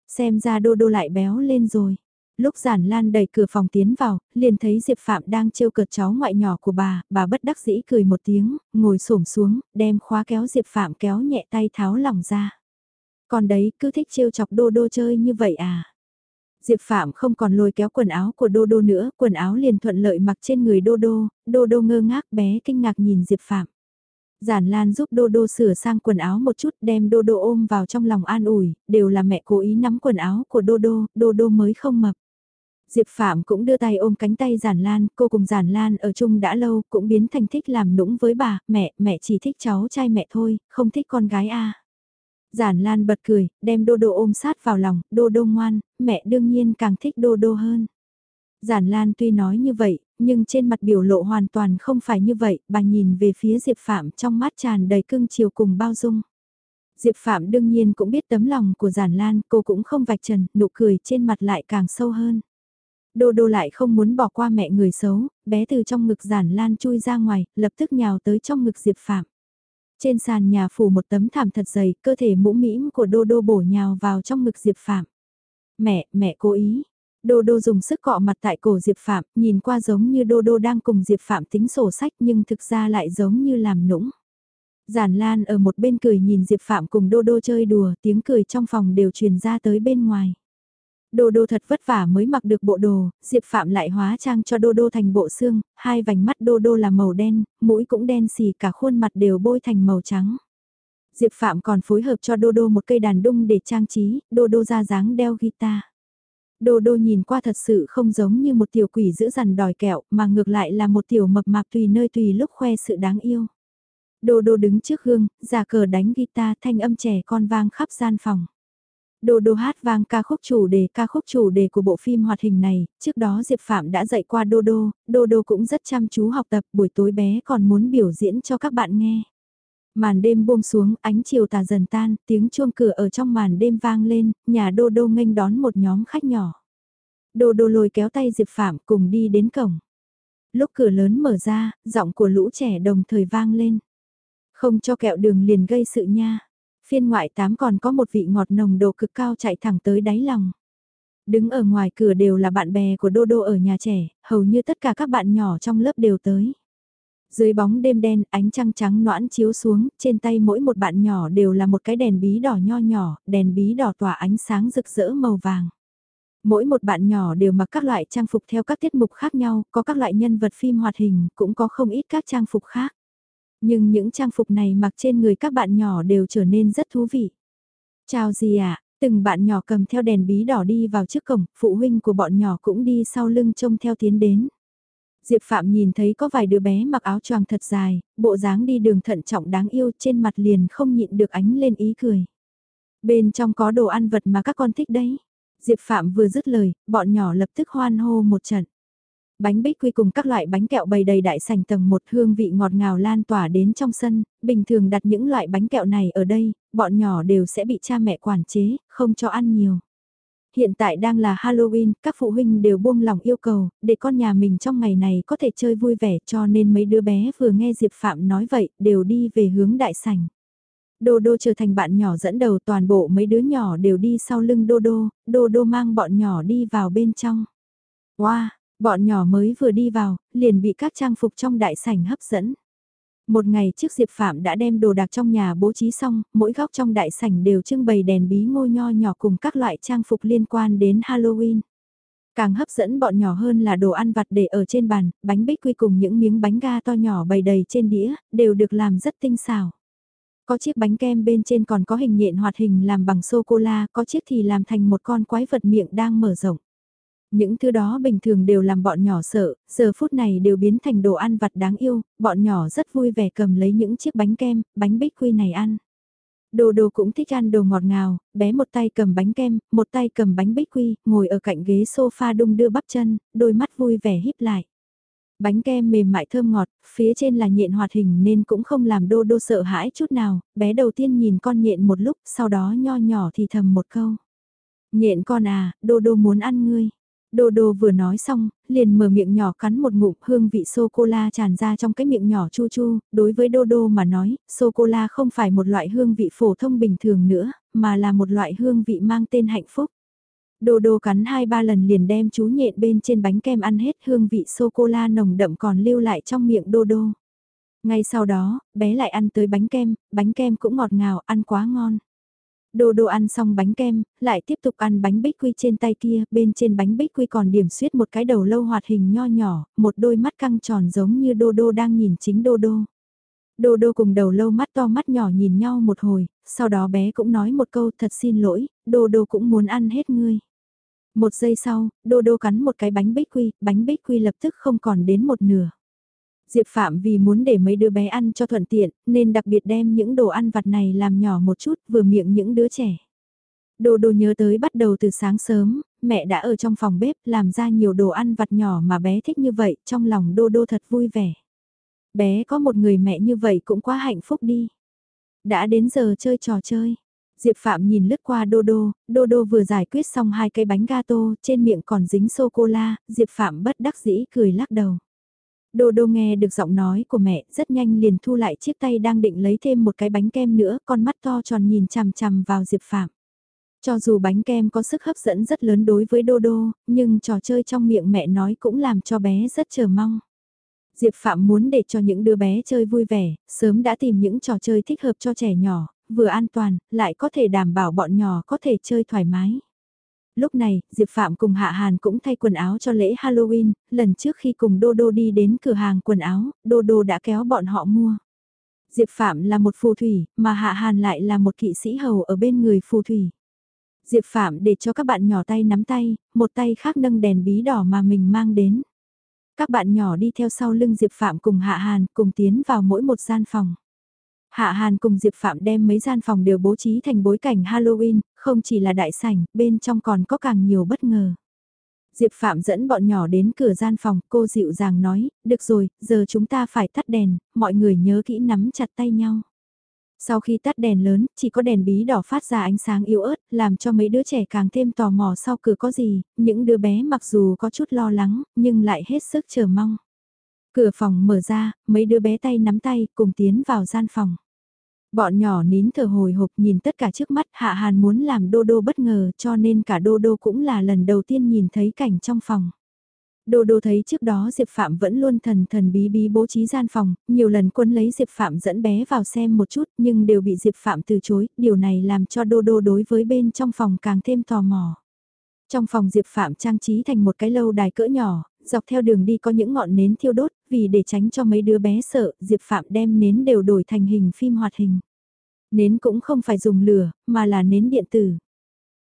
Xem ra đô đô lại béo lên rồi. Lúc giản lan đẩy cửa phòng tiến vào, liền thấy Diệp Phạm đang trêu cợt cháu ngoại nhỏ của bà, bà bất đắc dĩ cười một tiếng, ngồi xổm xuống, đem khóa kéo Diệp Phạm kéo nhẹ tay tháo lỏng ra. Còn đấy, cứ thích trêu chọc đô đô chơi như vậy à? Diệp Phạm không còn lôi kéo quần áo của Đô Đô nữa, quần áo liền thuận lợi mặc trên người Đô Đô, Đô Đô ngơ ngác bé kinh ngạc nhìn Diệp Phạm. Giản Lan giúp Đô Đô sửa sang quần áo một chút đem Đô Đô ôm vào trong lòng an ủi, đều là mẹ cố ý nắm quần áo của Đô Đô, Đô Đô mới không mập. Diệp Phạm cũng đưa tay ôm cánh tay Giản Lan, cô cùng Giản Lan ở chung đã lâu, cũng biến thành thích làm nũng với bà, mẹ, mẹ chỉ thích cháu trai mẹ thôi, không thích con gái a. Giản Lan bật cười, đem Đô Đô ôm sát vào lòng, Đô Đô ngoan, mẹ đương nhiên càng thích Đô Đô hơn. Giản Lan tuy nói như vậy, nhưng trên mặt biểu lộ hoàn toàn không phải như vậy, bà nhìn về phía Diệp Phạm trong mắt tràn đầy cưng chiều cùng bao dung. Diệp Phạm đương nhiên cũng biết tấm lòng của Giản Lan, cô cũng không vạch trần, nụ cười trên mặt lại càng sâu hơn. Đô đô lại không muốn bỏ qua mẹ người xấu, bé từ trong ngực giản lan chui ra ngoài, lập tức nhào tới trong ngực Diệp Phạm. Trên sàn nhà phủ một tấm thảm thật dày, cơ thể mũ mĩm của đô đô bổ nhào vào trong ngực Diệp Phạm. Mẹ, mẹ cố ý. Đô đô dùng sức cọ mặt tại cổ Diệp Phạm, nhìn qua giống như đô đô đang cùng Diệp Phạm tính sổ sách nhưng thực ra lại giống như làm nũng. Giản Lan ở một bên cười nhìn Diệp Phạm cùng Đô Đô chơi đùa, tiếng cười trong phòng đều truyền ra tới bên ngoài. Đô Đô thật vất vả mới mặc được bộ đồ, Diệp Phạm lại hóa trang cho Đô Đô thành bộ xương, hai vành mắt Đô Đô là màu đen, mũi cũng đen xì cả khuôn mặt đều bôi thành màu trắng. Diệp Phạm còn phối hợp cho Đô Đô một cây đàn đung để trang trí, Đô Đô ra dáng đeo guitar. Đô Đô nhìn qua thật sự không giống như một tiểu quỷ giữ dằn đòi kẹo, mà ngược lại là một tiểu mập mạp tùy nơi tùy lúc khoe sự đáng yêu. Đô Đô đứng trước gương, giả cờ đánh guitar thanh âm trẻ con vang khắp gian phòng. Đô Đô hát vang ca khúc chủ đề ca khúc chủ đề của bộ phim hoạt hình này, trước đó Diệp Phạm đã dạy qua Đô Đô, Đô Đô cũng rất chăm chú học tập buổi tối bé còn muốn biểu diễn cho các bạn nghe. Màn đêm buông xuống, ánh chiều tà dần tan, tiếng chuông cửa ở trong màn đêm vang lên, nhà Đô Đô nghênh đón một nhóm khách nhỏ. Đô Đô lôi kéo tay Diệp Phạm cùng đi đến cổng. Lúc cửa lớn mở ra, giọng của lũ trẻ đồng thời vang lên. Không cho kẹo đường liền gây sự nha. Phiên ngoại tám còn có một vị ngọt nồng độ cực cao chạy thẳng tới đáy lòng. Đứng ở ngoài cửa đều là bạn bè của Đô Đô ở nhà trẻ, hầu như tất cả các bạn nhỏ trong lớp đều tới. Dưới bóng đêm đen, ánh trăng trắng noãn chiếu xuống, trên tay mỗi một bạn nhỏ đều là một cái đèn bí đỏ nho nhỏ, đèn bí đỏ tỏa ánh sáng rực rỡ màu vàng. Mỗi một bạn nhỏ đều mặc các loại trang phục theo các tiết mục khác nhau, có các loại nhân vật phim hoạt hình, cũng có không ít các trang phục khác. Nhưng những trang phục này mặc trên người các bạn nhỏ đều trở nên rất thú vị. Chào gì ạ, à? từng bạn nhỏ cầm theo đèn bí đỏ đi vào trước cổng, phụ huynh của bọn nhỏ cũng đi sau lưng trông theo tiến đến. Diệp Phạm nhìn thấy có vài đứa bé mặc áo choàng thật dài, bộ dáng đi đường thận trọng đáng yêu trên mặt liền không nhịn được ánh lên ý cười. Bên trong có đồ ăn vật mà các con thích đấy. Diệp Phạm vừa dứt lời, bọn nhỏ lập tức hoan hô một trận. Bánh bích quy cùng các loại bánh kẹo bày đầy đại sành tầng một hương vị ngọt ngào lan tỏa đến trong sân, bình thường đặt những loại bánh kẹo này ở đây, bọn nhỏ đều sẽ bị cha mẹ quản chế, không cho ăn nhiều. Hiện tại đang là Halloween, các phụ huynh đều buông lòng yêu cầu, để con nhà mình trong ngày này có thể chơi vui vẻ cho nên mấy đứa bé vừa nghe Diệp Phạm nói vậy, đều đi về hướng đại sảnh. Đô Đô trở thành bạn nhỏ dẫn đầu toàn bộ mấy đứa nhỏ đều đi sau lưng Đô Đô, Đô Đô mang bọn nhỏ đi vào bên trong. Wow, bọn nhỏ mới vừa đi vào, liền bị các trang phục trong đại sảnh hấp dẫn. Một ngày trước Diệp Phạm đã đem đồ đạc trong nhà bố trí xong, mỗi góc trong đại sảnh đều trưng bày đèn bí ngô nho nhỏ cùng các loại trang phục liên quan đến Halloween. Càng hấp dẫn bọn nhỏ hơn là đồ ăn vặt để ở trên bàn, bánh bích quy cùng những miếng bánh ga to nhỏ bày đầy trên đĩa, đều được làm rất tinh xảo. Có chiếc bánh kem bên trên còn có hình nhện hoạt hình làm bằng sô-cô-la, có chiếc thì làm thành một con quái vật miệng đang mở rộng. Những thứ đó bình thường đều làm bọn nhỏ sợ, giờ phút này đều biến thành đồ ăn vặt đáng yêu, bọn nhỏ rất vui vẻ cầm lấy những chiếc bánh kem, bánh bích quy này ăn. Đồ đồ cũng thích ăn đồ ngọt ngào, bé một tay cầm bánh kem, một tay cầm bánh bích quy, ngồi ở cạnh ghế sofa đung đưa bắp chân, đôi mắt vui vẻ híp lại. Bánh kem mềm mại thơm ngọt, phía trên là nhện hoạt hình nên cũng không làm đô đô sợ hãi chút nào, bé đầu tiên nhìn con nhện một lúc, sau đó nho nhỏ thì thầm một câu. Nhện con à, đô đô muốn ăn ngươi. Đô đô vừa nói xong, liền mở miệng nhỏ cắn một ngụm hương vị sô-cô-la tràn ra trong cái miệng nhỏ chu chu, đối với đô đô mà nói, sô-cô-la không phải một loại hương vị phổ thông bình thường nữa, mà là một loại hương vị mang tên hạnh phúc. Đô đô cắn hai ba lần liền đem chú nhện bên trên bánh kem ăn hết hương vị sô-cô-la nồng đậm còn lưu lại trong miệng đô đô. Ngay sau đó, bé lại ăn tới bánh kem, bánh kem cũng ngọt ngào, ăn quá ngon. Đô đô ăn xong bánh kem, lại tiếp tục ăn bánh bích quy trên tay kia, bên trên bánh bích quy còn điểm xuyết một cái đầu lâu hoạt hình nho nhỏ, một đôi mắt căng tròn giống như đô đô đang nhìn chính đô đô. Đô đô cùng đầu lâu mắt to mắt nhỏ nhìn nhau một hồi, sau đó bé cũng nói một câu thật xin lỗi, đô đô cũng muốn ăn hết ngươi. Một giây sau, đô đô cắn một cái bánh bích quy, bánh bích quy lập tức không còn đến một nửa. Diệp Phạm vì muốn để mấy đứa bé ăn cho thuận tiện, nên đặc biệt đem những đồ ăn vặt này làm nhỏ một chút vừa miệng những đứa trẻ. Đồ đồ nhớ tới bắt đầu từ sáng sớm, mẹ đã ở trong phòng bếp làm ra nhiều đồ ăn vặt nhỏ mà bé thích như vậy, trong lòng đô đô thật vui vẻ. Bé có một người mẹ như vậy cũng quá hạnh phúc đi. Đã đến giờ chơi trò chơi. Diệp Phạm nhìn lướt qua Đô Đô, Đô Đô vừa giải quyết xong hai cây bánh gato, trên miệng còn dính sô-cô-la, Diệp Phạm bất đắc dĩ cười lắc đầu. Đô đô nghe được giọng nói của mẹ, rất nhanh liền thu lại chiếc tay đang định lấy thêm một cái bánh kem nữa, con mắt to tròn nhìn chằm chằm vào Diệp Phạm. Cho dù bánh kem có sức hấp dẫn rất lớn đối với Đô Đô, nhưng trò chơi trong miệng mẹ nói cũng làm cho bé rất chờ mong. Diệp Phạm muốn để cho những đứa bé chơi vui vẻ, sớm đã tìm những trò chơi thích hợp cho trẻ nhỏ, vừa an toàn, lại có thể đảm bảo bọn nhỏ có thể chơi thoải mái. Lúc này, Diệp Phạm cùng Hạ Hàn cũng thay quần áo cho lễ Halloween, lần trước khi cùng Đô Đô đi đến cửa hàng quần áo, Đô Đô đã kéo bọn họ mua. Diệp Phạm là một phù thủy, mà Hạ Hàn lại là một kỵ sĩ hầu ở bên người phù thủy. Diệp Phạm để cho các bạn nhỏ tay nắm tay, một tay khác nâng đèn bí đỏ mà mình mang đến. Các bạn nhỏ đi theo sau lưng Diệp Phạm cùng Hạ Hàn cùng tiến vào mỗi một gian phòng. Hạ Hàn cùng Diệp Phạm đem mấy gian phòng đều bố trí thành bối cảnh Halloween, không chỉ là đại sảnh, bên trong còn có càng nhiều bất ngờ. Diệp Phạm dẫn bọn nhỏ đến cửa gian phòng, cô dịu dàng nói, được rồi, giờ chúng ta phải tắt đèn, mọi người nhớ kỹ nắm chặt tay nhau. Sau khi tắt đèn lớn, chỉ có đèn bí đỏ phát ra ánh sáng yếu ớt, làm cho mấy đứa trẻ càng thêm tò mò sau cửa có gì, những đứa bé mặc dù có chút lo lắng, nhưng lại hết sức chờ mong. Cửa phòng mở ra, mấy đứa bé tay nắm tay cùng tiến vào gian phòng. Bọn nhỏ nín thở hồi hộp nhìn tất cả trước mắt Hạ Hàn muốn làm Đô Đô bất ngờ cho nên cả Đô Đô cũng là lần đầu tiên nhìn thấy cảnh trong phòng. Đô Đô thấy trước đó Diệp Phạm vẫn luôn thần thần bí bí bố trí gian phòng, nhiều lần quân lấy Diệp Phạm dẫn bé vào xem một chút nhưng đều bị Diệp Phạm từ chối, điều này làm cho Đô Đô đối với bên trong phòng càng thêm tò mò. Trong phòng Diệp Phạm trang trí thành một cái lâu đài cỡ nhỏ, dọc theo đường đi có những ngọn nến thiêu đốt, vì để tránh cho mấy đứa bé sợ, Diệp Phạm đem nến đều đổi thành hình phim hoạt hình. Nến cũng không phải dùng lửa, mà là nến điện tử.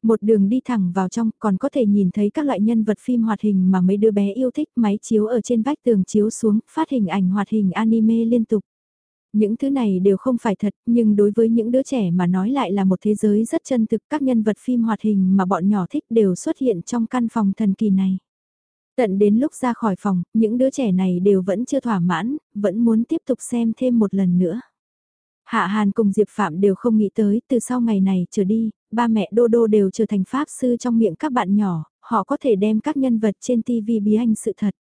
Một đường đi thẳng vào trong còn có thể nhìn thấy các loại nhân vật phim hoạt hình mà mấy đứa bé yêu thích máy chiếu ở trên vách tường chiếu xuống, phát hình ảnh hoạt hình anime liên tục. Những thứ này đều không phải thật, nhưng đối với những đứa trẻ mà nói lại là một thế giới rất chân thực. Các nhân vật phim hoạt hình mà bọn nhỏ thích đều xuất hiện trong căn phòng thần kỳ này. Tận đến lúc ra khỏi phòng, những đứa trẻ này đều vẫn chưa thỏa mãn, vẫn muốn tiếp tục xem thêm một lần nữa. Hạ Hàn cùng Diệp Phạm đều không nghĩ tới, từ sau ngày này trở đi, ba mẹ Đô Đô đều trở thành pháp sư trong miệng các bạn nhỏ, họ có thể đem các nhân vật trên TV bí anh sự thật.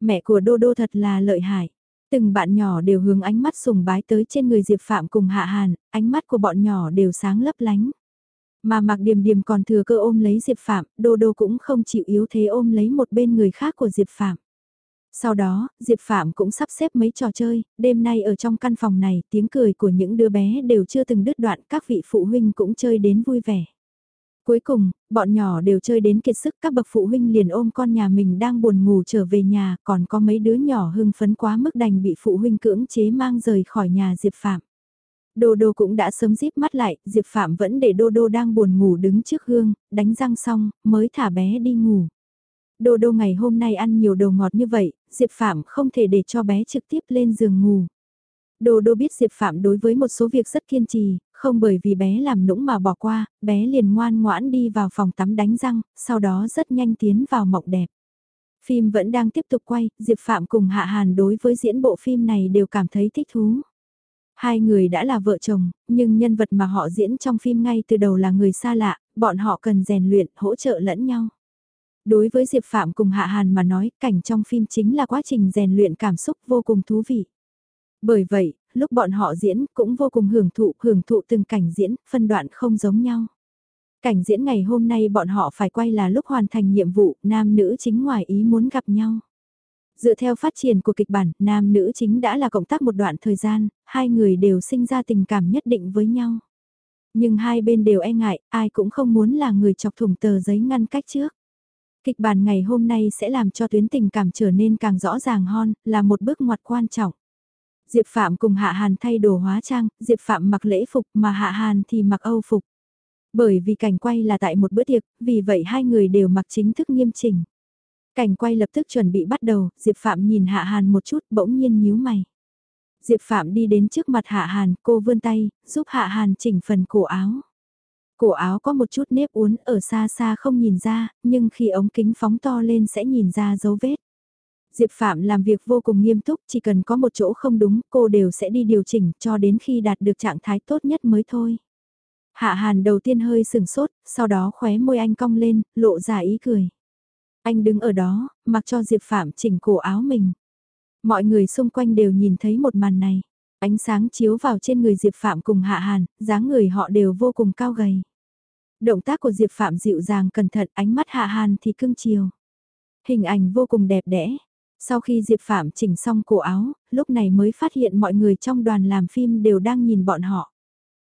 Mẹ của Đô Đô thật là lợi hại. Từng bạn nhỏ đều hướng ánh mắt sùng bái tới trên người Diệp Phạm cùng Hạ Hàn, ánh mắt của bọn nhỏ đều sáng lấp lánh. Mà Mạc Điềm Điềm còn thừa cơ ôm lấy Diệp Phạm, Đô Đô cũng không chịu yếu thế ôm lấy một bên người khác của Diệp Phạm. Sau đó, Diệp Phạm cũng sắp xếp mấy trò chơi, đêm nay ở trong căn phòng này tiếng cười của những đứa bé đều chưa từng đứt đoạn, các vị phụ huynh cũng chơi đến vui vẻ. Cuối cùng, bọn nhỏ đều chơi đến kiệt sức các bậc phụ huynh liền ôm con nhà mình đang buồn ngủ trở về nhà, còn có mấy đứa nhỏ hưng phấn quá mức đành bị phụ huynh cưỡng chế mang rời khỏi nhà Diệp Phạm. Đô Đô cũng đã sớm díp mắt lại, Diệp Phạm vẫn để Đô Đô đang buồn ngủ đứng trước gương, đánh răng xong, mới thả bé đi ngủ. Đô Đô ngày hôm nay ăn nhiều đồ ngọt như vậy, Diệp Phạm không thể để cho bé trực tiếp lên giường ngủ. Đô Đô biết Diệp Phạm đối với một số việc rất kiên trì, không bởi vì bé làm nũng mà bỏ qua, bé liền ngoan ngoãn đi vào phòng tắm đánh răng, sau đó rất nhanh tiến vào mộng đẹp. Phim vẫn đang tiếp tục quay, Diệp Phạm cùng Hạ Hàn đối với diễn bộ phim này đều cảm thấy thích thú. Hai người đã là vợ chồng, nhưng nhân vật mà họ diễn trong phim ngay từ đầu là người xa lạ, bọn họ cần rèn luyện, hỗ trợ lẫn nhau. Đối với Diệp Phạm cùng Hạ Hàn mà nói, cảnh trong phim chính là quá trình rèn luyện cảm xúc vô cùng thú vị. Bởi vậy, lúc bọn họ diễn cũng vô cùng hưởng thụ, hưởng thụ từng cảnh diễn, phân đoạn không giống nhau. Cảnh diễn ngày hôm nay bọn họ phải quay là lúc hoàn thành nhiệm vụ, nam nữ chính ngoài ý muốn gặp nhau. Dựa theo phát triển của kịch bản, nam nữ chính đã là cộng tác một đoạn thời gian, hai người đều sinh ra tình cảm nhất định với nhau. Nhưng hai bên đều e ngại, ai cũng không muốn là người chọc thủng tờ giấy ngăn cách trước. Kịch bản ngày hôm nay sẽ làm cho tuyến tình cảm trở nên càng rõ ràng hơn, là một bước ngoặt quan trọng. Diệp Phạm cùng Hạ Hàn thay đồ hóa trang, Diệp Phạm mặc lễ phục mà Hạ Hàn thì mặc âu phục. Bởi vì cảnh quay là tại một bữa tiệc, vì vậy hai người đều mặc chính thức nghiêm chỉnh. Cảnh quay lập tức chuẩn bị bắt đầu, Diệp Phạm nhìn Hạ Hàn một chút bỗng nhiên nhíu mày. Diệp Phạm đi đến trước mặt Hạ Hàn, cô vươn tay, giúp Hạ Hàn chỉnh phần cổ áo. Cổ áo có một chút nếp uốn ở xa xa không nhìn ra, nhưng khi ống kính phóng to lên sẽ nhìn ra dấu vết. Diệp Phạm làm việc vô cùng nghiêm túc, chỉ cần có một chỗ không đúng, cô đều sẽ đi điều chỉnh cho đến khi đạt được trạng thái tốt nhất mới thôi. Hạ Hàn đầu tiên hơi sừng sốt, sau đó khóe môi anh cong lên, lộ ra ý cười. Anh đứng ở đó, mặc cho Diệp Phạm chỉnh cổ áo mình. Mọi người xung quanh đều nhìn thấy một màn này. Ánh sáng chiếu vào trên người Diệp Phạm cùng Hạ Hàn, dáng người họ đều vô cùng cao gầy. Động tác của Diệp Phạm dịu dàng cẩn thận, ánh mắt Hạ Hàn thì cưng chiều. Hình ảnh vô cùng đẹp đẽ. Sau khi Diệp Phạm chỉnh xong cổ áo, lúc này mới phát hiện mọi người trong đoàn làm phim đều đang nhìn bọn họ.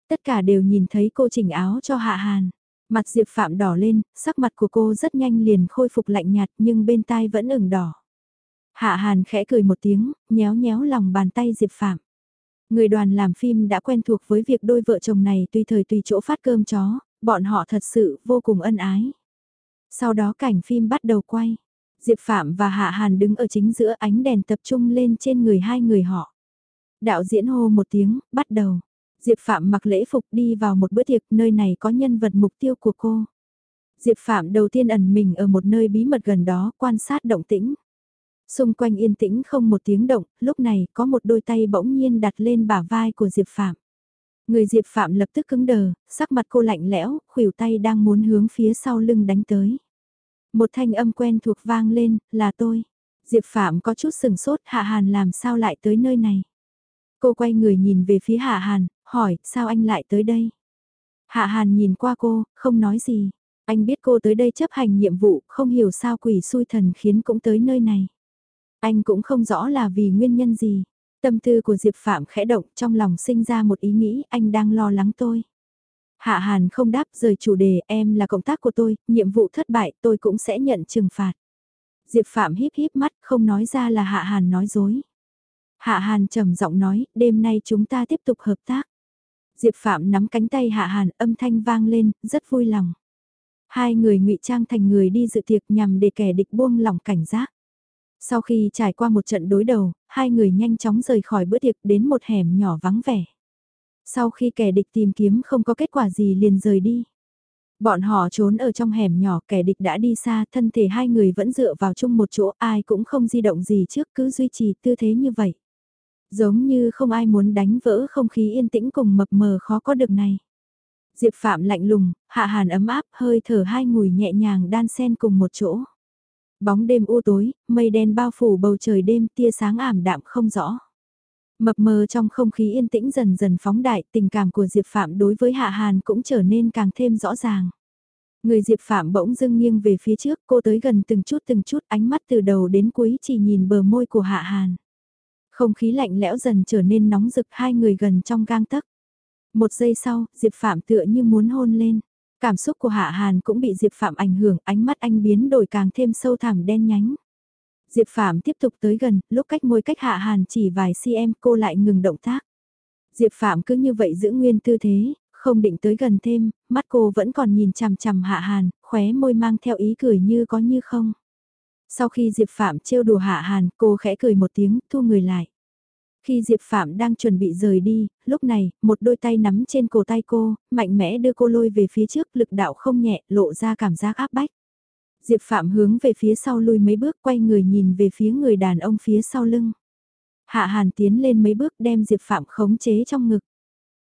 Tất cả đều nhìn thấy cô chỉnh áo cho Hạ Hàn. Mặt Diệp Phạm đỏ lên, sắc mặt của cô rất nhanh liền khôi phục lạnh nhạt nhưng bên tai vẫn ửng đỏ. Hạ Hàn khẽ cười một tiếng, nhéo nhéo lòng bàn tay Diệp Phạm. Người đoàn làm phim đã quen thuộc với việc đôi vợ chồng này tùy thời tùy chỗ phát cơm chó, bọn họ thật sự vô cùng ân ái. Sau đó cảnh phim bắt đầu quay. Diệp Phạm và Hạ Hàn đứng ở chính giữa ánh đèn tập trung lên trên người hai người họ. Đạo diễn hô một tiếng, bắt đầu. Diệp Phạm mặc lễ phục đi vào một bữa tiệc nơi này có nhân vật mục tiêu của cô. Diệp Phạm đầu tiên ẩn mình ở một nơi bí mật gần đó quan sát động tĩnh. Xung quanh yên tĩnh không một tiếng động, lúc này có một đôi tay bỗng nhiên đặt lên bả vai của Diệp Phạm. Người Diệp Phạm lập tức cứng đờ, sắc mặt cô lạnh lẽo, khuỷu tay đang muốn hướng phía sau lưng đánh tới. Một thanh âm quen thuộc vang lên, là tôi. Diệp Phạm có chút sừng sốt, Hạ Hàn làm sao lại tới nơi này? Cô quay người nhìn về phía Hạ Hàn, hỏi, sao anh lại tới đây? Hạ Hàn nhìn qua cô, không nói gì. Anh biết cô tới đây chấp hành nhiệm vụ, không hiểu sao quỷ xui thần khiến cũng tới nơi này. Anh cũng không rõ là vì nguyên nhân gì. Tâm tư của Diệp Phạm khẽ động trong lòng sinh ra một ý nghĩ anh đang lo lắng tôi. Hạ Hàn không đáp rời chủ đề em là cộng tác của tôi, nhiệm vụ thất bại tôi cũng sẽ nhận trừng phạt. Diệp Phạm híp híp mắt không nói ra là Hạ Hàn nói dối. Hạ Hàn trầm giọng nói, đêm nay chúng ta tiếp tục hợp tác. Diệp Phạm nắm cánh tay Hạ Hàn âm thanh vang lên, rất vui lòng. Hai người ngụy trang thành người đi dự tiệc nhằm để kẻ địch buông lỏng cảnh giác. Sau khi trải qua một trận đối đầu, hai người nhanh chóng rời khỏi bữa tiệc đến một hẻm nhỏ vắng vẻ. Sau khi kẻ địch tìm kiếm không có kết quả gì liền rời đi. Bọn họ trốn ở trong hẻm nhỏ kẻ địch đã đi xa thân thể hai người vẫn dựa vào chung một chỗ ai cũng không di động gì trước cứ duy trì tư thế như vậy. Giống như không ai muốn đánh vỡ không khí yên tĩnh cùng mập mờ khó có được này. Diệp Phạm lạnh lùng, hạ hàn ấm áp hơi thở hai ngùi nhẹ nhàng đan xen cùng một chỗ. Bóng đêm u tối, mây đen bao phủ bầu trời đêm tia sáng ảm đạm không rõ. Mập mờ trong không khí yên tĩnh dần dần phóng đại, tình cảm của Diệp Phạm đối với Hạ Hàn cũng trở nên càng thêm rõ ràng. Người Diệp Phạm bỗng dưng nghiêng về phía trước, cô tới gần từng chút từng chút ánh mắt từ đầu đến cuối chỉ nhìn bờ môi của Hạ Hàn. Không khí lạnh lẽo dần trở nên nóng rực hai người gần trong gang tấc. Một giây sau, Diệp Phạm tựa như muốn hôn lên. Cảm xúc của Hạ Hàn cũng bị Diệp Phạm ảnh hưởng, ánh mắt anh biến đổi càng thêm sâu thẳm đen nhánh. Diệp Phạm tiếp tục tới gần, lúc cách môi cách Hạ Hàn chỉ vài cm cô lại ngừng động tác. Diệp Phạm cứ như vậy giữ nguyên tư thế, không định tới gần thêm, mắt cô vẫn còn nhìn chằm chằm Hạ Hàn, khóe môi mang theo ý cười như có như không. Sau khi Diệp Phạm trêu đùa Hạ Hàn, cô khẽ cười một tiếng, thu người lại. Khi Diệp Phạm đang chuẩn bị rời đi, lúc này, một đôi tay nắm trên cổ tay cô, mạnh mẽ đưa cô lôi về phía trước lực đạo không nhẹ, lộ ra cảm giác áp bách. Diệp Phạm hướng về phía sau lùi mấy bước quay người nhìn về phía người đàn ông phía sau lưng. Hạ Hàn tiến lên mấy bước đem Diệp Phạm khống chế trong ngực.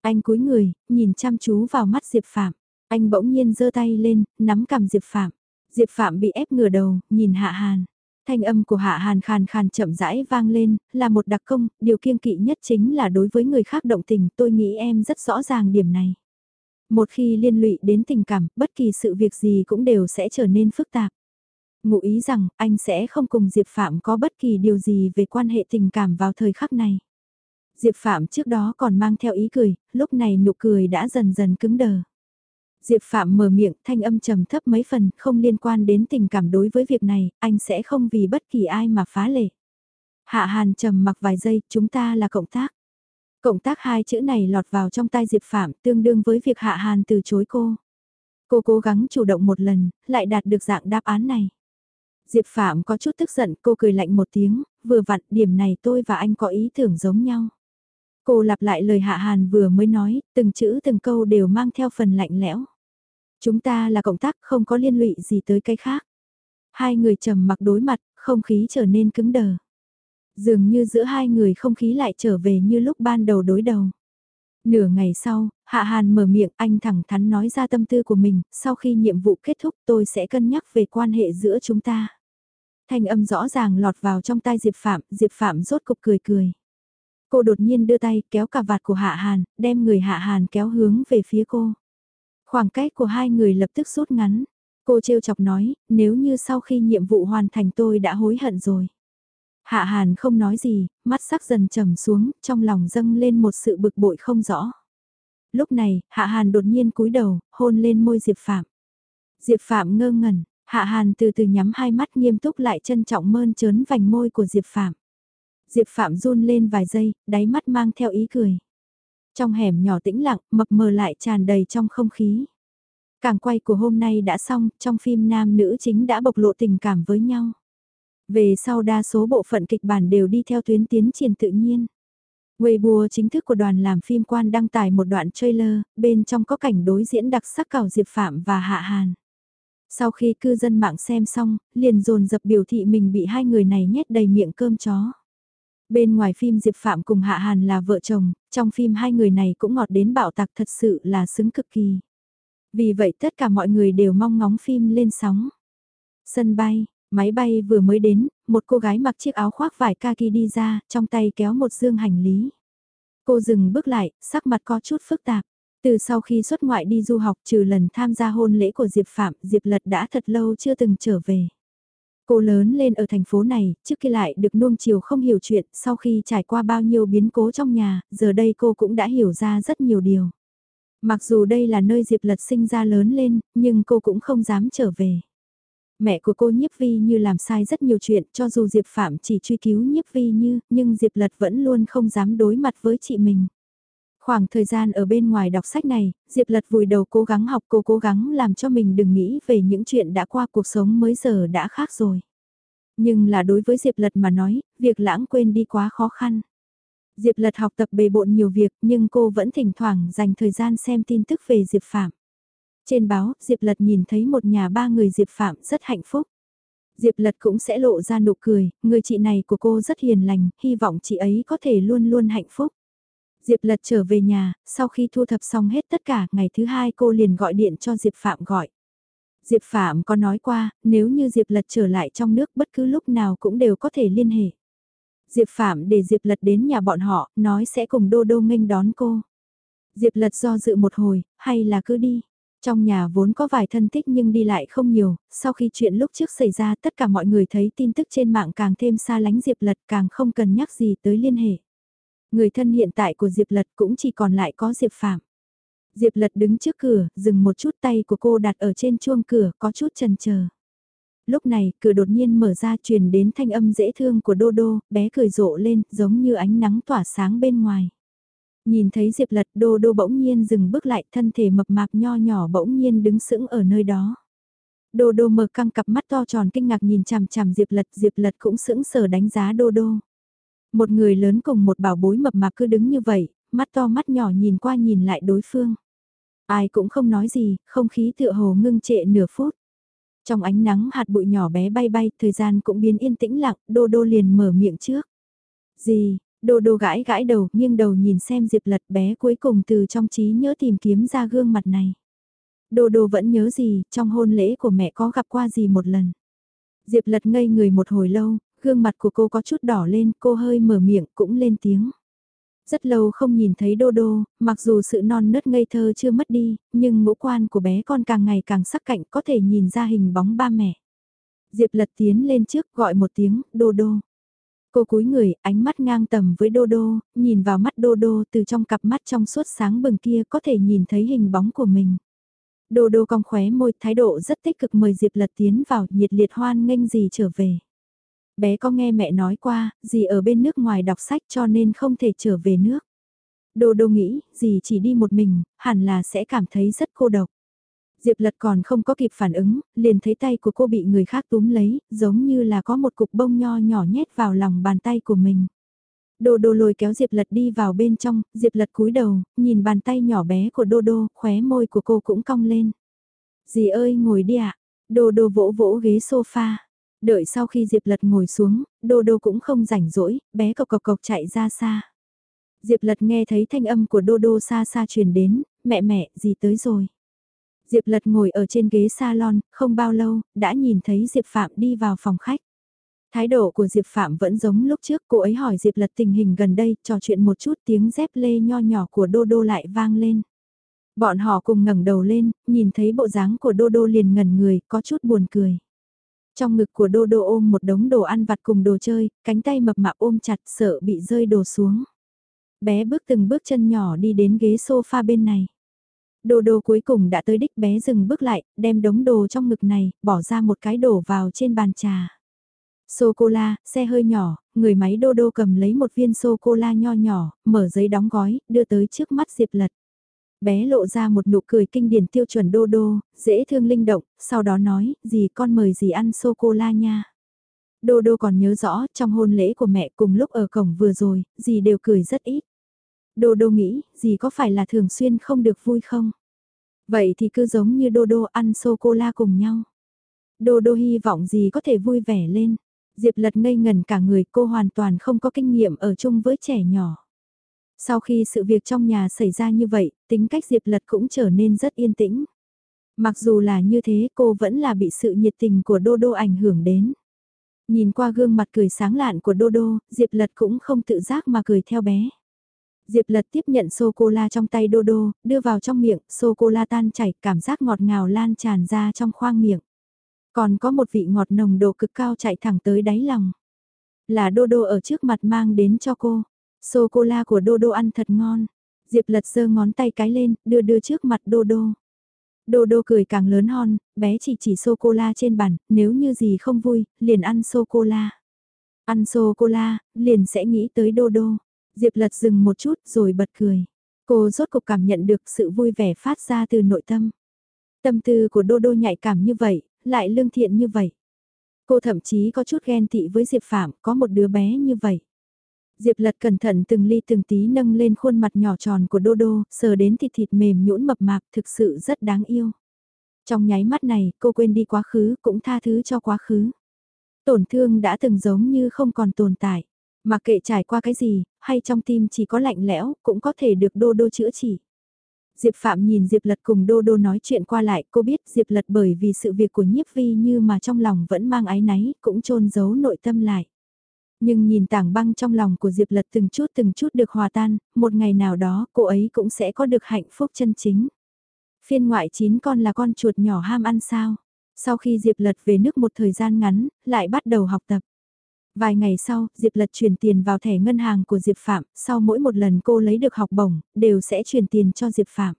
Anh cúi người, nhìn chăm chú vào mắt Diệp Phạm. Anh bỗng nhiên giơ tay lên, nắm cầm Diệp Phạm. Diệp Phạm bị ép ngửa đầu, nhìn Hạ Hàn. Thanh âm của Hạ Hàn khàn khàn chậm rãi vang lên, là một đặc công, điều kiêng kỵ nhất chính là đối với người khác động tình, tôi nghĩ em rất rõ ràng điểm này. Một khi liên lụy đến tình cảm, bất kỳ sự việc gì cũng đều sẽ trở nên phức tạp. Ngụ ý rằng, anh sẽ không cùng Diệp Phạm có bất kỳ điều gì về quan hệ tình cảm vào thời khắc này. Diệp Phạm trước đó còn mang theo ý cười, lúc này nụ cười đã dần dần cứng đờ. Diệp Phạm mở miệng thanh âm trầm thấp mấy phần, không liên quan đến tình cảm đối với việc này, anh sẽ không vì bất kỳ ai mà phá lệ. Hạ Hàn trầm mặc vài giây, chúng ta là cộng tác. Cộng tác hai chữ này lọt vào trong tai Diệp Phạm tương đương với việc Hạ Hàn từ chối cô. Cô cố gắng chủ động một lần, lại đạt được dạng đáp án này. Diệp Phạm có chút tức giận, cô cười lạnh một tiếng, vừa vặn điểm này tôi và anh có ý tưởng giống nhau. Cô lặp lại lời Hạ Hàn vừa mới nói, từng chữ từng câu đều mang theo phần lạnh lẽo. Chúng ta là cộng tác không có liên lụy gì tới cái khác. Hai người trầm mặc đối mặt, không khí trở nên cứng đờ. Dường như giữa hai người không khí lại trở về như lúc ban đầu đối đầu. Nửa ngày sau, Hạ Hàn mở miệng anh thẳng thắn nói ra tâm tư của mình, sau khi nhiệm vụ kết thúc tôi sẽ cân nhắc về quan hệ giữa chúng ta. Thanh âm rõ ràng lọt vào trong tai Diệp Phạm, Diệp Phạm rốt cục cười cười. Cô đột nhiên đưa tay kéo cả vạt của Hạ Hàn, đem người Hạ Hàn kéo hướng về phía cô. Khoảng cách của hai người lập tức rút ngắn. Cô trêu chọc nói, nếu như sau khi nhiệm vụ hoàn thành tôi đã hối hận rồi. Hạ Hàn không nói gì, mắt sắc dần trầm xuống, trong lòng dâng lên một sự bực bội không rõ. Lúc này, Hạ Hàn đột nhiên cúi đầu, hôn lên môi Diệp Phạm. Diệp Phạm ngơ ngẩn, Hạ Hàn từ từ nhắm hai mắt nghiêm túc lại trân trọng mơn trớn vành môi của Diệp Phạm. Diệp Phạm run lên vài giây, đáy mắt mang theo ý cười. Trong hẻm nhỏ tĩnh lặng, mập mờ lại tràn đầy trong không khí. Càng quay của hôm nay đã xong, trong phim nam nữ chính đã bộc lộ tình cảm với nhau. Về sau đa số bộ phận kịch bản đều đi theo tuyến tiến triển tự nhiên. Weibo chính thức của đoàn làm phim quan đăng tải một đoạn trailer, bên trong có cảnh đối diễn đặc sắc cào Diệp Phạm và Hạ Hàn. Sau khi cư dân mạng xem xong, liền dồn dập biểu thị mình bị hai người này nhét đầy miệng cơm chó. Bên ngoài phim Diệp Phạm cùng Hạ Hàn là vợ chồng, trong phim hai người này cũng ngọt đến bạo tạc thật sự là xứng cực kỳ. Vì vậy tất cả mọi người đều mong ngóng phim lên sóng. Sân bay, máy bay vừa mới đến, một cô gái mặc chiếc áo khoác vải kaki đi ra, trong tay kéo một dương hành lý. Cô dừng bước lại, sắc mặt có chút phức tạp. Từ sau khi xuất ngoại đi du học trừ lần tham gia hôn lễ của Diệp Phạm, Diệp Lật đã thật lâu chưa từng trở về. Cô lớn lên ở thành phố này, trước khi lại được nuông chiều không hiểu chuyện, sau khi trải qua bao nhiêu biến cố trong nhà, giờ đây cô cũng đã hiểu ra rất nhiều điều. Mặc dù đây là nơi Diệp Lật sinh ra lớn lên, nhưng cô cũng không dám trở về. Mẹ của cô Nhiếp Vi như làm sai rất nhiều chuyện, cho dù Diệp Phạm chỉ truy cứu Nhiếp Vi như, nhưng Diệp Lật vẫn luôn không dám đối mặt với chị mình. Khoảng thời gian ở bên ngoài đọc sách này, Diệp Lật vùi đầu cố gắng học cô cố gắng làm cho mình đừng nghĩ về những chuyện đã qua cuộc sống mới giờ đã khác rồi. Nhưng là đối với Diệp Lật mà nói, việc lãng quên đi quá khó khăn. Diệp Lật học tập bề bộn nhiều việc nhưng cô vẫn thỉnh thoảng dành thời gian xem tin tức về Diệp Phạm. Trên báo, Diệp Lật nhìn thấy một nhà ba người Diệp Phạm rất hạnh phúc. Diệp Lật cũng sẽ lộ ra nụ cười, người chị này của cô rất hiền lành, hy vọng chị ấy có thể luôn luôn hạnh phúc. Diệp Lật trở về nhà, sau khi thu thập xong hết tất cả, ngày thứ hai cô liền gọi điện cho Diệp Phạm gọi. Diệp Phạm có nói qua, nếu như Diệp Lật trở lại trong nước bất cứ lúc nào cũng đều có thể liên hệ. Diệp Phạm để Diệp Lật đến nhà bọn họ, nói sẽ cùng Đô Đô nghênh đón cô. Diệp Lật do dự một hồi, hay là cứ đi. Trong nhà vốn có vài thân thích nhưng đi lại không nhiều, sau khi chuyện lúc trước xảy ra tất cả mọi người thấy tin tức trên mạng càng thêm xa lánh Diệp Lật càng không cần nhắc gì tới liên hệ. Người thân hiện tại của Diệp Lật cũng chỉ còn lại có Diệp Phạm. Diệp Lật đứng trước cửa, dừng một chút tay của cô đặt ở trên chuông cửa, có chút chần chờ. Lúc này, cửa đột nhiên mở ra truyền đến thanh âm dễ thương của Đô Đô, bé cười rộ lên, giống như ánh nắng tỏa sáng bên ngoài. Nhìn thấy Diệp Lật Đô Đô bỗng nhiên dừng bước lại, thân thể mập mạp nho nhỏ bỗng nhiên đứng sững ở nơi đó. Đô Đô mở căng cặp mắt to tròn kinh ngạc nhìn chằm chằm Diệp Lật, Diệp Lật cũng sững sờ đánh giá Đô Đô. Một người lớn cùng một bảo bối mập mạp cứ đứng như vậy, mắt to mắt nhỏ nhìn qua nhìn lại đối phương. Ai cũng không nói gì, không khí tựa hồ ngưng trệ nửa phút. Trong ánh nắng hạt bụi nhỏ bé bay bay, thời gian cũng biến yên tĩnh lặng, đô đô liền mở miệng trước. Gì, đô đô gãi gãi đầu, nghiêng đầu nhìn xem Diệp lật bé cuối cùng từ trong trí nhớ tìm kiếm ra gương mặt này. Đô đô vẫn nhớ gì, trong hôn lễ của mẹ có gặp qua gì một lần. Diệp lật ngây người một hồi lâu, gương mặt của cô có chút đỏ lên, cô hơi mở miệng cũng lên tiếng. Rất lâu không nhìn thấy Đô Đô, mặc dù sự non nớt ngây thơ chưa mất đi, nhưng ngũ quan của bé con càng ngày càng sắc cạnh có thể nhìn ra hình bóng ba mẹ. Diệp lật tiến lên trước gọi một tiếng, Đô Đô. Cô cúi người, ánh mắt ngang tầm với Đô Đô, nhìn vào mắt Đô Đô từ trong cặp mắt trong suốt sáng bừng kia có thể nhìn thấy hình bóng của mình. Đô Đô cong khóe môi, thái độ rất tích cực mời Diệp Lật tiến vào, nhiệt liệt hoan nghênh gì trở về bé có nghe mẹ nói qua, dì ở bên nước ngoài đọc sách cho nên không thể trở về nước. Đô đô nghĩ, dì chỉ đi một mình, hẳn là sẽ cảm thấy rất cô độc. Diệp lật còn không có kịp phản ứng, liền thấy tay của cô bị người khác túm lấy, giống như là có một cục bông nho nhỏ nhét vào lòng bàn tay của mình. Đô đô lôi kéo Diệp lật đi vào bên trong, Diệp lật cúi đầu, nhìn bàn tay nhỏ bé của đô đô, khóe môi của cô cũng cong lên. Dì ơi ngồi đi ạ, đô đô vỗ vỗ ghế sofa. Đợi sau khi Diệp Lật ngồi xuống, Đô Đô cũng không rảnh rỗi, bé cộc cộc cộc chạy ra xa. Diệp Lật nghe thấy thanh âm của Đô Đô xa xa truyền đến, mẹ mẹ, gì tới rồi. Diệp Lật ngồi ở trên ghế salon, không bao lâu, đã nhìn thấy Diệp Phạm đi vào phòng khách. Thái độ của Diệp Phạm vẫn giống lúc trước, cô ấy hỏi Diệp Lật tình hình gần đây, trò chuyện một chút tiếng dép lê nho nhỏ của Đô Đô lại vang lên. Bọn họ cùng ngẩng đầu lên, nhìn thấy bộ dáng của Đô Đô liền ngẩn người, có chút buồn cười. Trong ngực của Đô Đô ôm một đống đồ ăn vặt cùng đồ chơi, cánh tay mập mạp ôm chặt sợ bị rơi đồ xuống. Bé bước từng bước chân nhỏ đi đến ghế sofa bên này. Đô Đô cuối cùng đã tới đích bé dừng bước lại, đem đống đồ trong ngực này, bỏ ra một cái đổ vào trên bàn trà. Sô-cô-la, xe hơi nhỏ, người máy đô đô cầm lấy một viên sô-cô-la nho nhỏ, mở giấy đóng gói, đưa tới trước mắt Diệp Lật. Bé lộ ra một nụ cười kinh điển tiêu chuẩn đô đô, dễ thương linh động, sau đó nói, dì con mời dì ăn sô-cô-la nha. Đô đô còn nhớ rõ, trong hôn lễ của mẹ cùng lúc ở cổng vừa rồi, dì đều cười rất ít. Đô đô nghĩ, dì có phải là thường xuyên không được vui không? Vậy thì cứ giống như đô đô ăn sô-cô-la cùng nhau. Đô đô hy vọng dì có thể vui vẻ lên. Diệp lật ngây ngần cả người cô hoàn toàn không có kinh nghiệm ở chung với trẻ nhỏ. Sau khi sự việc trong nhà xảy ra như vậy, tính cách Diệp lật cũng trở nên rất yên tĩnh. Mặc dù là như thế cô vẫn là bị sự nhiệt tình của Đô Đô ảnh hưởng đến. Nhìn qua gương mặt cười sáng lạn của Đô Đô, Diệp lật cũng không tự giác mà cười theo bé. Diệp lật tiếp nhận sô-cô-la trong tay Đô Đô, đưa vào trong miệng, sô-cô-la tan chảy, cảm giác ngọt ngào lan tràn ra trong khoang miệng. Còn có một vị ngọt nồng độ cực cao chạy thẳng tới đáy lòng. Là Đô Đô ở trước mặt mang đến cho cô. Sô-cô-la của Đô Đô ăn thật ngon. Diệp lật sơ ngón tay cái lên, đưa đưa trước mặt Đô Đô. Đô Đô cười càng lớn hon, bé chỉ chỉ sô-cô-la trên bàn, nếu như gì không vui, liền ăn sô-cô-la. Ăn sô-cô-la, liền sẽ nghĩ tới Đô Đô. Diệp lật dừng một chút rồi bật cười. Cô rốt cục cảm nhận được sự vui vẻ phát ra từ nội tâm. Tâm tư của Đô Đô nhạy cảm như vậy, lại lương thiện như vậy. Cô thậm chí có chút ghen tị với Diệp Phạm, có một đứa bé như vậy. Diệp lật cẩn thận từng ly từng tí nâng lên khuôn mặt nhỏ tròn của Đô Đô, sờ đến thịt thịt mềm nhũn mập mạp thực sự rất đáng yêu. Trong nháy mắt này, cô quên đi quá khứ, cũng tha thứ cho quá khứ. Tổn thương đã từng giống như không còn tồn tại. Mà kệ trải qua cái gì, hay trong tim chỉ có lạnh lẽo, cũng có thể được Đô Đô chữa trị. Diệp Phạm nhìn Diệp Lật cùng Đô Đô nói chuyện qua lại, cô biết Diệp Lật bởi vì sự việc của nhiếp vi như mà trong lòng vẫn mang ái náy, cũng trôn giấu nội tâm lại. Nhưng nhìn tảng băng trong lòng của Diệp Lật từng chút từng chút được hòa tan, một ngày nào đó cô ấy cũng sẽ có được hạnh phúc chân chính. Phiên ngoại chín con là con chuột nhỏ ham ăn sao. Sau khi Diệp Lật về nước một thời gian ngắn, lại bắt đầu học tập. Vài ngày sau, Diệp Lật chuyển tiền vào thẻ ngân hàng của Diệp Phạm, sau mỗi một lần cô lấy được học bổng, đều sẽ chuyển tiền cho Diệp Phạm.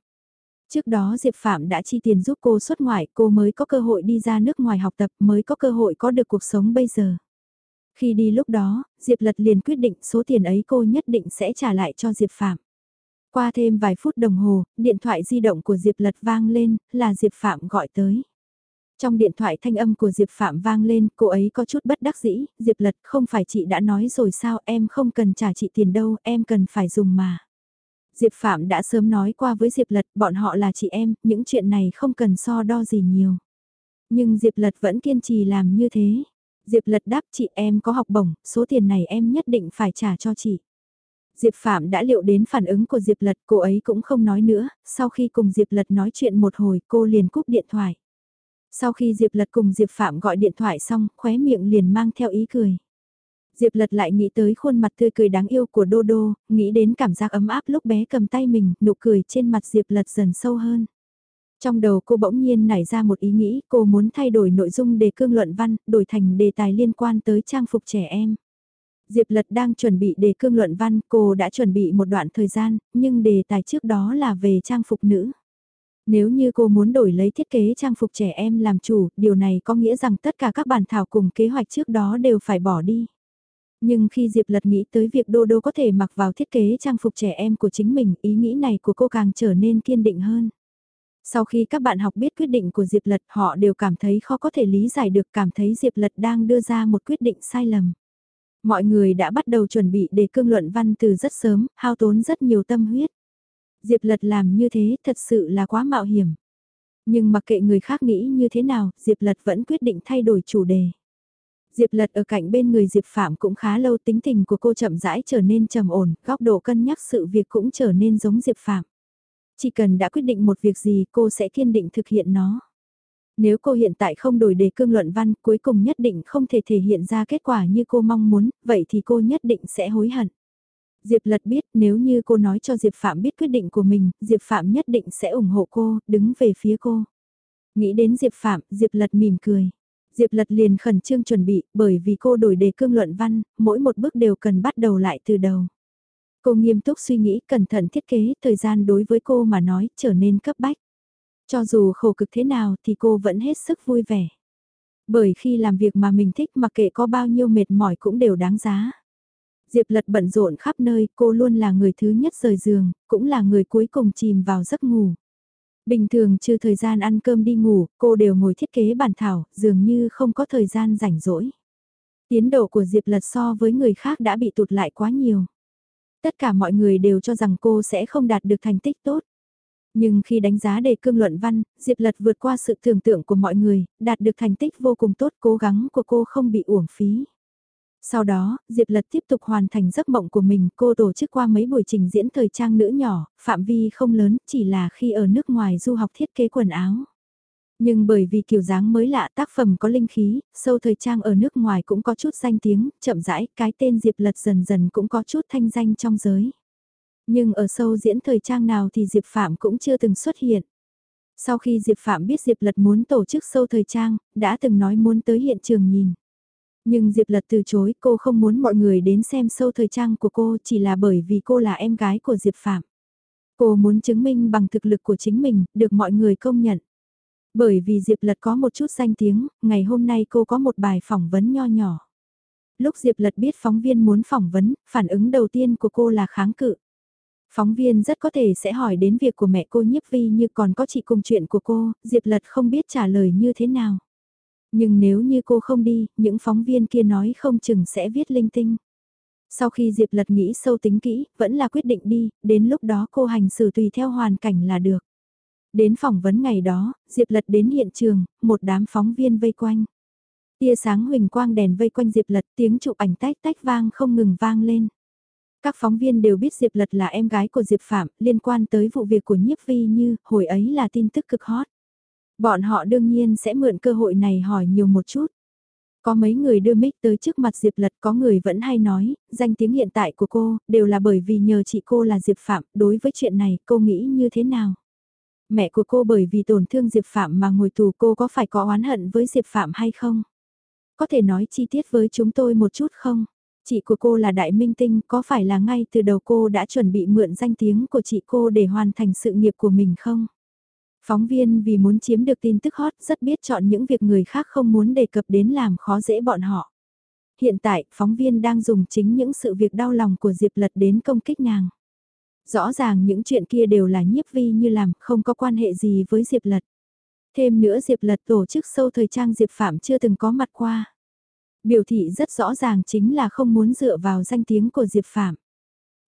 Trước đó Diệp Phạm đã chi tiền giúp cô xuất ngoại, cô mới có cơ hội đi ra nước ngoài học tập, mới có cơ hội có được cuộc sống bây giờ. Khi đi lúc đó, Diệp Lật liền quyết định số tiền ấy cô nhất định sẽ trả lại cho Diệp Phạm. Qua thêm vài phút đồng hồ, điện thoại di động của Diệp Lật vang lên, là Diệp Phạm gọi tới. Trong điện thoại thanh âm của Diệp Phạm vang lên, cô ấy có chút bất đắc dĩ, Diệp Lật không phải chị đã nói rồi sao em không cần trả chị tiền đâu, em cần phải dùng mà. Diệp Phạm đã sớm nói qua với Diệp Lật, bọn họ là chị em, những chuyện này không cần so đo gì nhiều. Nhưng Diệp Lật vẫn kiên trì làm như thế. Diệp Lật đáp chị em có học bổng, số tiền này em nhất định phải trả cho chị. Diệp Phạm đã liệu đến phản ứng của Diệp Lật, cô ấy cũng không nói nữa, sau khi cùng Diệp Lật nói chuyện một hồi cô liền cúp điện thoại. Sau khi Diệp Lật cùng Diệp Phạm gọi điện thoại xong, khóe miệng liền mang theo ý cười. Diệp Lật lại nghĩ tới khuôn mặt tươi cười đáng yêu của Đô Đô, nghĩ đến cảm giác ấm áp lúc bé cầm tay mình, nụ cười trên mặt Diệp Lật dần sâu hơn. Trong đầu cô bỗng nhiên nảy ra một ý nghĩ, cô muốn thay đổi nội dung đề cương luận văn, đổi thành đề tài liên quan tới trang phục trẻ em. Diệp Lật đang chuẩn bị đề cương luận văn, cô đã chuẩn bị một đoạn thời gian, nhưng đề tài trước đó là về trang phục nữ. Nếu như cô muốn đổi lấy thiết kế trang phục trẻ em làm chủ, điều này có nghĩa rằng tất cả các bản thảo cùng kế hoạch trước đó đều phải bỏ đi. Nhưng khi Diệp Lật nghĩ tới việc Đô Đô có thể mặc vào thiết kế trang phục trẻ em của chính mình, ý nghĩ này của cô càng trở nên kiên định hơn. Sau khi các bạn học biết quyết định của Diệp Lật, họ đều cảm thấy khó có thể lý giải được cảm thấy Diệp Lật đang đưa ra một quyết định sai lầm. Mọi người đã bắt đầu chuẩn bị để cương luận văn từ rất sớm, hao tốn rất nhiều tâm huyết. Diệp Lật làm như thế thật sự là quá mạo hiểm. Nhưng mặc kệ người khác nghĩ như thế nào, Diệp Lật vẫn quyết định thay đổi chủ đề. Diệp Lật ở cạnh bên người Diệp Phạm cũng khá lâu tính tình của cô chậm rãi trở nên trầm ổn, góc độ cân nhắc sự việc cũng trở nên giống Diệp Phạm. Chỉ cần đã quyết định một việc gì cô sẽ kiên định thực hiện nó. Nếu cô hiện tại không đổi đề cương luận văn cuối cùng nhất định không thể thể hiện ra kết quả như cô mong muốn, vậy thì cô nhất định sẽ hối hận. Diệp Lật biết nếu như cô nói cho Diệp Phạm biết quyết định của mình, Diệp Phạm nhất định sẽ ủng hộ cô, đứng về phía cô. Nghĩ đến Diệp Phạm, Diệp Lật mỉm cười. Diệp Lật liền khẩn trương chuẩn bị, bởi vì cô đổi đề cương luận văn, mỗi một bước đều cần bắt đầu lại từ đầu. Cô nghiêm túc suy nghĩ, cẩn thận thiết kế, thời gian đối với cô mà nói trở nên cấp bách. Cho dù khổ cực thế nào thì cô vẫn hết sức vui vẻ. Bởi khi làm việc mà mình thích mà kệ có bao nhiêu mệt mỏi cũng đều đáng giá. Diệp Lật bận rộn khắp nơi, cô luôn là người thứ nhất rời giường, cũng là người cuối cùng chìm vào giấc ngủ. Bình thường trừ thời gian ăn cơm đi ngủ, cô đều ngồi thiết kế bản thảo, dường như không có thời gian rảnh rỗi. Tiến độ của Diệp Lật so với người khác đã bị tụt lại quá nhiều. Tất cả mọi người đều cho rằng cô sẽ không đạt được thành tích tốt. Nhưng khi đánh giá đề cương luận văn, Diệp Lật vượt qua sự tưởng tượng của mọi người, đạt được thành tích vô cùng tốt cố gắng của cô không bị uổng phí. Sau đó, Diệp Lật tiếp tục hoàn thành giấc mộng của mình, cô tổ chức qua mấy buổi trình diễn thời trang nữ nhỏ, phạm vi không lớn, chỉ là khi ở nước ngoài du học thiết kế quần áo. Nhưng bởi vì kiểu dáng mới lạ tác phẩm có linh khí, sâu thời trang ở nước ngoài cũng có chút danh tiếng, chậm rãi, cái tên Diệp Lật dần dần cũng có chút thanh danh trong giới. Nhưng ở sâu diễn thời trang nào thì Diệp Phạm cũng chưa từng xuất hiện. Sau khi Diệp Phạm biết Diệp Lật muốn tổ chức sâu thời trang, đã từng nói muốn tới hiện trường nhìn. Nhưng Diệp Lật từ chối, cô không muốn mọi người đến xem sâu thời trang của cô chỉ là bởi vì cô là em gái của Diệp Phạm. Cô muốn chứng minh bằng thực lực của chính mình, được mọi người công nhận. Bởi vì Diệp Lật có một chút danh tiếng, ngày hôm nay cô có một bài phỏng vấn nho nhỏ. Lúc Diệp Lật biết phóng viên muốn phỏng vấn, phản ứng đầu tiên của cô là kháng cự. Phóng viên rất có thể sẽ hỏi đến việc của mẹ cô nhiếp vi như còn có chị cùng chuyện của cô, Diệp Lật không biết trả lời như thế nào. Nhưng nếu như cô không đi, những phóng viên kia nói không chừng sẽ viết linh tinh. Sau khi Diệp Lật nghĩ sâu tính kỹ, vẫn là quyết định đi, đến lúc đó cô hành xử tùy theo hoàn cảnh là được. Đến phỏng vấn ngày đó, Diệp Lật đến hiện trường, một đám phóng viên vây quanh. Tia sáng huỳnh quang đèn vây quanh Diệp Lật tiếng chụp ảnh tách tách vang không ngừng vang lên. Các phóng viên đều biết Diệp Lật là em gái của Diệp Phạm liên quan tới vụ việc của nhiếp vi như hồi ấy là tin tức cực hot. Bọn họ đương nhiên sẽ mượn cơ hội này hỏi nhiều một chút. Có mấy người đưa mic tới trước mặt Diệp Lật có người vẫn hay nói, danh tiếng hiện tại của cô, đều là bởi vì nhờ chị cô là Diệp Phạm, đối với chuyện này cô nghĩ như thế nào? Mẹ của cô bởi vì tổn thương Diệp Phạm mà ngồi tù cô có phải có oán hận với Diệp Phạm hay không? Có thể nói chi tiết với chúng tôi một chút không? Chị của cô là đại minh tinh, có phải là ngay từ đầu cô đã chuẩn bị mượn danh tiếng của chị cô để hoàn thành sự nghiệp của mình không? Phóng viên vì muốn chiếm được tin tức hot rất biết chọn những việc người khác không muốn đề cập đến làm khó dễ bọn họ. Hiện tại, phóng viên đang dùng chính những sự việc đau lòng của Diệp Lật đến công kích nàng. Rõ ràng những chuyện kia đều là nhiếp vi như làm, không có quan hệ gì với Diệp Lật. Thêm nữa Diệp Lật tổ chức sâu thời trang Diệp Phạm chưa từng có mặt qua. Biểu thị rất rõ ràng chính là không muốn dựa vào danh tiếng của Diệp Phạm.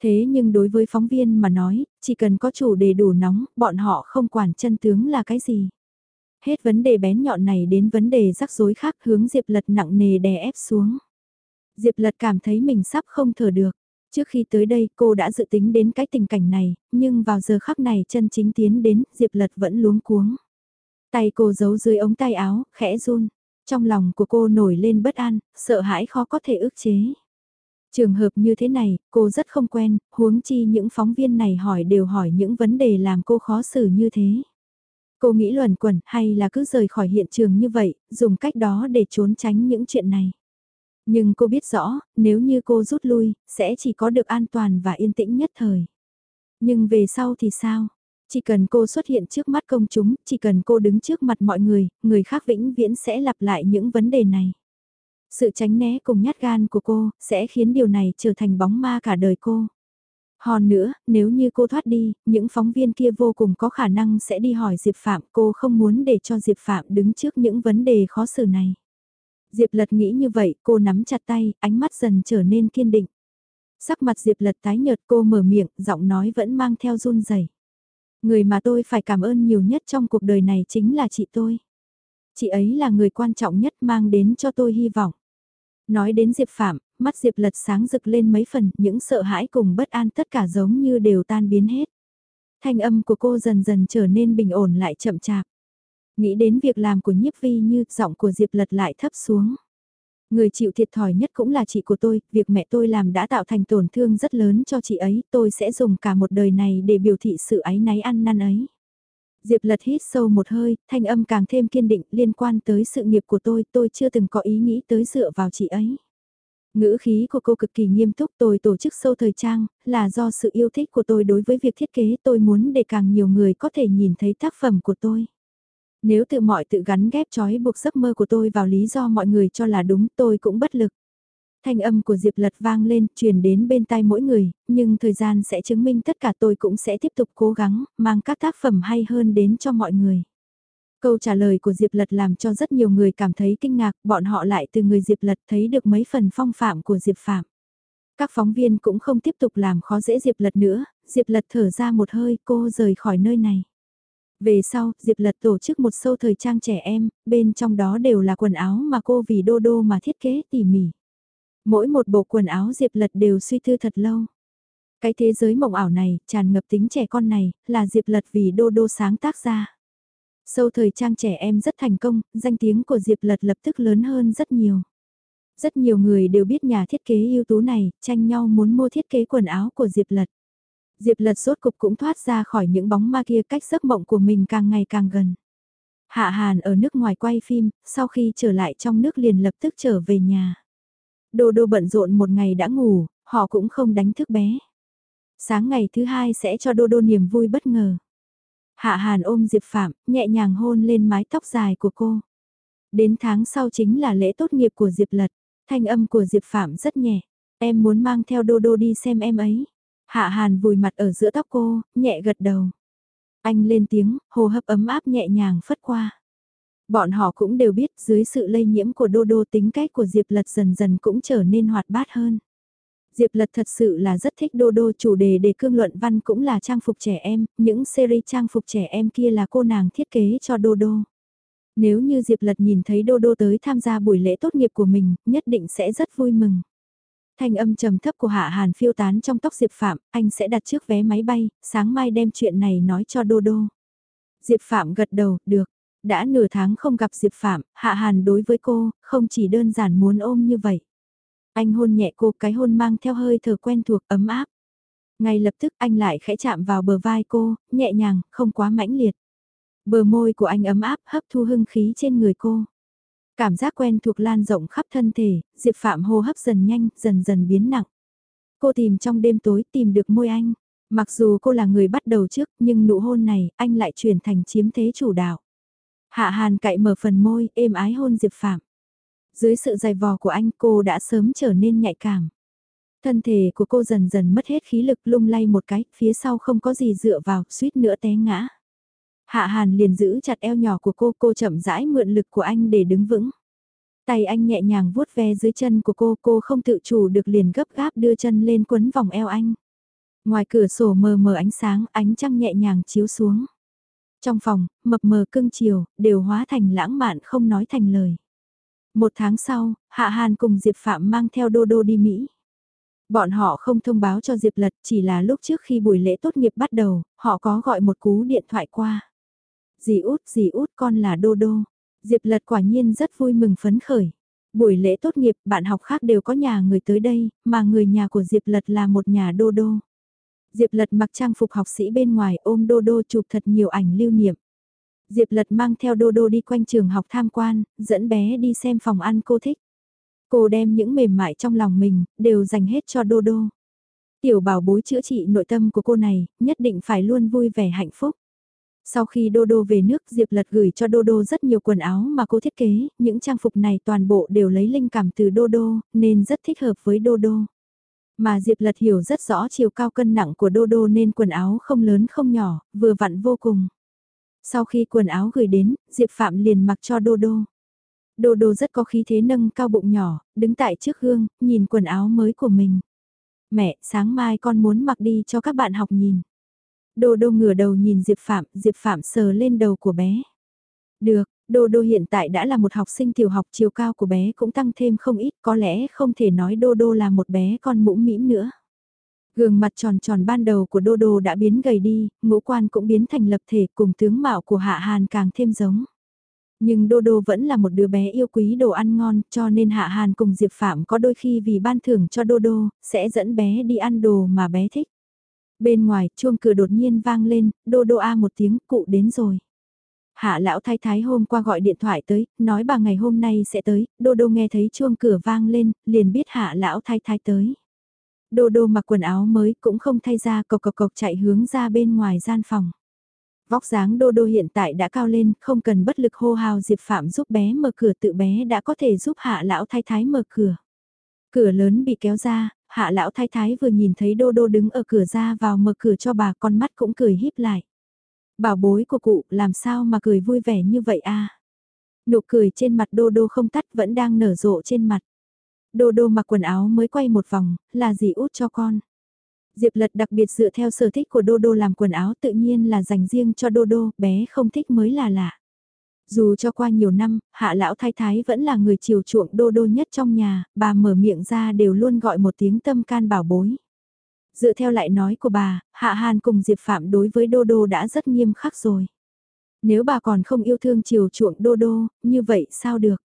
Thế nhưng đối với phóng viên mà nói, chỉ cần có chủ đề đủ nóng, bọn họ không quản chân tướng là cái gì. Hết vấn đề bén nhọn này đến vấn đề rắc rối khác hướng Diệp Lật nặng nề đè ép xuống. Diệp Lật cảm thấy mình sắp không thở được. Trước khi tới đây cô đã dự tính đến cái tình cảnh này, nhưng vào giờ khắc này chân chính tiến đến, Diệp Lật vẫn luống cuống. Tay cô giấu dưới ống tay áo, khẽ run. Trong lòng của cô nổi lên bất an, sợ hãi khó có thể ức chế. Trường hợp như thế này, cô rất không quen, huống chi những phóng viên này hỏi đều hỏi những vấn đề làm cô khó xử như thế. Cô nghĩ luẩn quẩn hay là cứ rời khỏi hiện trường như vậy, dùng cách đó để trốn tránh những chuyện này. Nhưng cô biết rõ, nếu như cô rút lui, sẽ chỉ có được an toàn và yên tĩnh nhất thời. Nhưng về sau thì sao? Chỉ cần cô xuất hiện trước mắt công chúng, chỉ cần cô đứng trước mặt mọi người, người khác vĩnh viễn sẽ lặp lại những vấn đề này. Sự tránh né cùng nhát gan của cô, sẽ khiến điều này trở thành bóng ma cả đời cô. Hòn nữa, nếu như cô thoát đi, những phóng viên kia vô cùng có khả năng sẽ đi hỏi Diệp Phạm. Cô không muốn để cho Diệp Phạm đứng trước những vấn đề khó xử này. Diệp Lật nghĩ như vậy, cô nắm chặt tay, ánh mắt dần trở nên kiên định. Sắc mặt Diệp Lật tái nhợt cô mở miệng, giọng nói vẫn mang theo run rẩy. Người mà tôi phải cảm ơn nhiều nhất trong cuộc đời này chính là chị tôi. Chị ấy là người quan trọng nhất mang đến cho tôi hy vọng. Nói đến Diệp Phạm, mắt Diệp lật sáng rực lên mấy phần, những sợ hãi cùng bất an tất cả giống như đều tan biến hết. Thanh âm của cô dần dần trở nên bình ổn lại chậm chạp. Nghĩ đến việc làm của nhiếp vi như giọng của Diệp lật lại thấp xuống. Người chịu thiệt thòi nhất cũng là chị của tôi, việc mẹ tôi làm đã tạo thành tổn thương rất lớn cho chị ấy, tôi sẽ dùng cả một đời này để biểu thị sự ái náy ăn năn ấy. Diệp lật hít sâu một hơi, thanh âm càng thêm kiên định liên quan tới sự nghiệp của tôi, tôi chưa từng có ý nghĩ tới dựa vào chị ấy. Ngữ khí của cô cực kỳ nghiêm túc tôi tổ chức sâu thời trang, là do sự yêu thích của tôi đối với việc thiết kế tôi muốn để càng nhiều người có thể nhìn thấy tác phẩm của tôi. Nếu tự mọi tự gắn ghép trói buộc giấc mơ của tôi vào lý do mọi người cho là đúng tôi cũng bất lực. Thanh âm của Diệp Lật vang lên, truyền đến bên tai mỗi người, nhưng thời gian sẽ chứng minh tất cả tôi cũng sẽ tiếp tục cố gắng, mang các tác phẩm hay hơn đến cho mọi người. Câu trả lời của Diệp Lật làm cho rất nhiều người cảm thấy kinh ngạc, bọn họ lại từ người Diệp Lật thấy được mấy phần phong phạm của Diệp Phạm. Các phóng viên cũng không tiếp tục làm khó dễ Diệp Lật nữa, Diệp Lật thở ra một hơi cô rời khỏi nơi này. Về sau, Diệp Lật tổ chức một sâu thời trang trẻ em, bên trong đó đều là quần áo mà cô vì đô đô mà thiết kế tỉ mỉ. Mỗi một bộ quần áo Diệp Lật đều suy thư thật lâu. Cái thế giới mộng ảo này, tràn ngập tính trẻ con này, là Diệp Lật vì đô đô sáng tác ra. Sâu thời trang trẻ em rất thành công, danh tiếng của Diệp Lật lập tức lớn hơn rất nhiều. Rất nhiều người đều biết nhà thiết kế ưu tú này, tranh nhau muốn mua thiết kế quần áo của Diệp Lật. Diệp Lật sốt cục cũng thoát ra khỏi những bóng ma kia cách giấc mộng của mình càng ngày càng gần. Hạ Hàn ở nước ngoài quay phim, sau khi trở lại trong nước liền lập tức trở về nhà. Đô đô bận rộn một ngày đã ngủ, họ cũng không đánh thức bé. Sáng ngày thứ hai sẽ cho đô đô niềm vui bất ngờ. Hạ Hàn ôm Diệp Phạm, nhẹ nhàng hôn lên mái tóc dài của cô. Đến tháng sau chính là lễ tốt nghiệp của Diệp Lật. Thanh âm của Diệp Phạm rất nhẹ. Em muốn mang theo Đô Đô đi xem em ấy. Hạ Hàn vùi mặt ở giữa tóc cô, nhẹ gật đầu. Anh lên tiếng, hô hấp ấm áp nhẹ nhàng phất qua. Bọn họ cũng đều biết dưới sự lây nhiễm của Đô Đô tính cách của Diệp Lật dần dần cũng trở nên hoạt bát hơn. Diệp Lật thật sự là rất thích Đô Đô chủ đề để cương luận văn cũng là trang phục trẻ em, những series trang phục trẻ em kia là cô nàng thiết kế cho Đô Đô. Nếu như Diệp Lật nhìn thấy Đô Đô tới tham gia buổi lễ tốt nghiệp của mình, nhất định sẽ rất vui mừng. Thanh âm trầm thấp của Hạ Hàn phiêu tán trong tóc Diệp Phạm, anh sẽ đặt trước vé máy bay, sáng mai đem chuyện này nói cho Đô Đô. Diệp Phạm gật đầu, được. Đã nửa tháng không gặp Diệp Phạm, Hạ Hàn đối với cô, không chỉ đơn giản muốn ôm như vậy. Anh hôn nhẹ cô, cái hôn mang theo hơi thở quen thuộc, ấm áp. Ngay lập tức anh lại khẽ chạm vào bờ vai cô, nhẹ nhàng, không quá mãnh liệt. Bờ môi của anh ấm áp hấp thu hưng khí trên người cô. Cảm giác quen thuộc lan rộng khắp thân thể, Diệp Phạm hô hấp dần nhanh, dần dần biến nặng. Cô tìm trong đêm tối tìm được môi anh. Mặc dù cô là người bắt đầu trước, nhưng nụ hôn này, anh lại chuyển thành chiếm thế chủ đạo. Hạ Hàn cậy mở phần môi, êm ái hôn Diệp Phạm. Dưới sự dày vò của anh cô đã sớm trở nên nhạy cảm. Thân thể của cô dần dần mất hết khí lực lung lay một cái, phía sau không có gì dựa vào, suýt nữa té ngã. Hạ Hàn liền giữ chặt eo nhỏ của cô, cô chậm rãi mượn lực của anh để đứng vững. Tay anh nhẹ nhàng vuốt ve dưới chân của cô, cô không tự chủ được liền gấp gáp đưa chân lên quấn vòng eo anh. Ngoài cửa sổ mờ mờ ánh sáng, ánh trăng nhẹ nhàng chiếu xuống. Trong phòng, mập mờ cưng chiều, đều hóa thành lãng mạn không nói thành lời. Một tháng sau, Hạ Hàn cùng Diệp Phạm mang theo Đô Đô đi Mỹ. Bọn họ không thông báo cho Diệp Lật chỉ là lúc trước khi buổi lễ tốt nghiệp bắt đầu, họ có gọi một cú điện thoại qua. Dì út, dì út con là Đô Đô. Diệp Lật quả nhiên rất vui mừng phấn khởi. Buổi lễ tốt nghiệp, bạn học khác đều có nhà người tới đây, mà người nhà của Diệp Lật là một nhà Đô Đô. Diệp Lật mặc trang phục học sĩ bên ngoài ôm Đô Đô chụp thật nhiều ảnh lưu niệm. Diệp Lật mang theo Đô Đô đi quanh trường học tham quan, dẫn bé đi xem phòng ăn cô thích. Cô đem những mềm mại trong lòng mình, đều dành hết cho Đô Đô. Tiểu bảo bối chữa trị nội tâm của cô này, nhất định phải luôn vui vẻ hạnh phúc. Sau khi Đô Đô về nước Diệp Lật gửi cho Đô Đô rất nhiều quần áo mà cô thiết kế, những trang phục này toàn bộ đều lấy linh cảm từ Đô Đô, nên rất thích hợp với Đô Đô. Mà Diệp Lật hiểu rất rõ chiều cao cân nặng của Đô Đô nên quần áo không lớn không nhỏ, vừa vặn vô cùng. Sau khi quần áo gửi đến, Diệp Phạm liền mặc cho Đô Đô. Đô Đô rất có khí thế nâng cao bụng nhỏ, đứng tại trước gương, nhìn quần áo mới của mình. Mẹ, sáng mai con muốn mặc đi cho các bạn học nhìn. Đô Đô ngửa đầu nhìn Diệp Phạm, Diệp Phạm sờ lên đầu của bé. Được, Đô Đô hiện tại đã là một học sinh tiểu học chiều cao của bé cũng tăng thêm không ít, có lẽ không thể nói Đô Đô là một bé con mũm mĩm nữa. Gương mặt tròn tròn ban đầu của Đô Đô đã biến gầy đi, ngũ quan cũng biến thành lập thể cùng tướng mạo của Hạ Hàn càng thêm giống. Nhưng Đô Đô vẫn là một đứa bé yêu quý đồ ăn ngon cho nên Hạ Hàn cùng Diệp Phạm có đôi khi vì ban thưởng cho Đô Đô, sẽ dẫn bé đi ăn đồ mà bé thích. Bên ngoài, chuông cửa đột nhiên vang lên, đô đô a một tiếng, cụ đến rồi. Hạ lão thái thái hôm qua gọi điện thoại tới, nói bà ngày hôm nay sẽ tới, đô đô nghe thấy chuông cửa vang lên, liền biết hạ lão thái thái tới. Đô đô mặc quần áo mới cũng không thay ra cộc cộc cộc chạy hướng ra bên ngoài gian phòng. Vóc dáng đô đô hiện tại đã cao lên, không cần bất lực hô hào Diệp Phạm giúp bé mở cửa tự bé đã có thể giúp hạ lão thái thái mở cửa. Cửa lớn bị kéo ra, hạ lão thái thái vừa nhìn thấy đô đô đứng ở cửa ra vào mở cửa cho bà con mắt cũng cười híp lại. Bảo bối của cụ làm sao mà cười vui vẻ như vậy a Nụ cười trên mặt đô đô không tắt vẫn đang nở rộ trên mặt. Đô đô mặc quần áo mới quay một vòng, là gì út cho con. Diệp lật đặc biệt dựa theo sở thích của Đô Đô làm quần áo tự nhiên là dành riêng cho Đô Đô, bé không thích mới là lạ. Dù cho qua nhiều năm, hạ lão thái thái vẫn là người chiều chuộng Đô Đô nhất trong nhà, bà mở miệng ra đều luôn gọi một tiếng tâm can bảo bối. Dựa theo lại nói của bà, Hạ Hàn cùng Diệp Phạm đối với Đô Đô đã rất nghiêm khắc rồi. Nếu bà còn không yêu thương chiều chuộng Đô Đô, như vậy sao được?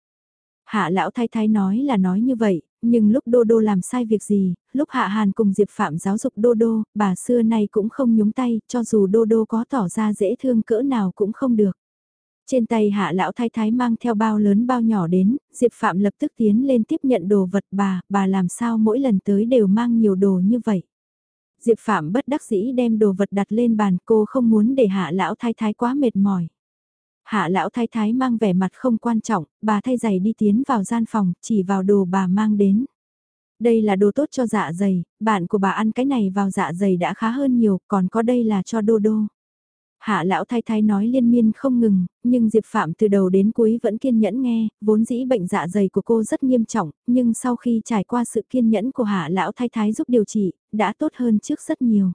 Hạ lão thái thái nói là nói như vậy, nhưng lúc Đô Đô làm sai việc gì, lúc Hạ Hàn cùng Diệp Phạm giáo dục Đô Đô, bà xưa nay cũng không nhúng tay, cho dù Đô Đô có tỏ ra dễ thương cỡ nào cũng không được. Trên tay Hạ lão thái thái mang theo bao lớn bao nhỏ đến, Diệp Phạm lập tức tiến lên tiếp nhận đồ vật bà, bà làm sao mỗi lần tới đều mang nhiều đồ như vậy. Diệp Phạm bất đắc dĩ đem đồ vật đặt lên bàn cô không muốn để Hạ lão thái thái quá mệt mỏi. Hạ lão thái thái mang vẻ mặt không quan trọng, bà thay giày đi tiến vào gian phòng, chỉ vào đồ bà mang đến. Đây là đồ tốt cho dạ dày, bạn của bà ăn cái này vào dạ dày đã khá hơn nhiều, còn có đây là cho đô đô. Hạ lão thái thái nói liên miên không ngừng, nhưng Diệp Phạm từ đầu đến cuối vẫn kiên nhẫn nghe, vốn dĩ bệnh dạ dày của cô rất nghiêm trọng, nhưng sau khi trải qua sự kiên nhẫn của hạ lão thái thái giúp điều trị, đã tốt hơn trước rất nhiều.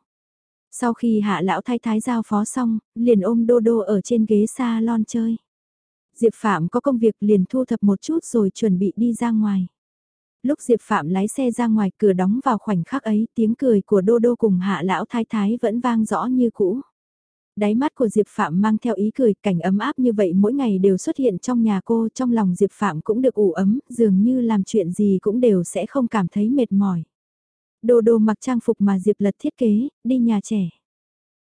Sau khi hạ lão thái thái giao phó xong, liền ôm đô đô ở trên ghế salon chơi. Diệp Phạm có công việc liền thu thập một chút rồi chuẩn bị đi ra ngoài. Lúc Diệp Phạm lái xe ra ngoài cửa đóng vào khoảnh khắc ấy tiếng cười của đô đô cùng hạ lão thái thái vẫn vang rõ như cũ. Đáy mắt của Diệp Phạm mang theo ý cười cảnh ấm áp như vậy mỗi ngày đều xuất hiện trong nhà cô trong lòng Diệp Phạm cũng được ủ ấm dường như làm chuyện gì cũng đều sẽ không cảm thấy mệt mỏi. Đô đô mặc trang phục mà Diệp Lật thiết kế, đi nhà trẻ.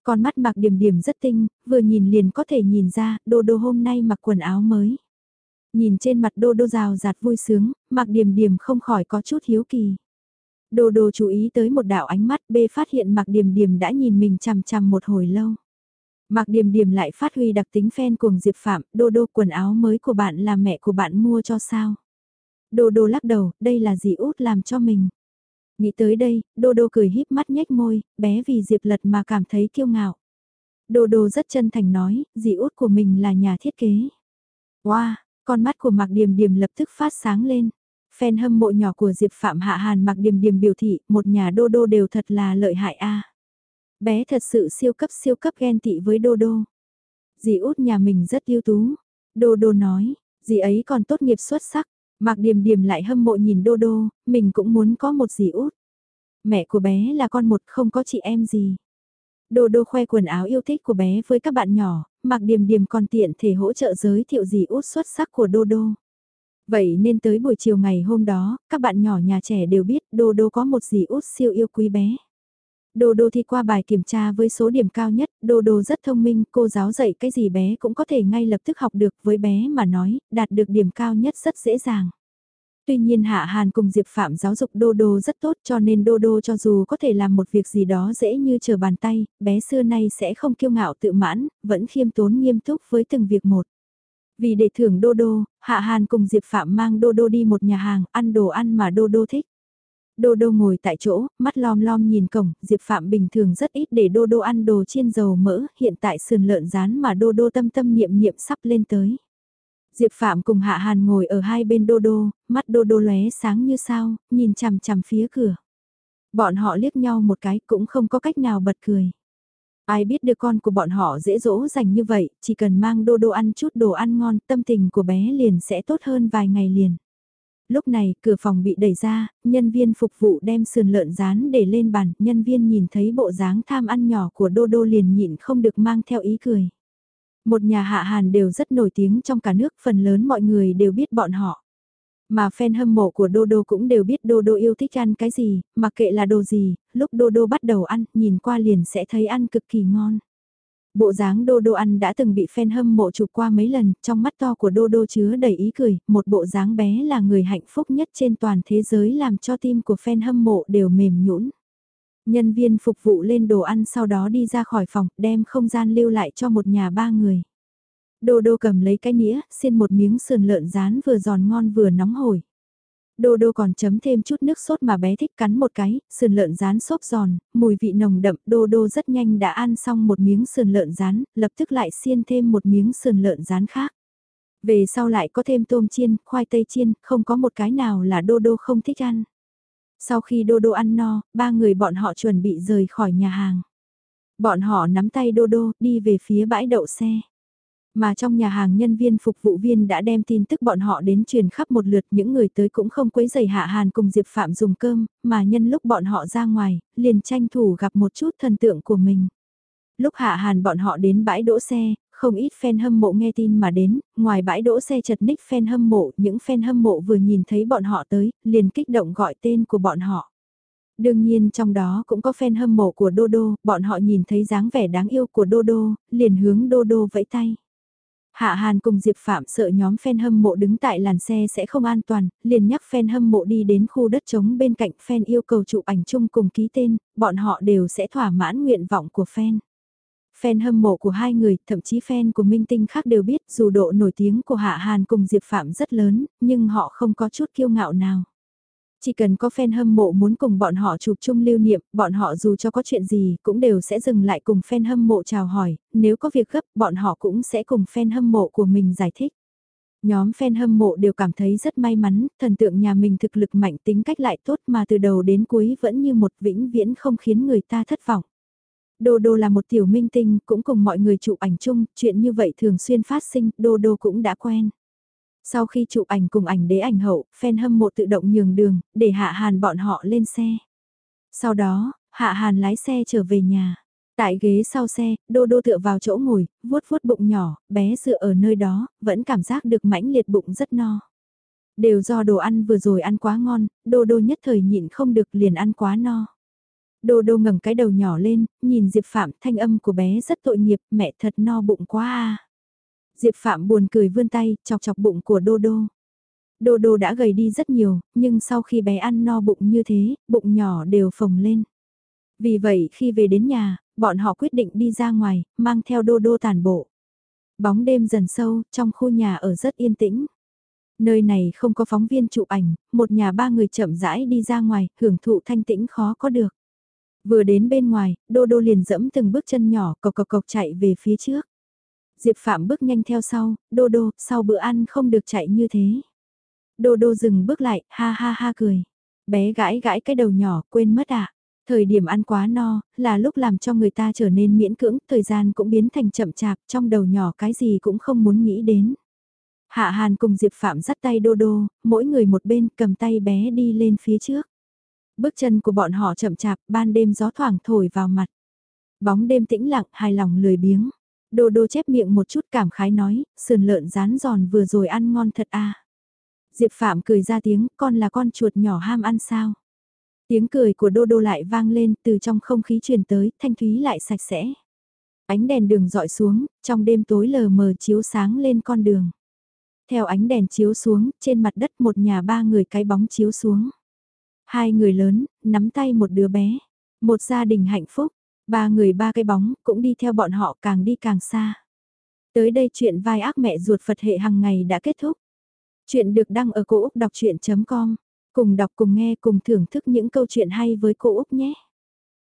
Con mắt mặc điểm điểm rất tinh, vừa nhìn liền có thể nhìn ra, đô đô hôm nay mặc quần áo mới. Nhìn trên mặt đô đô rào rạt vui sướng, mặc điểm điểm không khỏi có chút hiếu kỳ. Đô đô chú ý tới một đạo ánh mắt bê phát hiện mặc điểm điểm đã nhìn mình chằm chằm một hồi lâu. Mặc điểm điểm lại phát huy đặc tính fan cuồng Diệp Phạm, đô đô quần áo mới của bạn là mẹ của bạn mua cho sao. Đô đô lắc đầu, đây là gì út làm cho mình. Nghĩ tới đây, Đô Đô cười híp mắt nhếch môi, bé vì Diệp Lật mà cảm thấy kiêu ngạo. Đô Đô rất chân thành nói, dì út của mình là nhà thiết kế. Wow, con mắt của Mạc Điềm Điềm lập tức phát sáng lên. Fan hâm mộ nhỏ của Diệp Phạm Hạ Hàn Mạc Điềm Điềm biểu thị, một nhà Đô Đô đều thật là lợi hại a. Bé thật sự siêu cấp siêu cấp ghen tị với Đô Đô. Dì út nhà mình rất ưu tú. Đô Đô nói, dì ấy còn tốt nghiệp xuất sắc, Mạc Điềm Điềm lại hâm mộ nhìn Đô Đô, mình cũng muốn có một dì út. Mẹ của bé là con một không có chị em gì. Đô Đô khoe quần áo yêu thích của bé với các bạn nhỏ, Mạc Điềm Điềm còn tiện thể hỗ trợ giới thiệu dì út xuất sắc của Đô Đô. Vậy nên tới buổi chiều ngày hôm đó, các bạn nhỏ nhà trẻ đều biết Đô Đô có một dì út siêu yêu quý bé. Đô Đô thi qua bài kiểm tra với số điểm cao nhất, Đô Đô rất thông minh, cô giáo dạy cái gì bé cũng có thể ngay lập tức học được với bé mà nói, đạt được điểm cao nhất rất dễ dàng. Tuy nhiên Hạ Hàn cùng Diệp Phạm giáo dục Đô Đô rất tốt cho nên Đô Đô cho dù có thể làm một việc gì đó dễ như chờ bàn tay, bé xưa nay sẽ không kiêu ngạo tự mãn, vẫn khiêm tốn nghiêm túc với từng việc một. Vì để thưởng Đô Đô, Hạ Hàn cùng Diệp Phạm mang Đô Đô đi một nhà hàng ăn đồ ăn mà Đô Đô thích. Đô Đô ngồi tại chỗ, mắt lom lom nhìn cổng, Diệp Phạm bình thường rất ít để Đô Đô ăn đồ chiên dầu mỡ, hiện tại sườn lợn rán mà Đô Đô tâm tâm niệm niệm sắp lên tới. Diệp Phạm cùng Hạ Hàn ngồi ở hai bên Đô Đô, mắt Đô Đô lóe sáng như sao, nhìn chằm chằm phía cửa. Bọn họ liếc nhau một cái cũng không có cách nào bật cười. Ai biết được con của bọn họ dễ dỗ dành như vậy, chỉ cần mang Đô Đô ăn chút đồ ăn ngon, tâm tình của bé liền sẽ tốt hơn vài ngày liền. Lúc này, cửa phòng bị đẩy ra, nhân viên phục vụ đem sườn lợn rán để lên bàn, nhân viên nhìn thấy bộ dáng tham ăn nhỏ của Đô Đô liền nhịn không được mang theo ý cười. Một nhà hạ hàn đều rất nổi tiếng trong cả nước, phần lớn mọi người đều biết bọn họ. Mà fan hâm mộ của Dodo cũng đều biết Dodo yêu thích ăn cái gì, mặc kệ là đồ gì, lúc Dodo bắt đầu ăn, nhìn qua liền sẽ thấy ăn cực kỳ ngon. Bộ dáng đô đô ăn đã từng bị fan hâm mộ chụp qua mấy lần, trong mắt to của đô đô chứa đầy ý cười, một bộ dáng bé là người hạnh phúc nhất trên toàn thế giới làm cho tim của fan hâm mộ đều mềm nhũn. Nhân viên phục vụ lên đồ ăn sau đó đi ra khỏi phòng, đem không gian lưu lại cho một nhà ba người. Đô đô cầm lấy cái nĩa, xiên một miếng sườn lợn rán vừa giòn ngon vừa nóng hổi. Đô đô còn chấm thêm chút nước sốt mà bé thích cắn một cái, sườn lợn rán xốp giòn, mùi vị nồng đậm, đô đô rất nhanh đã ăn xong một miếng sườn lợn rán, lập tức lại xiên thêm một miếng sườn lợn rán khác. Về sau lại có thêm tôm chiên, khoai tây chiên, không có một cái nào là đô đô không thích ăn. Sau khi đô đô ăn no, ba người bọn họ chuẩn bị rời khỏi nhà hàng. Bọn họ nắm tay đô đô, đi về phía bãi đậu xe. Mà trong nhà hàng nhân viên phục vụ viên đã đem tin tức bọn họ đến truyền khắp một lượt những người tới cũng không quấy giày hạ hàn cùng Diệp Phạm dùng cơm, mà nhân lúc bọn họ ra ngoài, liền tranh thủ gặp một chút thần tượng của mình. Lúc hạ hàn bọn họ đến bãi đỗ xe, không ít fan hâm mộ nghe tin mà đến, ngoài bãi đỗ xe chật ních fan hâm mộ, những fan hâm mộ vừa nhìn thấy bọn họ tới, liền kích động gọi tên của bọn họ. Đương nhiên trong đó cũng có fan hâm mộ của Dodo, bọn họ nhìn thấy dáng vẻ đáng yêu của Dodo, liền hướng Dodo vẫy tay. Hạ Hàn cùng Diệp Phạm sợ nhóm fan hâm mộ đứng tại làn xe sẽ không an toàn, liền nhắc fan hâm mộ đi đến khu đất trống bên cạnh fan yêu cầu chụp ảnh chung cùng ký tên, bọn họ đều sẽ thỏa mãn nguyện vọng của fan. Fan hâm mộ của hai người, thậm chí fan của minh tinh khác đều biết dù độ nổi tiếng của Hạ Hàn cùng Diệp Phạm rất lớn, nhưng họ không có chút kiêu ngạo nào. Chỉ cần có fan hâm mộ muốn cùng bọn họ chụp chung lưu niệm, bọn họ dù cho có chuyện gì cũng đều sẽ dừng lại cùng fan hâm mộ chào hỏi, nếu có việc gấp bọn họ cũng sẽ cùng fan hâm mộ của mình giải thích. Nhóm fan hâm mộ đều cảm thấy rất may mắn, thần tượng nhà mình thực lực mạnh tính cách lại tốt mà từ đầu đến cuối vẫn như một vĩnh viễn không khiến người ta thất vọng. Đô Đô là một tiểu minh tinh, cũng cùng mọi người chụp ảnh chung, chuyện như vậy thường xuyên phát sinh, Đô Đô cũng đã quen. Sau khi chụp ảnh cùng ảnh đế ảnh hậu, fan hâm mộ tự động nhường đường, để Hạ Hàn bọn họ lên xe. Sau đó, Hạ Hàn lái xe trở về nhà. Tại ghế sau xe, Đô Đô tựa vào chỗ ngồi, vuốt vuốt bụng nhỏ, bé dựa ở nơi đó, vẫn cảm giác được mãnh liệt bụng rất no. Đều do đồ ăn vừa rồi ăn quá ngon, Đô Đô nhất thời nhịn không được liền ăn quá no. Đô Đô ngẩng cái đầu nhỏ lên, nhìn Diệp Phạm thanh âm của bé rất tội nghiệp, mẹ thật no bụng quá à. Diệp Phạm buồn cười vươn tay, chọc chọc bụng của Đô Đô. Đô Đô đã gầy đi rất nhiều, nhưng sau khi bé ăn no bụng như thế, bụng nhỏ đều phồng lên. Vì vậy khi về đến nhà, bọn họ quyết định đi ra ngoài, mang theo Đô Đô tàn bộ. Bóng đêm dần sâu, trong khu nhà ở rất yên tĩnh. Nơi này không có phóng viên chụp ảnh, một nhà ba người chậm rãi đi ra ngoài, hưởng thụ thanh tĩnh khó có được. Vừa đến bên ngoài, Đô Đô liền dẫm từng bước chân nhỏ cộc cộc cộc chạy về phía trước. Diệp Phạm bước nhanh theo sau, đô đô, sau bữa ăn không được chạy như thế. Đô đô dừng bước lại, ha ha ha cười. Bé gãi gãi cái đầu nhỏ, quên mất à. Thời điểm ăn quá no, là lúc làm cho người ta trở nên miễn cưỡng, thời gian cũng biến thành chậm chạp, trong đầu nhỏ cái gì cũng không muốn nghĩ đến. Hạ Hàn cùng Diệp Phạm dắt tay đô đô, mỗi người một bên cầm tay bé đi lên phía trước. Bước chân của bọn họ chậm chạp, ban đêm gió thoảng thổi vào mặt. Bóng đêm tĩnh lặng, hài lòng lười biếng. Đô đô chép miệng một chút cảm khái nói, sườn lợn rán giòn vừa rồi ăn ngon thật à. Diệp Phạm cười ra tiếng, con là con chuột nhỏ ham ăn sao. Tiếng cười của đô đô lại vang lên từ trong không khí truyền tới, thanh thúy lại sạch sẽ. Ánh đèn đường dọi xuống, trong đêm tối lờ mờ chiếu sáng lên con đường. Theo ánh đèn chiếu xuống, trên mặt đất một nhà ba người cái bóng chiếu xuống. Hai người lớn, nắm tay một đứa bé. Một gia đình hạnh phúc, Ba người ba cái bóng cũng đi theo bọn họ càng đi càng xa. Tới đây chuyện vai ác mẹ ruột Phật hệ hàng ngày đã kết thúc. Chuyện được đăng ở cổ Úc đọc chuyện.com. Cùng đọc cùng nghe cùng thưởng thức những câu chuyện hay với cô Úc nhé.